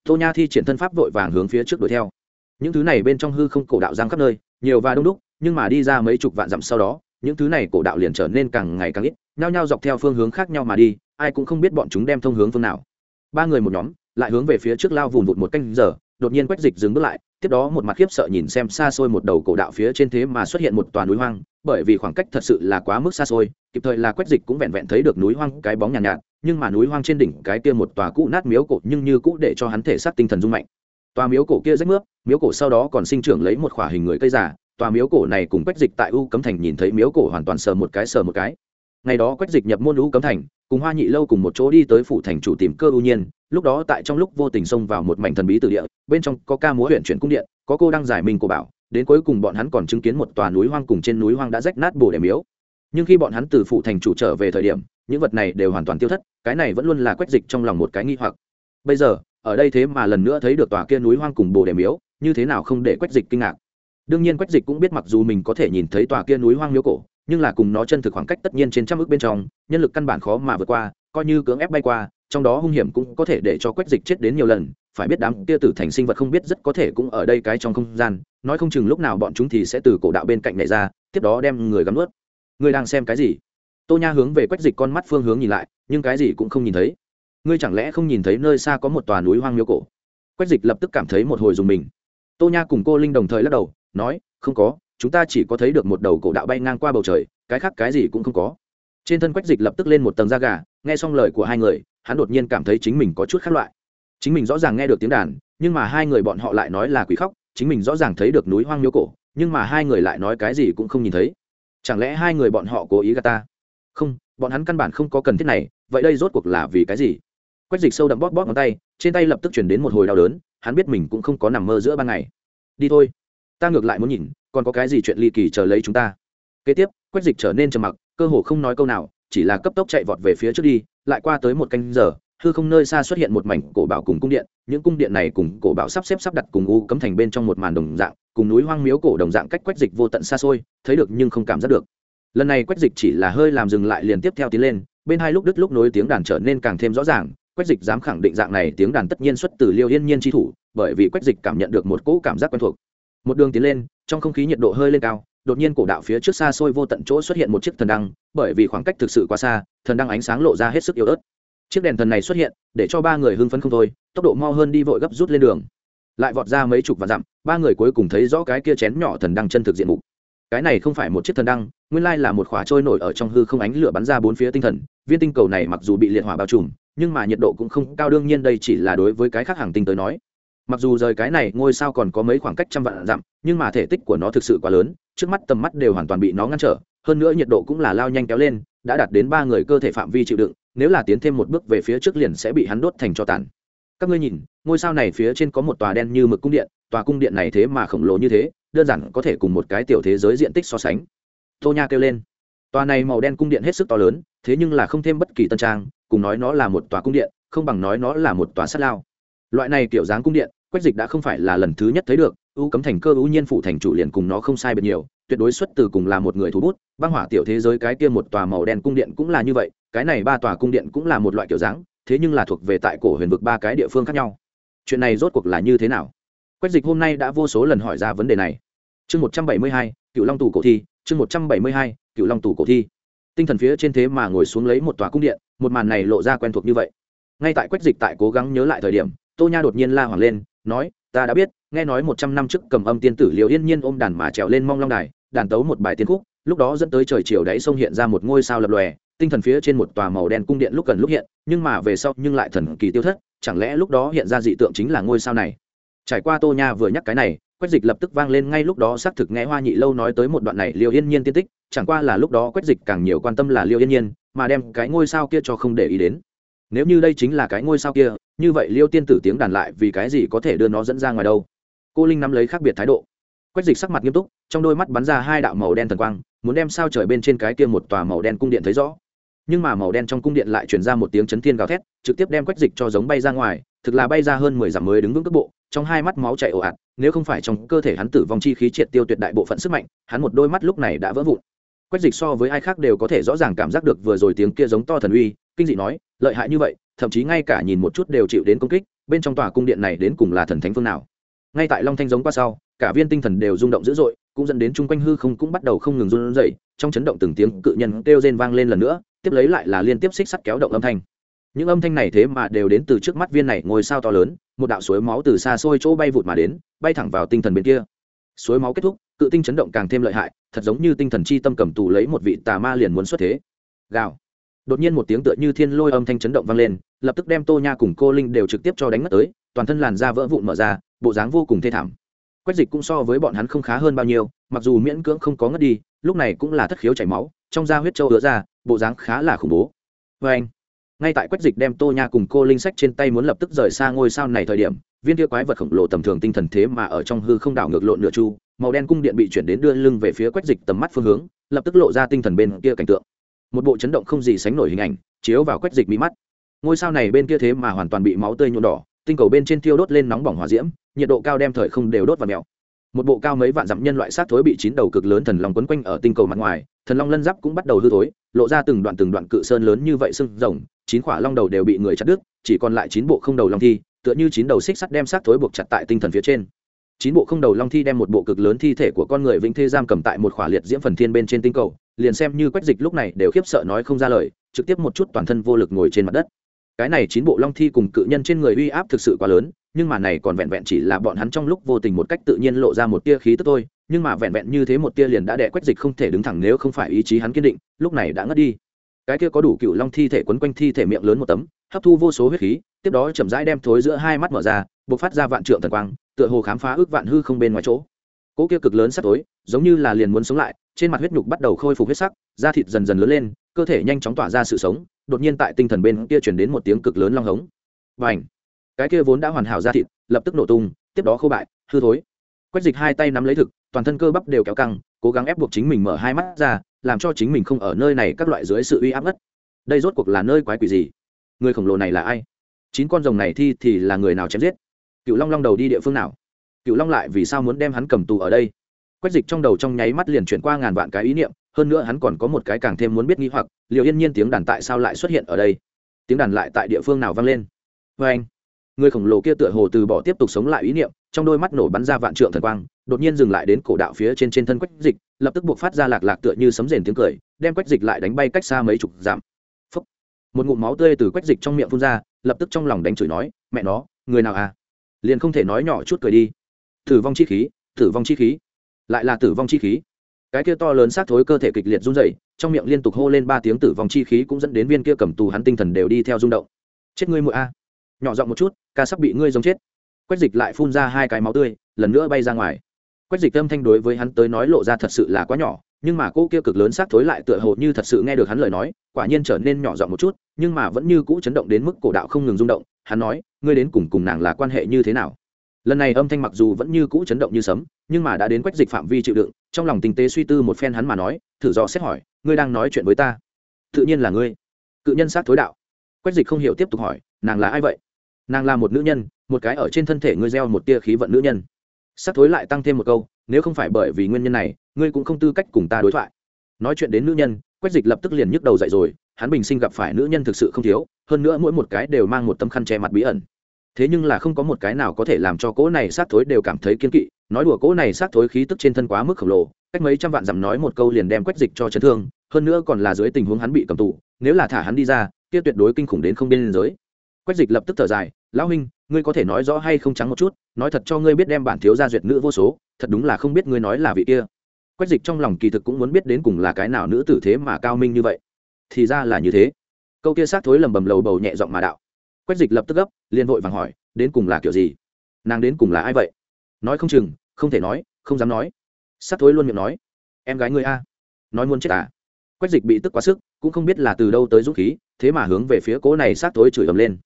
Tô nha thi triển thân pháp vội vàng hướng phía trước đuổi theo. Những thứ này bên trong hư không cổ đạo giang khắp nơi, nhiều và đông đúc, nhưng mà đi ra mấy chục vạn dặm sau đó, những thứ này cổ đạo liền trở nên càng ngày càng ít, nhao nhao dọc theo phương hướng khác nhau mà đi, ai cũng không biết bọn chúng đem thông hướng phương nào. Ba người một nhóm, lại hướng về phía trước lao vùn vụt một canh giờ đột nhiên quách dịch dừng bước lại tiếp đó một mặt khiếp sợ nhìn xem xa xôi một đầu cổ đạo phía trên thế mà xuất hiện một tòa núi hoang bởi vì khoảng cách thật sự là quá mức xa xôi kịp thời là quách dịch cũng vẹn vẹn thấy được núi hoang cái bóng nhàn nhạt, nhạt nhưng mà núi hoang trên đỉnh cái kia một tòa cũ nát miếu cổ nhưng như cũ để cho hắn thể xác tinh thần rung mạnh. Tòa miếu cổ kia rách nước miếu cổ sau đó còn sinh trưởng lấy một khỏa hình người cây giả tòa miếu cổ này cùng quách dịch tại u cấm thành nhìn thấy miếu cổ hoàn toàn sờ một cái sờ một cái. Ngày đó quách dịch nhập môn u cấm thành cùng hoa nhị lâu cùng một chỗ đi tới phủ thành chủ tìm cơ ưu nhiên lúc đó tại trong lúc vô tình xông vào một mảnh thần bí từ địa, bên trong có ca múa huyện chuyển cung điện, có cô đang giải mình của bảo, đến cuối cùng bọn hắn còn chứng kiến một tòa núi hoang cùng trên núi hoang đã rách nát bồ đẻ miếu. Nhưng khi bọn hắn từ phụ thành chủ trở về thời điểm, những vật này đều hoàn toàn tiêu thất, cái này vẫn luôn là quách dịch trong lòng một cái nghi hoặc. Bây giờ, ở đây thế mà lần nữa thấy được tòa kia núi hoang cùng bồ đề miếu, như thế nào không để quách dịch kinh ngạc? Đương nhiên quách dịch cũng biết mặc dù mình có thể nhìn thấy tòa kia núi hoang miếu cổ, nhưng là cùng nó chân thực khoảng cách tất nhiên trên trăm ước bên trong, nhân lực căn bản khó mà vượt qua, coi như cưỡng ép bay qua trong đó hung hiểm cũng có thể để cho quách dịch chết đến nhiều lần, phải biết đám kia tử thành sinh vật không biết rất có thể cũng ở đây cái trong không gian, nói không chừng lúc nào bọn chúng thì sẽ từ cổ đạo bên cạnh này ra, tiếp đó đem người gắn ướt người đang xem cái gì? Tô nha hướng về quách dịch con mắt phương hướng nhìn lại, nhưng cái gì cũng không nhìn thấy. Ngươi chẳng lẽ không nhìn thấy nơi xa có một tòa núi hoang miêu cổ? Quách dịch lập tức cảm thấy một hồi dùng mình. Tô nha cùng cô linh đồng thời lắc đầu, nói, không có, chúng ta chỉ có thấy được một đầu cổ đạo bay ngang qua bầu trời, cái khác cái gì cũng không có. Trên thân quách dịch lập tức lên một tầng da gà, nghe xong lời của hai người hắn đột nhiên cảm thấy chính mình có chút khác loại. Chính mình rõ ràng nghe được tiếng đàn, nhưng mà hai người bọn họ lại nói là quỷ khóc, chính mình rõ ràng thấy được núi hoang miếu cổ, nhưng mà hai người lại nói cái gì cũng không nhìn thấy. Chẳng lẽ hai người bọn họ cố ý gà ta? Không, bọn hắn căn bản không có cần thiết này, vậy đây rốt cuộc là vì cái gì? Quách dịch sâu đậm bóp bóp ngón tay, trên tay lập tức chuyển đến một hồi đau đớn, hắn biết mình cũng không có nằm mơ giữa ban ngày. Đi thôi, ta ngược lại muốn nhìn, còn có cái gì chuyện ly kỳ chờ lấy chúng ta? Kế tiếp, quách dịch trở nên trầm mặc, cơ hồ không nói câu nào, chỉ là cấp tốc chạy vọt về phía trước đi lại qua tới một canh giờ, hư không nơi xa xuất hiện một mảnh cổ bảo cùng cung điện. Những cung điện này cùng cổ bảo sắp xếp sắp đặt cùng u cấm thành bên trong một màn đồng dạng, cùng núi hoang miếu cổ đồng dạng cách quách dịch vô tận xa xôi, thấy được nhưng không cảm giác được. Lần này quách dịch chỉ là hơi làm dừng lại liền tiếp theo tiến lên, bên hai lúc đứt lúc nối tiếng đàn trở nên càng thêm rõ ràng, quách dịch dám khẳng định dạng này tiếng đàn tất nhiên xuất từ liêu yên nhiên tri thủ, bởi vì quách dịch cảm nhận được một cỗ cảm giác quen thuộc. Một đường tiến lên, trong không khí nhiệt độ hơi lên cao đột nhiên cổ đạo phía trước xa xôi vô tận chỗ xuất hiện một chiếc thần đăng, bởi vì khoảng cách thực sự quá xa, thần đăng ánh sáng lộ ra hết sức yếu ớt. Chiếc đèn thần này xuất hiện, để cho ba người hưng phấn không thôi, tốc độ mo hơn đi vội gấp rút lên đường. Lại vọt ra mấy chục và dặm, ba người cuối cùng thấy rõ cái kia chén nhỏ thần đăng chân thực diện mục. Cái này không phải một chiếc thần đăng, nguyên lai là một khóa trôi nổi ở trong hư không ánh lửa bắn ra bốn phía tinh thần, viên tinh cầu này mặc dù bị liệt hỏa bao trùm, nhưng mà nhiệt độ cũng không cao, đương nhiên đây chỉ là đối với cái khác hàng tinh tới nói. Mặc dù rời cái này ngôi sao còn có mấy khoảng cách trăm vạn dặm, nhưng mà thể tích của nó thực sự quá lớn trước mắt tầm mắt đều hoàn toàn bị nó ngăn trở, hơn nữa nhiệt độ cũng là lao nhanh kéo lên, đã đạt đến ba người cơ thể phạm vi chịu đựng, nếu là tiến thêm một bước về phía trước liền sẽ bị hắn đốt thành cho tàn. Các ngươi nhìn, ngôi sao này phía trên có một tòa đen như mực cung điện, tòa cung điện này thế mà khổng lồ như thế, đơn giản có thể cùng một cái tiểu thế giới diện tích so sánh. Tô nha kêu lên. Tòa này màu đen cung điện hết sức to lớn, thế nhưng là không thêm bất kỳ tân trang, cùng nói nó là một tòa cung điện, không bằng nói nó là một tòa sắt lao. Loại này kiểu dáng cung điện, quách dịch đã không phải là lần thứ nhất thấy được ưu cấm thành cơ ưu nhiên phụ thành chủ liền cùng nó không sai biệt nhiều, tuyệt đối xuất từ cùng là một người thủ bút, băng hỏa tiểu thế giới cái kia một tòa màu đen cung điện cũng là như vậy, cái này ba tòa cung điện cũng là một loại kiểu dáng, thế nhưng là thuộc về tại cổ huyền vực ba cái địa phương khác nhau. Chuyện này rốt cuộc là như thế nào? Quách dịch hôm nay đã vô số lần hỏi ra vấn đề này. Chương một trăm bảy mươi hai cựu long tù cổ thi, chương một trăm bảy mươi hai cựu long tù cổ thi. Tinh thần phía trên thế mà ngồi xuống lấy một tòa cung điện, một màn này lộ ra quen thuộc như vậy. Ngay tại quách dịch tại cố gắng nhớ lại thời điểm, tô nha đột nhiên la hoảng lên, nói, ta đã biết nghe nói một trăm năm trước cầm âm tiên tử liều yên nhiên ôm đàn mà trèo lên mong long đài, đàn tấu một bài tiên khúc, lúc đó dẫn tới trời chiều đáy sông hiện ra một ngôi sao lập lòe, tinh thần phía trên một tòa màu đen cung điện lúc gần lúc hiện, nhưng mà về sau nhưng lại thần kỳ tiêu thất, chẳng lẽ lúc đó hiện ra dị tượng chính là ngôi sao này? Trải qua tô nha vừa nhắc cái này, quách dịch lập tức vang lên ngay lúc đó xác thực nghe hoa nhị lâu nói tới một đoạn này liều yên nhiên tiên tích, chẳng qua là lúc đó quách dịch càng nhiều quan tâm là liêu yên nhiên, mà đem cái ngôi sao kia cho không để ý đến. Nếu như đây chính là cái ngôi sao kia, như vậy liêu tiên tử tiếng đàn lại vì cái gì có thể đưa nó dẫn ra ngoài đâu? Cô linh nắm lấy khác biệt thái độ. Quách dịch sắc mặt nghiêm túc, trong đôi mắt bắn ra hai đạo màu đen thần quang, muốn đem sao trời bên trên cái kia một tòa màu đen cung điện thấy rõ. Nhưng mà màu đen trong cung điện lại chuyển ra một tiếng chấn thiên gào thét, trực tiếp đem quách dịch cho giống bay ra ngoài, thực là bay ra hơn mười dặm mới đứng vững cước bộ, trong hai mắt máu chảy ồ ạt, nếu không phải trong cơ thể hắn tử vong chi khí triệt tiêu tuyệt đại bộ phận sức mạnh, hắn một đôi mắt lúc này đã vỡ vụn. Quách dịch so với ai khác đều có thể rõ ràng cảm giác được vừa rồi tiếng kia giống to thần uy, kinh dị nói, lợi hại như vậy, thậm chí ngay cả nhìn một chút đều chịu đến công kích, bên trong tòa cung điện này đến cùng là thần thánh phương nào? Ngay tại long thanh giống qua sau, cả viên tinh thần đều rung động dữ dội, cũng dẫn đến chung quanh hư không cũng bắt đầu không ngừng run rẩy, trong chấn động từng tiếng cự nhân kêu rên vang lên lần nữa, tiếp lấy lại là liên tiếp xích sắt kéo động âm thanh. Những âm thanh này thế mà đều đến từ trước mắt viên này ngôi sao to lớn, một đạo suối máu từ xa xôi chỗ bay vụt mà đến, bay thẳng vào tinh thần bên kia. Suối máu kết thúc, cự tinh chấn động càng thêm lợi hại, thật giống như tinh thần chi tâm cầm tù lấy một vị tà ma liền muốn xuất thế. Gào. Đột nhiên một tiếng tựa như thiên lôi âm thanh chấn động vang lên, lập tức đem tô nha cùng cô linh đều trực tiếp cho đánh mất tới, toàn thân làn da vỡ vụn mở ra bộ dáng vô cùng thê thảm. Quách dịch cũng so với bọn hắn không khá hơn bao nhiêu, mặc dù miễn cưỡng không có ngất đi, lúc này cũng là thất khiếu chảy máu, trong da huyết trâu ứa ra, bộ dáng khá là khủng bố. Vê anh, ngay tại quách dịch đem tô nha cùng cô linh sách trên tay muốn lập tức rời xa ngôi sao này thời điểm, viên kia quái vật khổng lồ tầm thường tinh thần thế mà ở trong hư không đảo ngược lộn nửa chu, màu đen cung điện bị chuyển đến đưa lưng về phía quách dịch tầm mắt phương hướng, lập tức lộ ra tinh thần bên kia cảnh tượng. Một bộ chấn động không gì sánh nổi hình ảnh, chiếu vào quách dịch bị mắt. Ngôi sao này bên kia thế mà hoàn toàn bị máu tươi nhuộm đỏ, tinh cầu bên trên thiêu đốt lên nóng bỏng hỏa diễm nhiệt độ cao đem thời không đều đốt và mèo. Một bộ cao mấy vạn dặm nhân loại sát thối bị chín đầu cực lớn thần long quấn quanh ở tinh cầu mặt ngoài, thần long lân giáp cũng bắt đầu hư thối, lộ ra từng đoạn từng đoạn cự sơn lớn như vậy sưng rồng, chín quả long đầu đều bị người chặt đứt, chỉ còn lại chín bộ không đầu long thi, tựa như chín đầu xích sắt đem sát thối buộc chặt tại tinh thần phía trên. Chín bộ không đầu long thi đem một bộ cực lớn thi thể của con người vĩnh thê giam cầm tại một khỏa liệt diễm phần thiên bên trên tinh cầu, liền xem như quách dịch lúc này đều khiếp sợ nói không ra lời, trực tiếp một chút toàn thân vô lực ngồi trên mặt đất cái này chín bộ long thi cùng cự nhân trên người uy áp thực sự quá lớn, nhưng mà này còn vẹn vẹn chỉ là bọn hắn trong lúc vô tình một cách tự nhiên lộ ra một tia khí tức thôi, nhưng mà vẹn vẹn như thế một tia liền đã đè quách dịch không thể đứng thẳng nếu không phải ý chí hắn kiên định, lúc này đã ngất đi. Cái kia có đủ cựu long thi thể quấn quanh thi thể miệng lớn một tấm, hấp thu vô số huyết khí, tiếp đó chậm rãi đem thối giữa hai mắt mở ra, bộc phát ra vạn trượng thần quang, tựa hồ khám phá ước vạn hư không bên ngoài chỗ. Cỗ kia cực lớn sắp tối, giống như là liền muốn sống lại, trên mặt huyết nhục bắt đầu khôi phục huyết sắc, da thịt dần dần lớn lên, cơ thể nhanh chóng tỏa ra sự sống đột nhiên tại tinh thần bên kia chuyển đến một tiếng cực lớn long hống. Và ảnh cái kia vốn đã hoàn hảo ra thịt, lập tức nổ tung, tiếp đó khô bại, hư thối. Quách dịch hai tay nắm lấy thực, toàn thân cơ bắp đều kéo căng, cố gắng ép buộc chính mình mở hai mắt ra, làm cho chính mình không ở nơi này các loại dưới sự uy áp ngất. Đây rốt cuộc là nơi quái quỷ gì? Người khổng lồ này là ai? Chín con rồng này thi thì là người nào chém giết? Cựu long long đầu đi địa phương nào? Cựu long lại vì sao muốn đem hắn cầm tù ở đây? Quách dịch trong đầu trong nháy mắt liền chuyển qua ngàn vạn cái ý niệm hơn nữa hắn còn có một cái càng thêm muốn biết nghi hoặc liệu yên nhiên tiếng đàn tại sao lại xuất hiện ở đây? Tiếng đàn lại tại địa phương nào vang lên? Vê anh, người khổng lồ kia tựa hồ từ bỏ tiếp tục sống lại ý niệm, trong đôi mắt nổ bắn ra vạn trượng thần quang, đột nhiên dừng lại đến cổ đạo phía trên trên thân quách dịch, lập tức buộc phát ra lạc lạc tựa như sấm rền tiếng cười, đem quách dịch lại đánh bay cách xa mấy chục dặm. Một ngụm máu tươi từ quách dịch trong miệng phun ra, lập tức trong lòng đánh chửi nói, mẹ nó, người nào à? Liền không thể nói nhỏ chút cười đi. Tử vong chi khí, tử vong chi khí. Lại là tử vong chi khí cái kia to lớn sát thối cơ thể kịch liệt run rẩy, trong miệng liên tục hô lên ba tiếng tử vong chi khí cũng dẫn đến viên kia cầm tù hắn tinh thần đều đi theo rung động. Chết ngươi muội a. Nhỏ giọng một chút, ca sắp bị ngươi giống chết. Quách dịch lại phun ra hai cái máu tươi, lần nữa bay ra ngoài. Quách dịch âm thanh đối với hắn tới nói lộ ra thật sự là quá nhỏ, nhưng mà cô kia cực lớn xác thối lại tựa hồ như thật sự nghe được hắn lời nói, quả nhiên trở nên nhỏ giọng một chút, nhưng mà vẫn như cũ chấn động đến mức cổ đạo không ngừng rung động. Hắn nói, ngươi đến cùng cùng nàng là quan hệ như thế nào? Lần này âm thanh mặc dù vẫn như cũ chấn động như sấm, nhưng mà đã đến quách dịch phạm vi chịu đựng, trong lòng tình tế suy tư một phen hắn mà nói, thử dò xét hỏi, ngươi đang nói chuyện với ta? Tự nhiên là ngươi. Cự nhân sát thối đạo. Quách dịch không hiểu tiếp tục hỏi, nàng là ai vậy? Nàng là một nữ nhân, một cái ở trên thân thể ngươi gieo một tia khí vận nữ nhân. Sát thối lại tăng thêm một câu, nếu không phải bởi vì nguyên nhân này, ngươi cũng không tư cách cùng ta đối thoại. Nói chuyện đến nữ nhân, quách dịch lập tức liền nhức đầu dậy rồi, hắn bình sinh gặp phải nữ nhân thực sự không thiếu, hơn nữa mỗi một cái đều mang một tấm khăn che mặt bí ẩn thế nhưng là không có một cái nào có thể làm cho cỗ này sát thối đều cảm thấy kiên kỵ. Nói đùa cỗ này sát thối khí tức trên thân quá mức khổng lồ, cách mấy trăm vạn dặm nói một câu liền đem quách dịch cho chấn thương, hơn nữa còn là dưới tình huống hắn bị cầm tù, nếu là thả hắn đi ra, kia tuyệt đối kinh khủng đến không biên giới. Quách dịch lập tức thở dài, lão huynh, ngươi có thể nói rõ hay không trắng một chút, nói thật cho ngươi biết đem bản thiếu gia duyệt nữ vô số, thật đúng là không biết ngươi nói là vị kia. Quách dịch trong lòng kỳ thực cũng muốn biết đến cùng là cái nào nữ tử thế mà cao minh như vậy. Thì ra là như thế. Câu kia sát thối lầm bầm lầu bầu nhẹ giọng mà đạo quách dịch lập tức gấp, liền vội vàng hỏi, đến cùng là kiểu gì? Nàng đến cùng là ai vậy? Nói không chừng, không thể nói, không dám nói. Sát thối luôn miệng nói, em gái ngươi a, nói muốn chết à? Quách dịch bị tức quá sức, cũng không biết là từ đâu tới dũng khí, thế mà hướng về phía cố này sát thối chửi ầm lên.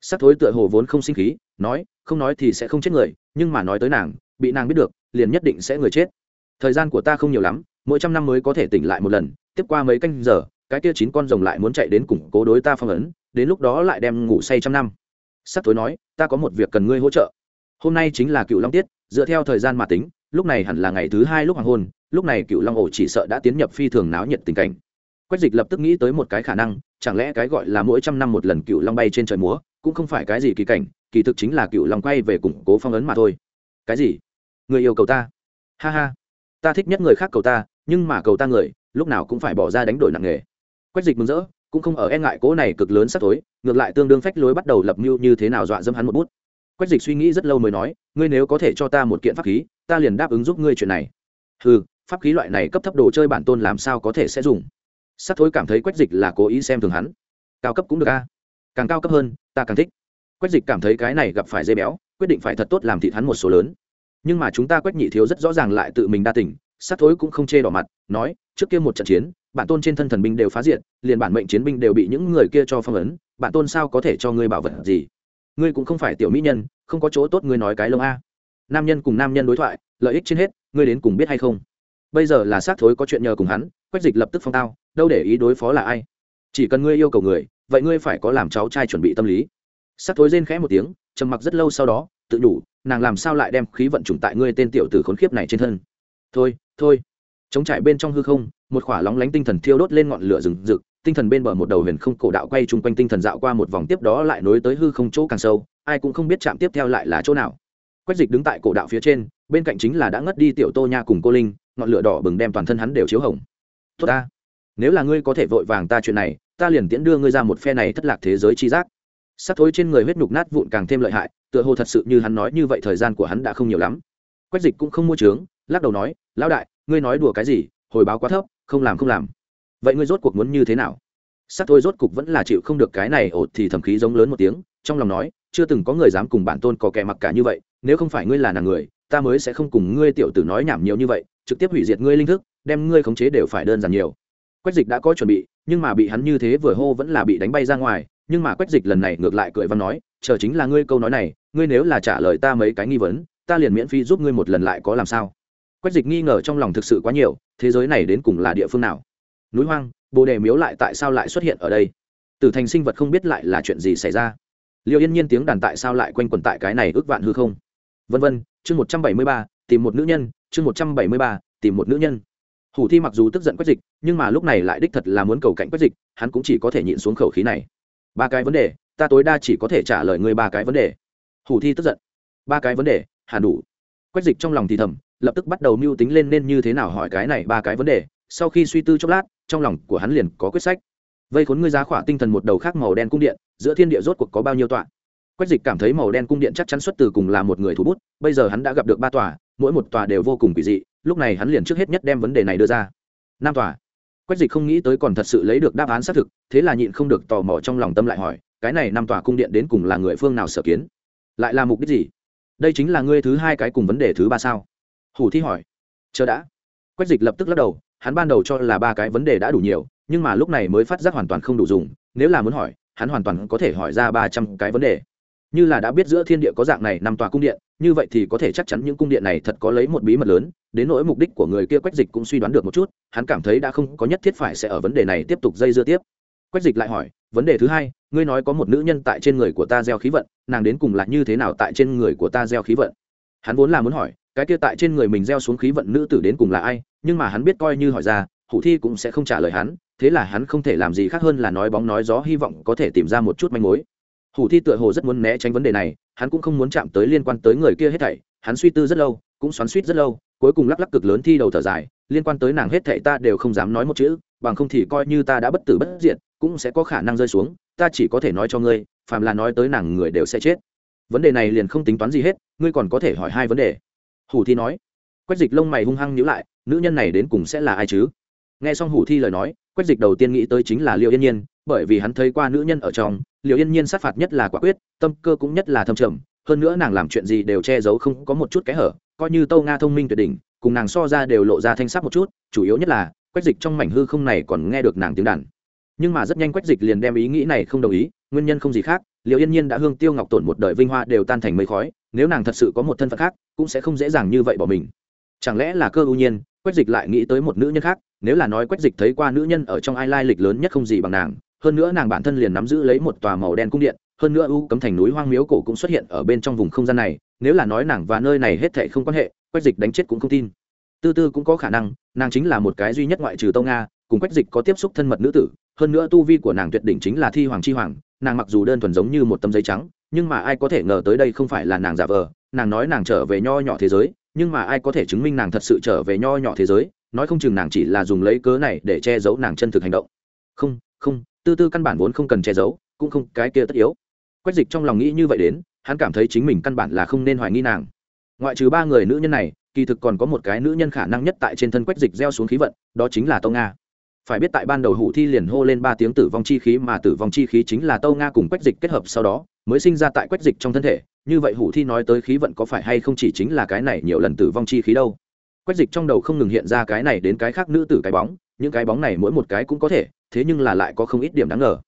Sát thối tựa hồ vốn không sinh khí, nói, không nói thì sẽ không chết người, nhưng mà nói tới nàng, bị nàng biết được, liền nhất định sẽ người chết. Thời gian của ta không nhiều lắm, mỗi trăm năm mới có thể tỉnh lại một lần, tiếp qua mấy canh giờ cái kia chín con rồng lại muốn chạy đến củng cố đối ta phong ấn, đến lúc đó lại đem ngủ say trăm năm. Sắc tối nói, ta có một việc cần ngươi hỗ trợ. Hôm nay chính là cựu long tiết, dựa theo thời gian mà tính, lúc này hẳn là ngày thứ hai lúc hoàng hôn, lúc này cựu long ổ chỉ sợ đã tiến nhập phi thường náo nhiệt tình cảnh. Quách dịch lập tức nghĩ tới một cái khả năng, chẳng lẽ cái gọi là mỗi trăm năm một lần cựu long bay trên trời múa, cũng không phải cái gì kỳ cảnh, kỳ thực chính là cựu long quay về củng cố phong ấn mà thôi. Cái gì? Người yêu cầu ta. Ha ha. Ta thích nhất người khác cầu ta, nhưng mà cầu ta người, lúc nào cũng phải bỏ ra đánh đổi nặng nghề quách dịch mừng rỡ, cũng không ở e ngại cố này cực lớn sắp tối, ngược lại tương đương phách lối bắt đầu lập mưu như thế nào dọa dâm hắn một bút. Quách dịch suy nghĩ rất lâu mới nói, ngươi nếu có thể cho ta một kiện pháp khí, ta liền đáp ứng giúp ngươi chuyện này. Ừ pháp khí loại này cấp thấp đồ chơi bản tôn làm sao có thể sẽ dùng? Sắp thối cảm thấy quách dịch là cố ý xem thường hắn. Cao cấp cũng được a, càng cao cấp hơn, ta càng thích. Quách dịch cảm thấy cái này gặp phải dây béo, quyết định phải thật tốt làm thịt hắn một số lớn. Nhưng mà chúng ta quách nhị thiếu rất rõ ràng lại tự mình đa tỉnh sắc thối cũng không chê đỏ mặt, nói, trước kia một trận chiến bản tôn trên thân thần binh đều phá diện liền bản mệnh chiến binh đều bị những người kia cho phong ấn, bản tôn sao có thể cho ngươi bảo vật gì? Ngươi cũng không phải tiểu mỹ nhân, không có chỗ tốt ngươi nói cái lông a. Nam nhân cùng nam nhân đối thoại, lợi ích trên hết, ngươi đến cùng biết hay không? Bây giờ là xác thối có chuyện nhờ cùng hắn, quách dịch lập tức phong tao, đâu để ý đối phó là ai? Chỉ cần ngươi yêu cầu người, vậy ngươi phải có làm cháu trai chuẩn bị tâm lý. Xác thối rên khẽ một tiếng, trầm mặc rất lâu sau đó, tự đủ nàng làm sao lại đem khí vận trùng tại ngươi tên tiểu tử khốn khiếp này trên thân? Thôi thôi, chống trải bên trong hư không một khỏa lóng lánh tinh thần thiêu đốt lên ngọn lửa rừng rực, tinh thần bên bờ một đầu huyền không cổ đạo quay chung quanh tinh thần dạo qua một vòng tiếp đó lại nối tới hư không chỗ càng sâu, ai cũng không biết chạm tiếp theo lại là chỗ nào. Quách dịch đứng tại cổ đạo phía trên, bên cạnh chính là đã ngất đi tiểu tô nha cùng cô linh, ngọn lửa đỏ bừng đem toàn thân hắn đều chiếu hồng. Tốt ta, nếu là ngươi có thể vội vàng ta chuyện này, ta liền tiễn đưa ngươi ra một phe này thất lạc thế giới chi giác. Sắc thối trên người huyết nhục nát vụn càng thêm lợi hại, tựa hồ thật sự như hắn nói như vậy thời gian của hắn đã không nhiều lắm. Quách dịch cũng không mua trướng lắc đầu nói, lão đại, ngươi nói đùa cái gì, hồi báo quá thấp không làm không làm. Vậy ngươi rốt cuộc muốn như thế nào? Sắc thôi rốt cục vẫn là chịu không được cái này ột thì thầm khí giống lớn một tiếng, trong lòng nói, chưa từng có người dám cùng bản tôn có kẻ mặc cả như vậy, nếu không phải ngươi là nàng người, ta mới sẽ không cùng ngươi tiểu tử nói nhảm nhiều như vậy, trực tiếp hủy diệt ngươi linh thức, đem ngươi khống chế đều phải đơn giản nhiều. Quách dịch đã có chuẩn bị, nhưng mà bị hắn như thế vừa hô vẫn là bị đánh bay ra ngoài, nhưng mà quách dịch lần này ngược lại cười văn nói, chờ chính là ngươi câu nói này, ngươi nếu là trả lời ta mấy cái nghi vấn, ta liền miễn phí giúp ngươi một lần lại có làm sao? Quách dịch nghi ngờ trong lòng thực sự quá nhiều, thế giới này đến cùng là địa phương nào? Núi hoang, bồ đề miếu lại tại sao lại xuất hiện ở đây? Tử thành sinh vật không biết lại là chuyện gì xảy ra? Liệu yên nhiên tiếng đàn tại sao lại quanh quẩn tại cái này ước vạn hư không? Vân vân, chương một trăm bảy mươi ba, tìm một nữ nhân, chương một trăm bảy mươi ba, tìm một nữ nhân. Hủ thi mặc dù tức giận quách dịch, nhưng mà lúc này lại đích thật là muốn cầu cạnh quách dịch, hắn cũng chỉ có thể nhịn xuống khẩu khí này. Ba cái vấn đề, ta tối đa chỉ có thể trả lời ngươi ba cái vấn đề. Hủ thi tức giận. Ba cái vấn đề, hẳn đủ. Quách dịch trong lòng thì thầm lập tức bắt đầu mưu tính lên nên như thế nào hỏi cái này ba cái vấn đề. Sau khi suy tư chốc lát, trong lòng của hắn liền có quyết sách. Vây khốn ngươi giá khỏa tinh thần một đầu khác màu đen cung điện, giữa thiên địa rốt cuộc có bao nhiêu tọa? Quách dịch cảm thấy màu đen cung điện chắc chắn xuất từ cùng là một người thủ bút, bây giờ hắn đã gặp được ba tòa, mỗi một tòa đều vô cùng kỳ dị, lúc này hắn liền trước hết nhất đem vấn đề này đưa ra. Năm tòa. Quách dịch không nghĩ tới còn thật sự lấy được đáp án xác thực, thế là nhịn không được tò mò trong lòng tâm lại hỏi, cái này năm tòa cung điện đến cùng là người phương nào sở kiến? Lại là mục đích gì? Đây chính là ngươi thứ hai cái cùng vấn đề thứ ba sao? Hủ thi hỏi. Chờ đã. Quách dịch lập tức lắc đầu, hắn ban đầu cho là ba cái vấn đề đã đủ nhiều, nhưng mà lúc này mới phát giác hoàn toàn không đủ dùng, nếu là muốn hỏi, hắn hoàn toàn có thể hỏi ra ba trăm cái vấn đề. Như là đã biết giữa thiên địa có dạng này năm tòa cung điện, như vậy thì có thể chắc chắn những cung điện này thật có lấy một bí mật lớn, đến nỗi mục đích của người kia quách dịch cũng suy đoán được một chút, hắn cảm thấy đã không có nhất thiết phải sẽ ở vấn đề này tiếp tục dây dưa tiếp. Quách dịch lại hỏi, vấn đề thứ hai, ngươi nói có một nữ nhân tại trên người của ta gieo khí vận, nàng đến cùng là như thế nào tại trên người của ta gieo khí vận? Hắn vốn là muốn hỏi cái kia tại trên người mình gieo xuống khí vận nữ tử đến cùng là ai, nhưng mà hắn biết coi như hỏi ra, hủ thi cũng sẽ không trả lời hắn, thế là hắn không thể làm gì khác hơn là nói bóng nói gió, hy vọng có thể tìm ra một chút manh mối. Hủ thi tựa hồ rất muốn né tránh vấn đề này, hắn cũng không muốn chạm tới liên quan tới người kia hết thảy, hắn suy tư rất lâu, cũng xoắn suýt rất lâu, cuối cùng lắc lắc cực lớn thi đầu thở dài, liên quan tới nàng hết thảy ta đều không dám nói một chữ, bằng không thì coi như ta đã bất tử bất diệt, cũng sẽ có khả năng rơi xuống, ta chỉ có thể nói cho ngươi, phàm là nói tới nàng người đều sẽ chết. Vấn đề này liền không tính toán gì hết, ngươi còn có thể hỏi hai vấn đề hủ thi nói. Quách dịch lông mày hung hăng nhữ lại, nữ nhân này đến cùng sẽ là ai chứ? Nghe xong hủ thi lời nói, quách dịch đầu tiên nghĩ tới chính là liệu yên nhiên, bởi vì hắn thấy qua nữ nhân ở trong liệu yên nhiên sát phạt nhất là quả quyết, tâm cơ cũng nhất là thâm trầm, hơn nữa nàng làm chuyện gì đều che giấu không có một chút kẽ hở, coi như tâu nga thông minh tuyệt đỉnh, cùng nàng so ra đều lộ ra thanh sắc một chút, chủ yếu nhất là, quách dịch trong mảnh hư không này còn nghe được nàng tiếng đàn. Nhưng mà rất nhanh quách dịch liền đem ý nghĩ này không đồng ý, nguyên nhân không gì khác liệu yên nhiên đã hương tiêu ngọc tổn một đời vinh hoa đều tan thành mây khói nếu nàng thật sự có một thân phận khác, cũng sẽ không dễ dàng như vậy bỏ mình. Chẳng lẽ là cơ ưu nhiên, quách dịch lại nghĩ tới một nữ nhân khác, nếu là nói quách dịch thấy qua nữ nhân ở trong ai lai lịch lớn nhất không gì bằng nàng, hơn nữa nàng bản thân liền nắm giữ lấy một tòa màu đen cung điện, hơn nữa u cấm thành núi hoang miếu cổ cũng xuất hiện ở bên trong vùng không gian này, nếu là nói nàng và nơi này hết thệ không quan hệ, quách dịch đánh chết cũng không tin. Tư tư cũng có khả năng, nàng chính là một cái duy nhất ngoại trừ tâu nga, cùng quách dịch có tiếp xúc thân mật nữ tử, hơn nữa tu vi của nàng tuyệt đỉnh chính là thi hoàng chi hoàng, nàng mặc dù đơn thuần giống như một tấm giấy trắng nhưng mà ai có thể ngờ tới đây không phải là nàng giả vờ, nàng nói nàng trở về nho nhỏ thế giới, nhưng mà ai có thể chứng minh nàng thật sự trở về nho nhỏ thế giới, nói không chừng nàng chỉ là dùng lấy cớ này để che giấu nàng chân thực hành động. Không không, tư tư căn bản vốn không cần che giấu, cũng không, cái kia tất yếu. Quách dịch trong lòng nghĩ như vậy đến, hắn cảm thấy chính mình căn bản là không nên hoài nghi nàng. Ngoại trừ ba người nữ nhân này, kỳ thực còn có một cái nữ nhân khả năng nhất tại trên thân quách dịch gieo xuống khí vận, đó chính là tâu nga. Phải biết tại ban đầu hủ thi liền hô lên ba tiếng tử vong chi khí mà tử vong chi khí chính là tâu nga cùng quách dịch kết hợp sau đó mới sinh ra tại quách dịch trong thân thể, như vậy hủ thi nói tới khí vận có phải hay không chỉ chính là cái này nhiều lần tử vong chi khí đâu. Quách dịch trong đầu không ngừng hiện ra cái này đến cái khác nữ tử cái bóng, những cái bóng này mỗi một cái cũng có thể, thế nhưng là lại có không ít điểm đáng ngờ.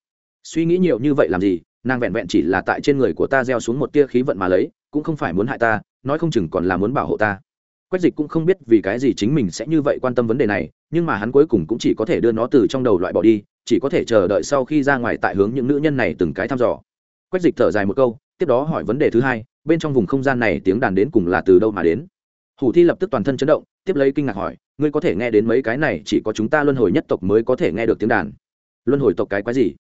Suy nghĩ nhiều như vậy làm gì, nàng vẹn vẹn chỉ là tại trên người của ta gieo xuống một tia khí vận mà lấy, cũng không phải muốn hại ta, nói không chừng còn là muốn bảo hộ ta. Quách dịch cũng không biết vì cái gì chính mình sẽ như vậy quan tâm vấn đề này, nhưng mà hắn cuối cùng cũng chỉ có thể đưa nó từ trong đầu loại bỏ đi, chỉ có thể chờ đợi sau khi ra ngoài tại hướng những nữ nhân này từng cái thăm dò quách dịch thở dài một câu, tiếp đó hỏi vấn đề thứ hai, bên trong vùng không gian này tiếng đàn đến cùng là từ đâu mà đến? Hủ thi lập tức toàn thân chấn động, tiếp lấy kinh ngạc hỏi, ngươi có thể nghe đến mấy cái này, chỉ có chúng ta luân hồi nhất tộc mới có thể nghe được tiếng đàn. Luân hồi tộc cái quái gì?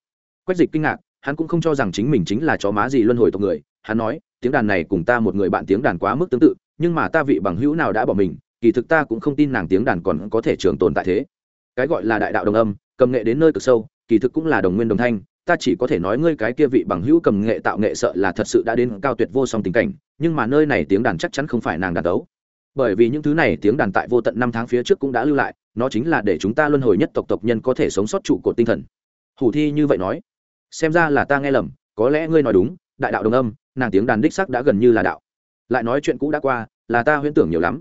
Quách dịch kinh ngạc, hắn cũng không cho rằng chính mình chính là chó má gì luân hồi tộc người, hắn nói, tiếng đàn này cùng ta một người bạn tiếng đàn quá mức tương tự, nhưng mà ta vị bằng hữu nào đã bỏ mình, kỳ thực ta cũng không tin nàng tiếng đàn còn có thể trường tồn tại thế. Cái gọi là đại đạo đồng âm, cầm nghệ đến nơi cực sâu, kỳ thực cũng là đồng nguyên đồng thanh ta chỉ có thể nói ngươi cái kia vị bằng hữu cầm nghệ tạo nghệ sợ là thật sự đã đến cao tuyệt vô song tình cảnh, nhưng mà nơi này tiếng đàn chắc chắn không phải nàng đàn đấu. Bởi vì những thứ này tiếng đàn tại vô tận năm tháng phía trước cũng đã lưu lại, nó chính là để chúng ta luân hồi nhất tộc tộc nhân có thể sống sót trụ cột tinh thần. Hủ thi như vậy nói. Xem ra là ta nghe lầm, có lẽ ngươi nói đúng, đại đạo đồng âm, nàng tiếng đàn đích sắc đã gần như là đạo. Lại nói chuyện cũ đã qua, là ta huyễn tưởng nhiều lắm.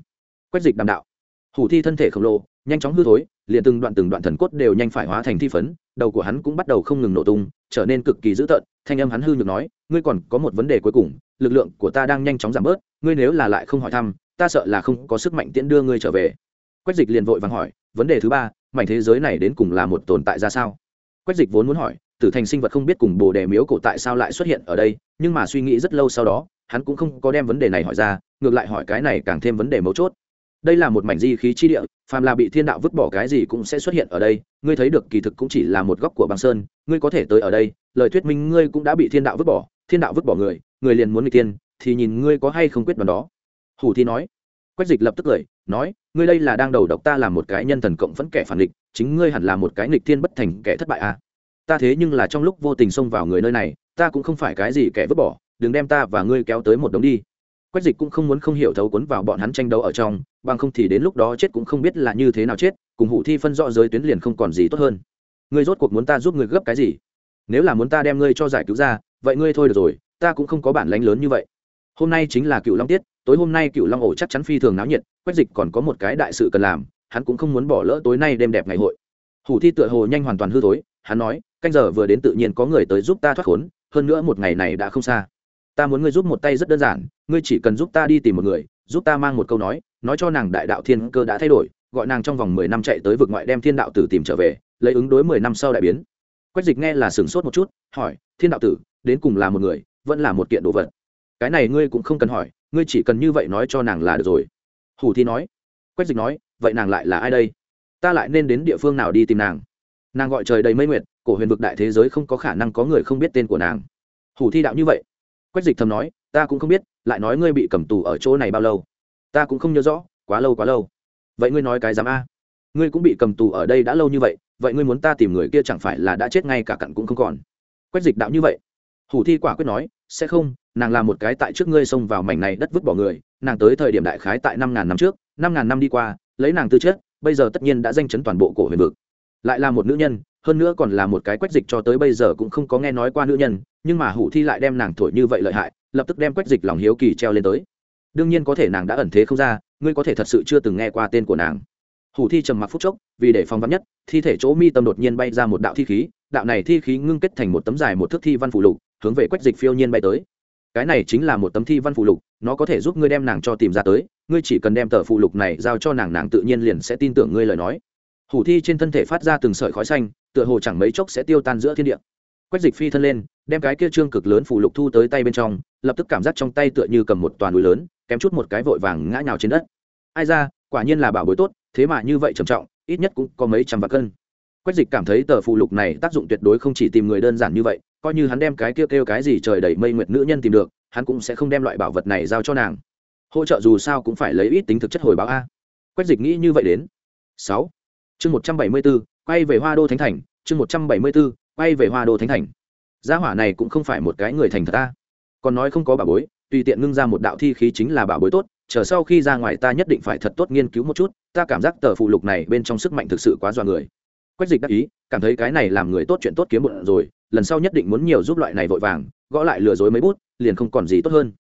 Quét dịch đàm đạo. Hủ thi thân thể khổng lồ, nhanh chóng hư thối, liền từng đoạn từng đoạn thần cốt đều nhanh phải hóa thành thi phấn đầu của hắn cũng bắt đầu không ngừng nổ tung, trở nên cực kỳ dữ tợn, thanh âm hắn hư nhược nói, ngươi còn có một vấn đề cuối cùng, lực lượng của ta đang nhanh chóng giảm bớt, ngươi nếu là lại không hỏi thăm, ta sợ là không có sức mạnh tiễn đưa ngươi trở về. Quách dịch liền vội vàng hỏi, vấn đề thứ ba, mảnh thế giới này đến cùng là một tồn tại ra sao? Quách dịch vốn muốn hỏi, tử thành sinh vật không biết cùng bồ đề miếu cổ tại sao lại xuất hiện ở đây, nhưng mà suy nghĩ rất lâu sau đó, hắn cũng không có đem vấn đề này hỏi ra, ngược lại hỏi cái này càng thêm vấn đề mấu chốt đây là một mảnh di khí chi địa, phàm là bị thiên đạo vứt bỏ cái gì cũng sẽ xuất hiện ở đây. Ngươi thấy được kỳ thực cũng chỉ là một góc của băng sơn. Ngươi có thể tới ở đây. Lời thuyết minh ngươi cũng đã bị thiên đạo vứt bỏ. Thiên đạo vứt bỏ người người liền muốn người tiên, thì nhìn ngươi có hay không quyết đoán đó. Hủ thi nói. Quách dịch lập tức cười, nói, ngươi đây là đang đầu độc ta làm một cái nhân thần cộng vẫn kẻ phản địch, chính ngươi hẳn là một cái nghịch thiên bất thành kẻ thất bại à. Ta thế nhưng là trong lúc vô tình xông vào người nơi này, ta cũng không phải cái gì kẻ vứt bỏ, đừng đem ta và ngươi kéo tới một đống đi quách dịch cũng không muốn không hiểu thấu cuốn vào bọn hắn tranh đấu ở trong, bằng không thì đến lúc đó chết cũng không biết là như thế nào chết, cùng hủ thi phân rõ giới tuyến liền không còn gì tốt hơn. Ngươi rốt cuộc muốn ta giúp ngươi gấp cái gì? Nếu là muốn ta đem ngươi cho giải cứu ra, vậy ngươi thôi được rồi, ta cũng không có bản lánh lớn như vậy. Hôm nay chính là cựu long tiết, tối hôm nay cựu long ổ chắc chắn phi thường náo nhiệt, quách dịch còn có một cái đại sự cần làm, hắn cũng không muốn bỏ lỡ tối nay đêm đẹp ngày hội. Hủ thi tựa hồ nhanh hoàn toàn hư tối hắn nói, canh giờ vừa đến tự nhiên có người tới giúp ta thoát khốn, hơn nữa một ngày này đã không xa ta muốn ngươi giúp một tay rất đơn giản, ngươi chỉ cần giúp ta đi tìm một người, giúp ta mang một câu nói nói cho nàng đại đạo thiên cơ đã thay đổi, gọi nàng trong vòng mười năm chạy tới vực ngoại đem thiên đạo tử tìm trở về, lấy ứng đối mười năm sau đại biến. Quách dịch nghe là sửng sốt một chút, hỏi, thiên đạo tử, đến cùng là một người, vẫn là một kiện đồ vật? Cái này ngươi cũng không cần hỏi, ngươi chỉ cần như vậy nói cho nàng là được rồi. Hủ thi nói. Quách dịch nói, vậy nàng lại là ai đây? Ta lại nên đến địa phương nào đi tìm nàng? Nàng gọi trời đầy mây nguyệt, cổ huyền vực đại thế giới không có khả năng có người không biết tên của nàng. Hủ thi đạo như vậy quách dịch thầm nói, ta cũng không biết, lại nói ngươi bị cầm tù ở chỗ này bao lâu. Ta cũng không nhớ rõ, quá lâu quá lâu. Vậy ngươi nói cái dám a. Ngươi cũng bị cầm tù ở đây đã lâu như vậy vậy ngươi muốn ta tìm người kia chẳng phải là đã chết ngay cả cặn cũng không còn? Quách dịch đạo như vậy. Hủ thi quả quyết nói, sẽ không, nàng là một cái tại trước ngươi xông vào mảnh này đất vứt bỏ người, nàng tới thời điểm đại khái tại năm ngàn năm trước, năm ngàn năm đi qua, lấy nàng tư chất, bây giờ tất nhiên đã danh chấn toàn bộ cổ huyền vực. Lại là một nữ nhân hơn nữa còn là một cái quách dịch cho tới bây giờ cũng không có nghe nói qua nữ nhân, nhưng mà hủ thi lại đem nàng thổi như vậy lợi hại, lập tức đem quách dịch lòng hiếu kỳ treo lên tới. Đương nhiên có thể nàng đã ẩn thế không ra, ngươi có thể thật sự chưa từng nghe qua tên của nàng. Hủ thi trầm mặc phút chốc, vì để phòng vắn nhất, thi thể chỗ mi tâm đột nhiên bay ra một đạo thi khí, đạo này thi khí ngưng kết thành một tấm dài một thước thi văn phụ lục, hướng về quách dịch phiêu nhiên bay tới. Cái này chính là một tấm thi văn phụ lục, nó có thể giúp ngươi đem nàng cho tìm ra tới, ngươi chỉ cần đem tờ phụ lục này giao cho nàng nàng tự nhiên liền sẽ tin tưởng ngươi lời nói. Hủ thi trên thân thể phát ra từng sợi khói xanh tựa hồ chẳng mấy chốc sẽ tiêu tan giữa thiên địa. Quách dịch phi thân lên đem cái kia trương cực lớn phủ lục thu tới tay bên trong lập tức cảm giác trong tay tựa như cầm một toàn núi lớn kém chút một cái vội vàng ngã nhào trên đất. Ai ra quả nhiên là bảo bối tốt thế mà như vậy trầm trọng ít nhất cũng có mấy trăm vạn cân. Quách dịch cảm thấy tờ phụ lục này tác dụng tuyệt đối không chỉ tìm người đơn giản như vậy coi như hắn đem cái kia kêu, kêu cái gì trời đầy mây nguyệt nữ nhân tìm được hắn cũng sẽ không đem loại bảo vật này giao cho nàng. Hỗ trợ dù sao cũng phải lấy ít tính thực chất hồi báo a. Quách dịch nghĩ như vậy đến. Sáu. Chương một trăm bảy mươi b ố quay về hoa đô thánh thành, chương một trăm bảy mươi b ố quay về hoa đô thánh thành. Gia hỏa này cũng không phải một cái người thành thật ta. Còn nói không có bà bối, tùy tiện ngưng ra một đạo thi khí chính là bảo bối tốt, chờ sau khi ra ngoài ta nhất định phải thật tốt nghiên cứu một chút, ta cảm giác tờ phụ lục này bên trong sức mạnh thực sự quá dọa người. Quách dịch đắc ý, cảm thấy cái này làm người tốt chuyện tốt kiếm một rồi, lần sau nhất định muốn nhiều giúp loại này vội vàng, gõ lại lừa dối mấy bút, liền không còn gì tốt hơn.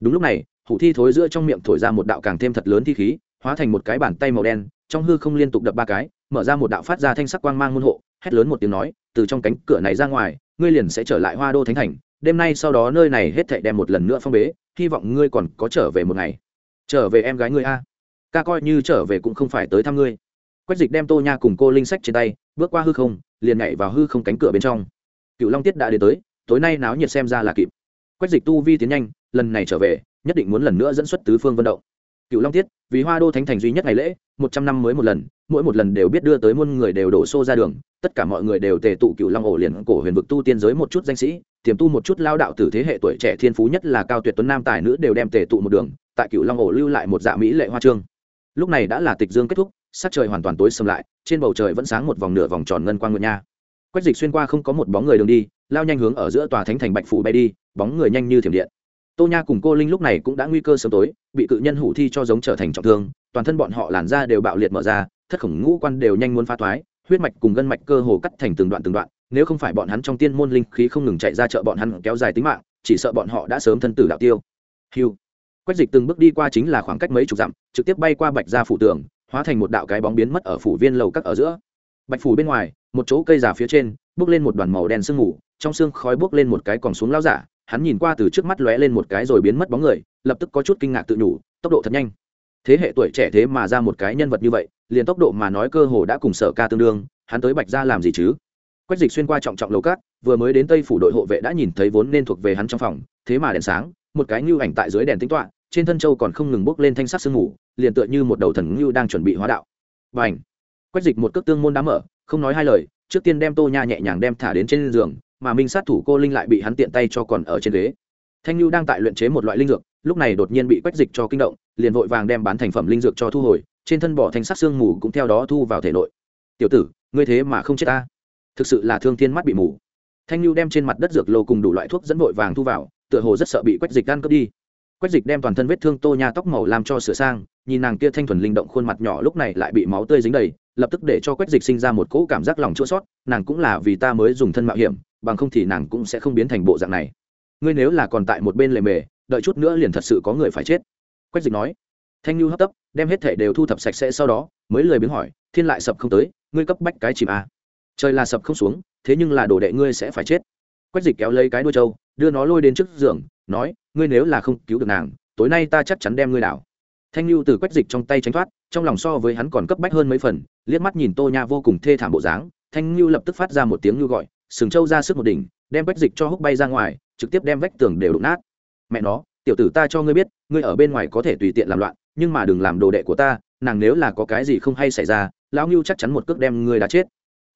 Đúng lúc này, hủ thi thối giữa trong miệng thổi ra một đạo càng thêm thật lớn thi khí hóa thành một cái bàn tay màu đen, trong hư không liên tục đập ba cái, mở ra một đạo phát ra thanh sắc quang mang môn hộ, hét lớn một tiếng nói, từ trong cánh cửa này ra ngoài, ngươi liền sẽ trở lại hoa đô thánh thành, đêm nay sau đó nơi này hết thảy đem một lần nữa phong bế, hy vọng ngươi còn có trở về một ngày. Trở về em gái ngươi a. Ca coi như trở về cũng không phải tới thăm ngươi. Quách dịch đem tô nha cùng cô linh sách trên tay, bước qua hư không, liền nhảy vào hư không cánh cửa bên trong. Cựu long tiết đã đến tới, tối nay náo nhiệt xem ra là kịp. Quách dịch tu vi tiến nhanh, lần này trở về, nhất định muốn lần nữa dẫn xuất tứ phương vận động cựu long tiết, vì hoa đô thánh thành duy nhất ngày lễ, một trăm năm mới một lần, mỗi một lần đều biết đưa tới muôn người đều đổ xô ra đường, tất cả mọi người đều tề tụ cựu long ổ liền cổ huyền vực tu tiên giới một chút danh sĩ, tiềm tu một chút lao đạo từ thế hệ tuổi trẻ thiên phú nhất là cao tuyệt tuấn nam tài nữ đều đem tề tụ một đường, tại cựu long ổ lưu lại một dạ mỹ lệ hoa trương. Lúc này đã là tịch dương kết thúc, sắc trời hoàn toàn tối sầm lại, trên bầu trời vẫn sáng một vòng nửa vòng tròn ngân quang nguyệt nha. Quách dịch xuyên qua không có một bóng người đường đi, lao nhanh hướng ở giữa tòa thánh thành bạch phủ bay đi, bóng người nhanh như thiểm điện tô nha cùng cô linh lúc này cũng đã nguy cơ sớm tối, bị cự nhân hủ thi cho giống trở thành trọng thương, toàn thân bọn họ làn ra đều bạo liệt mở ra, thất khổng ngũ quan đều nhanh muốn phá thoái, huyết mạch cùng gân mạch cơ hồ cắt thành từng đoạn từng đoạn, nếu không phải bọn hắn trong tiên môn linh khí không ngừng chạy ra chợ bọn hắn kéo dài tính mạng, chỉ sợ bọn họ đã sớm thân tử đạo tiêu. Hiu quách dịch từng bước đi qua chính là khoảng cách mấy chục dặm, trực tiếp bay qua bạch ra phủ tường, hóa thành một đạo cái bóng biến mất ở phủ viên lầu các ở giữa. Bạch phủ bên ngoài, một chỗ cây già phía trên, bước lên một đoàn màu đen sương mù, trong xương khói bước lên một cái còn xuống lao giả hắn nhìn qua từ trước mắt lóe lên một cái rồi biến mất bóng người, lập tức có chút kinh ngạc tự nhủ, tốc độ thật nhanh. Thế hệ tuổi trẻ thế mà ra một cái nhân vật như vậy, liền tốc độ mà nói cơ hồ đã cùng sở ca tương đương, hắn tới bạch ra làm gì chứ? Quách dịch xuyên qua trọng trọng lầu cát, vừa mới đến tây phủ đội hộ vệ đã nhìn thấy vốn nên thuộc về hắn trong phòng, thế mà đèn sáng, một cái ngưu ảnh tại dưới đèn tính toạ trên thân châu còn không ngừng bốc lên thanh sắc sương mù, liền tựa như một đầu thần ngưu đang chuẩn bị hóa đạo. Và ảnh quách dịch một cước tương môn đá mở, không nói hai lời, trước tiên đem tô nha nhẹ nhàng đem thả đến trên giường mà minh sát thủ cô linh lại bị hắn tiện tay cho còn ở trên ghế. Thanh lưu đang tại luyện chế một loại linh dược, lúc này đột nhiên bị quách dịch cho kinh động, liền vội vàng đem bán thành phẩm linh dược cho thu hồi, trên thân bỏ thanh sắc xương mù cũng theo đó thu vào thể nội. Tiểu tử, ngươi thế mà không chết ta. Thực sự là thương thiên mắt bị mù. Thanh lưu đem trên mặt đất dược lô cùng đủ loại thuốc dẫn vội vàng thu vào, tựa hồ rất sợ bị quách dịch ăn cướp đi. Quách dịch đem toàn thân vết thương tô nha tóc màu làm cho sửa sang, nhìn nàng kia thanh thuần linh động khuôn mặt nhỏ lúc này lại bị máu tươi dính đầy, lập tức để cho quách dịch sinh ra một cỗ cảm giác lòng chua sót nàng cũng là vì ta mới dùng thân mạo hiểm bằng không thì nàng cũng sẽ không biến thành bộ dạng này. Ngươi nếu là còn tại một bên lề mề, đợi chút nữa liền thật sự có người phải chết. Quách dịch nói. Thanh lưu hấp tấp, đem hết thể đều thu thập sạch sẽ sau đó, mới lười biếng hỏi, thiên lại sập không tới, ngươi cấp bách cái chìm à. trời là sập không xuống, thế nhưng là đồ đệ ngươi sẽ phải chết. Quách dịch kéo lấy cái đuôi trâu, đưa nó lôi đến trước giường, nói, ngươi nếu là không cứu được nàng, tối nay ta chắc chắn đem ngươi đảo. Thanh lưu từ quách dịch trong tay tránh thoát, trong lòng so với hắn còn cấp bách hơn mấy phần, liếc mắt nhìn tô nha vô cùng thê thảm bộ dáng, thanh lưu lập tức phát ra một tiếng lưu gọi sừng trâu ra sức một đỉnh, đem quách dịch cho húc bay ra ngoài, trực tiếp đem vách tường đều đụng nát. Mẹ nó, tiểu tử ta cho ngươi biết, ngươi ở bên ngoài có thể tùy tiện làm loạn, nhưng mà đừng làm đồ đệ của ta, nàng nếu là có cái gì không hay xảy ra, lão ngưu chắc chắn một cước đem ngươi đã chết.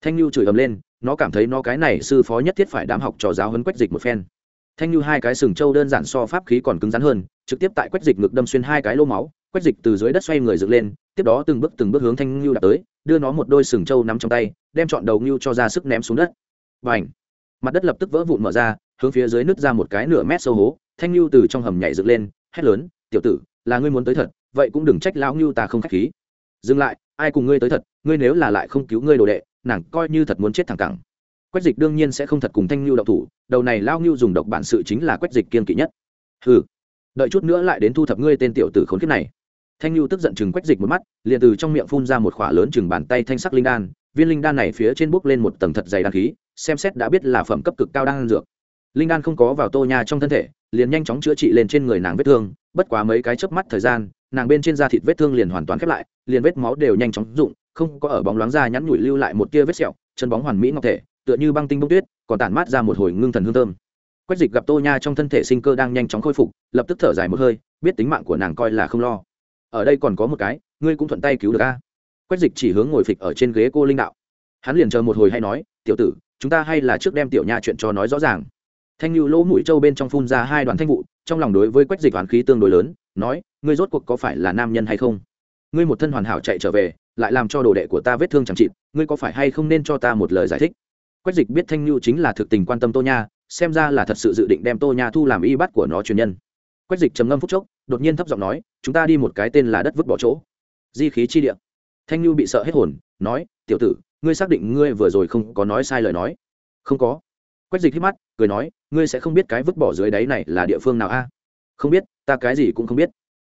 Thanh ngưu chửi ầm lên, nó cảm thấy nó cái này sư phó nhất thiết phải đám học trò giáo hấn quách dịch một phen. Thanh ngưu hai cái sừng trâu đơn giản so pháp khí còn cứng rắn hơn, trực tiếp tại quách dịch ngực đâm xuyên hai cái lô máu, quách dịch từ dưới đất xoay người dựng lên, tiếp đó từng bước từng bước hướng thanh ngưu đã tới, đưa nó một đôi sừng trâu nắm trong tay, đem chọn đầu ngưu cho ra sức ném xuống đất và ảnh. Mặt đất lập tức vỡ vụn mở ra, hướng phía dưới nứt ra một cái nửa mét sâu hố, thanh lưu từ trong hầm nhảy dựng lên, hét lớn, tiểu tử, là ngươi muốn tới thật, vậy cũng đừng trách lão ngưu ta không k h á c h khí. Dừng lại, ai cùng ngươi tới thật, ngươi nếu là lại không cứu ngươi đồ đệ, nàng coi như thật muốn chết thẳng cẳng. Quách dịch đương nhiên sẽ không thật cùng thanh lưu đậu thủ, đầu này lao ngưu dùng độc bản sự chính là quách dịch kiên kỵ nhất. Ừ đợi chút nữa lại đến thu thập ngươi tên tiểu tử khốn kiếp này. Thanh lưu tức giận chừng quách dịch một mắt, liền từ trong miệng phun ra một khỏa lớn chừng bàn tay thanh sắc linh đan, viên linh đan này phía trên bốc lên một tầng thật dày đan khí xem xét đã biết là phẩm cấp cực cao đan dược. Linh đan không có vào tô nha trong thân thể, liền nhanh chóng chữa trị lên trên người nàng vết thương, bất quá mấy cái chớp mắt thời gian, nàng bên trên da thịt vết thương liền hoàn toàn khép lại, liền vết máu đều nhanh chóng rụng, không có ở bóng loáng da nhắn nhủi lưu lại một tia vết sẹo, chân bóng hoàn mỹ ngọc thể, tựa như băng tinh bông tuyết, còn tản mát ra một hồi ngưng thần hương thơm. Quách dịch gặp tô nha trong thân thể sinh cơ đang nhanh chóng khôi phục, lập tức thở dài một hơi, biết tính mạng của nàng coi là không lo. Ở đây còn có một cái, ngươi cũng thuận tay cứu được a. Quách dịch chỉ hướng ngồi phịch ở trên ghế cô linh đạo. Hắn liền chờ một hồi hay nói, tiểu tử chúng ta hay là trước đem tiểu nha chuyện cho nói rõ ràng. Thanh lưu lỗ mũi trâu bên trong phun ra hai đoàn thanh vụ, trong lòng đối với quách dịch oán khí tương đối lớn, nói, ngươi rốt cuộc có phải là nam nhân hay không? Ngươi một thân hoàn hảo chạy trở về, lại làm cho đồ đệ của ta vết thương chẳng chịt, ngươi có phải hay không nên cho ta một lời giải thích? Quách dịch biết thanh lưu chính là thực tình quan tâm tô nha, xem ra là thật sự dự định đem tô nha thu làm y bắt của nó truyền nhân. Quách dịch trầm ngâm phút chốc, đột nhiên thấp giọng nói, chúng ta đi một cái tên là đất vứt bỏ chỗ. Di khí chi địa. Thanh lưu bị sợ hết hồn, nói, tiểu tử ngươi xác định ngươi vừa rồi không có nói sai lời nói? Không có. Quách dịch hít mắt, cười nói, ngươi sẽ không biết cái vứt bỏ dưới đáy này là địa phương nào a? Không biết, ta cái gì cũng không biết.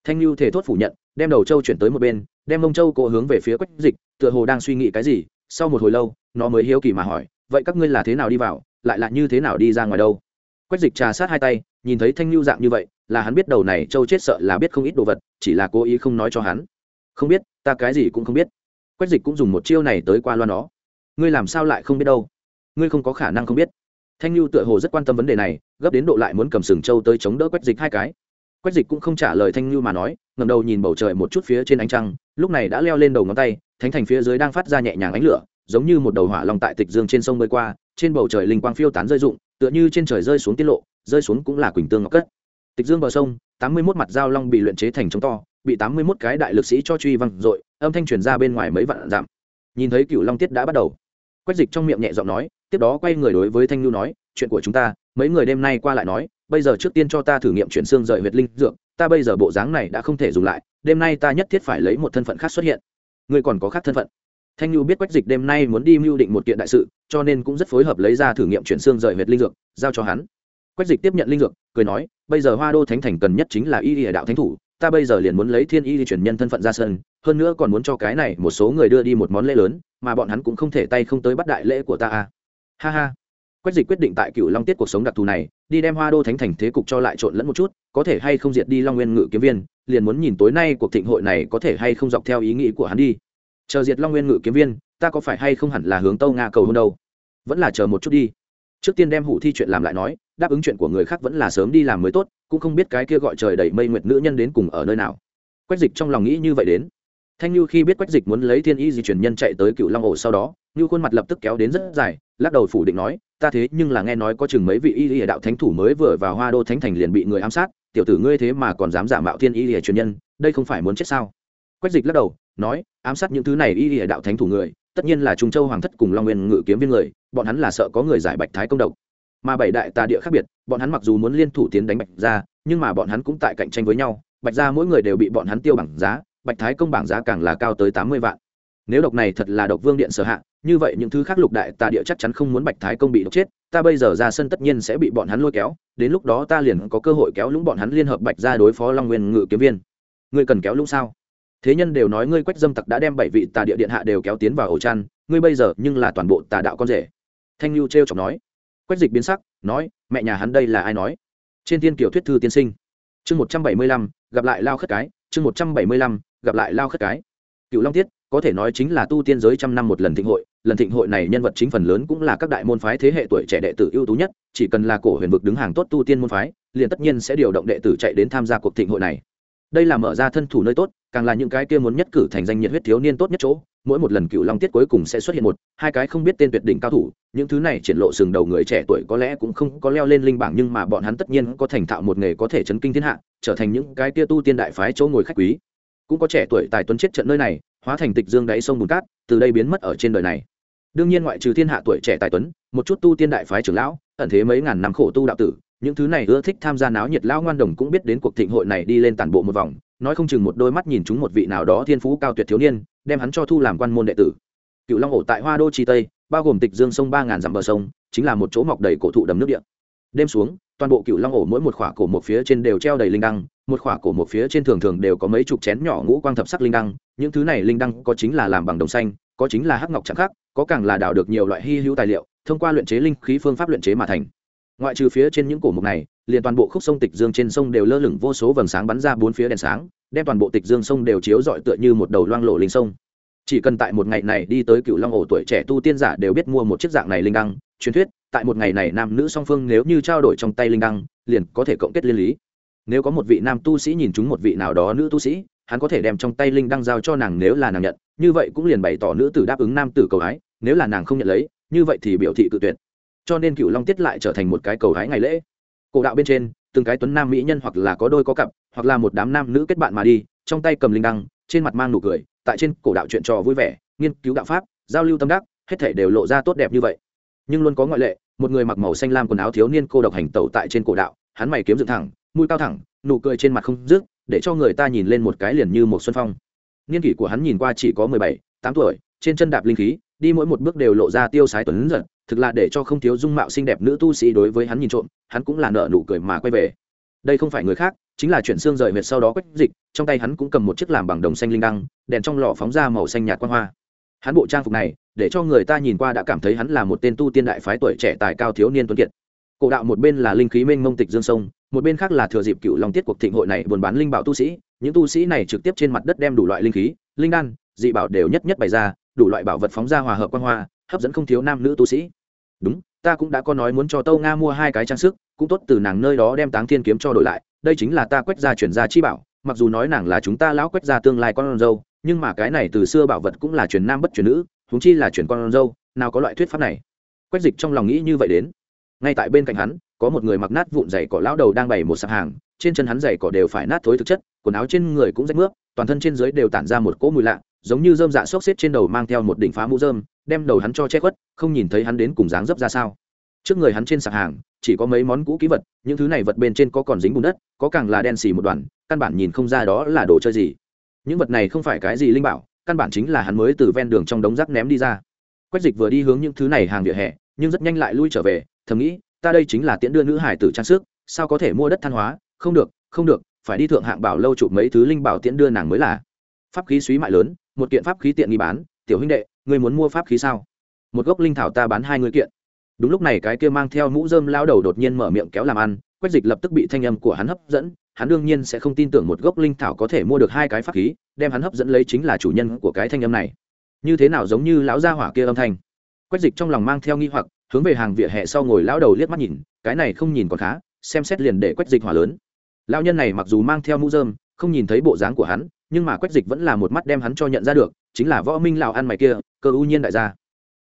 Thanh lưu thể thốt phủ nhận, đem đầu châu chuyển tới một bên, đem mông châu cộ hướng về phía quách dịch, tựa hồ đang suy nghĩ cái gì, sau một hồi lâu, nó mới hiếu kỳ mà hỏi, vậy các ngươi là thế nào đi vào, lại là như thế nào đi ra ngoài đâu? Quách dịch trà sát hai tay, nhìn thấy thanh lưu dạng như vậy, là hắn biết đầu này châu chết sợ là biết không ít đồ vật, chỉ là cố ý không nói cho hắn. Không biết, ta cái gì cũng không biết quách dịch cũng dùng một chiêu này tới qua loa nó. Ngươi làm sao lại không biết đâu? Ngươi không có khả năng không biết. Thanh lưu tựa hồ rất quan tâm vấn đề này, gấp đến độ lại muốn cầm sừng châu tới chống đỡ quách dịch hai cái. Quách dịch cũng không trả lời thanh lưu mà nói ngầm đầu nhìn bầu trời một chút phía trên ánh trăng, lúc này đã leo lên đầu ngón tay, thánh thành phía dưới đang phát ra nhẹ nhàng ánh lửa, giống như một đầu hỏa long tại tịch dương trên sông bơi qua, trên bầu trời linh quang phiêu tán rơi rụng, tựa như trên trời rơi xuống tiết lộ, rơi xuống cũng là quỳnh tương ngọc cất. Tịch dương bờ sông, tám mươi mốt mặt dao long bị luyện chế thành trống to bị tám mươi mốt cái đại lực sĩ cho truy văng rồi âm thanh truyền ra bên ngoài mấy vạn dặm. Nhìn thấy cửu long tiết đã bắt đầu. Quách dịch trong miệng nhẹ giọng nói, tiếp đó quay người đối với thanh lưu nói, chuyện của chúng ta, mấy người đêm nay qua lại nói, bây giờ trước tiên cho ta thử nghiệm chuyển xương rời huyệt linh dược, ta bây giờ bộ dáng này đã không thể dùng lại, đêm nay ta nhất thiết phải lấy một thân phận khác xuất hiện. Ngươi còn có khác thân phận. Thanh lưu biết quách dịch đêm nay muốn đi mưu định một kiện đại sự, cho nên cũng rất phối hợp lấy ra thử nghiệm chuyển xương rời huyệt linh dược, giao cho hắn. Quách dịch tiếp nhận linh dược, cười nói, bây giờ hoa đô thánh thành cần nhất chính là y địa đạo thánh thủ ta bây giờ liền muốn lấy thiên y di chuyển nhân thân phận ra sân, hơn nữa còn muốn cho cái này một số người đưa đi một món lễ lớn, mà bọn hắn cũng không thể tay không tới bắt đại lễ của ta à. ha ha. Quách dịch quyết định tại cựu long tiết cuộc sống đặc thù này, đi đem hoa đô thánh thành thế cục cho lại trộn lẫn một chút, có thể hay không diệt đi long nguyên ngự kiếm viên, liền muốn nhìn tối nay cuộc thịnh hội này có thể hay không dọc theo ý nghĩ của hắn đi. Chờ diệt long nguyên ngự kiếm viên, ta có phải hay không hẳn là hướng tâu nga cầu hôn đâu? Vẫn là chờ một chút đi. Trước tiên đem hủ thi chuyện làm lại nói, đáp ứng chuyện của người khác vẫn là sớm đi làm mới tốt cũng không biết cái kia gọi trời đầy mây nguyệt nữ nhân đến cùng ở nơi nào. Quách dịch trong lòng nghĩ như vậy đến. Thanh như khi biết quách dịch muốn lấy thiên y di chuyển nhân chạy tới cựu long ổ sau đó như khuôn mặt lập tức kéo đến rất dài, lắc đầu phủ định nói, ta thế nhưng là nghe nói có chừng mấy vị y y đạo thánh thủ mới vừa vào hoa đô thánh thành liền bị người ám sát, tiểu tử ngươi thế mà còn dám giả mạo thiên y y truyền nhân, đây không phải muốn chết sao? Quách dịch lắc đầu, nói, ám sát những thứ này y y đạo thánh thủ người, tất nhiên là trung châu hoàng thất cùng long nguyên ngự kiếm viên người, bọn hắn là sợ có người giải bạch thái công độc mà bảy đại tà địa khác biệt, bọn hắn mặc dù muốn liên thủ tiến đánh bạch ra nhưng mà bọn hắn cũng tại cạnh tranh với nhau. Bạch ra mỗi người đều bị bọn hắn tiêu bằng giá, bạch thái công bảng giá càng là cao tới tám mươi vạn. Nếu độc này thật là độc vương điện sở hạ, như vậy những thứ khác lục đại tà địa chắc chắn không muốn bạch thái công bị độc chết, ta bây giờ ra sân tất nhiên sẽ bị bọn hắn lôi kéo, đến lúc đó ta liền có cơ hội kéo lũng bọn hắn liên hợp bạch ra đối phó long nguyên ngự kiếm viên. Ngươi cần kéo lũng sao? Thế nhân đều nói ngươi quách dâm tặc đã đem bảy vị tà địa điện hạ đều kéo tiến vào ổ chăn, ngươi bây giờ nhưng là toàn bộ tà đạo con rể. Thanh lưu t r e o chọc nói quách dịch biến sắc, nói, mẹ nhà hắn đây là ai nói? Trên tiên kiểu thuyết thư tiên sinh. Chương một trăm bảy mươi lăm, gặp lại lao khất cái. Chương một trăm bảy mươi lăm, gặp lại lao khất cái. Cựu long tiết, có thể nói chính là tu tiên giới trăm năm một lần thịnh hội. Lần thịnh hội này nhân vật chính phần lớn cũng là các đại môn phái thế hệ tuổi trẻ đệ tử ưu tú nhất, chỉ cần là cổ huyền vực đứng hàng tốt tu tiên môn phái, liền tất nhiên sẽ điều động đệ tử chạy đến tham gia cuộc thịnh hội này. Đây là mở ra thân thủ nơi tốt, càng là những cái kia muốn nhất cử thành danh nhiệt huyết thiếu niên tốt nhất chỗ mỗi một lần cựu long tiết cuối cùng sẽ xuất hiện một, hai cái không biết tên tuyệt đỉnh cao thủ, những thứ này triển lộ sừng đầu người trẻ tuổi có lẽ cũng không có leo lên linh bảng nhưng mà bọn hắn tất nhiên có thành thạo một nghề có thể chấn kinh thiên hạ, trở thành những cái tia tu tiên đại phái chỗ ngồi khách quý. Cũng có trẻ tuổi tài tuấn chết trận nơi này, hóa thành tịch dương đáy sông bùn cát, từ đây biến mất ở trên đời này. Đương nhiên ngoại trừ thiên hạ tuổi trẻ tài tuấn, một chút tu tiên đại phái trưởng lão, ẩn thế mấy ngàn năm khổ tu đạo tử, những thứ này ưa thích tham gia náo nhiệt lão ngoan đồng cũng biết đến cuộc thịnh hội này đi lên tản bộ một vòng nói không chừng một đôi mắt nhìn chúng một vị nào đó thiên phú cao tuyệt thiếu niên, đem hắn cho thu làm quan môn đệ tử. Cựu long ổ tại hoa đô chi tây, bao gồm tịch dương sông ba ngàn dặm bờ sông, chính là một chỗ mọc đầy cổ thụ đầm nước điện đêm xuống, toàn bộ cựu long ổ mỗi một khỏa cổ một phía trên đều treo đầy linh đăng, một khỏa cổ một phía trên thường thường đều có mấy chục chén nhỏ ngũ quang thập sắc linh đăng, những thứ này linh đăng có chính là làm bằng đồng xanh, có chính là hắc ngọc chẳng khác có càng là đào được nhiều loại hy hữu tài liệu, thông qua luyện chế linh khí phương pháp luyện chế mà thành. Ngoại trừ phía trên những cổ mục này liền toàn bộ khúc sông tịch dương trên sông đều lơ lửng vô số vầng sáng bắn ra bốn phía đèn sáng, đem toàn bộ tịch dương sông đều chiếu rọi tựa như một đầu loang lộ linh sông. Chỉ cần tại một ngày này đi tới cựu long ổ tuổi trẻ tu tiên giả đều biết mua một chiếc dạng này linh đăng, truyền thuyết, tại một ngày này nam nữ song phương nếu như trao đổi trong tay linh đăng, liền có thể cộng kết liên lý. Nếu có một vị nam tu sĩ nhìn chúng một vị nào đó nữ tu sĩ, hắn có thể đem trong tay linh đăng giao cho nàng nếu là nàng nhận, như vậy cũng liền bày tỏ nữ tử đáp ứng nam tử cầu ái nếu là nàng không nhận lấy, như vậy thì biểu thị cự tuyệt. Cho nên cựu long tiết lại trở thành một cái cầu ái ngày lễ cổ đạo bên trên, từng cái tuấn nam mỹ nhân hoặc là có đôi có cặp, hoặc là một đám nam nữ kết bạn mà đi, trong tay cầm linh đăng, trên mặt mang nụ cười, tại trên cổ đạo chuyện trò vui vẻ, nghiên cứu đạo pháp, giao lưu tâm đắc, hết thể đều lộ ra tốt đẹp như vậy. Nhưng luôn có ngoại lệ, một người mặc màu xanh lam quần áo thiếu niên cô độc hành tẩu tại trên cổ đạo, hắn mày kiếm dựng thẳng, mũi cao thẳng, nụ cười trên mặt không dứt, để cho người ta nhìn lên một cái liền như một xuân phong. Niên kỷ của hắn nhìn qua chỉ có mười bảy, tám tuổi, trên chân đạp linh khí, đi mỗi một bước đều lộ ra tiêu sái tuấn giật thực là để cho không thiếu dung mạo xinh đẹp nữ tu sĩ đối với hắn nhìn trộm, hắn cũng là nợ nụ cười mà quay về. Đây không phải người khác, chính là chuyển xương rời huyệt sau đó quách dịch, trong tay hắn cũng cầm một chiếc làm bằng đồng xanh linh đăng, đèn trong lò phóng ra màu xanh nhạt quan hoa. Hắn bộ trang phục này, để cho người ta nhìn qua đã cảm thấy hắn là một tên tu tiên đại phái tuổi trẻ tài cao thiếu niên tuấn kiệt. Cổ đạo một bên là linh khí mênh mông tịch dương sông, một bên khác là thừa dịp cựu long tiết cuộc thịnh hội này buôn bán linh bảo tu sĩ. Những tu sĩ này trực tiếp trên mặt đất đem đủ loại linh khí, linh đan, dị bảo đều nhất nhất bày ra, đủ loại bảo vật phóng ra hòa hợp quan hoa, hấp dẫn không thiếu nam nữ tu sĩ đúng, ta cũng đã có nói muốn cho tâu nga mua hai cái trang sức, cũng tốt từ nàng nơi đó đem táng thiên kiếm cho đổi lại, đây chính là ta quét ra chuyển ra chi bảo, mặc dù nói nàng là chúng ta lão quét ra tương lai con dâu, nhưng mà cái này từ xưa bảo vật cũng là chuyển nam bất chuyển nữ, huống chi là chuyển con dâu, nào có loại thuyết pháp này. Quét dịch trong lòng nghĩ như vậy đến. Ngay tại bên cạnh hắn, có một người mặc nát vụn giày cỏ lão đầu đang bày một sạp hàng, trên chân hắn giày cỏ đều phải nát thối thực chất, quần áo trên người cũng rách nước toàn thân trên dưới đều tản ra một cỗ mùi lạ giống như dơm dạ xốc xếp trên đầu mang theo một đỉnh phá mũ dơm đem đầu hắn cho che khuất, không nhìn thấy hắn đến cùng dáng dấp ra sao. Trước người hắn trên sạp hàng, chỉ có mấy món cũ kỹ vật, những thứ này vật bên trên có còn dính bùn đất, có càng là đen xì một đoàn, căn bản nhìn không ra đó là đồ chơi gì. Những vật này không phải cái gì linh bảo, căn bản chính là hắn mới từ ven đường trong đống rác ném đi ra. Quách dịch vừa đi hướng những thứ này hàng vỉa hè, nhưng rất nhanh lại lui trở về, thầm nghĩ, ta đây chính là tiễn đưa nữ hải tử trang sức, sao có thể mua đất than hóa? Không được không được, phải đi thượng hạng bảo lâu chụp mấy thứ linh bảo tiễn đưa nàng mới là pháp khí suý mại lớn, một kiện pháp khí tiện nghi bán, tiểu huynh đệ, ngươi muốn mua pháp khí sao? Một gốc linh thảo ta bán hai người kiện. Đúng lúc này cái kia mang theo mũ dơm lao đầu đột nhiên mở miệng kéo làm ăn, quách dịch lập tức bị thanh âm của hắn hấp dẫn, hắn đương nhiên sẽ không tin tưởng một gốc linh thảo có thể mua được hai cái pháp khí, đem hắn hấp dẫn lấy chính là chủ nhân của cái thanh âm này. Như thế nào giống như lão gia hỏa kia âm thanh? Quách dịch trong lòng mang theo nghi hoặc, hướng về hàng vỉa hè sau ngồi lão đầu liếc mắt nhìn, cái này không nhìn còn khá, xem xét liền để quách dịch hỏa lớn. Lão nhân này mặc dù mang theo mũ dơm không nhìn thấy bộ dáng của hắn nhưng mà quách dịch vẫn là một mắt đem hắn cho nhận ra được, chính là võ minh lão ăn mày kia, cơ ưu nhiên đại gia.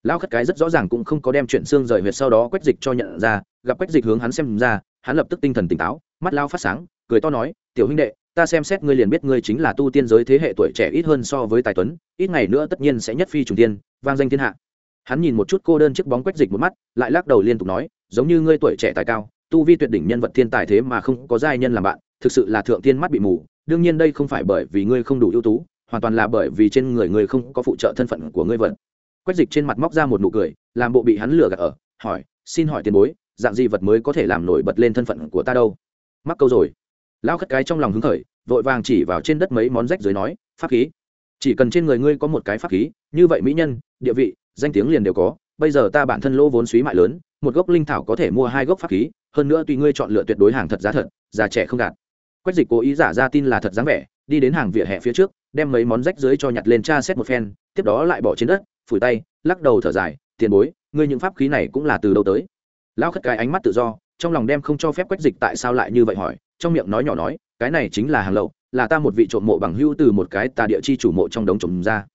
Lão khất cái rất rõ ràng cũng không có đem chuyện xương rời huyệt sau đó quách dịch cho nhận ra, gặp quách dịch hướng hắn xem ra, hắn lập tức tinh thần tỉnh táo, mắt lao phát sáng, cười to nói, tiểu huynh đệ, ta xem xét ngươi liền biết ngươi chính là tu tiên giới thế hệ tuổi trẻ ít hơn so với tài tuấn, ít ngày nữa tất nhiên sẽ nhất phi trùng tiên, vang danh thiên hạ. Hắn nhìn một chút cô đơn chiếc bóng quách dịch một mắt, lại lắc đầu liên tục nói, giống như ngươi tuổi trẻ tài cao, tu vi tuyệt đỉnh nhân vật thiên tài thế mà không có giai nhân làm bạn, thực sự là thượng tiên mắt bị mù đương nhiên đây không phải bởi vì ngươi không đủ ưu tú, hoàn toàn là bởi vì trên người ngươi không có phụ trợ thân phận của ngươi vật. Quách dịch trên mặt móc ra một nụ cười, làm bộ bị hắn lừa gạt ở, hỏi, xin hỏi tiền bối, dạng gì vật mới có thể làm nổi bật lên thân phận của ta đâu? Mắc câu rồi. Lão khất cái trong lòng hứng khởi, vội vàng chỉ vào trên đất mấy món rách dưới nói, pháp khí. Chỉ cần trên người ngươi có một cái pháp khí, như vậy mỹ nhân, địa vị, danh tiếng liền đều có, bây giờ ta bản thân lỗ vốn suý mại lớn, một gốc linh thảo có thể mua hai gốc pháp khí, hơn nữa tùy ngươi chọn lựa tuyệt đối hàng thật giá thật, già trẻ không gạt quách dịch cố ý giả ra tin là thật dáng vẻ, đi đến hàng vỉa hè phía trước, đem mấy món rách dưới cho nhặt lên tra xét một phen, tiếp đó lại bỏ trên đất, phủi tay, lắc đầu thở dài, tiền bối, ngươi những pháp khí này cũng là từ đâu tới? Lao khất cái ánh mắt tự do, trong lòng đem không cho phép quách dịch tại sao lại như vậy hỏi, trong miệng nói nhỏ nói, cái này chính là hàng lậu, là ta một vị trộm mộ bằng hữu từ một cái tà địa chi chủ mộ trong đống trộm ra.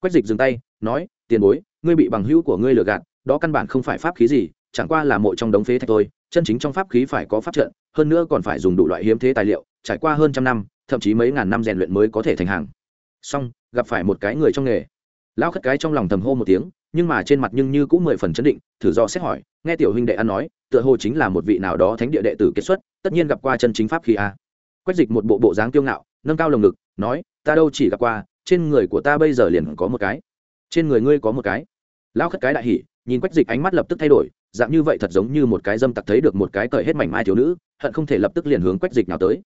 Quách dịch dừng tay, nói, tiền bối, ngươi bị bằng hữu của ngươi lừa gạt, đó căn bản không phải pháp khí gì chẳng qua là mộ trong đống phế thạch thôi, chân chính trong pháp khí phải có pháp trận, hơn nữa còn phải dùng đủ loại hiếm thế tài liệu, trải qua hơn trăm năm, thậm chí mấy ngàn năm rèn luyện mới có thể thành hàng. Xong, gặp phải một cái người trong nghề. Lão khất cái trong lòng thầm hô một tiếng, nhưng mà trên mặt nhưng như cũng mười phần chấn định, thử do xét hỏi, nghe tiểu huynh đệ ăn nói, tựa hồ chính là một vị nào đó thánh địa đệ tử kết xuất, tất nhiên gặp qua chân chính pháp khí a quách dịch một bộ bộ dáng kiêu ngạo, nâng cao lồng ngực, nói, ta đâu chỉ gặp qua, trên người của ta bây giờ liền có một cái. Trên người ngươi có một cái. Lão khất cái đại hỉ, nhìn quách dịch ánh mắt lập tức thay đổi dạng như vậy thật giống như một cái dâm tặc thấy được một cái cởi hết mảnh mai thiếu nữ, hận không thể lập tức liền hướng quách dịch nào tới.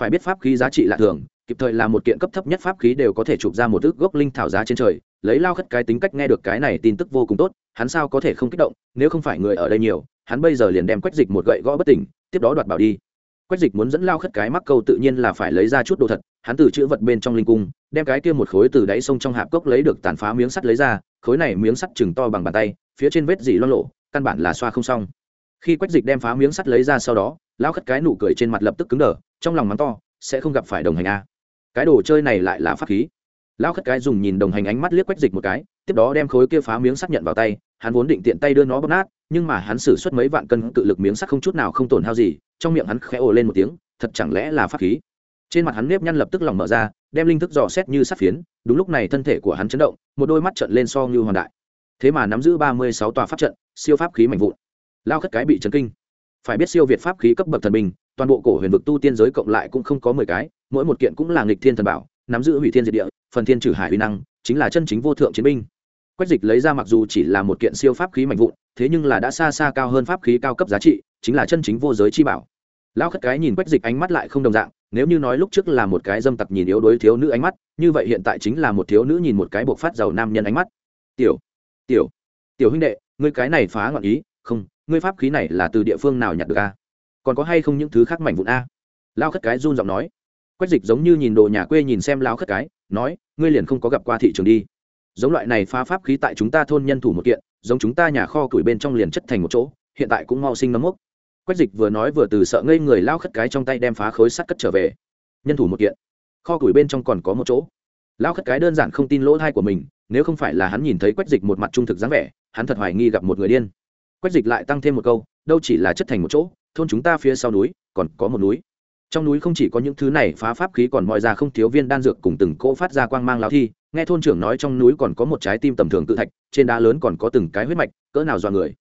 Phải biết pháp khí giá trị lạ thường, kịp thời là một kiện cấp thấp nhất pháp khí đều có thể chụp ra một ước gốc linh thảo giá trên trời, lấy lao khất cái tính cách nghe được cái này tin tức vô cùng tốt, hắn sao có thể không kích động, nếu không phải người ở đây nhiều, hắn bây giờ liền đem quách dịch một gậy gõ bất tỉnh, tiếp đó đoạt bảo đi. Quách dịch muốn dẫn lao khất cái mắc câu tự nhiên là phải lấy ra chút đồ thật, hắn từ chữ vật bên trong linh cung, đem cái kia một khối từ đáy sông trong hạp cốc lấy được tàn phá miếng sắt lấy ra, khối này miếng sắt chừng to bằng bàn tay, phía trên vết dỉ loang lộ căn bản là xoa không xong. Khi quách dịch đem phá miếng sắt lấy ra sau đó, lão khất cái nụ cười trên mặt lập tức cứng đờ, trong lòng mắng to, sẽ không gặp phải đồng hành a. Cái đồ chơi này lại là pháp khí. Lão khất cái dùng nhìn đồng hành ánh mắt liếc quách dịch một cái, tiếp đó đem khối kia phá miếng sắt nhận vào tay, hắn vốn định tiện tay đưa nó bóp nát, nhưng mà hắn xử suất mấy vạn cân cự lực miếng sắt không chút nào không tổn hao gì, trong miệng hắn khẽ ồ lên một tiếng, thật chẳng lẽ là pháp khí? Trên mặt hắn nếp nhăn lập tức lòng mở ra, đem linh thức dò xét như sắt phiến, đúng lúc này thân thể của hắn chấn động, một đôi mắt trợn lên so như hoàn đại thế mà nắm giữ ba mươi sáu tòa pháp trận, siêu pháp khí mạnh vụn. Lao khất cái bị chấn kinh. Phải biết siêu việt pháp khí cấp bậc thần bình toàn bộ cổ huyền vực tu tiên giới cộng lại cũng không có mười cái, mỗi một kiện cũng là nghịch thiên thần bảo, nắm giữ hủy thiên diệt địa, phần thiên trừ hải uy năng, chính là chân chính vô thượng chiến binh. Quách dịch lấy ra mặc dù chỉ là một kiện siêu pháp khí mạnh vụn, thế nhưng là đã xa xa cao hơn pháp khí cao cấp giá trị, chính là chân chính vô giới chi bảo. Lao khất cái nhìn quách dịch ánh mắt lại không đồng dạng, nếu như nói lúc trước là một cái dâm tặc nhìn yếu đuối thiếu nữ ánh mắt, như vậy hiện tại chính là một thiếu nữ nhìn một cái buộc phát giàu nam nhân ánh mắt. Tiểu tiểu tiểu huynh đệ, ngươi cái này phá ngọn ý, không, ngươi pháp khí này là từ địa phương nào nhặt được a? Còn có hay không những thứ khác mảnh vụn a? Lao khất cái run giọng nói. Quách dịch giống như nhìn đồ nhà quê nhìn xem lao khất cái, nói, ngươi liền không có gặp qua thị trường đi. Giống loại này phá pháp khí tại chúng ta thôn nhân thủ một kiện, giống chúng ta nhà kho củi bên trong liền chất thành một chỗ, hiện tại cũng mau sinh nấm mốc. Quách dịch vừa nói vừa từ sợ ngây người lao khất cái trong tay đem phá khối sắt cất trở về. Nhân thủ một kiện. Kho củi bên trong còn có một chỗ. Lao khất cái đơn giản không tin lỗ thai của mình nếu không phải là hắn nhìn thấy quách dịch một mặt trung thực dáng vẻ, hắn thật hoài nghi gặp một người điên. Quách dịch lại tăng thêm một câu, đâu chỉ là chất thành một chỗ, thôn chúng ta phía sau núi, còn có một núi. Trong núi không chỉ có những thứ này phá pháp khí còn mọi ra không thiếu viên đan dược cùng từng cỗ phát ra quang mang lao thi, nghe thôn trưởng nói trong núi còn có một trái tim tầm thường tự thạch, trên đá lớn còn có từng cái huyết mạch, cỡ nào dọa người.